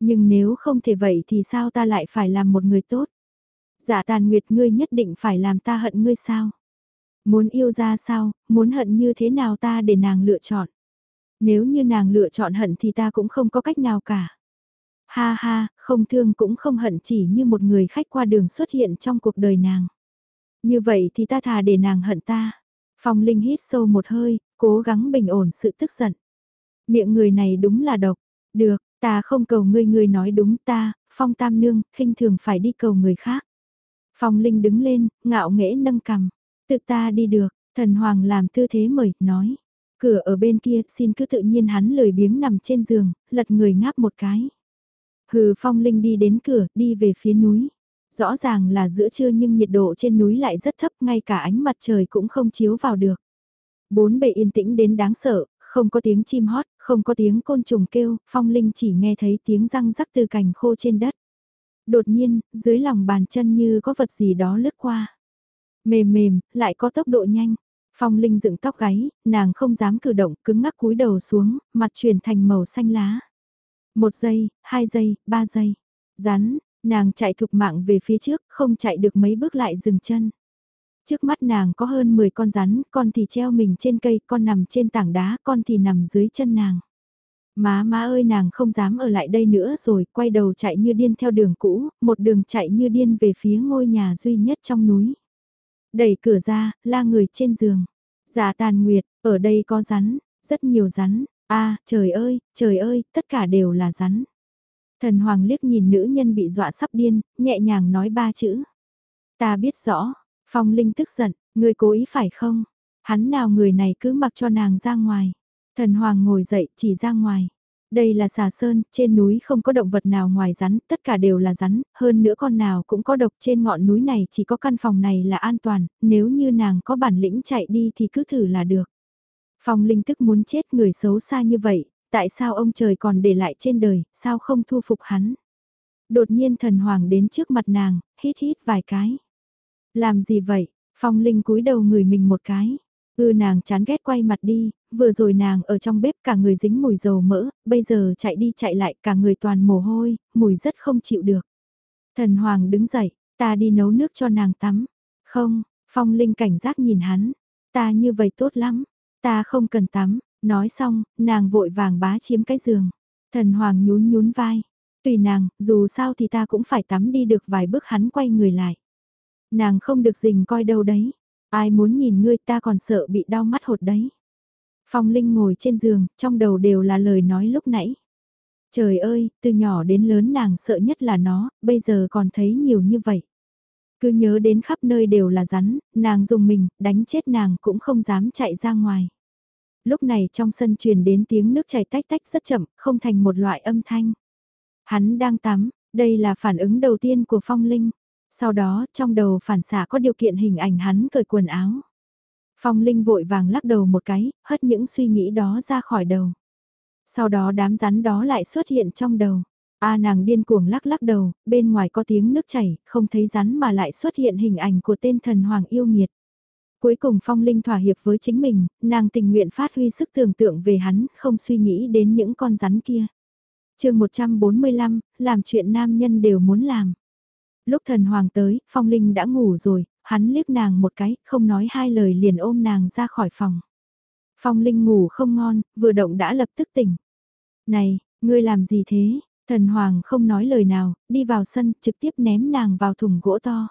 Nhưng nếu không thể vậy thì sao ta lại phải làm một người tốt? Giả dạ tàn nguyệt ngươi nhất định phải làm ta hận ngươi sao? Muốn yêu ra sao, muốn hận như thế nào ta để nàng lựa chọn? Nếu như nàng lựa chọn hận thì ta cũng không có cách nào cả. Ha ha, không thương cũng không hận chỉ như một người khách qua đường xuất hiện trong cuộc đời nàng. Như vậy thì ta thà để nàng hận ta. Phong Linh hít sâu một hơi, cố gắng bình ổn sự tức giận. Miệng người này đúng là độc. Được, ta không cầu ngươi ngươi nói đúng ta, Phong Tam Nương, khinh thường phải đi cầu người khác. Phong Linh đứng lên, ngạo nghễ nâng cằm. Tự ta đi được, thần hoàng làm tư thế mời, nói. Cửa ở bên kia, xin cứ tự nhiên hắn lười biếng nằm trên giường, lật người ngáp một cái. Hừ phong linh đi đến cửa, đi về phía núi. Rõ ràng là giữa trưa nhưng nhiệt độ trên núi lại rất thấp, ngay cả ánh mặt trời cũng không chiếu vào được. Bốn bề yên tĩnh đến đáng sợ, không có tiếng chim hót, không có tiếng côn trùng kêu, phong linh chỉ nghe thấy tiếng răng rắc từ cành khô trên đất. Đột nhiên, dưới lòng bàn chân như có vật gì đó lướt qua. Mềm mềm, lại có tốc độ nhanh. Phong Linh dựng tóc gáy, nàng không dám cử động, cứng ngắc cúi đầu xuống, mặt chuyển thành màu xanh lá. Một giây, hai giây, ba giây. Rắn, nàng chạy thục mạng về phía trước, không chạy được mấy bước lại dừng chân. Trước mắt nàng có hơn 10 con rắn, con thì treo mình trên cây, con nằm trên tảng đá, con thì nằm dưới chân nàng. Má má ơi nàng không dám ở lại đây nữa rồi, quay đầu chạy như điên theo đường cũ, một đường chạy như điên về phía ngôi nhà duy nhất trong núi. Đẩy cửa ra, la người trên giường. Giả tàn nguyệt, ở đây có rắn, rất nhiều rắn. a trời ơi, trời ơi, tất cả đều là rắn. Thần Hoàng liếc nhìn nữ nhân bị dọa sắp điên, nhẹ nhàng nói ba chữ. Ta biết rõ, Phong Linh tức giận, ngươi cố ý phải không? Hắn nào người này cứ mặc cho nàng ra ngoài. Thần Hoàng ngồi dậy chỉ ra ngoài. Đây là xà sơn, trên núi không có động vật nào ngoài rắn, tất cả đều là rắn, hơn nữa con nào cũng có độc trên ngọn núi này chỉ có căn phòng này là an toàn, nếu như nàng có bản lĩnh chạy đi thì cứ thử là được. Phong linh tức muốn chết người xấu xa như vậy, tại sao ông trời còn để lại trên đời, sao không thu phục hắn? Đột nhiên thần hoàng đến trước mặt nàng, hít hít vài cái. Làm gì vậy? Phong linh cúi đầu người mình một cái. Ư nàng chán ghét quay mặt đi, vừa rồi nàng ở trong bếp cả người dính mùi dầu mỡ, bây giờ chạy đi chạy lại cả người toàn mồ hôi, mùi rất không chịu được. Thần Hoàng đứng dậy, ta đi nấu nước cho nàng tắm. Không, Phong Linh cảnh giác nhìn hắn, ta như vậy tốt lắm, ta không cần tắm, nói xong, nàng vội vàng bá chiếm cái giường. Thần Hoàng nhún nhún vai, tùy nàng, dù sao thì ta cũng phải tắm đi được vài bước hắn quay người lại. Nàng không được dình coi đâu đấy, ai muốn nhìn ngươi ta còn sợ bị đau mắt hột đấy. Phong Linh ngồi trên giường, trong đầu đều là lời nói lúc nãy. Trời ơi, từ nhỏ đến lớn nàng sợ nhất là nó, bây giờ còn thấy nhiều như vậy. Cứ nhớ đến khắp nơi đều là rắn, nàng dùng mình, đánh chết nàng cũng không dám chạy ra ngoài. Lúc này trong sân truyền đến tiếng nước chảy tách tách rất chậm, không thành một loại âm thanh. Hắn đang tắm, đây là phản ứng đầu tiên của Phong Linh. Sau đó, trong đầu phản xạ có điều kiện hình ảnh hắn cởi quần áo. Phong Linh vội vàng lắc đầu một cái, hất những suy nghĩ đó ra khỏi đầu. Sau đó đám rắn đó lại xuất hiện trong đầu. A nàng điên cuồng lắc lắc đầu, bên ngoài có tiếng nước chảy, không thấy rắn mà lại xuất hiện hình ảnh của tên thần hoàng yêu nghiệt. Cuối cùng Phong Linh thỏa hiệp với chính mình, nàng tình nguyện phát huy sức tưởng tượng về hắn, không suy nghĩ đến những con rắn kia. chương 145, làm chuyện nam nhân đều muốn làm. Lúc thần hoàng tới, Phong Linh đã ngủ rồi, hắn liếc nàng một cái, không nói hai lời liền ôm nàng ra khỏi phòng. Phong Linh ngủ không ngon, vừa động đã lập tức tỉnh. Này, ngươi làm gì thế? Thần Hoàng không nói lời nào, đi vào sân, trực tiếp ném nàng vào thùng gỗ to.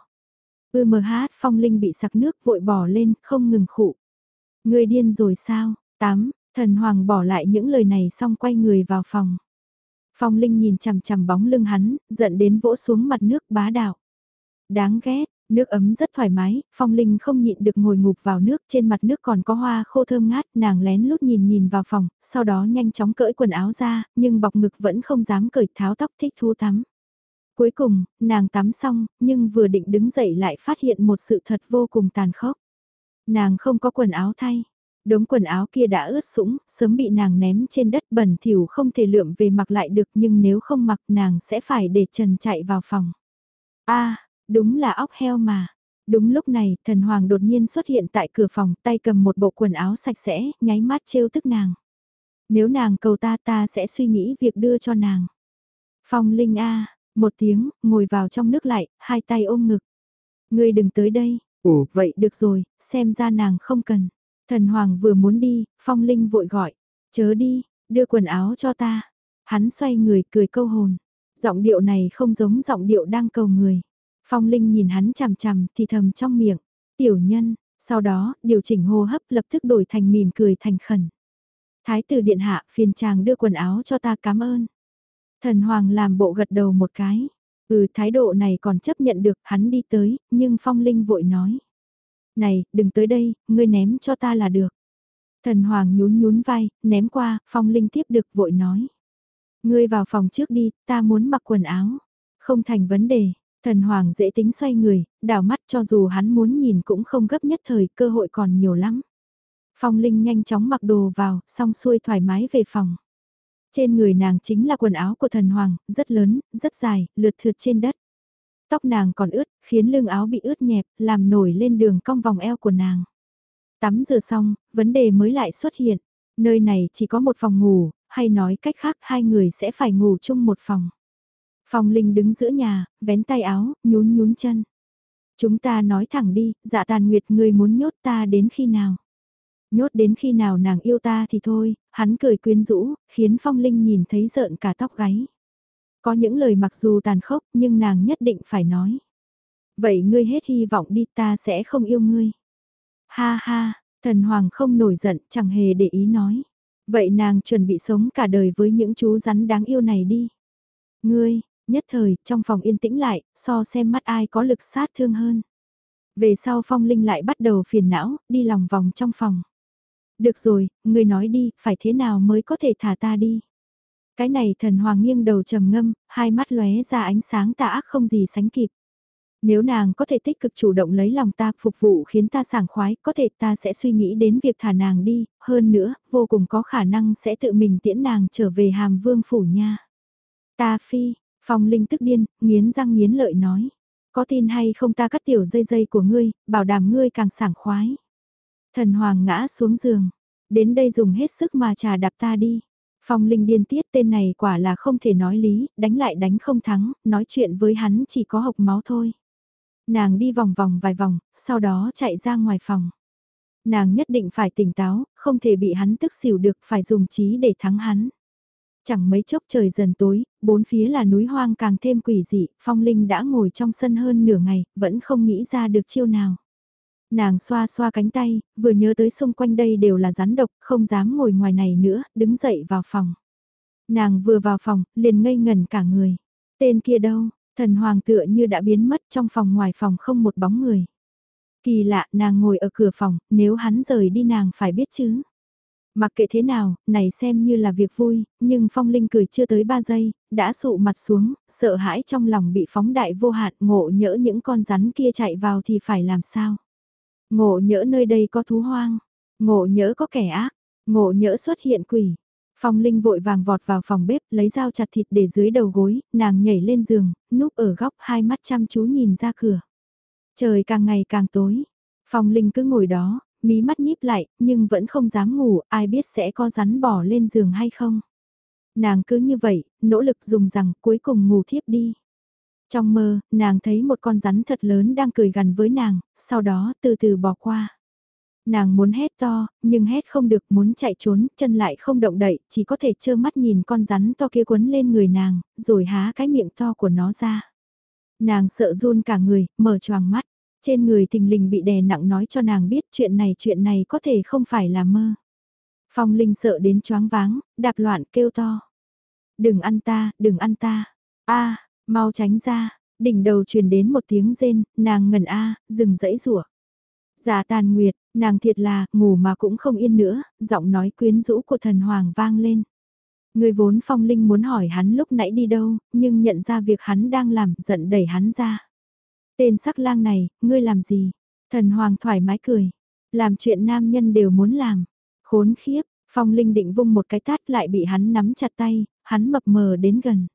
Ư mờ hát Phong Linh bị sặc nước vội bỏ lên, không ngừng khụ. Ngươi điên rồi sao? Tám, thần Hoàng bỏ lại những lời này xong quay người vào phòng. Phong Linh nhìn chằm chằm bóng lưng hắn, giận đến vỗ xuống mặt nước bá đạo. Đáng ghét, Nước ấm rất thoải mái, Phong Linh không nhịn được ngồi ngụp vào nước, trên mặt nước còn có hoa khô thơm ngát, nàng lén lút nhìn nhìn vào phòng, sau đó nhanh chóng cởi quần áo ra, nhưng bọc ngực vẫn không dám cởi tháo tóc thích thú tắm. Cuối cùng, nàng tắm xong, nhưng vừa định đứng dậy lại phát hiện một sự thật vô cùng tàn khốc. Nàng không có quần áo thay. Đống quần áo kia đã ướt sũng, sớm bị nàng ném trên đất bẩn thỉu không thể lượm về mặc lại được nhưng nếu không mặc nàng sẽ phải để trần chạy vào phòng. a Đúng là óc heo mà. Đúng lúc này, thần hoàng đột nhiên xuất hiện tại cửa phòng, tay cầm một bộ quần áo sạch sẽ, nháy mắt trêu tức nàng. Nếu nàng cầu ta ta sẽ suy nghĩ việc đưa cho nàng. Phong Linh A, một tiếng, ngồi vào trong nước lại, hai tay ôm ngực. Ngươi đừng tới đây. Ồ, vậy được rồi, xem ra nàng không cần. Thần Hoàng vừa muốn đi, Phong Linh vội gọi. Chớ đi, đưa quần áo cho ta. Hắn xoay người cười câu hồn. Giọng điệu này không giống giọng điệu đang cầu người. Phong Linh nhìn hắn chằm chằm thì thầm trong miệng, tiểu nhân, sau đó điều chỉnh hô hấp lập tức đổi thành mỉm cười thành khẩn. Thái tử điện hạ phiền chàng đưa quần áo cho ta cảm ơn. Thần Hoàng làm bộ gật đầu một cái. Ừ thái độ này còn chấp nhận được hắn đi tới, nhưng Phong Linh vội nói. Này, đừng tới đây, ngươi ném cho ta là được. Thần Hoàng nhún nhún vai, ném qua, Phong Linh tiếp được vội nói. Ngươi vào phòng trước đi, ta muốn mặc quần áo. Không thành vấn đề, Thần Hoàng dễ tính xoay người, đảo mắt cho dù hắn muốn nhìn cũng không gấp nhất thời, cơ hội còn nhiều lắm. Phong Linh nhanh chóng mặc đồ vào, xong xuôi thoải mái về phòng. Trên người nàng chính là quần áo của thần hoàng, rất lớn, rất dài, lượt thượt trên đất. Tóc nàng còn ướt, khiến lưng áo bị ướt nhẹp, làm nổi lên đường cong vòng eo của nàng. Tắm rửa xong, vấn đề mới lại xuất hiện. Nơi này chỉ có một phòng ngủ, hay nói cách khác hai người sẽ phải ngủ chung một phòng. Phong Linh đứng giữa nhà, vén tay áo, nhún nhún chân. Chúng ta nói thẳng đi, dạ tàn nguyệt người muốn nhốt ta đến khi nào? Nhốt đến khi nào nàng yêu ta thì thôi, hắn cười quyến rũ, khiến Phong Linh nhìn thấy rợn cả tóc gáy. Có những lời mặc dù tàn khốc nhưng nàng nhất định phải nói. Vậy ngươi hết hy vọng đi ta sẽ không yêu ngươi. Ha ha, thần hoàng không nổi giận chẳng hề để ý nói. Vậy nàng chuẩn bị sống cả đời với những chú rắn đáng yêu này đi. Ngươi, Nhất thời, trong phòng yên tĩnh lại, so xem mắt ai có lực sát thương hơn. Về sau Phong Linh lại bắt đầu phiền não, đi lòng vòng trong phòng. Được rồi, người nói đi, phải thế nào mới có thể thả ta đi. Cái này thần hoàng nghiêng đầu trầm ngâm, hai mắt lóe ra ánh sáng tà ác không gì sánh kịp. Nếu nàng có thể tích cực chủ động lấy lòng ta phục vụ khiến ta sảng khoái, có thể ta sẽ suy nghĩ đến việc thả nàng đi, hơn nữa, vô cùng có khả năng sẽ tự mình tiễn nàng trở về hàm vương phủ nha. Ta phi, phong linh tức điên, nghiến răng nghiến lợi nói. Có tin hay không ta cắt tiểu dây dây của ngươi, bảo đảm ngươi càng sảng khoái. Thần hoàng ngã xuống giường, đến đây dùng hết sức mà trà đạp ta đi. Phong Linh điên tiết tên này quả là không thể nói lý, đánh lại đánh không thắng, nói chuyện với hắn chỉ có hộc máu thôi. Nàng đi vòng vòng vài vòng, sau đó chạy ra ngoài phòng. Nàng nhất định phải tỉnh táo, không thể bị hắn tức xỉu được, phải dùng trí để thắng hắn. Chẳng mấy chốc trời dần tối, bốn phía là núi hoang càng thêm quỷ dị, Phong Linh đã ngồi trong sân hơn nửa ngày, vẫn không nghĩ ra được chiêu nào. Nàng xoa xoa cánh tay, vừa nhớ tới xung quanh đây đều là rắn độc, không dám ngồi ngoài này nữa, đứng dậy vào phòng. Nàng vừa vào phòng, liền ngây ngẩn cả người. Tên kia đâu, thần hoàng tựa như đã biến mất trong phòng ngoài phòng không một bóng người. Kỳ lạ, nàng ngồi ở cửa phòng, nếu hắn rời đi nàng phải biết chứ. Mặc kệ thế nào, này xem như là việc vui, nhưng Phong Linh cười chưa tới 3 giây, đã sụ mặt xuống, sợ hãi trong lòng bị phóng đại vô hạn ngộ nhỡ những con rắn kia chạy vào thì phải làm sao. Ngộ nhỡ nơi đây có thú hoang, ngộ nhỡ có kẻ ác, ngộ nhỡ xuất hiện quỷ. Phong Linh vội vàng vọt vào phòng bếp, lấy dao chặt thịt để dưới đầu gối, nàng nhảy lên giường, núp ở góc hai mắt chăm chú nhìn ra cửa. Trời càng ngày càng tối. Phong Linh cứ ngồi đó, mí mắt nhíp lại, nhưng vẫn không dám ngủ, ai biết sẽ có rắn bỏ lên giường hay không. Nàng cứ như vậy, nỗ lực dùng rằng cuối cùng ngủ thiếp đi. Trong mơ, nàng thấy một con rắn thật lớn đang cười gần với nàng, sau đó từ từ bỏ qua. Nàng muốn hét to, nhưng hét không được muốn chạy trốn, chân lại không động đậy, chỉ có thể trơ mắt nhìn con rắn to kia quấn lên người nàng, rồi há cái miệng to của nó ra. Nàng sợ run cả người, mở choàng mắt, trên người thình lình bị đè nặng nói cho nàng biết chuyện này chuyện này có thể không phải là mơ. Phong Linh sợ đến choáng váng, đạp loạn kêu to. Đừng ăn ta, đừng ăn ta. a Mau tránh ra, đỉnh đầu truyền đến một tiếng rên, nàng ngẩn a, dừng dãy rủa. Giả tàn nguyệt, nàng thiệt là, ngủ mà cũng không yên nữa, giọng nói quyến rũ của thần hoàng vang lên. Người vốn phong linh muốn hỏi hắn lúc nãy đi đâu, nhưng nhận ra việc hắn đang làm, giận đẩy hắn ra. Tên sắc lang này, ngươi làm gì? Thần hoàng thoải mái cười. Làm chuyện nam nhân đều muốn làm. Khốn khiếp, phong linh định vung một cái tát lại bị hắn nắm chặt tay, hắn mập mờ đến gần.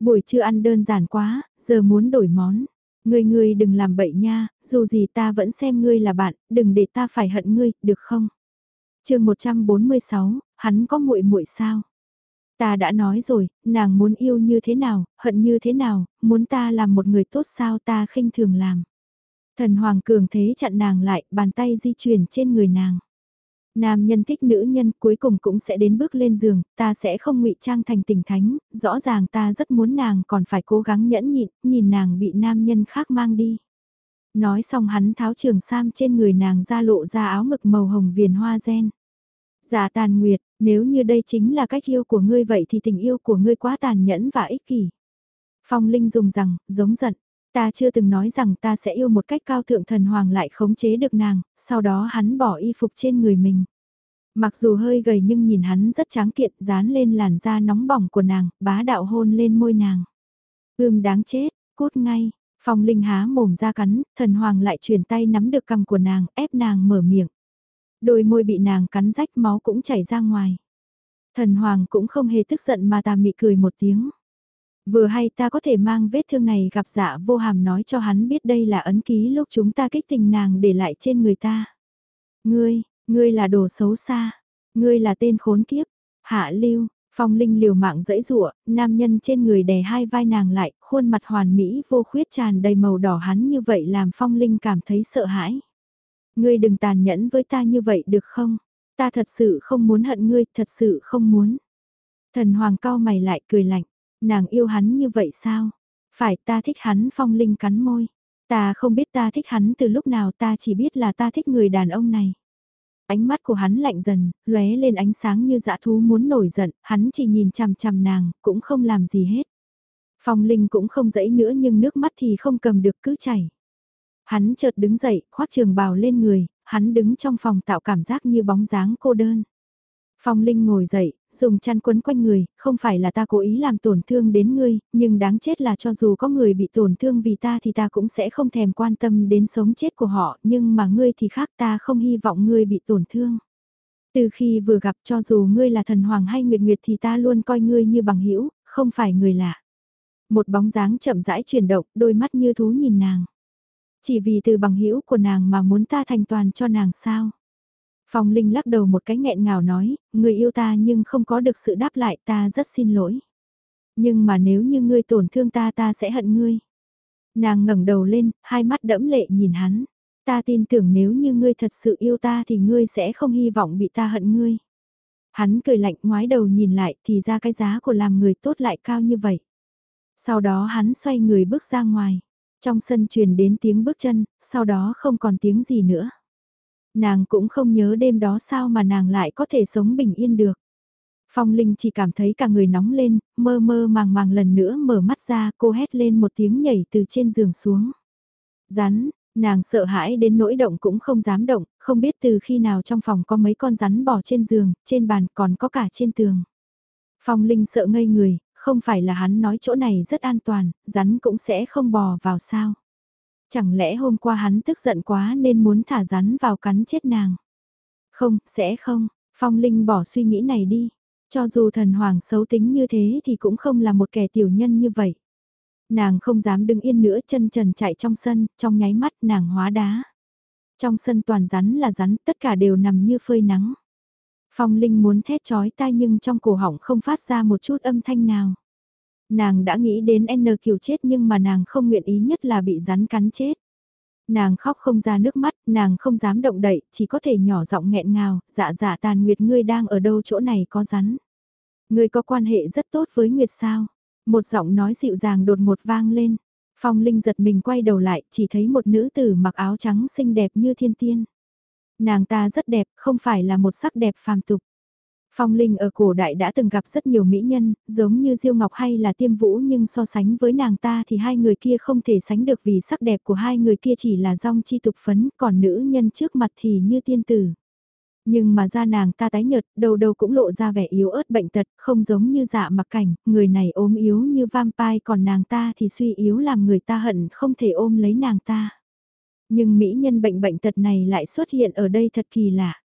Buổi trưa ăn đơn giản quá, giờ muốn đổi món. Ngươi ngươi đừng làm bậy nha, dù gì ta vẫn xem ngươi là bạn, đừng để ta phải hận ngươi, được không? chương 146, hắn có muội muội sao? Ta đã nói rồi, nàng muốn yêu như thế nào, hận như thế nào, muốn ta làm một người tốt sao ta khinh thường làm. Thần Hoàng Cường thế chặn nàng lại, bàn tay di chuyển trên người nàng. Nam nhân thích nữ nhân cuối cùng cũng sẽ đến bước lên giường, ta sẽ không ngụy trang thành tình thánh, rõ ràng ta rất muốn nàng còn phải cố gắng nhẫn nhịn, nhìn nàng bị nam nhân khác mang đi. Nói xong hắn tháo trường sam trên người nàng ra lộ ra áo ngực màu hồng viền hoa gen. Giả tàn nguyệt, nếu như đây chính là cách yêu của ngươi vậy thì tình yêu của ngươi quá tàn nhẫn và ích kỷ. Phong Linh dùng rằng, giống giận, ta chưa từng nói rằng ta sẽ yêu một cách cao thượng thần hoàng lại khống chế được nàng, sau đó hắn bỏ y phục trên người mình. Mặc dù hơi gầy nhưng nhìn hắn rất tráng kiện dán lên làn da nóng bỏng của nàng, bá đạo hôn lên môi nàng. Ưm đáng chết, cút ngay, phong linh há mồm ra cắn, thần hoàng lại chuyển tay nắm được cầm của nàng, ép nàng mở miệng. Đôi môi bị nàng cắn rách máu cũng chảy ra ngoài. Thần hoàng cũng không hề tức giận mà tà mị cười một tiếng. Vừa hay ta có thể mang vết thương này gặp dạ vô hàm nói cho hắn biết đây là ấn ký lúc chúng ta kích tình nàng để lại trên người ta. Ngươi, ngươi là đồ xấu xa, ngươi là tên khốn kiếp, hạ lưu, phong linh liều mạng dẫy rụa, nam nhân trên người đè hai vai nàng lại, khuôn mặt hoàn mỹ vô khuyết tràn đầy màu đỏ hắn như vậy làm phong linh cảm thấy sợ hãi. Ngươi đừng tàn nhẫn với ta như vậy được không? Ta thật sự không muốn hận ngươi, thật sự không muốn. Thần hoàng cao mày lại cười lạnh, nàng yêu hắn như vậy sao? Phải ta thích hắn phong linh cắn môi. Ta không biết ta thích hắn từ lúc nào ta chỉ biết là ta thích người đàn ông này. Ánh mắt của hắn lạnh dần, lóe lên ánh sáng như dã thú muốn nổi giận, hắn chỉ nhìn chằm chằm nàng, cũng không làm gì hết. Phong Linh cũng không dãy nữa nhưng nước mắt thì không cầm được cứ chảy. Hắn chợt đứng dậy, khoác trường bào lên người, hắn đứng trong phòng tạo cảm giác như bóng dáng cô đơn. Phong Linh ngồi dậy, dùng chăn quấn quanh người, không phải là ta cố ý làm tổn thương đến ngươi, nhưng đáng chết là cho dù có người bị tổn thương vì ta thì ta cũng sẽ không thèm quan tâm đến sống chết của họ, nhưng mà ngươi thì khác ta không hy vọng ngươi bị tổn thương. Từ khi vừa gặp cho dù ngươi là thần hoàng hay nguyệt nguyệt thì ta luôn coi ngươi như bằng hữu không phải người lạ. Một bóng dáng chậm rãi chuyển động, đôi mắt như thú nhìn nàng. Chỉ vì từ bằng hữu của nàng mà muốn ta thành toàn cho nàng sao? Phong Linh lắc đầu một cái nghẹn ngào nói, người yêu ta nhưng không có được sự đáp lại ta rất xin lỗi. Nhưng mà nếu như ngươi tổn thương ta ta sẽ hận ngươi. Nàng ngẩng đầu lên, hai mắt đẫm lệ nhìn hắn. Ta tin tưởng nếu như ngươi thật sự yêu ta thì ngươi sẽ không hy vọng bị ta hận ngươi. Hắn cười lạnh ngoái đầu nhìn lại thì ra cái giá của làm người tốt lại cao như vậy. Sau đó hắn xoay người bước ra ngoài. Trong sân truyền đến tiếng bước chân, sau đó không còn tiếng gì nữa. Nàng cũng không nhớ đêm đó sao mà nàng lại có thể sống bình yên được. Phong Linh chỉ cảm thấy cả người nóng lên, mơ mơ màng màng lần nữa mở mắt ra cô hét lên một tiếng nhảy từ trên giường xuống. Rắn, nàng sợ hãi đến nỗi động cũng không dám động, không biết từ khi nào trong phòng có mấy con rắn bò trên giường, trên bàn còn có cả trên tường. Phong Linh sợ ngây người, không phải là hắn nói chỗ này rất an toàn, rắn cũng sẽ không bò vào sao. Chẳng lẽ hôm qua hắn tức giận quá nên muốn thả rắn vào cắn chết nàng? Không, sẽ không, Phong Linh bỏ suy nghĩ này đi. Cho dù thần hoàng xấu tính như thế thì cũng không là một kẻ tiểu nhân như vậy. Nàng không dám đứng yên nữa chân trần chạy trong sân, trong nháy mắt nàng hóa đá. Trong sân toàn rắn là rắn, tất cả đều nằm như phơi nắng. Phong Linh muốn thét chói tai nhưng trong cổ họng không phát ra một chút âm thanh nào. Nàng đã nghĩ đến N kiều chết nhưng mà nàng không nguyện ý nhất là bị rắn cắn chết. Nàng khóc không ra nước mắt, nàng không dám động đậy, chỉ có thể nhỏ giọng nghẹn ngào, dạ dạ tàn Nguyệt ngươi đang ở đâu chỗ này có rắn. Ngươi có quan hệ rất tốt với Nguyệt sao? Một giọng nói dịu dàng đột ngột vang lên. Phong Linh giật mình quay đầu lại, chỉ thấy một nữ tử mặc áo trắng xinh đẹp như thiên tiên. Nàng ta rất đẹp, không phải là một sắc đẹp phàm tục. Phong Linh ở cổ đại đã từng gặp rất nhiều mỹ nhân, giống như Diêu Ngọc hay là Tiêm Vũ nhưng so sánh với nàng ta thì hai người kia không thể sánh được vì sắc đẹp của hai người kia chỉ là rong chi tục phấn, còn nữ nhân trước mặt thì như tiên tử. Nhưng mà da nàng ta tái nhợt, đầu đầu cũng lộ ra vẻ yếu ớt bệnh tật, không giống như dạ mặc cảnh, người này ốm yếu như vampire còn nàng ta thì suy yếu làm người ta hận không thể ôm lấy nàng ta. Nhưng mỹ nhân bệnh bệnh tật này lại xuất hiện ở đây thật kỳ lạ.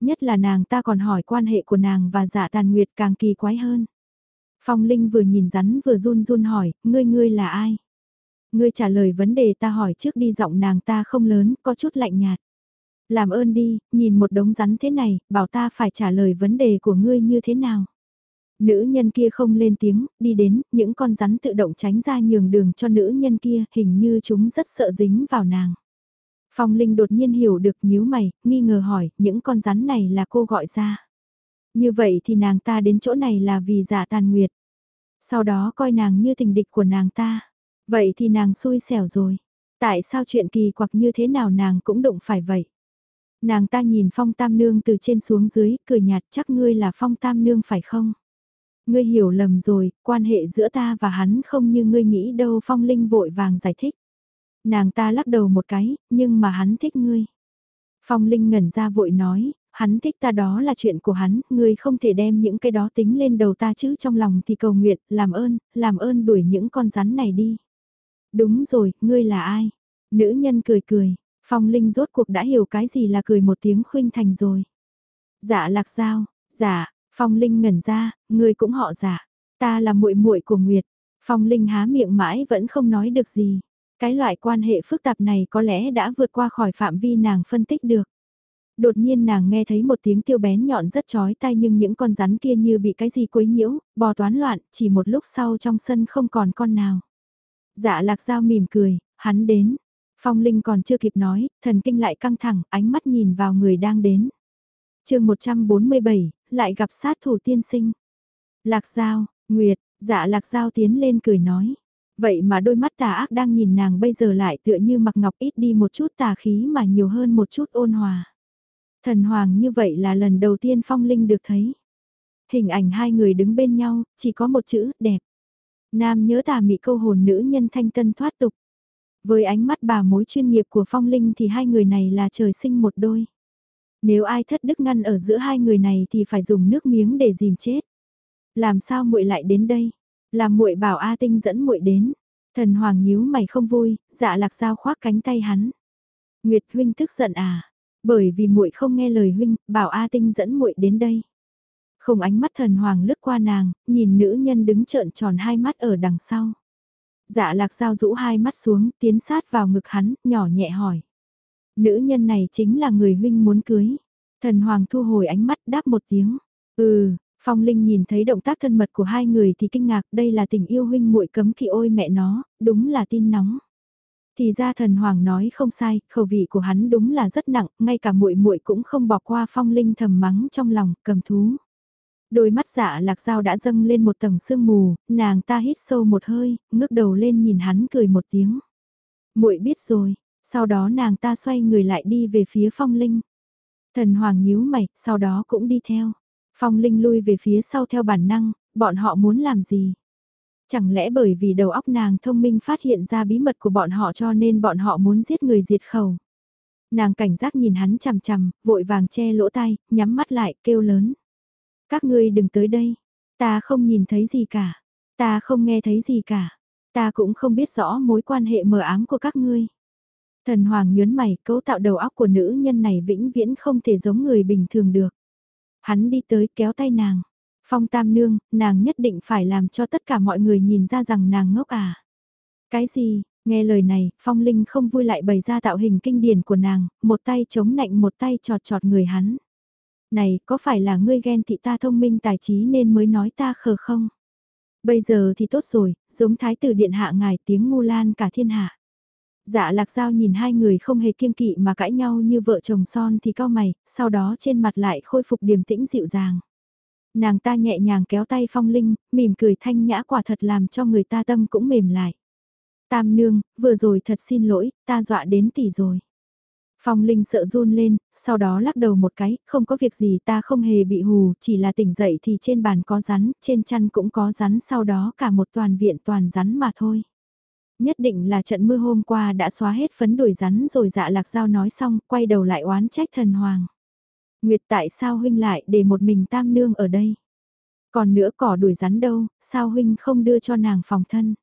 Nhất là nàng ta còn hỏi quan hệ của nàng và dạ tàn nguyệt càng kỳ quái hơn. Phong Linh vừa nhìn rắn vừa run run hỏi, ngươi ngươi là ai? Ngươi trả lời vấn đề ta hỏi trước đi giọng nàng ta không lớn, có chút lạnh nhạt. Làm ơn đi, nhìn một đống rắn thế này, bảo ta phải trả lời vấn đề của ngươi như thế nào. Nữ nhân kia không lên tiếng, đi đến, những con rắn tự động tránh ra nhường đường cho nữ nhân kia, hình như chúng rất sợ dính vào nàng. Phong Linh đột nhiên hiểu được nhíu mày, nghi ngờ hỏi, những con rắn này là cô gọi ra. Như vậy thì nàng ta đến chỗ này là vì giả tàn nguyệt. Sau đó coi nàng như tình địch của nàng ta. Vậy thì nàng xui xẻo rồi. Tại sao chuyện kỳ quặc như thế nào nàng cũng đụng phải vậy? Nàng ta nhìn Phong Tam Nương từ trên xuống dưới, cười nhạt chắc ngươi là Phong Tam Nương phải không? Ngươi hiểu lầm rồi, quan hệ giữa ta và hắn không như ngươi nghĩ đâu Phong Linh vội vàng giải thích. Nàng ta lắc đầu một cái, nhưng mà hắn thích ngươi. Phong Linh ngẩn ra vội nói, hắn thích ta đó là chuyện của hắn, ngươi không thể đem những cái đó tính lên đầu ta chứ trong lòng thì cầu nguyện, làm ơn, làm ơn đuổi những con rắn này đi. Đúng rồi, ngươi là ai? Nữ nhân cười cười, Phong Linh rốt cuộc đã hiểu cái gì là cười một tiếng khuynh thành rồi. Dạ lạc giao, dạ, Phong Linh ngẩn ra, ngươi cũng họ dạ, ta là muội muội của Nguyệt. Phong Linh há miệng mãi vẫn không nói được gì. Cái loại quan hệ phức tạp này có lẽ đã vượt qua khỏi phạm vi nàng phân tích được. Đột nhiên nàng nghe thấy một tiếng tiêu bén nhọn rất chói tai nhưng những con rắn kia như bị cái gì quấy nhiễu, bò toán loạn, chỉ một lúc sau trong sân không còn con nào. Dạ lạc dao mỉm cười, hắn đến. Phong Linh còn chưa kịp nói, thần kinh lại căng thẳng, ánh mắt nhìn vào người đang đến. chương 147, lại gặp sát thủ tiên sinh. Lạc Giao, Nguyệt, dạ Lạc Giao tiến lên cười nói. Vậy mà đôi mắt tà ác đang nhìn nàng bây giờ lại tựa như mặc ngọc ít đi một chút tà khí mà nhiều hơn một chút ôn hòa. Thần hoàng như vậy là lần đầu tiên phong linh được thấy. Hình ảnh hai người đứng bên nhau, chỉ có một chữ, đẹp. Nam nhớ tà mị câu hồn nữ nhân thanh tân thoát tục. Với ánh mắt bà mối chuyên nghiệp của Phong Linh thì hai người này là trời sinh một đôi. Nếu ai thất đức ngăn ở giữa hai người này thì phải dùng nước miếng để dìm chết. Làm sao muội lại đến đây? Làm muội bảo A Tinh dẫn muội đến. Thần Hoàng nhíu mày không vui, dạ lạc dao khoác cánh tay hắn. Nguyệt huynh tức giận à? Bởi vì muội không nghe lời huynh, bảo A Tinh dẫn muội đến đây. Không ánh mắt thần hoàng lướt qua nàng, nhìn nữ nhân đứng trợn tròn hai mắt ở đằng sau. Dạ lạc dao rũ hai mắt xuống, tiến sát vào ngực hắn, nhỏ nhẹ hỏi. Nữ nhân này chính là người huynh muốn cưới. Thần hoàng thu hồi ánh mắt đáp một tiếng. Ừ, Phong Linh nhìn thấy động tác thân mật của hai người thì kinh ngạc đây là tình yêu huynh muội cấm kỵ ôi mẹ nó, đúng là tin nóng. Thì ra thần hoàng nói không sai, khẩu vị của hắn đúng là rất nặng, ngay cả muội muội cũng không bỏ qua Phong Linh thầm mắng trong lòng, cầm thú. Đôi mắt dạ lạc dao đã dâng lên một tầng sương mù, nàng ta hít sâu một hơi, ngước đầu lên nhìn hắn cười một tiếng. muội biết rồi, sau đó nàng ta xoay người lại đi về phía phong linh. Thần hoàng nhíu mày, sau đó cũng đi theo. Phong linh lui về phía sau theo bản năng, bọn họ muốn làm gì? Chẳng lẽ bởi vì đầu óc nàng thông minh phát hiện ra bí mật của bọn họ cho nên bọn họ muốn giết người diệt khẩu? Nàng cảnh giác nhìn hắn chằm chằm, vội vàng che lỗ tai, nhắm mắt lại, kêu lớn. Các ngươi đừng tới đây. Ta không nhìn thấy gì cả. Ta không nghe thấy gì cả. Ta cũng không biết rõ mối quan hệ mờ ám của các ngươi. Thần Hoàng nhớn mày, cấu tạo đầu óc của nữ nhân này vĩnh viễn không thể giống người bình thường được. Hắn đi tới kéo tay nàng. Phong tam nương, nàng nhất định phải làm cho tất cả mọi người nhìn ra rằng nàng ngốc à. Cái gì, nghe lời này, Phong Linh không vui lại bày ra tạo hình kinh điển của nàng, một tay chống nạnh một tay trọt trọt người hắn này có phải là ngươi ghen thị ta thông minh tài trí nên mới nói ta khờ không? Bây giờ thì tốt rồi, giống thái tử điện hạ ngài tiếng ngu lan cả thiên hạ. Dạ lạc giao nhìn hai người không hề kiêng kỵ mà cãi nhau như vợ chồng son thì cao mày, sau đó trên mặt lại khôi phục điềm tĩnh dịu dàng. Nàng ta nhẹ nhàng kéo tay phong linh, mỉm cười thanh nhã quả thật làm cho người ta tâm cũng mềm lại. Tam nương, vừa rồi thật xin lỗi, ta dọa đến tỷ rồi. Phong Linh sợ run lên, sau đó lắc đầu một cái, không có việc gì ta không hề bị hù, chỉ là tỉnh dậy thì trên bàn có rắn, trên chăn cũng có rắn sau đó cả một toàn viện toàn rắn mà thôi. Nhất định là trận mưa hôm qua đã xóa hết phấn đuổi rắn rồi dạ lạc giao nói xong, quay đầu lại oán trách thần hoàng. Nguyệt tại sao huynh lại để một mình tam nương ở đây? Còn nữa cỏ đuổi rắn đâu, sao huynh không đưa cho nàng phòng thân?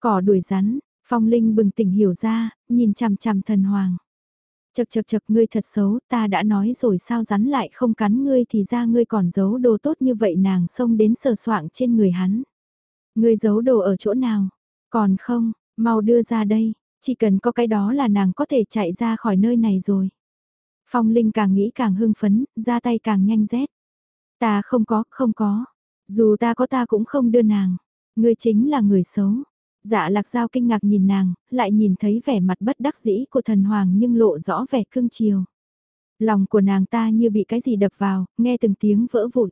Cỏ đuổi rắn, phong linh bừng tỉnh hiểu ra, nhìn chằm chằm thần hoàng. Chật chật chật ngươi thật xấu, ta đã nói rồi sao rắn lại không cắn ngươi thì ra ngươi còn giấu đồ tốt như vậy nàng xông đến sờ soạng trên người hắn. Ngươi giấu đồ ở chỗ nào? Còn không, mau đưa ra đây, chỉ cần có cái đó là nàng có thể chạy ra khỏi nơi này rồi. Phong Linh càng nghĩ càng hưng phấn, ra tay càng nhanh rét. Ta không có, không có. Dù ta có ta cũng không đưa nàng. Ngươi chính là người xấu. Dạ lạc giao kinh ngạc nhìn nàng, lại nhìn thấy vẻ mặt bất đắc dĩ của thần hoàng nhưng lộ rõ vẻ cưng chiều. Lòng của nàng ta như bị cái gì đập vào, nghe từng tiếng vỡ vụn.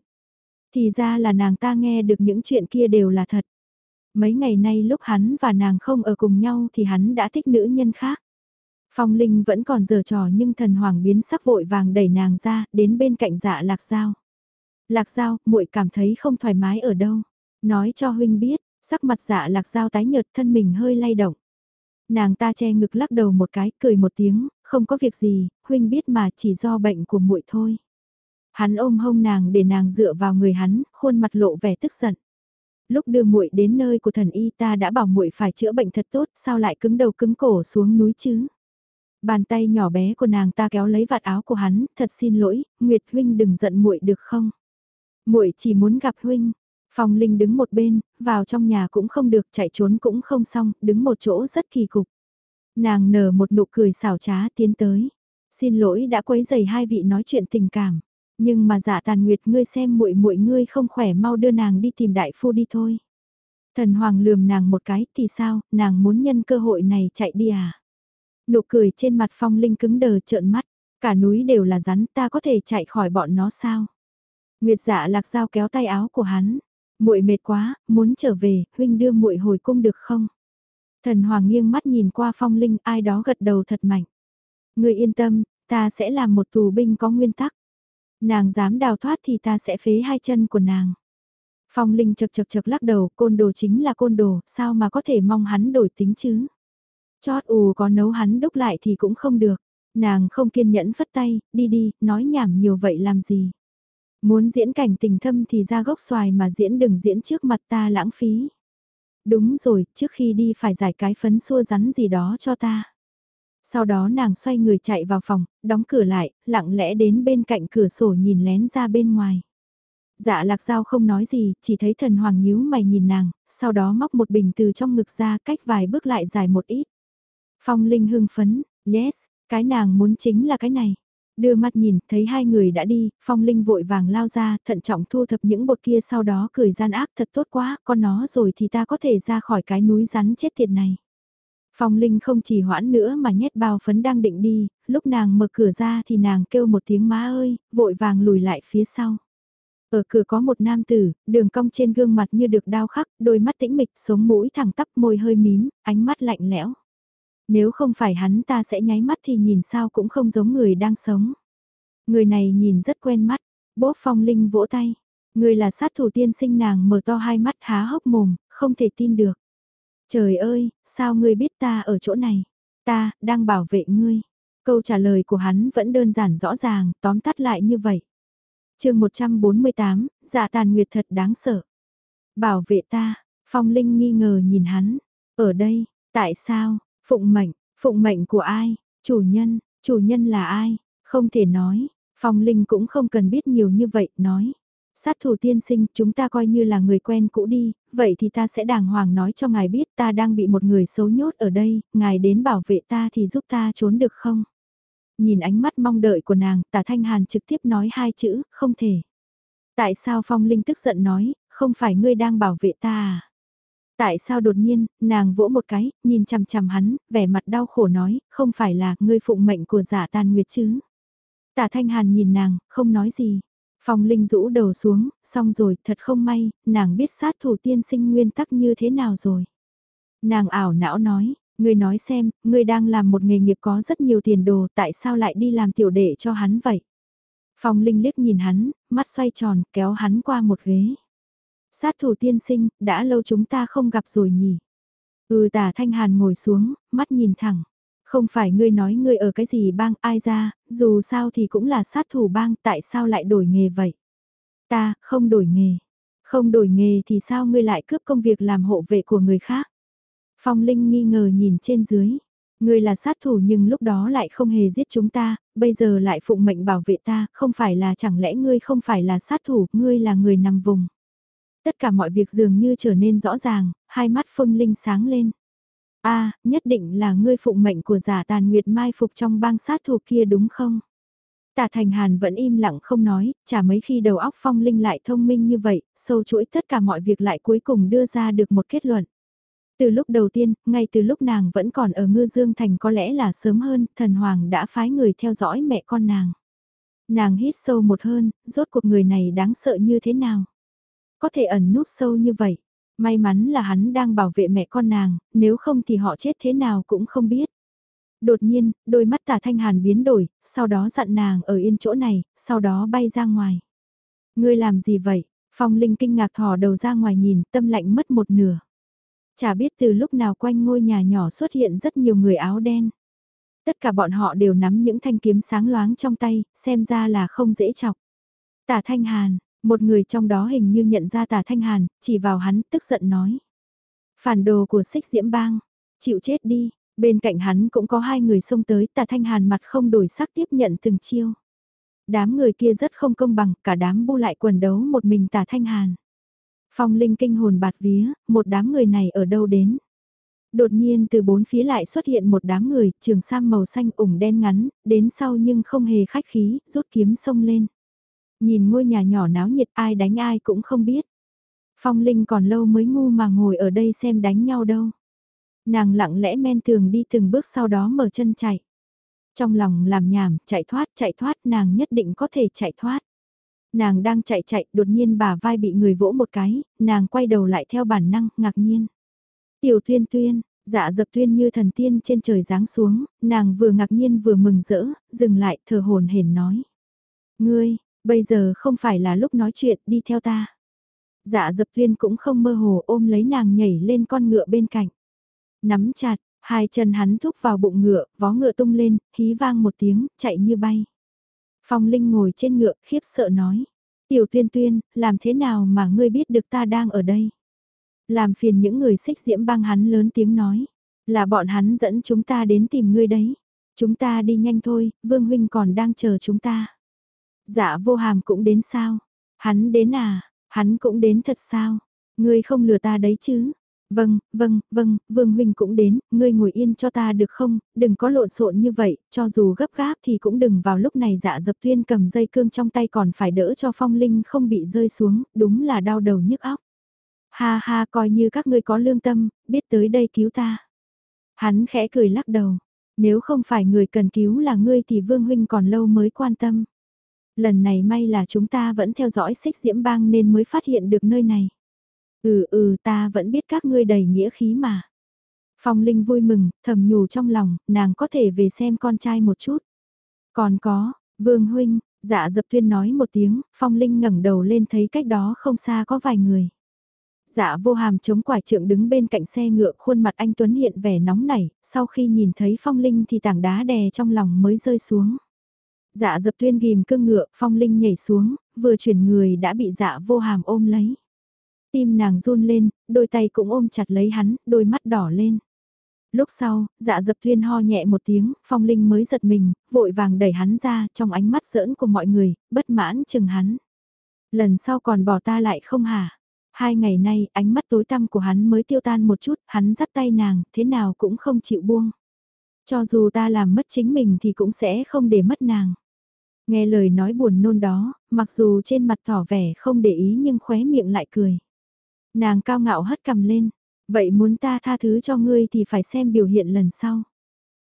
Thì ra là nàng ta nghe được những chuyện kia đều là thật. Mấy ngày nay lúc hắn và nàng không ở cùng nhau thì hắn đã thích nữ nhân khác. Phong Linh vẫn còn giở trò nhưng thần hoàng biến sắc vội vàng đẩy nàng ra, đến bên cạnh dạ lạc giao. Lạc giao, muội cảm thấy không thoải mái ở đâu. Nói cho huynh biết, Sắc mặt dạ lạc dao tái nhợt thân mình hơi lay động. Nàng ta che ngực lắc đầu một cái, cười một tiếng, không có việc gì, huynh biết mà chỉ do bệnh của muội thôi. Hắn ôm hông nàng để nàng dựa vào người hắn, khuôn mặt lộ vẻ tức giận. Lúc đưa muội đến nơi của thần y ta đã bảo muội phải chữa bệnh thật tốt, sao lại cứng đầu cứng cổ xuống núi chứ? Bàn tay nhỏ bé của nàng ta kéo lấy vạt áo của hắn, thật xin lỗi, Nguyệt huynh đừng giận muội được không? Muội chỉ muốn gặp huynh, Phong Linh đứng một bên, vào trong nhà cũng không được, chạy trốn cũng không xong, đứng một chỗ rất kỳ cục. Nàng nở một nụ cười xảo trá tiến tới. Xin lỗi đã quấy rầy hai vị nói chuyện tình cảm. Nhưng mà dạ tàn nguyệt ngươi xem muội muội ngươi không khỏe mau đưa nàng đi tìm đại phu đi thôi. Thần hoàng lườm nàng một cái thì sao, nàng muốn nhân cơ hội này chạy đi à? Nụ cười trên mặt phong linh cứng đờ trợn mắt, cả núi đều là rắn ta có thể chạy khỏi bọn nó sao? Nguyệt dạ lạc dao kéo tay áo của hắn, muội mệt quá, muốn trở về, huynh đưa muội hồi cung được không? Thần Hoàng nghiêng mắt nhìn qua phong linh, ai đó gật đầu thật mạnh. Người yên tâm, ta sẽ làm một tù binh có nguyên tắc. Nàng dám đào thoát thì ta sẽ phế hai chân của nàng. Phong Linh chật chật chật lắc đầu, côn đồ chính là côn đồ, sao mà có thể mong hắn đổi tính chứ? Chót ù có nấu hắn đúc lại thì cũng không được. Nàng không kiên nhẫn phất tay, đi đi, nói nhảm nhiều vậy làm gì. Muốn diễn cảnh tình thâm thì ra gốc xoài mà diễn đừng diễn trước mặt ta lãng phí. Đúng rồi, trước khi đi phải giải cái phấn xua rắn gì đó cho ta. Sau đó nàng xoay người chạy vào phòng, đóng cửa lại, lặng lẽ đến bên cạnh cửa sổ nhìn lén ra bên ngoài. Dạ lạc dao không nói gì, chỉ thấy thần hoàng nhíu mày nhìn nàng, sau đó móc một bình từ trong ngực ra cách vài bước lại dài một ít. Phong Linh hưng phấn, yes, cái nàng muốn chính là cái này. Đưa mắt nhìn, thấy hai người đã đi, Phong Linh vội vàng lao ra, thận trọng thu thập những bột kia sau đó cười gian ác thật tốt quá, con nó rồi thì ta có thể ra khỏi cái núi rắn chết tiệt này. Phong Linh không chỉ hoãn nữa mà nhét bao phấn đang định đi, lúc nàng mở cửa ra thì nàng kêu một tiếng má ơi, vội vàng lùi lại phía sau. Ở cửa có một nam tử, đường cong trên gương mặt như được đao khắc, đôi mắt tĩnh mịch, sống mũi thẳng tắp môi hơi mím, ánh mắt lạnh lẽo. Nếu không phải hắn ta sẽ nháy mắt thì nhìn sao cũng không giống người đang sống. Người này nhìn rất quen mắt, bốp phong linh vỗ tay. Người là sát thủ tiên sinh nàng mở to hai mắt há hốc mồm, không thể tin được. Trời ơi, sao ngươi biết ta ở chỗ này? Ta, đang bảo vệ ngươi. Câu trả lời của hắn vẫn đơn giản rõ ràng, tóm tắt lại như vậy. chương 148, dạ tàn nguyệt thật đáng sợ. Bảo vệ ta, Phong Linh nghi ngờ nhìn hắn. Ở đây, tại sao, phụng mệnh, phụng mệnh của ai, chủ nhân, chủ nhân là ai, không thể nói. Phong Linh cũng không cần biết nhiều như vậy, nói. Sát thủ tiên sinh, chúng ta coi như là người quen cũ đi, vậy thì ta sẽ đàng hoàng nói cho ngài biết ta đang bị một người xấu nhốt ở đây, ngài đến bảo vệ ta thì giúp ta trốn được không? Nhìn ánh mắt mong đợi của nàng, tả thanh hàn trực tiếp nói hai chữ, không thể. Tại sao Phong Linh tức giận nói, không phải ngươi đang bảo vệ ta à? Tại sao đột nhiên, nàng vỗ một cái, nhìn chằm chằm hắn, vẻ mặt đau khổ nói, không phải là ngươi phụng mệnh của giả tàn nguyệt chứ? Tả thanh hàn nhìn nàng, không nói gì. Phong Linh rũ đầu xuống, xong rồi, thật không may, nàng biết sát thủ tiên sinh nguyên tắc như thế nào rồi. Nàng ảo não nói, ngươi nói xem, ngươi đang làm một nghề nghiệp có rất nhiều tiền đồ, tại sao lại đi làm tiểu đệ cho hắn vậy? Phong Linh liếc nhìn hắn, mắt xoay tròn, kéo hắn qua một ghế. Sát thủ tiên sinh, đã lâu chúng ta không gặp rồi nhỉ? Ừ tả thanh hàn ngồi xuống, mắt nhìn thẳng. Không phải ngươi nói ngươi ở cái gì bang ai ra, dù sao thì cũng là sát thủ bang, tại sao lại đổi nghề vậy? Ta, không đổi nghề. Không đổi nghề thì sao ngươi lại cướp công việc làm hộ vệ của người khác? Phong Linh nghi ngờ nhìn trên dưới. Ngươi là sát thủ nhưng lúc đó lại không hề giết chúng ta, bây giờ lại phụng mệnh bảo vệ ta, không phải là chẳng lẽ ngươi không phải là sát thủ, ngươi là người nằm vùng. Tất cả mọi việc dường như trở nên rõ ràng, hai mắt Phong Linh sáng lên a nhất định là ngươi phụng mệnh của giả tàn nguyệt mai phục trong bang sát thủ kia đúng không? Tả Thành Hàn vẫn im lặng không nói, chả mấy khi đầu óc phong linh lại thông minh như vậy, sâu chuỗi tất cả mọi việc lại cuối cùng đưa ra được một kết luận. Từ lúc đầu tiên, ngay từ lúc nàng vẫn còn ở ngư dương thành có lẽ là sớm hơn, thần hoàng đã phái người theo dõi mẹ con nàng. Nàng hít sâu một hơn, rốt cuộc người này đáng sợ như thế nào? Có thể ẩn núp sâu như vậy. May mắn là hắn đang bảo vệ mẹ con nàng, nếu không thì họ chết thế nào cũng không biết. Đột nhiên, đôi mắt tả thanh hàn biến đổi, sau đó dặn nàng ở yên chỗ này, sau đó bay ra ngoài. Ngươi làm gì vậy? Phong Linh kinh ngạc thò đầu ra ngoài nhìn, tâm lạnh mất một nửa. Chả biết từ lúc nào quanh ngôi nhà nhỏ xuất hiện rất nhiều người áo đen. Tất cả bọn họ đều nắm những thanh kiếm sáng loáng trong tay, xem ra là không dễ chọc. Tả Thanh Hàn, một người trong đó hình như nhận ra tà thanh hàn, chỉ vào hắn tức giận nói. Phản đồ của xích diễm bang, chịu chết đi, bên cạnh hắn cũng có hai người xông tới tà thanh hàn mặt không đổi sắc tiếp nhận từng chiêu. Đám người kia rất không công bằng, cả đám bu lại quần đấu một mình tà thanh hàn. Phong linh kinh hồn bạt vía, một đám người này ở đâu đến. Đột nhiên từ bốn phía lại xuất hiện một đám người, trường sam màu xanh ủng đen ngắn, đến sau nhưng không hề khách khí, rút kiếm xông lên. Nhìn ngôi nhà nhỏ náo nhiệt ai đánh ai cũng không biết. Phong Linh còn lâu mới ngu mà ngồi ở đây xem đánh nhau đâu. Nàng lặng lẽ men tường đi từng bước sau đó mở chân chạy. Trong lòng làm nhảm, chạy thoát, chạy thoát, nàng nhất định có thể chạy thoát. Nàng đang chạy chạy, đột nhiên bà vai bị người vỗ một cái, nàng quay đầu lại theo bản năng, ngạc nhiên. Tiểu tuyên tuyên, dạ dập tuyên như thần tiên trên trời giáng xuống, nàng vừa ngạc nhiên vừa mừng rỡ, dừng lại thờ hồn hển nói. Ngươi, Bây giờ không phải là lúc nói chuyện, đi theo ta. Dạ dập tuyên cũng không mơ hồ ôm lấy nàng nhảy lên con ngựa bên cạnh. Nắm chặt, Hai chân hắn thúc vào bụng ngựa, vó ngựa tung lên, hí vang một tiếng, chạy như bay. Phong Linh ngồi trên ngựa, khiếp sợ nói. Tiểu tuyên tuyên, làm thế nào mà ngươi biết được ta đang ở đây? Làm phiền những người xích diễm băng hắn lớn tiếng nói. Là bọn hắn dẫn chúng ta đến tìm ngươi đấy. Chúng ta đi nhanh thôi, Vương Huynh còn đang chờ chúng ta. Dạ vô hàm cũng đến sao? Hắn đến à? Hắn cũng đến thật sao? Ngươi không lừa ta đấy chứ? Vâng, vâng, vâng, Vương Huynh cũng đến, ngươi ngồi yên cho ta được không, đừng có lộn xộn như vậy, cho dù gấp gáp thì cũng đừng vào lúc này dạ dập tuyên cầm dây cương trong tay còn phải đỡ cho phong linh không bị rơi xuống, đúng là đau đầu nhức óc. Ha ha coi như các ngươi có lương tâm, biết tới đây cứu ta. Hắn khẽ cười lắc đầu, nếu không phải người cần cứu là ngươi thì Vương Huynh còn lâu mới quan tâm. Lần này may là chúng ta vẫn theo dõi xích diễm bang nên mới phát hiện được nơi này. Ừ ừ ta vẫn biết các ngươi đầy nghĩa khí mà. Phong Linh vui mừng, thầm nhủ trong lòng, nàng có thể về xem con trai một chút. Còn có, Vương Huynh, dạ dập tuyên nói một tiếng, Phong Linh ngẩng đầu lên thấy cách đó không xa có vài người. Dạ vô hàm chống quải trượng đứng bên cạnh xe ngựa khuôn mặt anh Tuấn hiện vẻ nóng nảy, sau khi nhìn thấy Phong Linh thì tảng đá đè trong lòng mới rơi xuống. Dạ dập tuyên ghim cương ngựa, Phong Linh nhảy xuống, vừa chuyển người đã bị dạ vô hàm ôm lấy. Tim nàng run lên, đôi tay cũng ôm chặt lấy hắn, đôi mắt đỏ lên. Lúc sau, dạ dập thuyên ho nhẹ một tiếng, phong linh mới giật mình, vội vàng đẩy hắn ra trong ánh mắt giỡn của mọi người, bất mãn chừng hắn. Lần sau còn bỏ ta lại không hả? Hai ngày nay, ánh mắt tối tăm của hắn mới tiêu tan một chút, hắn dắt tay nàng, thế nào cũng không chịu buông. Cho dù ta làm mất chính mình thì cũng sẽ không để mất nàng. Nghe lời nói buồn nôn đó, mặc dù trên mặt tỏ vẻ không để ý nhưng khóe miệng lại cười. Nàng cao ngạo hất cầm lên, vậy muốn ta tha thứ cho ngươi thì phải xem biểu hiện lần sau.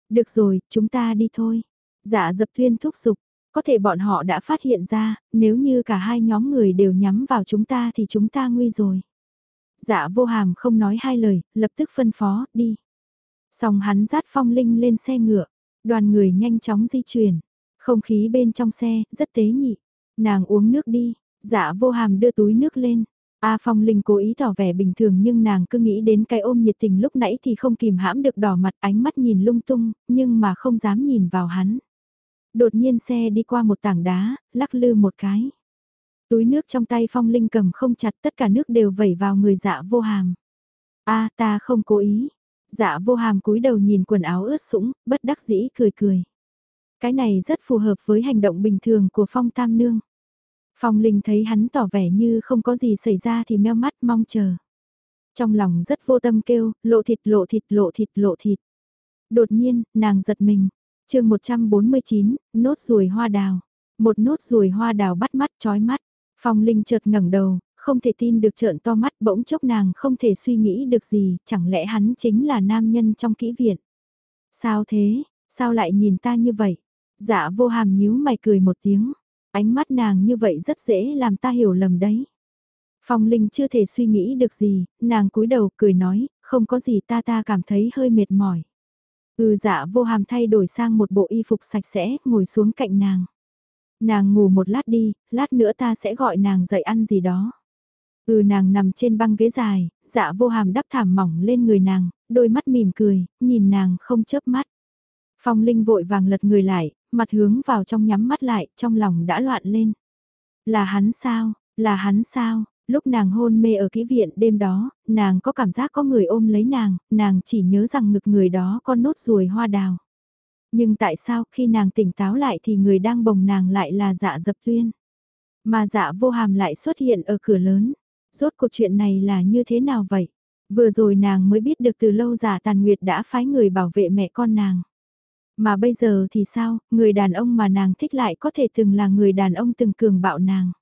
Được rồi, chúng ta đi thôi. Dạ dập thuyên thúc giục, có thể bọn họ đã phát hiện ra, nếu như cả hai nhóm người đều nhắm vào chúng ta thì chúng ta nguy rồi. Dạ vô hàm không nói hai lời, lập tức phân phó, đi. Xong hắn dắt phong linh lên xe ngựa, đoàn người nhanh chóng di chuyển. Không khí bên trong xe, rất tế nhị. Nàng uống nước đi, dạ vô hàm đưa túi nước lên, A Phong Linh cố ý tỏ vẻ bình thường nhưng nàng cứ nghĩ đến cái ôm nhiệt tình lúc nãy thì không kìm hãm được đỏ mặt ánh mắt nhìn lung tung, nhưng mà không dám nhìn vào hắn. Đột nhiên xe đi qua một tảng đá, lắc lư một cái. Túi nước trong tay Phong Linh cầm không chặt tất cả nước đều vẩy vào người dạ vô hàm. A ta không cố ý. Dạ vô hàm cúi đầu nhìn quần áo ướt sũng, bất đắc dĩ cười cười. Cái này rất phù hợp với hành động bình thường của Phong Tam Nương. Phong Linh thấy hắn tỏ vẻ như không có gì xảy ra thì meo mắt mong chờ. Trong lòng rất vô tâm kêu, lộ thịt lộ thịt lộ thịt lộ thịt. Đột nhiên, nàng giật mình. chương 149, nốt ruồi hoa đào. Một nốt ruồi hoa đào bắt mắt chói mắt. Phong Linh chợt ngẩng đầu, không thể tin được trợn to mắt bỗng chốc nàng không thể suy nghĩ được gì, chẳng lẽ hắn chính là nam nhân trong kỹ viện. Sao thế, sao lại nhìn ta như vậy? Dạ vô hàm nhíu mày cười một tiếng. Ánh mắt nàng như vậy rất dễ làm ta hiểu lầm đấy. Phong Linh chưa thể suy nghĩ được gì, nàng cúi đầu cười nói, không có gì ta ta cảm thấy hơi mệt mỏi. Ừ dạ vô hàm thay đổi sang một bộ y phục sạch sẽ, ngồi xuống cạnh nàng. Nàng ngủ một lát đi, lát nữa ta sẽ gọi nàng dậy ăn gì đó. Ừ nàng nằm trên băng ghế dài, dạ vô hàm đắp thảm mỏng lên người nàng, đôi mắt mỉm cười, nhìn nàng không chớp mắt. Phong Linh vội vàng lật người lại, mặt hướng vào trong nhắm mắt lại, trong lòng đã loạn lên. Là hắn sao, là hắn sao, lúc nàng hôn mê ở kỹ viện đêm đó, nàng có cảm giác có người ôm lấy nàng, nàng chỉ nhớ rằng ngực người đó có nốt ruồi hoa đào. Nhưng tại sao khi nàng tỉnh táo lại thì người đang bồng nàng lại là dạ dập tuyên? Mà dạ vô hàm lại xuất hiện ở cửa lớn. Rốt cuộc chuyện này là như thế nào vậy? Vừa rồi nàng mới biết được từ lâu giả tàn nguyệt đã phái người bảo vệ mẹ con nàng. Mà bây giờ thì sao, người đàn ông mà nàng thích lại có thể từng là người đàn ông từng cường bạo nàng.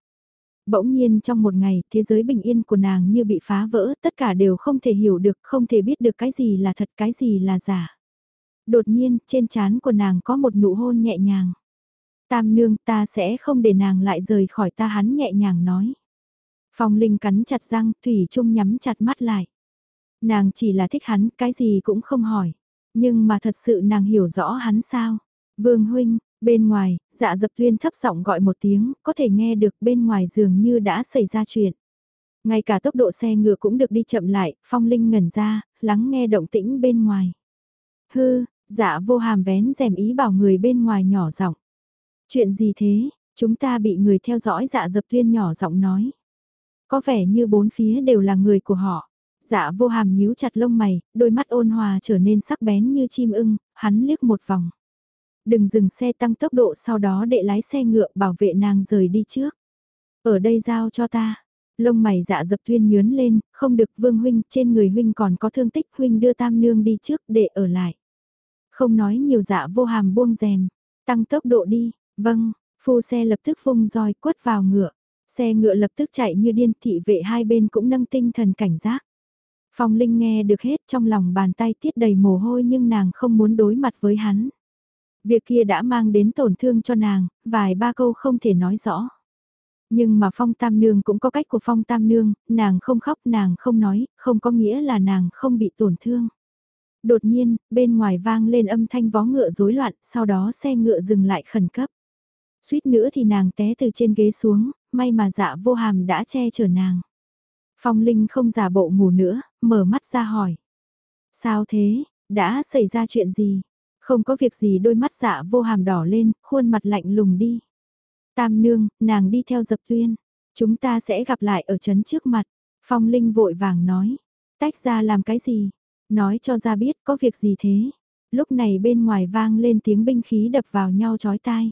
Bỗng nhiên trong một ngày, thế giới bình yên của nàng như bị phá vỡ, tất cả đều không thể hiểu được, không thể biết được cái gì là thật, cái gì là giả. Đột nhiên, trên trán của nàng có một nụ hôn nhẹ nhàng. Tam nương ta sẽ không để nàng lại rời khỏi ta hắn nhẹ nhàng nói. Phong Linh cắn chặt răng, Thủy Trung nhắm chặt mắt lại. Nàng chỉ là thích hắn, cái gì cũng không hỏi. Nhưng mà thật sự nàng hiểu rõ hắn sao? Vương huynh, bên ngoài, dạ dập tuyên thấp giọng gọi một tiếng, có thể nghe được bên ngoài dường như đã xảy ra chuyện. Ngay cả tốc độ xe ngựa cũng được đi chậm lại, phong linh ngẩn ra, lắng nghe động tĩnh bên ngoài. Hư, dạ vô hàm vén rèm ý bảo người bên ngoài nhỏ giọng. Chuyện gì thế, chúng ta bị người theo dõi dạ dập tuyên nhỏ giọng nói. Có vẻ như bốn phía đều là người của họ. Dạ vô hàm nhíu chặt lông mày, đôi mắt ôn hòa trở nên sắc bén như chim ưng, hắn liếc một vòng. Đừng dừng xe tăng tốc độ sau đó để lái xe ngựa bảo vệ nàng rời đi trước. Ở đây giao cho ta. Lông mày dạ dập tuyên nhướn lên, không được vương huynh, trên người huynh còn có thương tích huynh đưa tam nương đi trước để ở lại. Không nói nhiều dạ vô hàm buông rèm, tăng tốc độ đi, vâng, phu xe lập tức phung roi quất vào ngựa. Xe ngựa lập tức chạy như điên thị vệ hai bên cũng nâng tinh thần cảnh giác. Phong Linh nghe được hết trong lòng bàn tay tiết đầy mồ hôi nhưng nàng không muốn đối mặt với hắn. Việc kia đã mang đến tổn thương cho nàng, vài ba câu không thể nói rõ. Nhưng mà Phong Tam Nương cũng có cách của Phong Tam Nương, nàng không khóc nàng không nói, không có nghĩa là nàng không bị tổn thương. Đột nhiên, bên ngoài vang lên âm thanh vó ngựa rối loạn, sau đó xe ngựa dừng lại khẩn cấp. Suýt nữa thì nàng té từ trên ghế xuống, may mà dạ vô hàm đã che chở nàng. Phong Linh không giả bộ ngủ nữa, mở mắt ra hỏi. Sao thế, đã xảy ra chuyện gì? Không có việc gì đôi mắt dạ vô hàm đỏ lên, khuôn mặt lạnh lùng đi. Tam nương, nàng đi theo dập tuyên. Chúng ta sẽ gặp lại ở chấn trước mặt. Phong Linh vội vàng nói. Tách ra làm cái gì? Nói cho ra biết có việc gì thế? Lúc này bên ngoài vang lên tiếng binh khí đập vào nhau chói tai.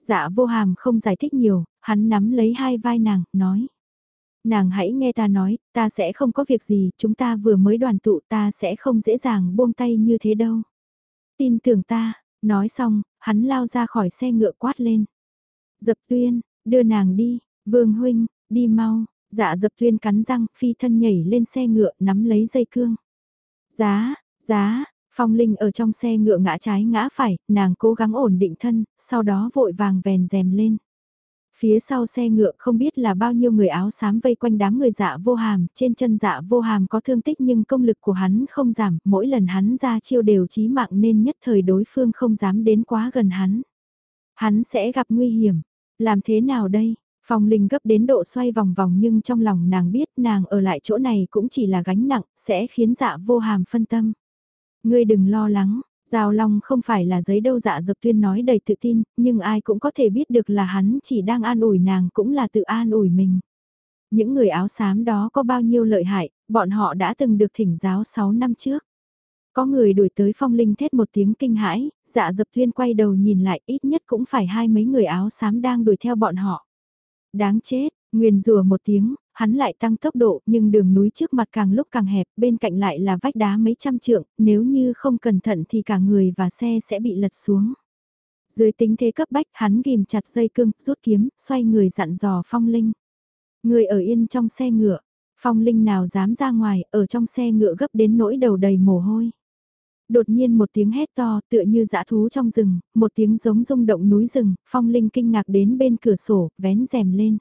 Dạ vô hàm không giải thích nhiều, hắn nắm lấy hai vai nàng, nói. Nàng hãy nghe ta nói, ta sẽ không có việc gì, chúng ta vừa mới đoàn tụ ta sẽ không dễ dàng buông tay như thế đâu. Tin tưởng ta, nói xong, hắn lao ra khỏi xe ngựa quát lên. Dập tuyên, đưa nàng đi, vương huynh, đi mau, dạ dập tuyên cắn răng, phi thân nhảy lên xe ngựa nắm lấy dây cương. Giá, giá, phong linh ở trong xe ngựa ngã trái ngã phải, nàng cố gắng ổn định thân, sau đó vội vàng vèn rèm lên. Phía sau xe ngựa không biết là bao nhiêu người áo xám vây quanh đám người dạ vô hàm, trên chân dạ vô hàm có thương tích nhưng công lực của hắn không giảm, mỗi lần hắn ra chiêu đều chí mạng nên nhất thời đối phương không dám đến quá gần hắn. Hắn sẽ gặp nguy hiểm, làm thế nào đây? Phong Linh gấp đến độ xoay vòng vòng nhưng trong lòng nàng biết nàng ở lại chỗ này cũng chỉ là gánh nặng, sẽ khiến dạ vô hàm phân tâm. Ngươi đừng lo lắng, Giao Long không phải là giấy đâu dạ dập tuyên nói đầy tự tin, nhưng ai cũng có thể biết được là hắn chỉ đang an ủi nàng cũng là tự an ủi mình. Những người áo xám đó có bao nhiêu lợi hại, bọn họ đã từng được thỉnh giáo 6 năm trước. Có người đuổi tới phong linh thét một tiếng kinh hãi, dạ dập tuyên quay đầu nhìn lại ít nhất cũng phải hai mấy người áo xám đang đuổi theo bọn họ. Đáng chết, nguyên rùa một tiếng, hắn lại tăng tốc độ nhưng đường núi trước mặt càng lúc càng hẹp, bên cạnh lại là vách đá mấy trăm trượng, nếu như không cẩn thận thì cả người và xe sẽ bị lật xuống. Dưới tính thế cấp bách hắn ghim chặt dây cương, rút kiếm, xoay người dặn dò phong linh. Người ở yên trong xe ngựa, phong linh nào dám ra ngoài, ở trong xe ngựa gấp đến nỗi đầu đầy mồ hôi. Đột nhiên một tiếng hét to tựa như dã thú trong rừng, một tiếng giống rung động núi rừng, phong linh kinh ngạc đến bên cửa sổ, vén rèm lên.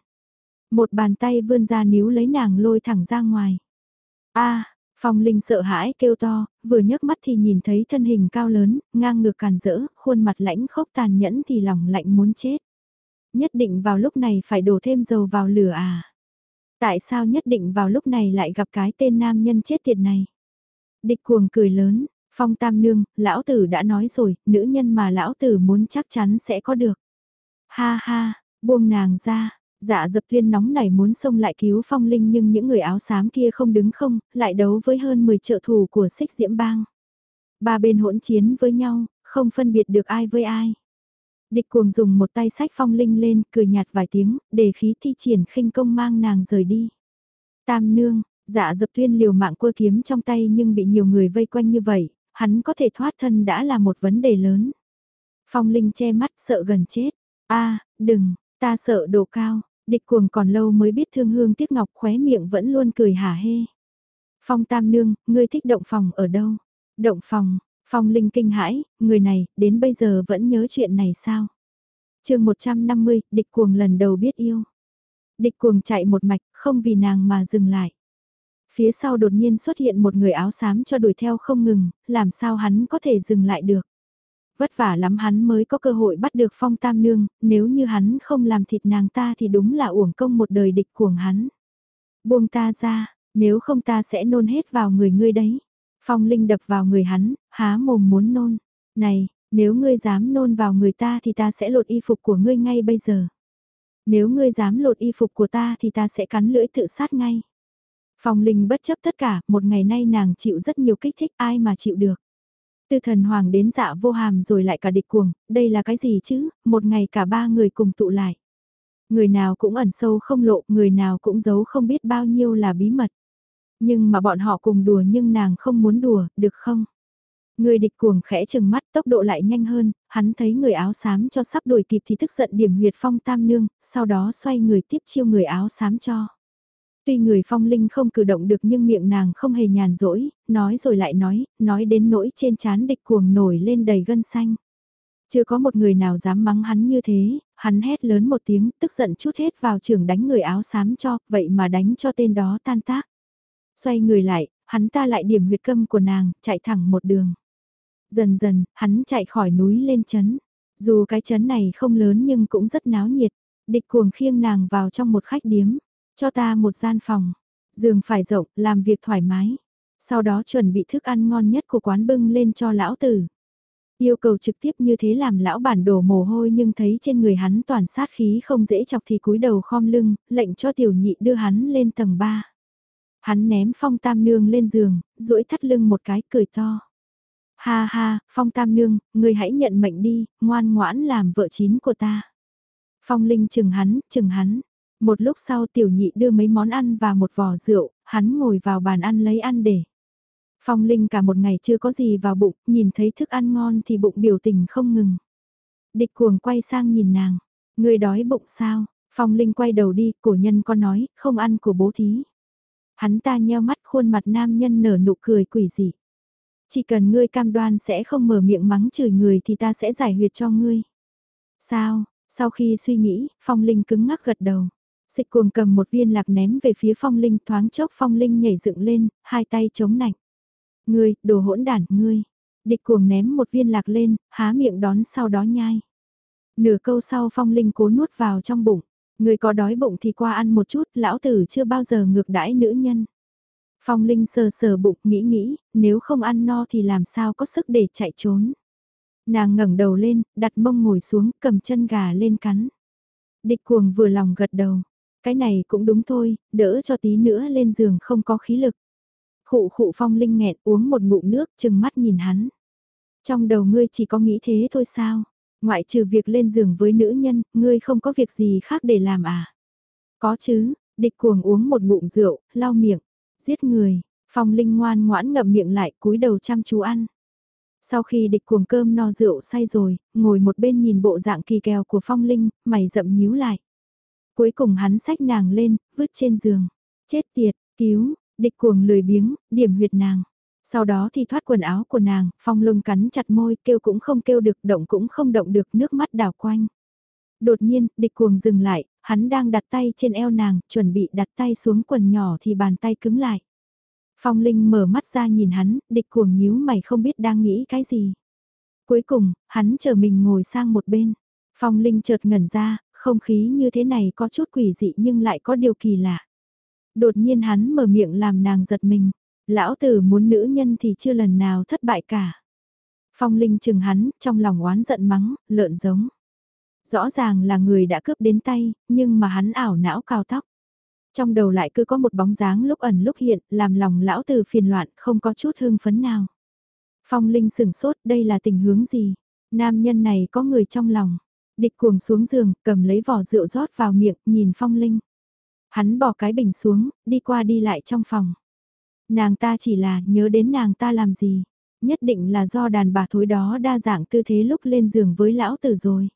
Một bàn tay vươn ra níu lấy nàng lôi thẳng ra ngoài. a Phong Linh sợ hãi kêu to, vừa nhấc mắt thì nhìn thấy thân hình cao lớn, ngang ngược càn rỡ, khuôn mặt lãnh khốc tàn nhẫn thì lòng lạnh muốn chết. Nhất định vào lúc này phải đổ thêm dầu vào lửa à? Tại sao nhất định vào lúc này lại gặp cái tên nam nhân chết tiệt này? Địch cuồng cười lớn, Phong Tam Nương, lão tử đã nói rồi, nữ nhân mà lão tử muốn chắc chắn sẽ có được. Ha ha, buông nàng ra, Dạ dập thuyên nóng nảy muốn xông lại cứu phong linh nhưng những người áo xám kia không đứng không, lại đấu với hơn 10 trợ thủ của xích diễm bang. Ba bên hỗn chiến với nhau, không phân biệt được ai với ai. Địch cuồng dùng một tay sách phong linh lên, cười nhạt vài tiếng, để khí thi triển khinh công mang nàng rời đi. Tam nương, dạ dập thuyên liều mạng cua kiếm trong tay nhưng bị nhiều người vây quanh như vậy, hắn có thể thoát thân đã là một vấn đề lớn. Phong linh che mắt sợ gần chết. a đừng, ta sợ độ cao, Địch cuồng còn lâu mới biết thương hương tiếc ngọc khóe miệng vẫn luôn cười hả hê. Phong tam nương, ngươi thích động phòng ở đâu? Động phòng, phong linh kinh hãi, người này, đến bây giờ vẫn nhớ chuyện này sao? chương 150, địch cuồng lần đầu biết yêu. Địch cuồng chạy một mạch, không vì nàng mà dừng lại. Phía sau đột nhiên xuất hiện một người áo xám cho đuổi theo không ngừng, làm sao hắn có thể dừng lại được vất vả lắm hắn mới có cơ hội bắt được phong tam nương, nếu như hắn không làm thịt nàng ta thì đúng là uổng công một đời địch cuồng hắn. Buông ta ra, nếu không ta sẽ nôn hết vào người ngươi đấy. Phong Linh đập vào người hắn, há mồm muốn nôn. Này, nếu ngươi dám nôn vào người ta thì ta sẽ lột y phục của ngươi ngay bây giờ. Nếu ngươi dám lột y phục của ta thì ta sẽ cắn lưỡi tự sát ngay. Phong Linh bất chấp tất cả, một ngày nay nàng chịu rất nhiều kích thích ai mà chịu được tư thần hoàng đến dạ vô hàm rồi lại cả địch cuồng, đây là cái gì chứ, một ngày cả ba người cùng tụ lại. Người nào cũng ẩn sâu không lộ, người nào cũng giấu không biết bao nhiêu là bí mật. Nhưng mà bọn họ cùng đùa nhưng nàng không muốn đùa, được không? Người địch cuồng khẽ chừng mắt tốc độ lại nhanh hơn, hắn thấy người áo xám cho sắp đuổi kịp thì tức giận điểm huyệt phong tam nương, sau đó xoay người tiếp chiêu người áo xám cho. Tuy người phong linh không cử động được nhưng miệng nàng không hề nhàn rỗi, nói rồi lại nói, nói đến nỗi trên chán địch cuồng nổi lên đầy gân xanh. Chưa có một người nào dám mắng hắn như thế, hắn hét lớn một tiếng, tức giận chút hết vào trường đánh người áo xám cho, vậy mà đánh cho tên đó tan tác. Xoay người lại, hắn ta lại điểm huyệt câm của nàng, chạy thẳng một đường. Dần dần, hắn chạy khỏi núi lên chấn. Dù cái chấn này không lớn nhưng cũng rất náo nhiệt. Địch cuồng khiêng nàng vào trong một khách điếm. Cho ta một gian phòng. Giường phải rộng, làm việc thoải mái. Sau đó chuẩn bị thức ăn ngon nhất của quán bưng lên cho lão tử. Yêu cầu trực tiếp như thế làm lão bản đổ mồ hôi nhưng thấy trên người hắn toàn sát khí không dễ chọc thì cúi đầu khom lưng, lệnh cho tiểu nhị đưa hắn lên tầng 3. Hắn ném phong tam nương lên giường, duỗi thắt lưng một cái cười to. Ha ha, phong tam nương, người hãy nhận mệnh đi, ngoan ngoãn làm vợ chín của ta. Phong linh chừng hắn, chừng hắn. Một lúc sau tiểu nhị đưa mấy món ăn và một vò rượu, hắn ngồi vào bàn ăn lấy ăn để. Phong Linh cả một ngày chưa có gì vào bụng, nhìn thấy thức ăn ngon thì bụng biểu tình không ngừng. Địch cuồng quay sang nhìn nàng, người đói bụng sao? Phong Linh quay đầu đi, cổ nhân có nói, không ăn của bố thí. Hắn ta nheo mắt khuôn mặt nam nhân nở nụ cười quỷ dị. Chỉ cần ngươi cam đoan sẽ không mở miệng mắng chửi người thì ta sẽ giải huyệt cho ngươi. Sao? Sau khi suy nghĩ, Phong Linh cứng ngắc gật đầu. Xịch cuồng cầm một viên lạc ném về phía Phong Linh thoáng chốc Phong Linh nhảy dựng lên, hai tay chống nạnh. Ngươi, đồ hỗn đản, ngươi. Địch cuồng ném một viên lạc lên, há miệng đón sau đó nhai. Nửa câu sau Phong Linh cố nuốt vào trong bụng. Ngươi có đói bụng thì qua ăn một chút, lão tử chưa bao giờ ngược đãi nữ nhân. Phong Linh sờ sờ bụng nghĩ nghĩ, nếu không ăn no thì làm sao có sức để chạy trốn. Nàng ngẩng đầu lên, đặt mông ngồi xuống, cầm chân gà lên cắn. Địch cuồng vừa lòng gật đầu. Cái này cũng đúng thôi, đỡ cho tí nữa lên giường không có khí lực. Khụ khụ phong linh nghẹn uống một ngụm nước chừng mắt nhìn hắn. Trong đầu ngươi chỉ có nghĩ thế thôi sao? Ngoại trừ việc lên giường với nữ nhân, ngươi không có việc gì khác để làm à? Có chứ, địch cuồng uống một ngụm rượu, lau miệng, giết người, phong linh ngoan ngoãn ngậm miệng lại cúi đầu chăm chú ăn. Sau khi địch cuồng cơm no rượu say rồi, ngồi một bên nhìn bộ dạng kỳ kèo của phong linh, mày rậm nhíu lại. Cuối cùng hắn xách nàng lên, vứt trên giường. Chết tiệt, cứu, địch cuồng lười biếng, điểm huyệt nàng. Sau đó thì thoát quần áo của nàng, phong lông cắn chặt môi, kêu cũng không kêu được, động cũng không động được, nước mắt đảo quanh. Đột nhiên, địch cuồng dừng lại, hắn đang đặt tay trên eo nàng, chuẩn bị đặt tay xuống quần nhỏ thì bàn tay cứng lại. Phong Linh mở mắt ra nhìn hắn, địch cuồng nhíu mày không biết đang nghĩ cái gì. Cuối cùng, hắn chờ mình ngồi sang một bên. Phong Linh chợt ngẩn ra, không khí như thế này có chút quỷ dị nhưng lại có điều kỳ lạ. Đột nhiên hắn mở miệng làm nàng giật mình. Lão tử muốn nữ nhân thì chưa lần nào thất bại cả. Phong Linh chừng hắn, trong lòng oán giận mắng, lợn giống. Rõ ràng là người đã cướp đến tay, nhưng mà hắn ảo não cao tóc. Trong đầu lại cứ có một bóng dáng lúc ẩn lúc hiện, làm lòng lão tử phiền loạn, không có chút hương phấn nào. Phong Linh sừng sốt, đây là tình huống gì? Nam nhân này có người trong lòng. Địch cuồng xuống giường, cầm lấy vỏ rượu rót vào miệng, nhìn Phong Linh. Hắn bỏ cái bình xuống, đi qua đi lại trong phòng. Nàng ta chỉ là nhớ đến nàng ta làm gì. Nhất định là do đàn bà thối đó đa dạng tư thế lúc lên giường với lão tử rồi.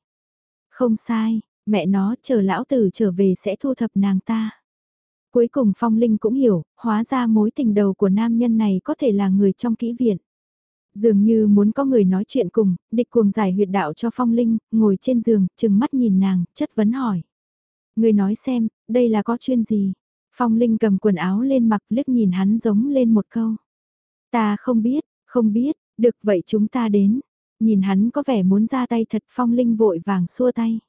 Không sai, mẹ nó chờ lão tử trở về sẽ thu thập nàng ta. Cuối cùng Phong Linh cũng hiểu, hóa ra mối tình đầu của nam nhân này có thể là người trong kỹ viện. Dường như muốn có người nói chuyện cùng, địch cuồng giải huyệt đạo cho Phong Linh, ngồi trên giường, chừng mắt nhìn nàng, chất vấn hỏi. Người nói xem, đây là có chuyên gì? Phong Linh cầm quần áo lên mặc liếc nhìn hắn giống lên một câu. Ta không biết, không biết, được vậy chúng ta đến. Nhìn hắn có vẻ muốn ra tay thật Phong Linh vội vàng xua tay.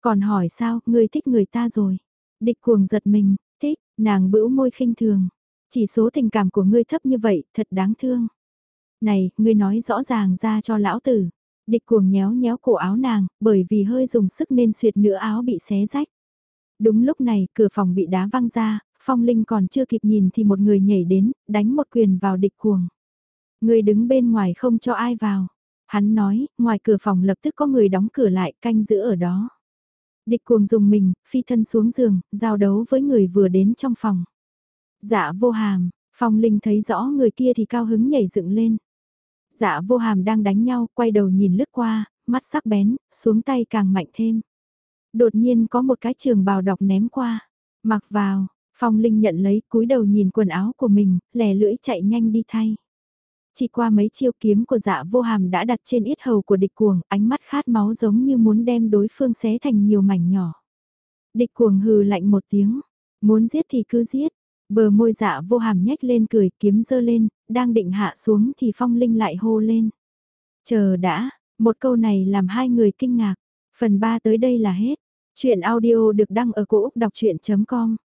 Còn hỏi sao, ngươi thích người ta rồi. Địch cuồng giật mình, thích, nàng bĩu môi khinh thường. Chỉ số tình cảm của ngươi thấp như vậy, thật đáng thương. Này, ngươi nói rõ ràng ra cho lão tử. Địch cuồng nhéo nhéo cổ áo nàng, bởi vì hơi dùng sức nên suyệt nửa áo bị xé rách. Đúng lúc này, cửa phòng bị đá văng ra, Phong Linh còn chưa kịp nhìn thì một người nhảy đến, đánh một quyền vào địch cuồng. Người đứng bên ngoài không cho ai vào. Hắn nói, ngoài cửa phòng lập tức có người đóng cửa lại canh giữ ở đó. Địch cuồng dùng mình, phi thân xuống giường, giao đấu với người vừa đến trong phòng. Dạ vô hàm, Phong Linh thấy rõ người kia thì cao hứng nhảy dựng lên. Dạ vô hàm đang đánh nhau, quay đầu nhìn lướt qua, mắt sắc bén, xuống tay càng mạnh thêm. Đột nhiên có một cái trường bào đọc ném qua, mặc vào, Phong Linh nhận lấy cúi đầu nhìn quần áo của mình, lè lưỡi chạy nhanh đi thay. Chỉ qua mấy chiêu kiếm của dạ vô hàm đã đặt trên ít hầu của địch cuồng, ánh mắt khát máu giống như muốn đem đối phương xé thành nhiều mảnh nhỏ. Địch cuồng hừ lạnh một tiếng, muốn giết thì cứ giết, bờ môi dạ vô hàm nhếch lên cười kiếm dơ lên, đang định hạ xuống thì phong linh lại hô lên. Chờ đã, một câu này làm hai người kinh ngạc, phần 3 tới đây là hết. Chuyện audio được đăng ở cổ Úc đọc chuyện.com